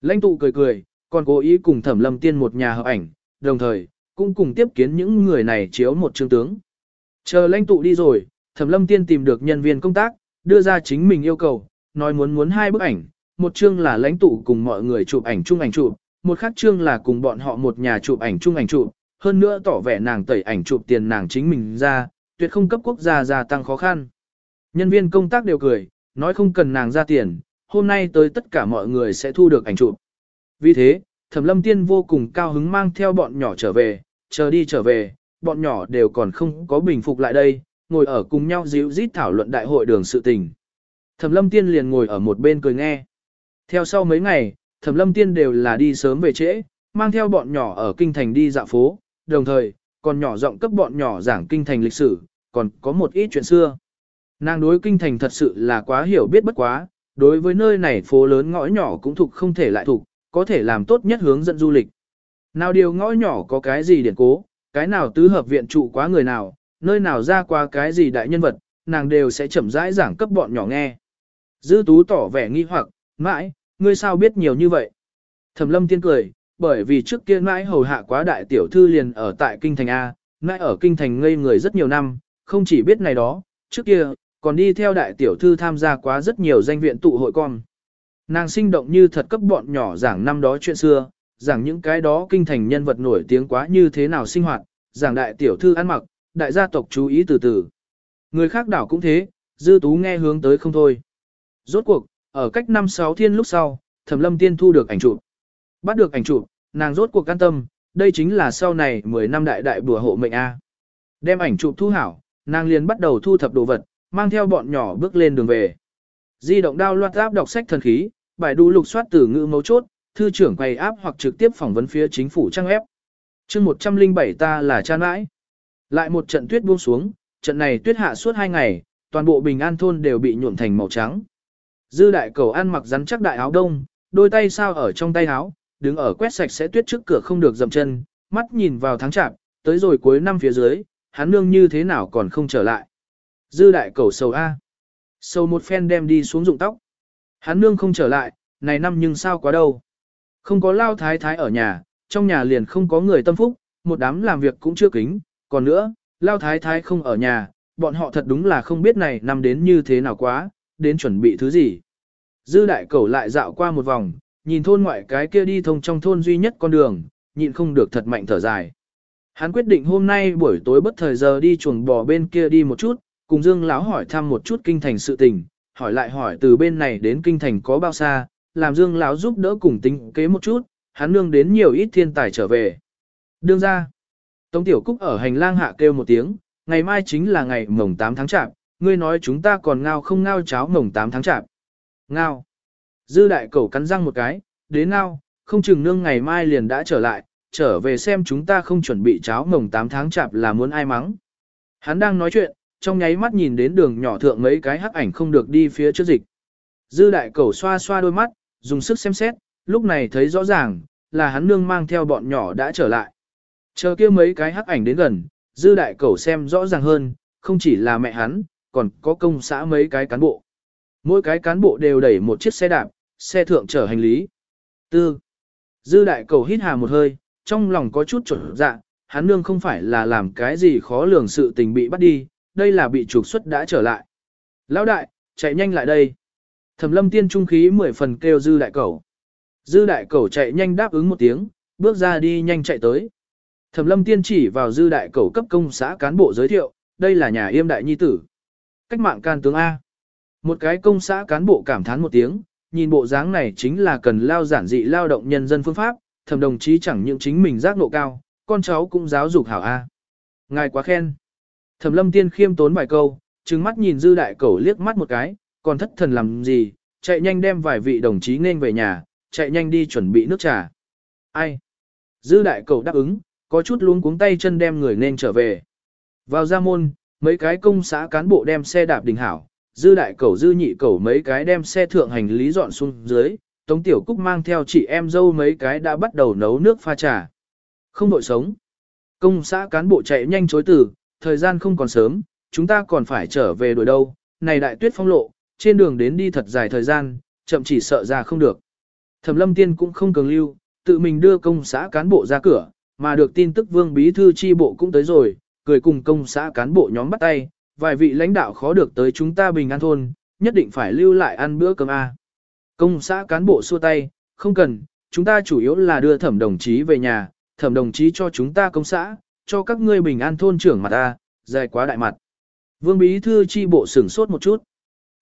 Speaker 1: Lãnh tụ cười cười, còn cố ý cùng thẩm lâm tiên một nhà hợp ảnh, đồng thời, cũng cùng tiếp kiến những người này chiếu một chương tướng. Chờ lãnh tụ đi rồi, thẩm lâm tiên tìm được nhân viên công tác, đưa ra chính mình yêu cầu, nói muốn muốn hai bức ảnh, một chương là lãnh tụ cùng mọi người chụp ảnh chung ảnh chụp, một khác chương là cùng bọn họ một nhà chụp ảnh chung ảnh chụp, hơn nữa tỏ vẻ nàng tẩy ảnh chụp tiền nàng chính mình ra, tuyệt không cấp quốc gia gia tăng khó khăn. Nhân viên công tác đều cười, nói không cần nàng ra tiền, hôm nay tới tất cả mọi người sẽ thu được ảnh chụp. Vì thế, Thẩm Lâm Tiên vô cùng cao hứng mang theo bọn nhỏ trở về, chờ đi trở về, bọn nhỏ đều còn không có bình phục lại đây, ngồi ở cùng nhau dịu rít thảo luận đại hội đường sự tình. Thẩm Lâm Tiên liền ngồi ở một bên cười nghe. Theo sau mấy ngày, Thẩm Lâm Tiên đều là đi sớm về trễ, mang theo bọn nhỏ ở kinh thành đi dạo phố, đồng thời, còn nhỏ giọng cấp bọn nhỏ giảng kinh thành lịch sử, còn có một ít chuyện xưa. Nàng đối kinh thành thật sự là quá hiểu biết bất quá, đối với nơi này phố lớn ngõ nhỏ cũng thuộc không thể lại thuộc, có thể làm tốt nhất hướng dẫn du lịch. Nào điều ngõ nhỏ có cái gì điển cố, cái nào tứ hợp viện trụ quá người nào, nơi nào ra qua cái gì đại nhân vật, nàng đều sẽ chậm rãi giảng cấp bọn nhỏ nghe. Dư tú tỏ vẻ nghi hoặc, mãi, ngươi sao biết nhiều như vậy? Thẩm lâm tiên cười, bởi vì trước kia mãi hầu hạ quá đại tiểu thư liền ở tại kinh thành A, mãi ở kinh thành ngây người rất nhiều năm, không chỉ biết này đó, trước kia, còn đi theo đại tiểu thư tham gia quá rất nhiều danh viện tụ hội con. Nàng sinh động như thật cấp bọn nhỏ giảng năm đó chuyện xưa, giảng những cái đó kinh thành nhân vật nổi tiếng quá như thế nào sinh hoạt, giảng đại tiểu thư ăn mặc, đại gia tộc chú ý từ từ. Người khác đảo cũng thế, dư tú nghe hướng tới không thôi. Rốt cuộc, ở cách năm sáu thiên lúc sau, thẩm lâm tiên thu được ảnh chụp. Bắt được ảnh chụp, nàng rốt cuộc can tâm, đây chính là sau này 10 năm đại đại bùa hộ mệnh A. Đem ảnh chụp thu hảo, nàng liền bắt đầu thu thập đồ vật, mang theo bọn nhỏ bước lên đường về. Di động đao loạt áp đọc sách thần khí, bài đủ lục soát từ ngữ mấu chốt, thư trưởng quay áp hoặc trực tiếp phỏng vấn phía chính phủ trang ép. chương 107 ta là cha nãi. Lại một trận tuyết buông xuống, trận này tuyết hạ suốt hai ngày, toàn bộ bình an thôn đều bị nhuộm thành màu trắng. Dư đại cầu ăn mặc rắn chắc đại áo đông, đôi tay sao ở trong tay áo, đứng ở quét sạch sẽ tuyết trước cửa không được dầm chân, mắt nhìn vào tháng chạp, tới rồi cuối năm phía dưới, hắn nương như thế nào còn không trở lại. Dư đại cầu sầu A. Sầu một phen đem đi xuống dụng tóc. Hắn nương không trở lại, này năm nhưng sao quá đâu. Không có lao thái thái ở nhà, trong nhà liền không có người tâm phúc, một đám làm việc cũng chưa kính, còn nữa, lao thái thái không ở nhà, bọn họ thật đúng là không biết này năm đến như thế nào quá, đến chuẩn bị thứ gì. Dư đại cẩu lại dạo qua một vòng, nhìn thôn ngoại cái kia đi thông trong thôn duy nhất con đường, nhịn không được thật mạnh thở dài. Hắn quyết định hôm nay buổi tối bất thời giờ đi chuồng bò bên kia đi một chút, cùng Dương lão hỏi thăm một chút kinh thành sự tình, hỏi lại hỏi từ bên này đến kinh thành có bao xa, làm Dương lão giúp đỡ cùng tính kế một chút, hắn nương đến nhiều ít thiên tài trở về. Đương ra, Tống Tiểu Cúc ở hành lang hạ kêu một tiếng, ngày mai chính là ngày mồng 8 tháng chạp, ngươi nói chúng ta còn ngao không ngao cháo mồng 8 tháng chạp. Ngao. Dư đại cẩu cắn răng một cái, đến ngao, không chừng nương ngày mai liền đã trở lại, trở về xem chúng ta không chuẩn bị cháo mồng 8 tháng chạp là muốn ai mắng. Hắn đang nói chuyện, trong nháy mắt nhìn đến đường nhỏ thượng mấy cái hắc ảnh không được đi phía trước dịch. Dư đại cẩu xoa xoa đôi mắt, dùng sức xem xét, lúc này thấy rõ ràng, là hắn nương mang theo bọn nhỏ đã trở lại. Chờ kia mấy cái hắc ảnh đến gần, dư đại cẩu xem rõ ràng hơn, không chỉ là mẹ hắn, còn có công xã mấy cái cán bộ. Mỗi cái cán bộ đều đẩy một chiếc xe đạp, xe thượng chở hành lý. Tư. Dư đại cầu hít hà một hơi, trong lòng có chút trở dạ, hắn nương không phải là làm cái gì khó lường sự tình bị bắt đi, đây là bị trục xuất đã trở lại. Lão đại, chạy nhanh lại đây. Thẩm lâm tiên trung khí mười phần kêu dư đại cẩu. Dư đại cẩu chạy nhanh đáp ứng một tiếng, bước ra đi nhanh chạy tới. Thẩm lâm tiên chỉ vào dư đại cẩu cấp công xã cán bộ giới thiệu, đây là nhà yêm đại nhi tử. Cách mạng can tướng A. Một cái công xã cán bộ cảm thán một tiếng, nhìn bộ dáng này chính là cần lao giản dị lao động nhân dân phương pháp, thẩm đồng chí chẳng những chính mình giác ngộ cao, con cháu cũng giáo dục hảo A. Ngài quá khen. Thẩm lâm tiên khiêm tốn vài câu, trừng mắt nhìn dư đại cẩu liếc mắt một cái, còn thất thần làm gì, chạy nhanh đem vài vị đồng chí nên về nhà, chạy nhanh đi chuẩn bị nước trà. Ai? Dư đại cẩu đáp ứng, có chút luống cuống tay chân đem người nên trở về. Vào ra môn, mấy cái công xã cán bộ đem xe đạp đình hảo, dư đại cẩu dư nhị cẩu mấy cái đem xe thượng hành lý dọn xuống dưới, Tống Tiểu Cúc mang theo chị em dâu mấy cái đã bắt đầu nấu nước pha trà. Không đội sống. Công xã cán bộ chạy nhanh chối từ, thời gian không còn sớm, chúng ta còn phải trở về đuổi đâu, này đại tuyết phong lộ, trên đường đến đi thật dài thời gian, chậm chỉ sợ ra không được. Thẩm lâm tiên cũng không cường lưu, tự mình đưa công xã cán bộ ra cửa, mà được tin tức vương bí thư chi bộ cũng tới rồi, cười cùng công xã cán bộ nhóm bắt tay, vài vị lãnh đạo khó được tới chúng ta bình an thôn, nhất định phải lưu lại ăn bữa cơm A. Công xã cán bộ xua tay, không cần, chúng ta chủ yếu là đưa thẩm đồng chí về nhà, thẩm đồng chí cho chúng ta công xã, cho các ngươi bình an thôn trưởng mặt ta dài quá đại mặt. Vương bí thư chi bộ sửng sốt một chút.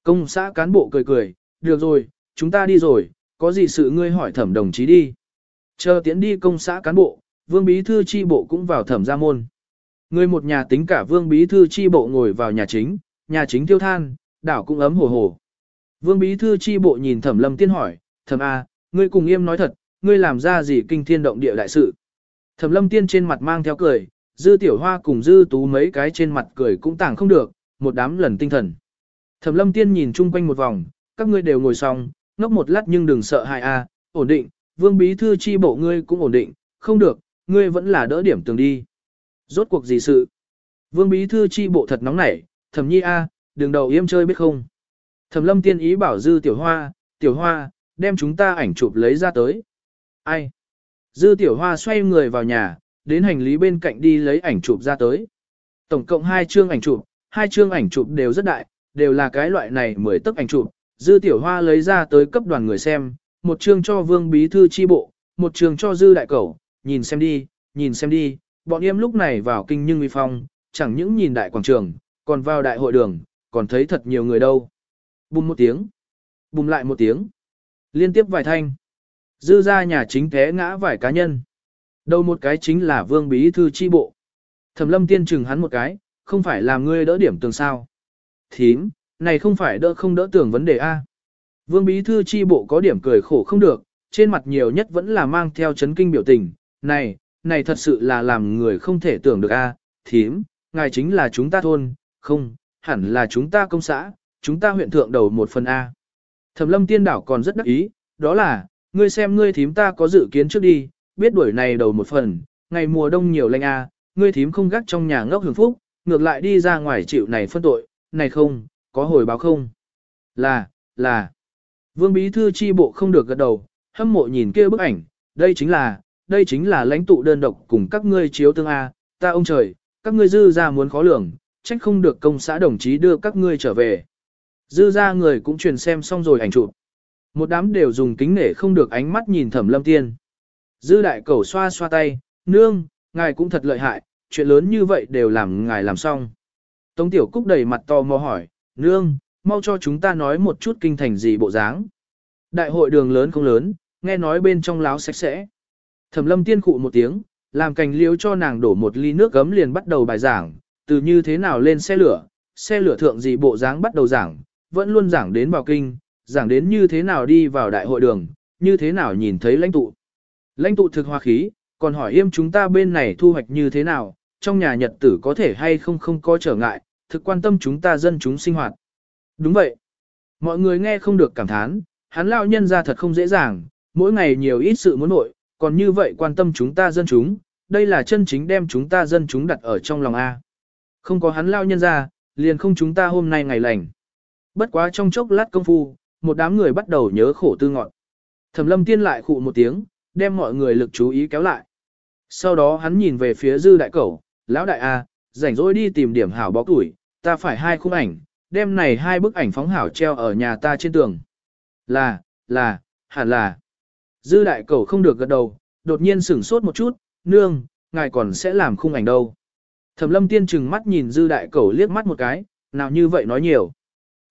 Speaker 1: Công xã cán bộ cười cười, được rồi, chúng ta đi rồi, có gì sự ngươi hỏi thẩm đồng chí đi. Chờ tiến đi công xã cán bộ, vương bí thư chi bộ cũng vào thẩm gia môn. Người một nhà tính cả vương bí thư chi bộ ngồi vào nhà chính, nhà chính tiêu than, đảo cũng ấm hồ hồ. Vương bí thư chi bộ nhìn thẩm lâm tiên hỏi, thẩm A, ngươi cùng im nói thật, ngươi làm ra gì kinh thiên động địa đại sự. Thẩm lâm tiên trên mặt mang theo cười, dư tiểu hoa cùng dư tú mấy cái trên mặt cười cũng tàng không được, một đám lần tinh thần. Thẩm lâm tiên nhìn chung quanh một vòng, các ngươi đều ngồi xong, ngốc một lát nhưng đừng sợ hại a, à, ổn định, vương bí thư chi bộ ngươi cũng ổn định, không được, ngươi vẫn là đỡ điểm tường đi. Rốt cuộc gì sự? Vương bí thư chi bộ thật nóng nảy, thẩm nhi a, đừng đầu yêm chơi biết không. Thẩm lâm tiên ý bảo dư tiểu hoa, tiểu hoa, đem chúng ta ảnh chụp lấy ra tới. Ai? Dư tiểu hoa xoay người vào nhà, đến hành lý bên cạnh đi lấy ảnh chụp ra tới. Tổng cộng hai chương ảnh chụp, hai chương ảnh chụp đều rất đại, đều là cái loại này mười tấc ảnh chụp. Dư tiểu hoa lấy ra tới cấp đoàn người xem, một chương cho vương bí thư chi bộ, một chương cho dư đại cẩu, nhìn xem đi, nhìn xem đi, bọn em lúc này vào kinh nhưng uy phong, chẳng những nhìn đại quảng trường, còn vào đại hội đường, còn thấy thật nhiều người đâu. Bùm một tiếng, bùm lại một tiếng, liên tiếp vài thanh. Dư ra nhà chính thế ngã vài cá nhân. Đầu một cái chính là vương bí thư chi bộ. Thẩm lâm tiên chừng hắn một cái, không phải làm ngươi đỡ điểm tường sao. Thím, này không phải đỡ không đỡ tường vấn đề A. Vương bí thư chi bộ có điểm cười khổ không được, trên mặt nhiều nhất vẫn là mang theo chấn kinh biểu tình. Này, này thật sự là làm người không thể tưởng được A, thím, ngài chính là chúng ta thôn, không, hẳn là chúng ta công xã, chúng ta huyện thượng đầu một phần A. Thẩm lâm tiên đảo còn rất đắc ý, đó là, ngươi xem ngươi thím ta có dự kiến trước đi, biết đuổi này đầu một phần, ngày mùa đông nhiều lạnh A, à, ngươi thím không gác trong nhà ngốc hưởng phúc, ngược lại đi ra ngoài chịu này phân tội, này không, có hồi báo không? Là, là. Vương Bí Thư chi bộ không được gật đầu, hâm mộ nhìn kia bức ảnh, đây chính là, đây chính là lãnh tụ đơn độc cùng các ngươi chiếu tương A, ta ông trời, các ngươi dư ra muốn khó lường, trách không được công xã đồng chí đưa các ngươi trở về. Dư ra người cũng truyền xem xong rồi ảnh chụp. Một đám đều dùng kính nể không được ánh mắt nhìn thẩm lâm tiên. Dư đại cầu xoa xoa tay, nương, ngài cũng thật lợi hại, chuyện lớn như vậy đều làm ngài làm xong. Tống tiểu cúc đầy mặt to mò hỏi, nương, mau cho chúng ta nói một chút kinh thành gì bộ dáng. Đại hội đường lớn không lớn, nghe nói bên trong láo sạch sẽ. Thẩm lâm tiên khụ một tiếng, làm cành liếu cho nàng đổ một ly nước gấm liền bắt đầu bài giảng, từ như thế nào lên xe lửa, xe lửa thượng gì bộ dáng bắt đầu giảng, vẫn luôn giảng đến vào kinh, giảng đến như thế nào đi vào đại hội đường, như thế nào nhìn thấy lãnh tụ. Lãnh tụ thực hoa khí, còn hỏi yêm chúng ta bên này thu hoạch như thế nào, trong nhà nhật tử có thể hay không không có trở ngại, thực quan tâm chúng ta dân chúng sinh hoạt. Đúng vậy. Mọi người nghe không được cảm thán, hắn lão nhân ra thật không dễ dàng, mỗi ngày nhiều ít sự muốn nội, còn như vậy quan tâm chúng ta dân chúng, đây là chân chính đem chúng ta dân chúng đặt ở trong lòng A. Không có hắn lao nhân ra, liền không chúng ta hôm nay ngày lành. Bất quá trong chốc lát công phu, một đám người bắt đầu nhớ khổ tư ngọn. Thẩm lâm tiên lại khụ một tiếng, đem mọi người lực chú ý kéo lại. Sau đó hắn nhìn về phía dư đại cẩu, lão đại A, rảnh rỗi đi tìm điểm hảo bó tuổi, ta phải hai khung ảnh, đem này hai bức ảnh phóng hảo treo ở nhà ta trên tường. Là, là, hẳn là. Dư đại cẩu không được gật đầu, đột nhiên sửng sốt một chút, nương, ngài còn sẽ làm khung ảnh đâu. Thẩm lâm tiên chừng mắt nhìn dư đại cẩu liếc mắt một cái, nào như vậy nói nhiều.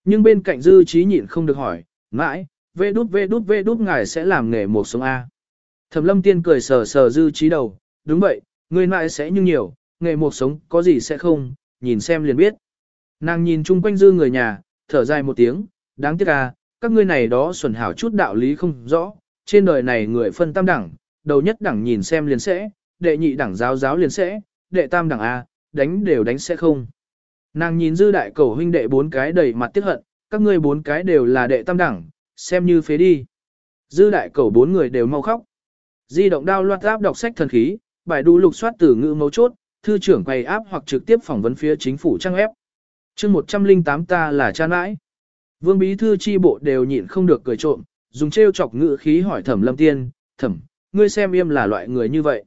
Speaker 1: Nhưng bên cạnh dư trí nhịn không được hỏi, mãi, vê đút vê đút vê đút ngài sẽ làm nghề một sống A. Thẩm lâm tiên cười sờ sờ dư trí đầu, đúng vậy, người mãi sẽ như nhiều, nghề một sống có gì sẽ không, nhìn xem liền biết. Nàng nhìn chung quanh dư người nhà, thở dài một tiếng, đáng tiếc à, các ngươi này đó xuẩn hảo chút đạo lý không rõ, trên đời này người phân tam đẳng, đầu nhất đẳng nhìn xem liền sẽ, đệ nhị đẳng giáo giáo liền sẽ, đệ tam đẳng A, đánh đều đánh sẽ không. Nàng nhìn dư đại cầu huynh đệ bốn cái đầy mặt tiếc hận, các ngươi bốn cái đều là đệ tam đẳng, xem như phế đi. Dư đại cầu bốn người đều mau khóc. Di động đao loạt áp đọc sách thần khí, bài đu lục soát từ ngữ mấu chốt, thư trưởng quay áp hoặc trực tiếp phỏng vấn phía chính phủ trang ép. chương 108 ta là cha nãi. Vương bí thư chi bộ đều nhịn không được cười trộm, dùng trêu chọc ngữ khí hỏi thẩm lâm tiên, thẩm, ngươi xem im là loại người như vậy.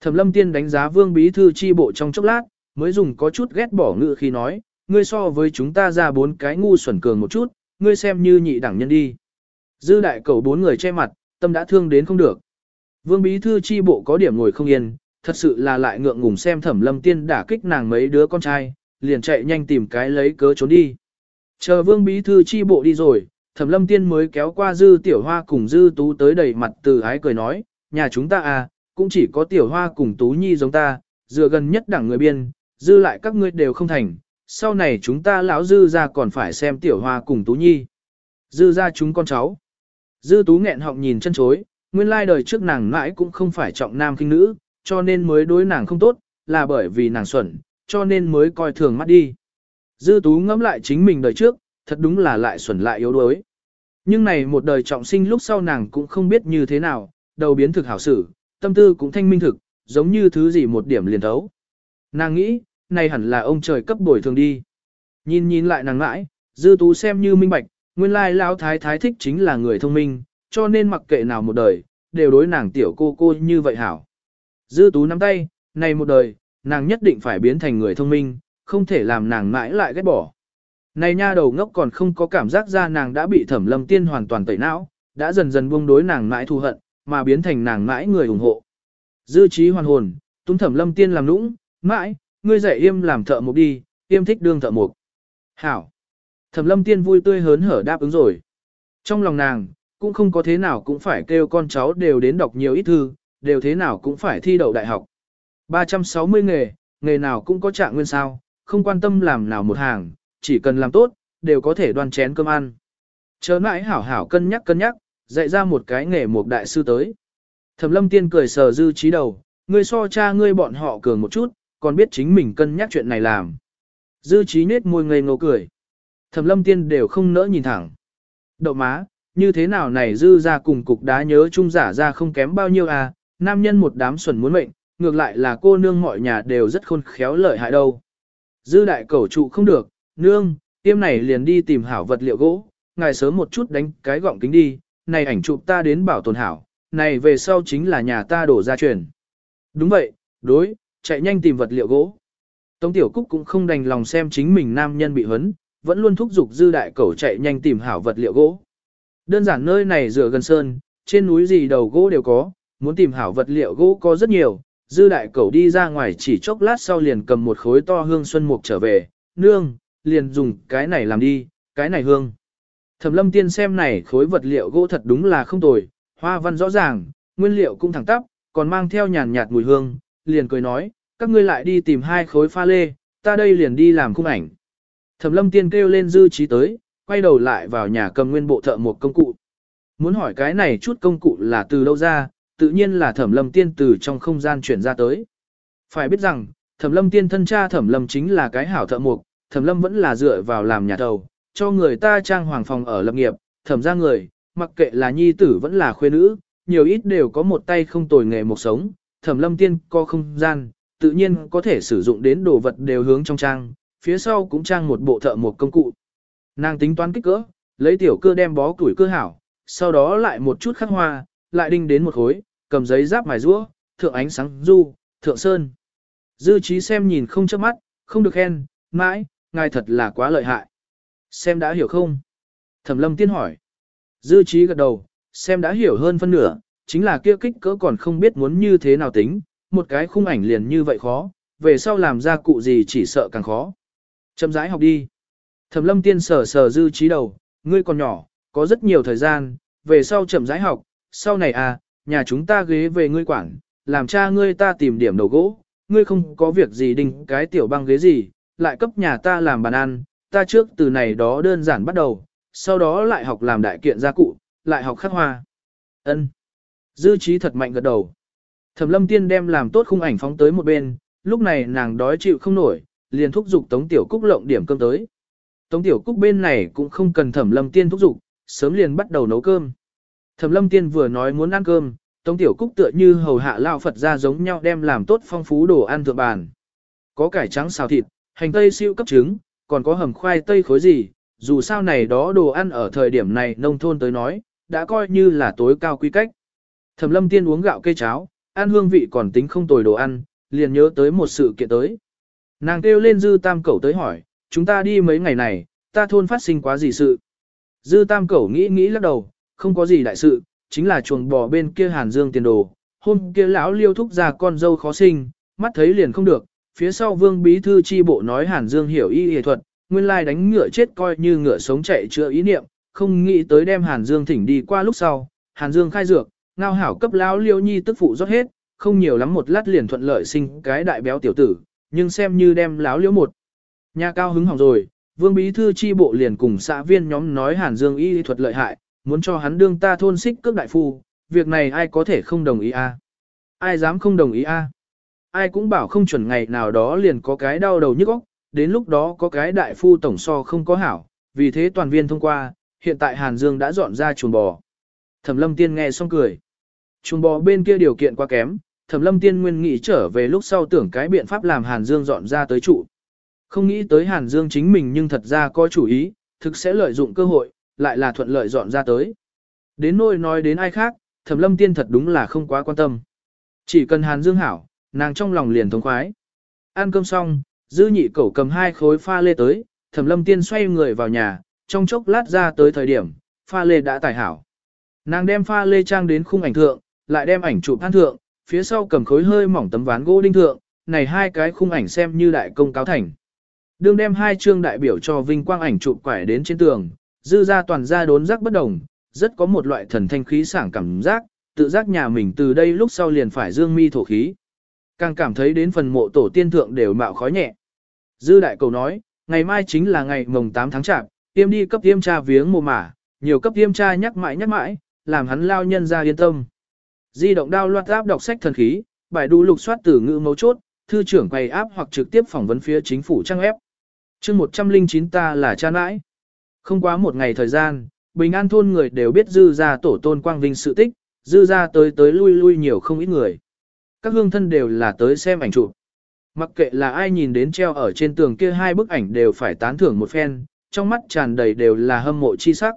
Speaker 1: Thẩm lâm tiên đánh giá vương bí thư chi bộ trong chốc lát, mới dùng có chút ghét bỏ ngữ khi nói, ngươi so với chúng ta ra bốn cái ngu xuẩn cường một chút, ngươi xem như nhị đẳng nhân đi. Dư đại cầu bốn người che mặt, tâm đã thương đến không được. Vương bí thư chi bộ có điểm ngồi không yên, thật sự là lại ngượng ngùng xem thẩm lâm tiên đả kích nàng mấy đứa con trai, liền chạy nhanh tìm cái lấy cớ trốn đi. Chờ vương bí thư chi bộ đi rồi, thẩm lâm tiên mới kéo qua dư tiểu hoa cùng dư tú tới đầy mặt từ ái cười nói, nhà chúng ta à, cũng chỉ có tiểu hoa cùng tú nhi giống ta, dựa gần nhất đẳng người biên, dư lại các ngươi đều không thành, sau này chúng ta lão dư ra còn phải xem tiểu hoa cùng tú nhi. Dư ra chúng con cháu. Dư tú nghẹn họng nhìn chân chối, nguyên lai đời trước nàng mãi cũng không phải trọng nam kinh nữ, cho nên mới đối nàng không tốt, là bởi vì nàng xuẩn, cho nên mới coi thường mắt đi. Dư tú ngẫm lại chính mình đời trước, thật đúng là lại xuẩn lại yếu đuối. Nhưng này một đời trọng sinh lúc sau nàng cũng không biết như thế nào, đầu biến thực hảo sử, tâm tư cũng thanh minh thực, giống như thứ gì một điểm liền thấu. Nàng nghĩ, này hẳn là ông trời cấp bồi thường đi. Nhìn nhìn lại nàng mãi, dư tú xem như minh bạch, nguyên lai lão thái thái thích chính là người thông minh, cho nên mặc kệ nào một đời, đều đối nàng tiểu cô cô như vậy hảo. Dư tú nắm tay, này một đời, nàng nhất định phải biến thành người thông minh, không thể làm nàng mãi lại ghét bỏ. Này nha đầu ngốc còn không có cảm giác ra nàng đã bị thẩm lâm tiên hoàn toàn tẩy não, đã dần dần buông đối nàng mãi thù hận, mà biến thành nàng mãi người ủng hộ. Dư trí hoàn hồn, túng thẩm lâm tiên làm nũng, mãi, ngươi dạy Yêm làm thợ mộc đi, Yêm thích đương thợ mộc. Hảo. Thẩm lâm tiên vui tươi hớn hở đáp ứng rồi. Trong lòng nàng, cũng không có thế nào cũng phải kêu con cháu đều đến đọc nhiều ít thư, đều thế nào cũng phải thi đậu đại học. 360 nghề, nghề nào cũng có trạng nguyên sao, không quan tâm làm nào một hàng, chỉ cần làm tốt, đều có thể đoan chén cơm ăn. Chờ mãi hảo hảo cân nhắc cân nhắc, dạy ra một cái nghề một đại sư tới. Thẩm lâm tiên cười sờ dư trí đầu, ngươi so cha ngươi bọn họ cường một chút, còn biết chính mình cân nhắc chuyện này làm. Dư trí nết môi ngây ngô cười. Thẩm lâm tiên đều không nỡ nhìn thẳng. Đậu má, như thế nào này dư ra cùng cục đá nhớ chung giả ra không kém bao nhiêu à, nam nhân một đám xuẩn muốn mệnh, ngược lại là cô nương mọi nhà đều rất khôn khéo lợi hại đâu. Dư đại cẩu trụ không được, nương, tiêm này liền đi tìm hảo vật liệu gỗ, ngài sớm một chút đánh cái gọng kính đi, này ảnh chụp ta đến bảo tồn hảo, này về sau chính là nhà ta đổ ra truyền. Đúng vậy, đối, chạy nhanh tìm vật liệu gỗ. Tống Tiểu Cúc cũng không đành lòng xem chính mình nam nhân bị hấn, vẫn luôn thúc giục dư đại cẩu chạy nhanh tìm hảo vật liệu gỗ. Đơn giản nơi này rửa gần sơn, trên núi gì đầu gỗ đều có, muốn tìm hảo vật liệu gỗ có rất nhiều. Dư đại cẩu đi ra ngoài chỉ chốc lát sau liền cầm một khối to hương xuân mục trở về, nương, liền dùng cái này làm đi, cái này hương. Thẩm lâm tiên xem này khối vật liệu gỗ thật đúng là không tồi, hoa văn rõ ràng, nguyên liệu cũng thẳng tắp, còn mang theo nhàn nhạt mùi hương, liền cười nói, các ngươi lại đi tìm hai khối pha lê, ta đây liền đi làm khung ảnh. Thẩm lâm tiên kêu lên dư trí tới, quay đầu lại vào nhà cầm nguyên bộ thợ một công cụ. Muốn hỏi cái này chút công cụ là từ đâu ra, tự nhiên là thẩm lâm tiên từ trong không gian chuyển ra tới. Phải biết rằng, thẩm lâm tiên thân cha thẩm lâm chính là cái hảo thợ mục, thẩm lâm vẫn là dựa vào làm nhà thầu, cho người ta trang hoàng phòng ở lập nghiệp, thẩm ra người, mặc kệ là nhi tử vẫn là khuê nữ, nhiều ít đều có một tay không tồi nghề một sống, thẩm lâm tiên có không gian, tự nhiên có thể sử dụng đến đồ vật đều hướng trong trang, phía sau cũng trang một bộ thợ một công cụ. Nàng tính toán kích cỡ, lấy tiểu cơ đem bó tuổi cơ hảo, sau đó lại một chút khắc hoa, lại đinh đến một khối, cầm giấy giáp mài rũa, thượng ánh sáng du, thượng sơn. Dư trí xem nhìn không chớp mắt, không được khen, mãi, ngài thật là quá lợi hại. Xem đã hiểu không? Thẩm lâm tiên hỏi. Dư trí gật đầu, xem đã hiểu hơn phân nửa, chính là kia kích cỡ còn không biết muốn như thế nào tính, một cái khung ảnh liền như vậy khó, về sau làm ra cụ gì chỉ sợ càng khó. Chậm rãi học đi. Thẩm lâm tiên sờ sờ dư trí đầu, ngươi còn nhỏ, có rất nhiều thời gian, về sau chậm rãi học, sau này à, nhà chúng ta ghế về ngươi quản, làm cha ngươi ta tìm điểm đầu gỗ, ngươi không có việc gì đinh cái tiểu băng ghế gì, lại cấp nhà ta làm bàn ăn, ta trước từ này đó đơn giản bắt đầu, sau đó lại học làm đại kiện gia cụ, lại học khắc hoa. Ân. Dư trí thật mạnh gật đầu. Thẩm lâm tiên đem làm tốt khung ảnh phóng tới một bên, lúc này nàng đói chịu không nổi, liền thúc giục Tống Tiểu Cúc lộng điểm cơm tới. Tống Tiểu Cúc bên này cũng không cần Thẩm lâm tiên thúc giục, sớm liền bắt đầu nấu cơm. Thẩm lâm tiên vừa nói muốn ăn cơm, Tống Tiểu Cúc tựa như hầu hạ lao Phật ra giống nhau đem làm tốt phong phú đồ ăn thượng bàn. Có cải trắng xào thịt, hành tây siêu cấp trứng, còn có hầm khoai tây khối gì, dù sao này đó đồ ăn ở thời điểm này nông thôn tới nói, đã coi như là tối cao quy cách. Thẩm lâm tiên uống gạo cây cháo, ăn hương vị còn tính không tồi đồ ăn, liền nhớ tới một sự kiện tới. Nàng kêu lên dư tam cẩu tới hỏi, chúng ta đi mấy ngày này, ta thôn phát sinh quá gì sự. Dư tam cẩu nghĩ nghĩ lắc đầu, không có gì đại sự, chính là chuồng bò bên kia hàn dương tiền đồ. Hôm kia lão liêu thúc ra con dâu khó sinh, mắt thấy liền không được, phía sau vương bí thư chi bộ nói hàn dương hiểu y y thuật, nguyên lai đánh ngựa chết coi như ngựa sống chạy chữa ý niệm, không nghĩ tới đem hàn dương thỉnh đi qua lúc sau, hàn dương khai dược, ngao hảo cấp lão liêu nhi tức phụ rót hết, không nhiều lắm một lát liền thuận lợi sinh cái đại béo tiểu tử, nhưng xem như đem lão liêu một. Nhà cao hứng hỏng rồi, vương bí thư chi bộ liền cùng xã viên nhóm nói hàn dương y thuật lợi hại, muốn cho hắn đương ta thôn xích cước đại phu, việc này ai có thể không đồng ý a? Ai dám không đồng ý a? Ai cũng bảo không chuẩn ngày nào đó liền có cái đau đầu nhức óc, đến lúc đó có cái đại phu tổng so không có hảo, vì thế toàn viên thông qua, hiện tại Hàn Dương đã dọn ra chuồng bò. Thẩm lâm tiên nghe xong cười. Chuồng bò bên kia điều kiện quá kém, Thẩm lâm tiên nguyên nghĩ trở về lúc sau tưởng cái biện pháp làm Hàn Dương dọn ra tới trụ. Không nghĩ tới Hàn Dương chính mình nhưng thật ra có chủ ý, thực sẽ lợi dụng cơ hội, lại là thuận lợi dọn ra tới. Đến nỗi nói đến ai khác, Thẩm lâm tiên thật đúng là không quá quan tâm. Chỉ cần Hàn Dương hảo, nàng trong lòng liền thống khoái. Ăn cơm xong, dư nhị cẩu cầm hai khối pha lê tới, Thẩm lâm tiên xoay người vào nhà, trong chốc lát ra tới thời điểm, pha lê đã tải hảo. Nàng đem pha lê trang đến khung ảnh thượng, lại đem ảnh chụp than thượng, phía sau cầm khối hơi mỏng tấm ván gỗ đinh thượng, này hai cái khung ảnh xem như đại công cáo thành. Đương đem hai chương đại biểu cho vinh quang ảnh chụp quải đến trên tường, dư ra toàn ra đốn giác bất đồng, rất có một loại thần thanh khí sảng cảm giác, tự giác nhà mình từ đây lúc sau liền phải dương mi thổ khí. Càng cảm thấy đến phần mộ tổ tiên thượng đều mạo khói nhẹ. Dư đại cầu nói, ngày mai chính là ngày mồng 8 tháng chạp, tiêm đi cấp tiêm tra viếng mồ mả, nhiều cấp tiêm tra nhắc mãi nhắc mãi, làm hắn lao nhân ra yên tâm. Di động đao loạt áp đọc sách thần khí, bài đu lục soát từ ngữ mấu chốt, thư trưởng quay áp hoặc trực tiếp phỏng vấn phía chính phủ trang ép. chương 109 ta là cha nãi. Không quá một ngày thời gian, bình an thôn người đều biết dư ra tổ tôn quang vinh sự tích, dư ra tới tới lui lui nhiều không ít người. Các hương thân đều là tới xem ảnh chụp. Mặc kệ là ai nhìn đến treo ở trên tường kia hai bức ảnh đều phải tán thưởng một phen, trong mắt tràn đầy đều là hâm mộ chi sắc.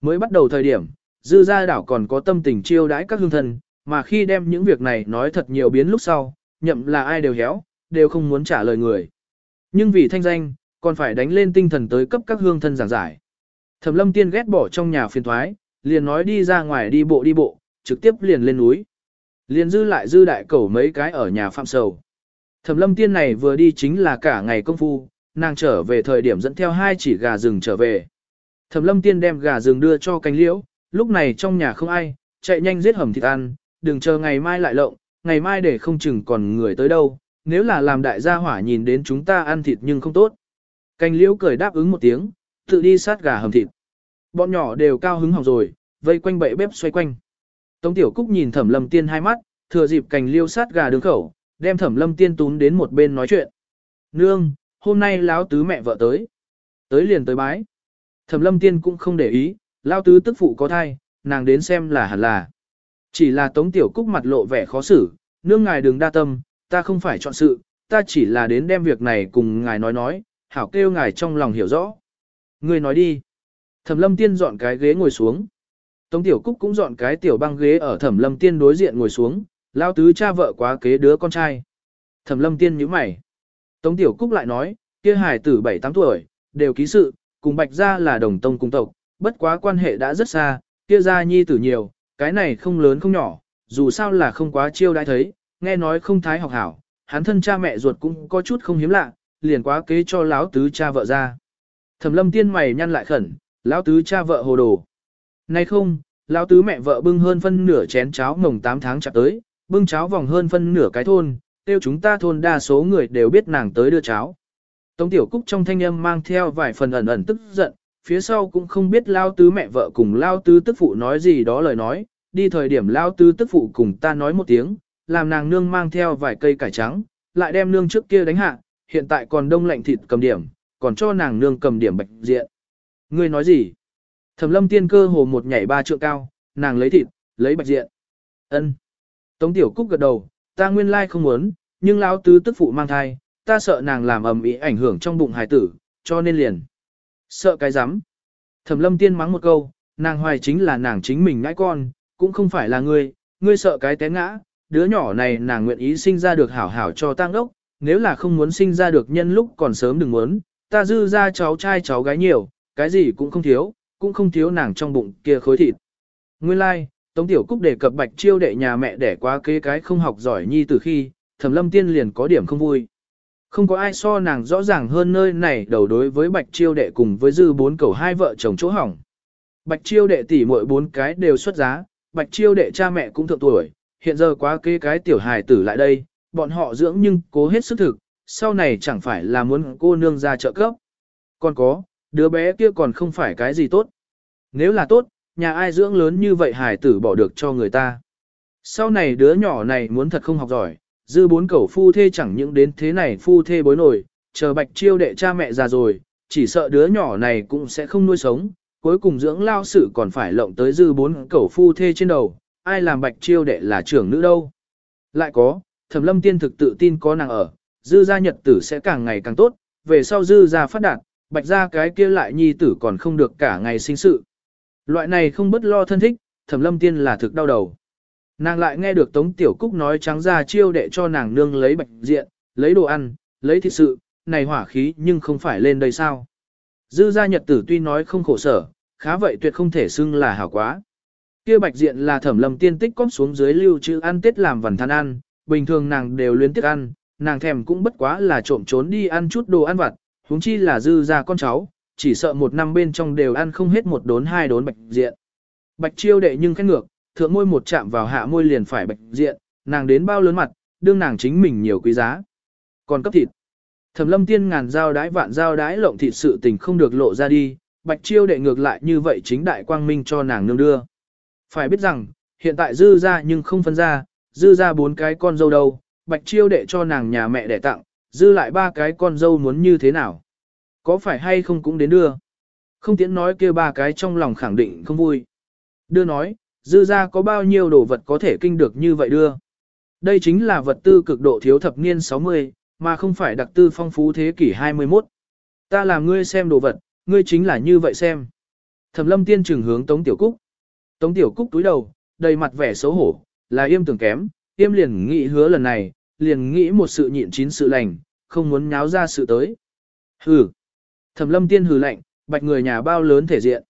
Speaker 1: Mới bắt đầu thời điểm, dư gia đảo còn có tâm tình chiêu đãi các hương thân, mà khi đem những việc này nói thật nhiều biến lúc sau, nhậm là ai đều héo, đều không muốn trả lời người. Nhưng vì thanh danh, còn phải đánh lên tinh thần tới cấp các hương thân giảng giải. Thẩm lâm tiên ghét bỏ trong nhà phiền thoái, liền nói đi ra ngoài đi bộ đi bộ, trực tiếp liền lên núi. Liền dư lại dư đại cẩu mấy cái ở nhà phạm sầu. Thẩm lâm tiên này vừa đi chính là cả ngày công phu, nàng trở về thời điểm dẫn theo hai chỉ gà rừng trở về. Thẩm lâm tiên đem gà rừng đưa cho cánh liễu, lúc này trong nhà không ai, chạy nhanh giết hầm thịt ăn, đừng chờ ngày mai lại lộng, ngày mai để không chừng còn người tới đâu, nếu là làm đại gia hỏa nhìn đến chúng ta ăn thịt nhưng không tốt. Cành liễu cười đáp ứng một tiếng, tự đi sát gà hầm thịt. Bọn nhỏ đều cao hứng hỏng rồi, vây quanh bậy bếp xoay quanh. Tống Tiểu Cúc nhìn Thẩm Lâm Tiên hai mắt, thừa dịp cành liêu sát gà đường khẩu, đem Thẩm Lâm Tiên tún đến một bên nói chuyện. Nương, hôm nay lão tứ mẹ vợ tới. Tới liền tới bái. Thẩm lâm tiên cũng không để ý, lão tứ tức phụ có thai, nàng đến xem là hẳn là. Chỉ là tống tiểu cúc mặt lộ vẻ khó xử, nương ngài đừng đa tâm, ta không phải chọn sự, ta chỉ là đến đem việc này cùng ngài nói nói, hảo kêu ngài trong lòng hiểu rõ. Người nói đi. Thẩm lâm tiên dọn cái ghế ngồi xuống. Tống tiểu cúc cũng dọn cái tiểu băng ghế ở thẩm lâm tiên đối diện ngồi xuống, lao tứ cha vợ quá kế đứa con trai. Thẩm lâm tiên nhíu mày. Tống Tiểu Cúc lại nói, kia hải tử 7-8 tuổi, đều ký sự, cùng Bạch Gia là đồng tông cùng tộc, bất quá quan hệ đã rất xa, kia gia nhi tử nhiều, cái này không lớn không nhỏ, dù sao là không quá chiêu đãi thấy, nghe nói không thái học hảo, hắn thân cha mẹ ruột cũng có chút không hiếm lạ, liền quá kế cho lão tứ cha vợ ra. Thẩm lâm tiên mày nhăn lại khẩn, lão tứ cha vợ hồ đồ. Nay không, lão tứ mẹ vợ bưng hơn phân nửa chén cháo ngồng 8 tháng chặt tới, bưng cháo vòng hơn phân nửa cái thôn, tiêu chúng ta thôn đa số người đều biết nàng tới đưa cháo. Tống Tiểu Cúc trong thanh âm mang theo vài phần ẩn ẩn tức giận, phía sau cũng không biết lao tứ mẹ vợ cùng lao tứ tức phụ nói gì đó lời nói, đi thời điểm lao tứ tức phụ cùng ta nói một tiếng, làm nàng nương mang theo vài cây cải trắng, lại đem nương trước kia đánh hạ, hiện tại còn đông lạnh thịt cầm điểm, còn cho nàng nương cầm điểm bạch diện. Ngươi nói gì? Thẩm lâm tiên cơ hồ một nhảy ba trượng cao, nàng lấy thịt, lấy bạch diện. ân Tống Tiểu Cúc gật đầu, ta nguyên lai không muốn, nhưng lão tứ tức phụ mang thai, ta sợ nàng làm ầm ĩ ảnh hưởng trong bụng hài tử, cho nên liền. Sợ cái rắm Thẩm lâm tiên mắng một câu, nàng hoài chính là nàng chính mình ngãi con, cũng không phải là ngươi, ngươi sợ cái té ngã, đứa nhỏ này nàng nguyện ý sinh ra được hảo hảo cho tang đốc, nếu là không muốn sinh ra được nhân lúc còn sớm đừng muốn, ta dư ra cháu trai cháu gái nhiều, cái gì cũng không thiếu, cũng không thiếu nàng trong bụng kia khối thịt. Nguyên lai, like, Tống Tiểu Cúc đề cập bạch chiêu đệ nhà mẹ để quá kế cái không học giỏi nhi từ khi, thẩm lâm tiên liền có điểm không vui. Không có ai so nàng rõ ràng hơn nơi này đầu đối với bạch chiêu đệ cùng với dư bốn cầu hai vợ chồng chỗ hỏng. Bạch chiêu đệ tỷ muội bốn cái đều xuất giá, bạch chiêu đệ cha mẹ cũng thượng tuổi, hiện giờ quá kế cái tiểu hài tử lại đây, bọn họ dưỡng nhưng cố hết sức thực, sau này chẳng phải là muốn cô nương ra trợ cấp. Còn có, đứa bé kia còn không phải cái gì tốt. Nếu là tốt, nhà ai dưỡng lớn như vậy hài tử bỏ được cho người ta. Sau này đứa nhỏ này muốn thật không học giỏi, dư bốn cẩu phu thê chẳng những đến thế này phu thê bối nổi, chờ bạch chiêu đệ cha mẹ già rồi, chỉ sợ đứa nhỏ này cũng sẽ không nuôi sống, cuối cùng dưỡng lao sự còn phải lộng tới dư bốn cẩu phu thê trên đầu, ai làm bạch chiêu đệ là trưởng nữ đâu. Lại có, thẩm lâm tiên thực tự tin có nàng ở, dư gia nhật tử sẽ càng ngày càng tốt, về sau dư gia phát đạt, bạch gia cái kia lại nhi tử còn không được cả ngày sinh sự. Loại này không bất lo thân thích, thẩm lâm tiên là thực đau đầu. Nàng lại nghe được Tống Tiểu Cúc nói trắng ra chiêu đệ cho nàng nương lấy bạch diện, lấy đồ ăn, lấy thịt sự, này hỏa khí nhưng không phải lên đây sao. Dư gia nhật tử tuy nói không khổ sở, khá vậy tuyệt không thể xưng là hảo quá. Kia bạch diện là thẩm lầm tiên tích cóp xuống dưới lưu trữ ăn tết làm vần than ăn, bình thường nàng đều luyến tiếc ăn, nàng thèm cũng bất quá là trộm trốn đi ăn chút đồ ăn vặt, huống chi là dư gia con cháu, chỉ sợ một năm bên trong đều ăn không hết một đốn hai đốn bạch diện. Bạch chiêu đệ nhưng khét ngược, thượng môi một chạm vào hạ môi liền phải bạch diện, nàng đến bao lớn mặt, đương nàng chính mình nhiều quý giá. Còn cấp thịt. Thẩm lâm tiên ngàn dao đái vạn dao đái lộng thịt sự tình không được lộ ra đi, bạch chiêu đệ ngược lại như vậy chính đại quang minh cho nàng nương đưa. Phải biết rằng, hiện tại dư ra nhưng không phân ra, dư ra bốn cái con dâu đâu, bạch chiêu đệ cho nàng nhà mẹ để tặng, dư lại ba cái con dâu muốn như thế nào. Có phải hay không cũng đến đưa. Không tiễn nói kia ba cái trong lòng khẳng định không vui. Đưa nói, dư ra có bao nhiêu đồ vật có thể kinh được như vậy đưa. Đây chính là vật tư cực độ thiếu thập niên 60, mà không phải đặc tư phong phú thế kỷ 21. Ta làm ngươi xem đồ vật, ngươi chính là như vậy xem. Thẩm lâm tiên trừng hướng Tống Tiểu Cúc. Tống Tiểu Cúc túi đầu, đầy mặt vẻ xấu hổ, là yêm tưởng kém, yêm liền nghĩ hứa lần này, liền nghĩ một sự nhịn chín sự lành, không muốn nháo ra sự tới. Hừ. Thẩm lâm tiên hừ lạnh, bạch người nhà bao lớn thể diện.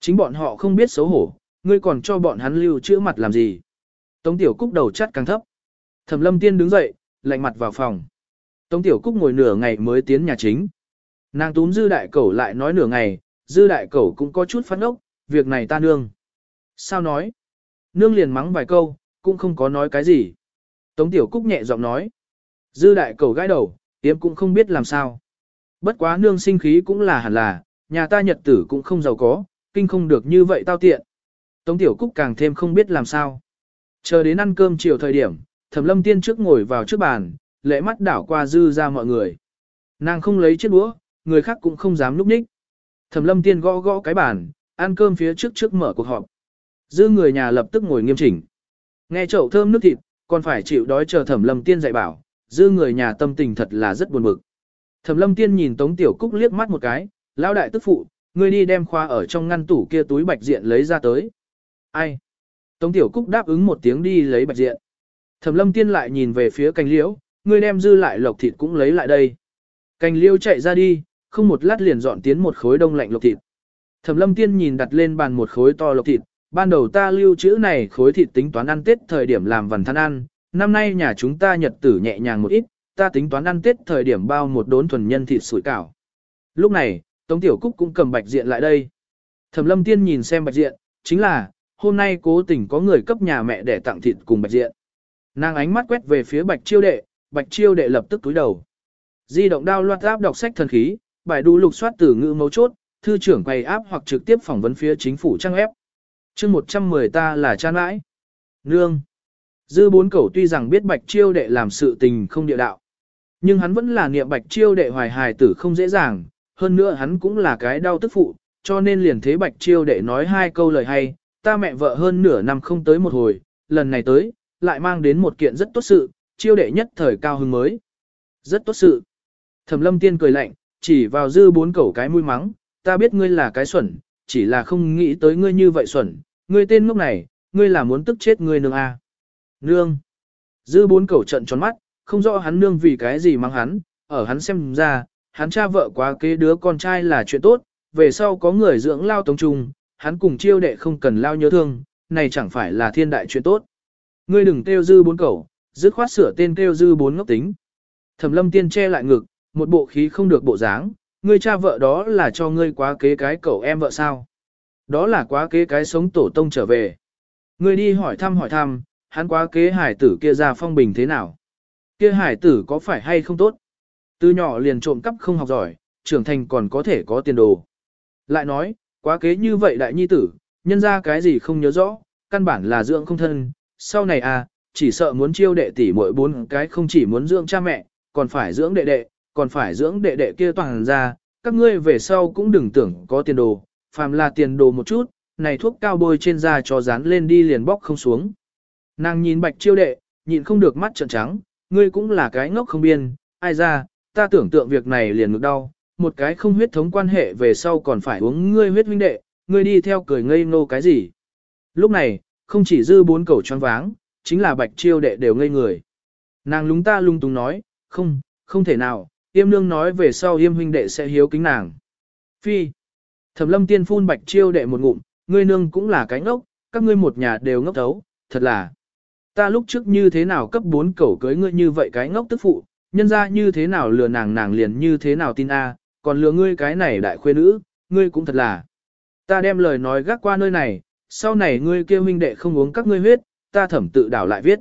Speaker 1: Chính bọn họ không biết xấu hổ, ngươi còn cho bọn hắn lưu chữa mặt làm gì. Tống Tiểu Cúc đầu chắt càng thấp. Thẩm lâm tiên đứng dậy, lạnh mặt vào phòng. Tống Tiểu Cúc ngồi nửa ngày mới tiến nhà chính. Nàng túm dư đại cẩu lại nói nửa ngày, dư đại cẩu cũng có chút phát ốc, việc này ta nương. Sao nói? Nương liền mắng vài câu, cũng không có nói cái gì. Tống Tiểu Cúc nhẹ giọng nói. Dư đại cẩu gãi đầu, tiếm cũng không biết làm sao. Bất quá nương sinh khí cũng là hẳn là, nhà ta nhật tử cũng không giàu có, kinh không được như vậy tao tiện. Tống Tiểu Cúc càng thêm không biết làm sao. Chờ đến ăn cơm chiều thời điểm, Thẩm Lâm Tiên trước ngồi vào trước bàn, lễ mắt đảo qua dư ra mọi người. Nàng không lấy chiếc đũa, người khác cũng không dám núp ních. Thẩm Lâm Tiên gõ gõ cái bàn, ăn cơm phía trước trước mở cuộc họp. Dư người nhà lập tức ngồi nghiêm chỉnh. Nghe chậu thơm nước thịt, còn phải chịu đói chờ Thẩm Lâm Tiên dạy bảo, dư người nhà tâm tình thật là rất buồn bực. Thẩm Lâm Tiên nhìn Tống Tiểu Cúc liếc mắt một cái, lão đại tức phụ, ngươi đi đem khoa ở trong ngăn tủ kia túi bạch diện lấy ra tới. Ai? Tống Tiểu Cúc đáp ứng một tiếng đi lấy bạch diện. Thẩm Lâm Tiên lại nhìn về phía cành liễu, ngươi đem dư lại lộc thịt cũng lấy lại đây. Cành liễu chạy ra đi, không một lát liền dọn tiến một khối đông lạnh lộc thịt. Thẩm Lâm Tiên nhìn đặt lên bàn một khối to lộc thịt, ban đầu ta lưu trữ này khối thịt tính toán ăn Tết thời điểm làm vần than ăn, năm nay nhà chúng ta nhật tử nhẹ nhàng một ít, ta tính toán ăn Tết thời điểm bao một đốn thuần nhân thịt sủi cảo. Lúc này, Tống Tiểu Cúc cũng cầm bạch diện lại đây. Thẩm lâm tiên nhìn xem bạch diện, chính là, hôm nay cố tình có người cấp nhà mẹ để tặng thịt cùng bạch diện. Nàng ánh mắt quét về phía bạch chiêu đệ, bạch chiêu đệ lập tức túi đầu. Di động đao loạt áp đọc sách thần khí, bài đu lục soát từ ngữ mấu chốt, thư trưởng quay áp hoặc trực tiếp phỏng vấn phía chính phủ trang ép. chương 110 ta là cha nãi. Nương. Dư bốn cẩu tuy rằng biết bạch chiêu đệ làm sự tình không địa đạo. Nhưng hắn vẫn là niệm bạch chiêu đệ hoài hài tử không dễ dàng, hơn nữa hắn cũng là cái đau tức phụ, cho nên liền thế bạch chiêu đệ nói hai câu lời hay, ta mẹ vợ hơn nửa năm không tới một hồi, lần này tới, lại mang đến một kiện rất tốt sự, chiêu đệ nhất thời cao hứng mới. Rất tốt sự. Thẩm lâm tiên cười lạnh, chỉ vào dư bốn cẩu cái mũi mắng, ta biết ngươi là cái xuẩn, chỉ là không nghĩ tới ngươi như vậy xuẩn, ngươi tên ngốc này, ngươi là muốn tức chết ngươi nương à. Nương. Dư bốn cẩu trận tròn mắt, không rõ hắn nương vì cái gì mắng hắn, ở hắn xem ra, hắn cha vợ quá kế đứa con trai là chuyện tốt, về sau có người dưỡng lao tống trung, hắn cùng chiêu đệ không cần lao nhớ thương, này chẳng phải là thiên đại chuyện tốt. Ngươi đừng kêu dư bốn cẩu, dứt khoát sửa tên kêu dư bốn ngốc tính. Thẩm lâm tiên che lại ngực, một bộ khí không được bộ dáng, ngươi cha vợ đó là cho ngươi quá kế cái cậu em vợ sao. Đó là quá kế cái sống tổ tông trở về. Ngươi đi hỏi thăm hỏi thăm, hắn quá kế hải tử kia ra phong bình thế nào. Kia hải tử có phải hay không tốt? Từ nhỏ liền trộm cắp không học giỏi, trưởng thành còn có thể có tiền đồ. Lại nói, quá kế như vậy đại nhi tử, nhân ra cái gì không nhớ rõ, căn bản là dưỡng không thân. Sau này à, chỉ sợ muốn chiêu đệ tỷ mỗi bốn cái không chỉ muốn dưỡng cha mẹ, còn phải dưỡng đệ đệ, còn phải dưỡng đệ đệ kia toàn ra, các ngươi về sau cũng đừng tưởng có tiền đồ, phàm là tiền đồ một chút, này thuốc cao bôi trên da cho dán lên đi liền bóc không xuống. Nàng nhìn bạch chiêu đệ, nhìn không được mắt trợn trắng, ngươi cũng là cái ngốc không biên, ai ra, ta tưởng tượng việc này liền ngực đau, một cái không huyết thống quan hệ về sau còn phải uống ngươi huyết huynh đệ, ngươi đi theo cười ngây ngô cái gì. Lúc này, không chỉ dư bốn cầu choáng váng, chính là bạch chiêu đệ đều ngây người. Nàng lúng ta lung tung nói, không, không thể nào, yêm nương nói về sau yêm huynh đệ sẽ hiếu kính nàng. Phi. Thẩm lâm tiên phun bạch chiêu đệ một ngụm, ngươi nương cũng là cái ngốc, các ngươi một nhà đều ngốc thấu, thật là. Ta lúc trước như thế nào cấp bốn cẩu cưới ngươi như vậy cái ngốc tức phụ, nhân ra như thế nào lừa nàng nàng liền như thế nào tin a, còn lừa ngươi cái này đại khuê nữ, ngươi cũng thật là. Ta đem lời nói gác qua nơi này, sau này ngươi kêu huynh đệ không uống các ngươi huyết, ta thẩm tự đảo lại viết.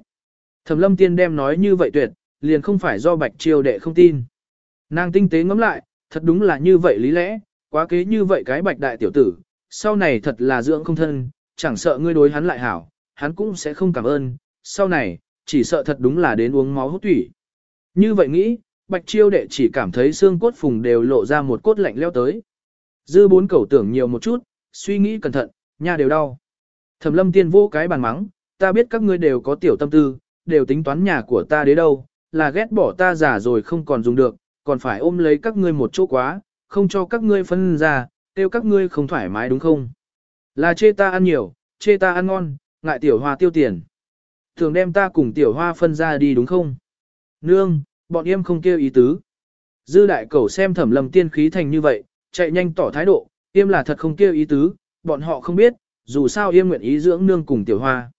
Speaker 1: Thẩm lâm tiên đem nói như vậy tuyệt, liền không phải do bạch triều đệ không tin. Nàng tinh tế ngẫm lại, thật đúng là như vậy lý lẽ, quá kế như vậy cái bạch đại tiểu tử, sau này thật là dưỡng không thân, chẳng sợ ngươi đối hắn lại hảo, hắn cũng sẽ không cảm ơn, sau này, chỉ sợ thật đúng là đến uống máu hút thủy. Như vậy nghĩ, bạch chiêu đệ chỉ cảm thấy xương cốt phùng đều lộ ra một cốt lạnh leo tới. Dư bốn cầu tưởng nhiều một chút, suy nghĩ cẩn thận, nha đều đau. Thẩm lâm tiên vô cái bàn mắng, ta biết các ngươi đều có tiểu tâm tư, đều tính toán nhà của ta đến đâu, là ghét bỏ ta già rồi không còn dùng được, còn phải ôm lấy các ngươi một chỗ quá, không cho các ngươi phân ra, tiêu các ngươi không thoải mái đúng không? Là chê ta ăn nhiều, chê ta ăn ngon, ngại tiểu hoa tiêu tiền. Thường đem ta cùng tiểu hoa phân ra đi đúng không? Nương, bọn em không kêu ý tứ. Dư đại cẩu xem thẩm lâm tiên khí thành như vậy, chạy nhanh tỏ thái độ, em là thật không kêu ý tứ, bọn họ không biết, dù sao em nguyện ý dưỡng nương cùng tiểu hoa.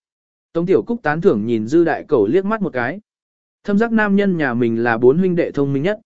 Speaker 1: Tống tiểu cúc tán thưởng nhìn dư đại cẩu liếc mắt một cái. Thâm giác nam nhân nhà mình là bốn huynh đệ thông minh nhất.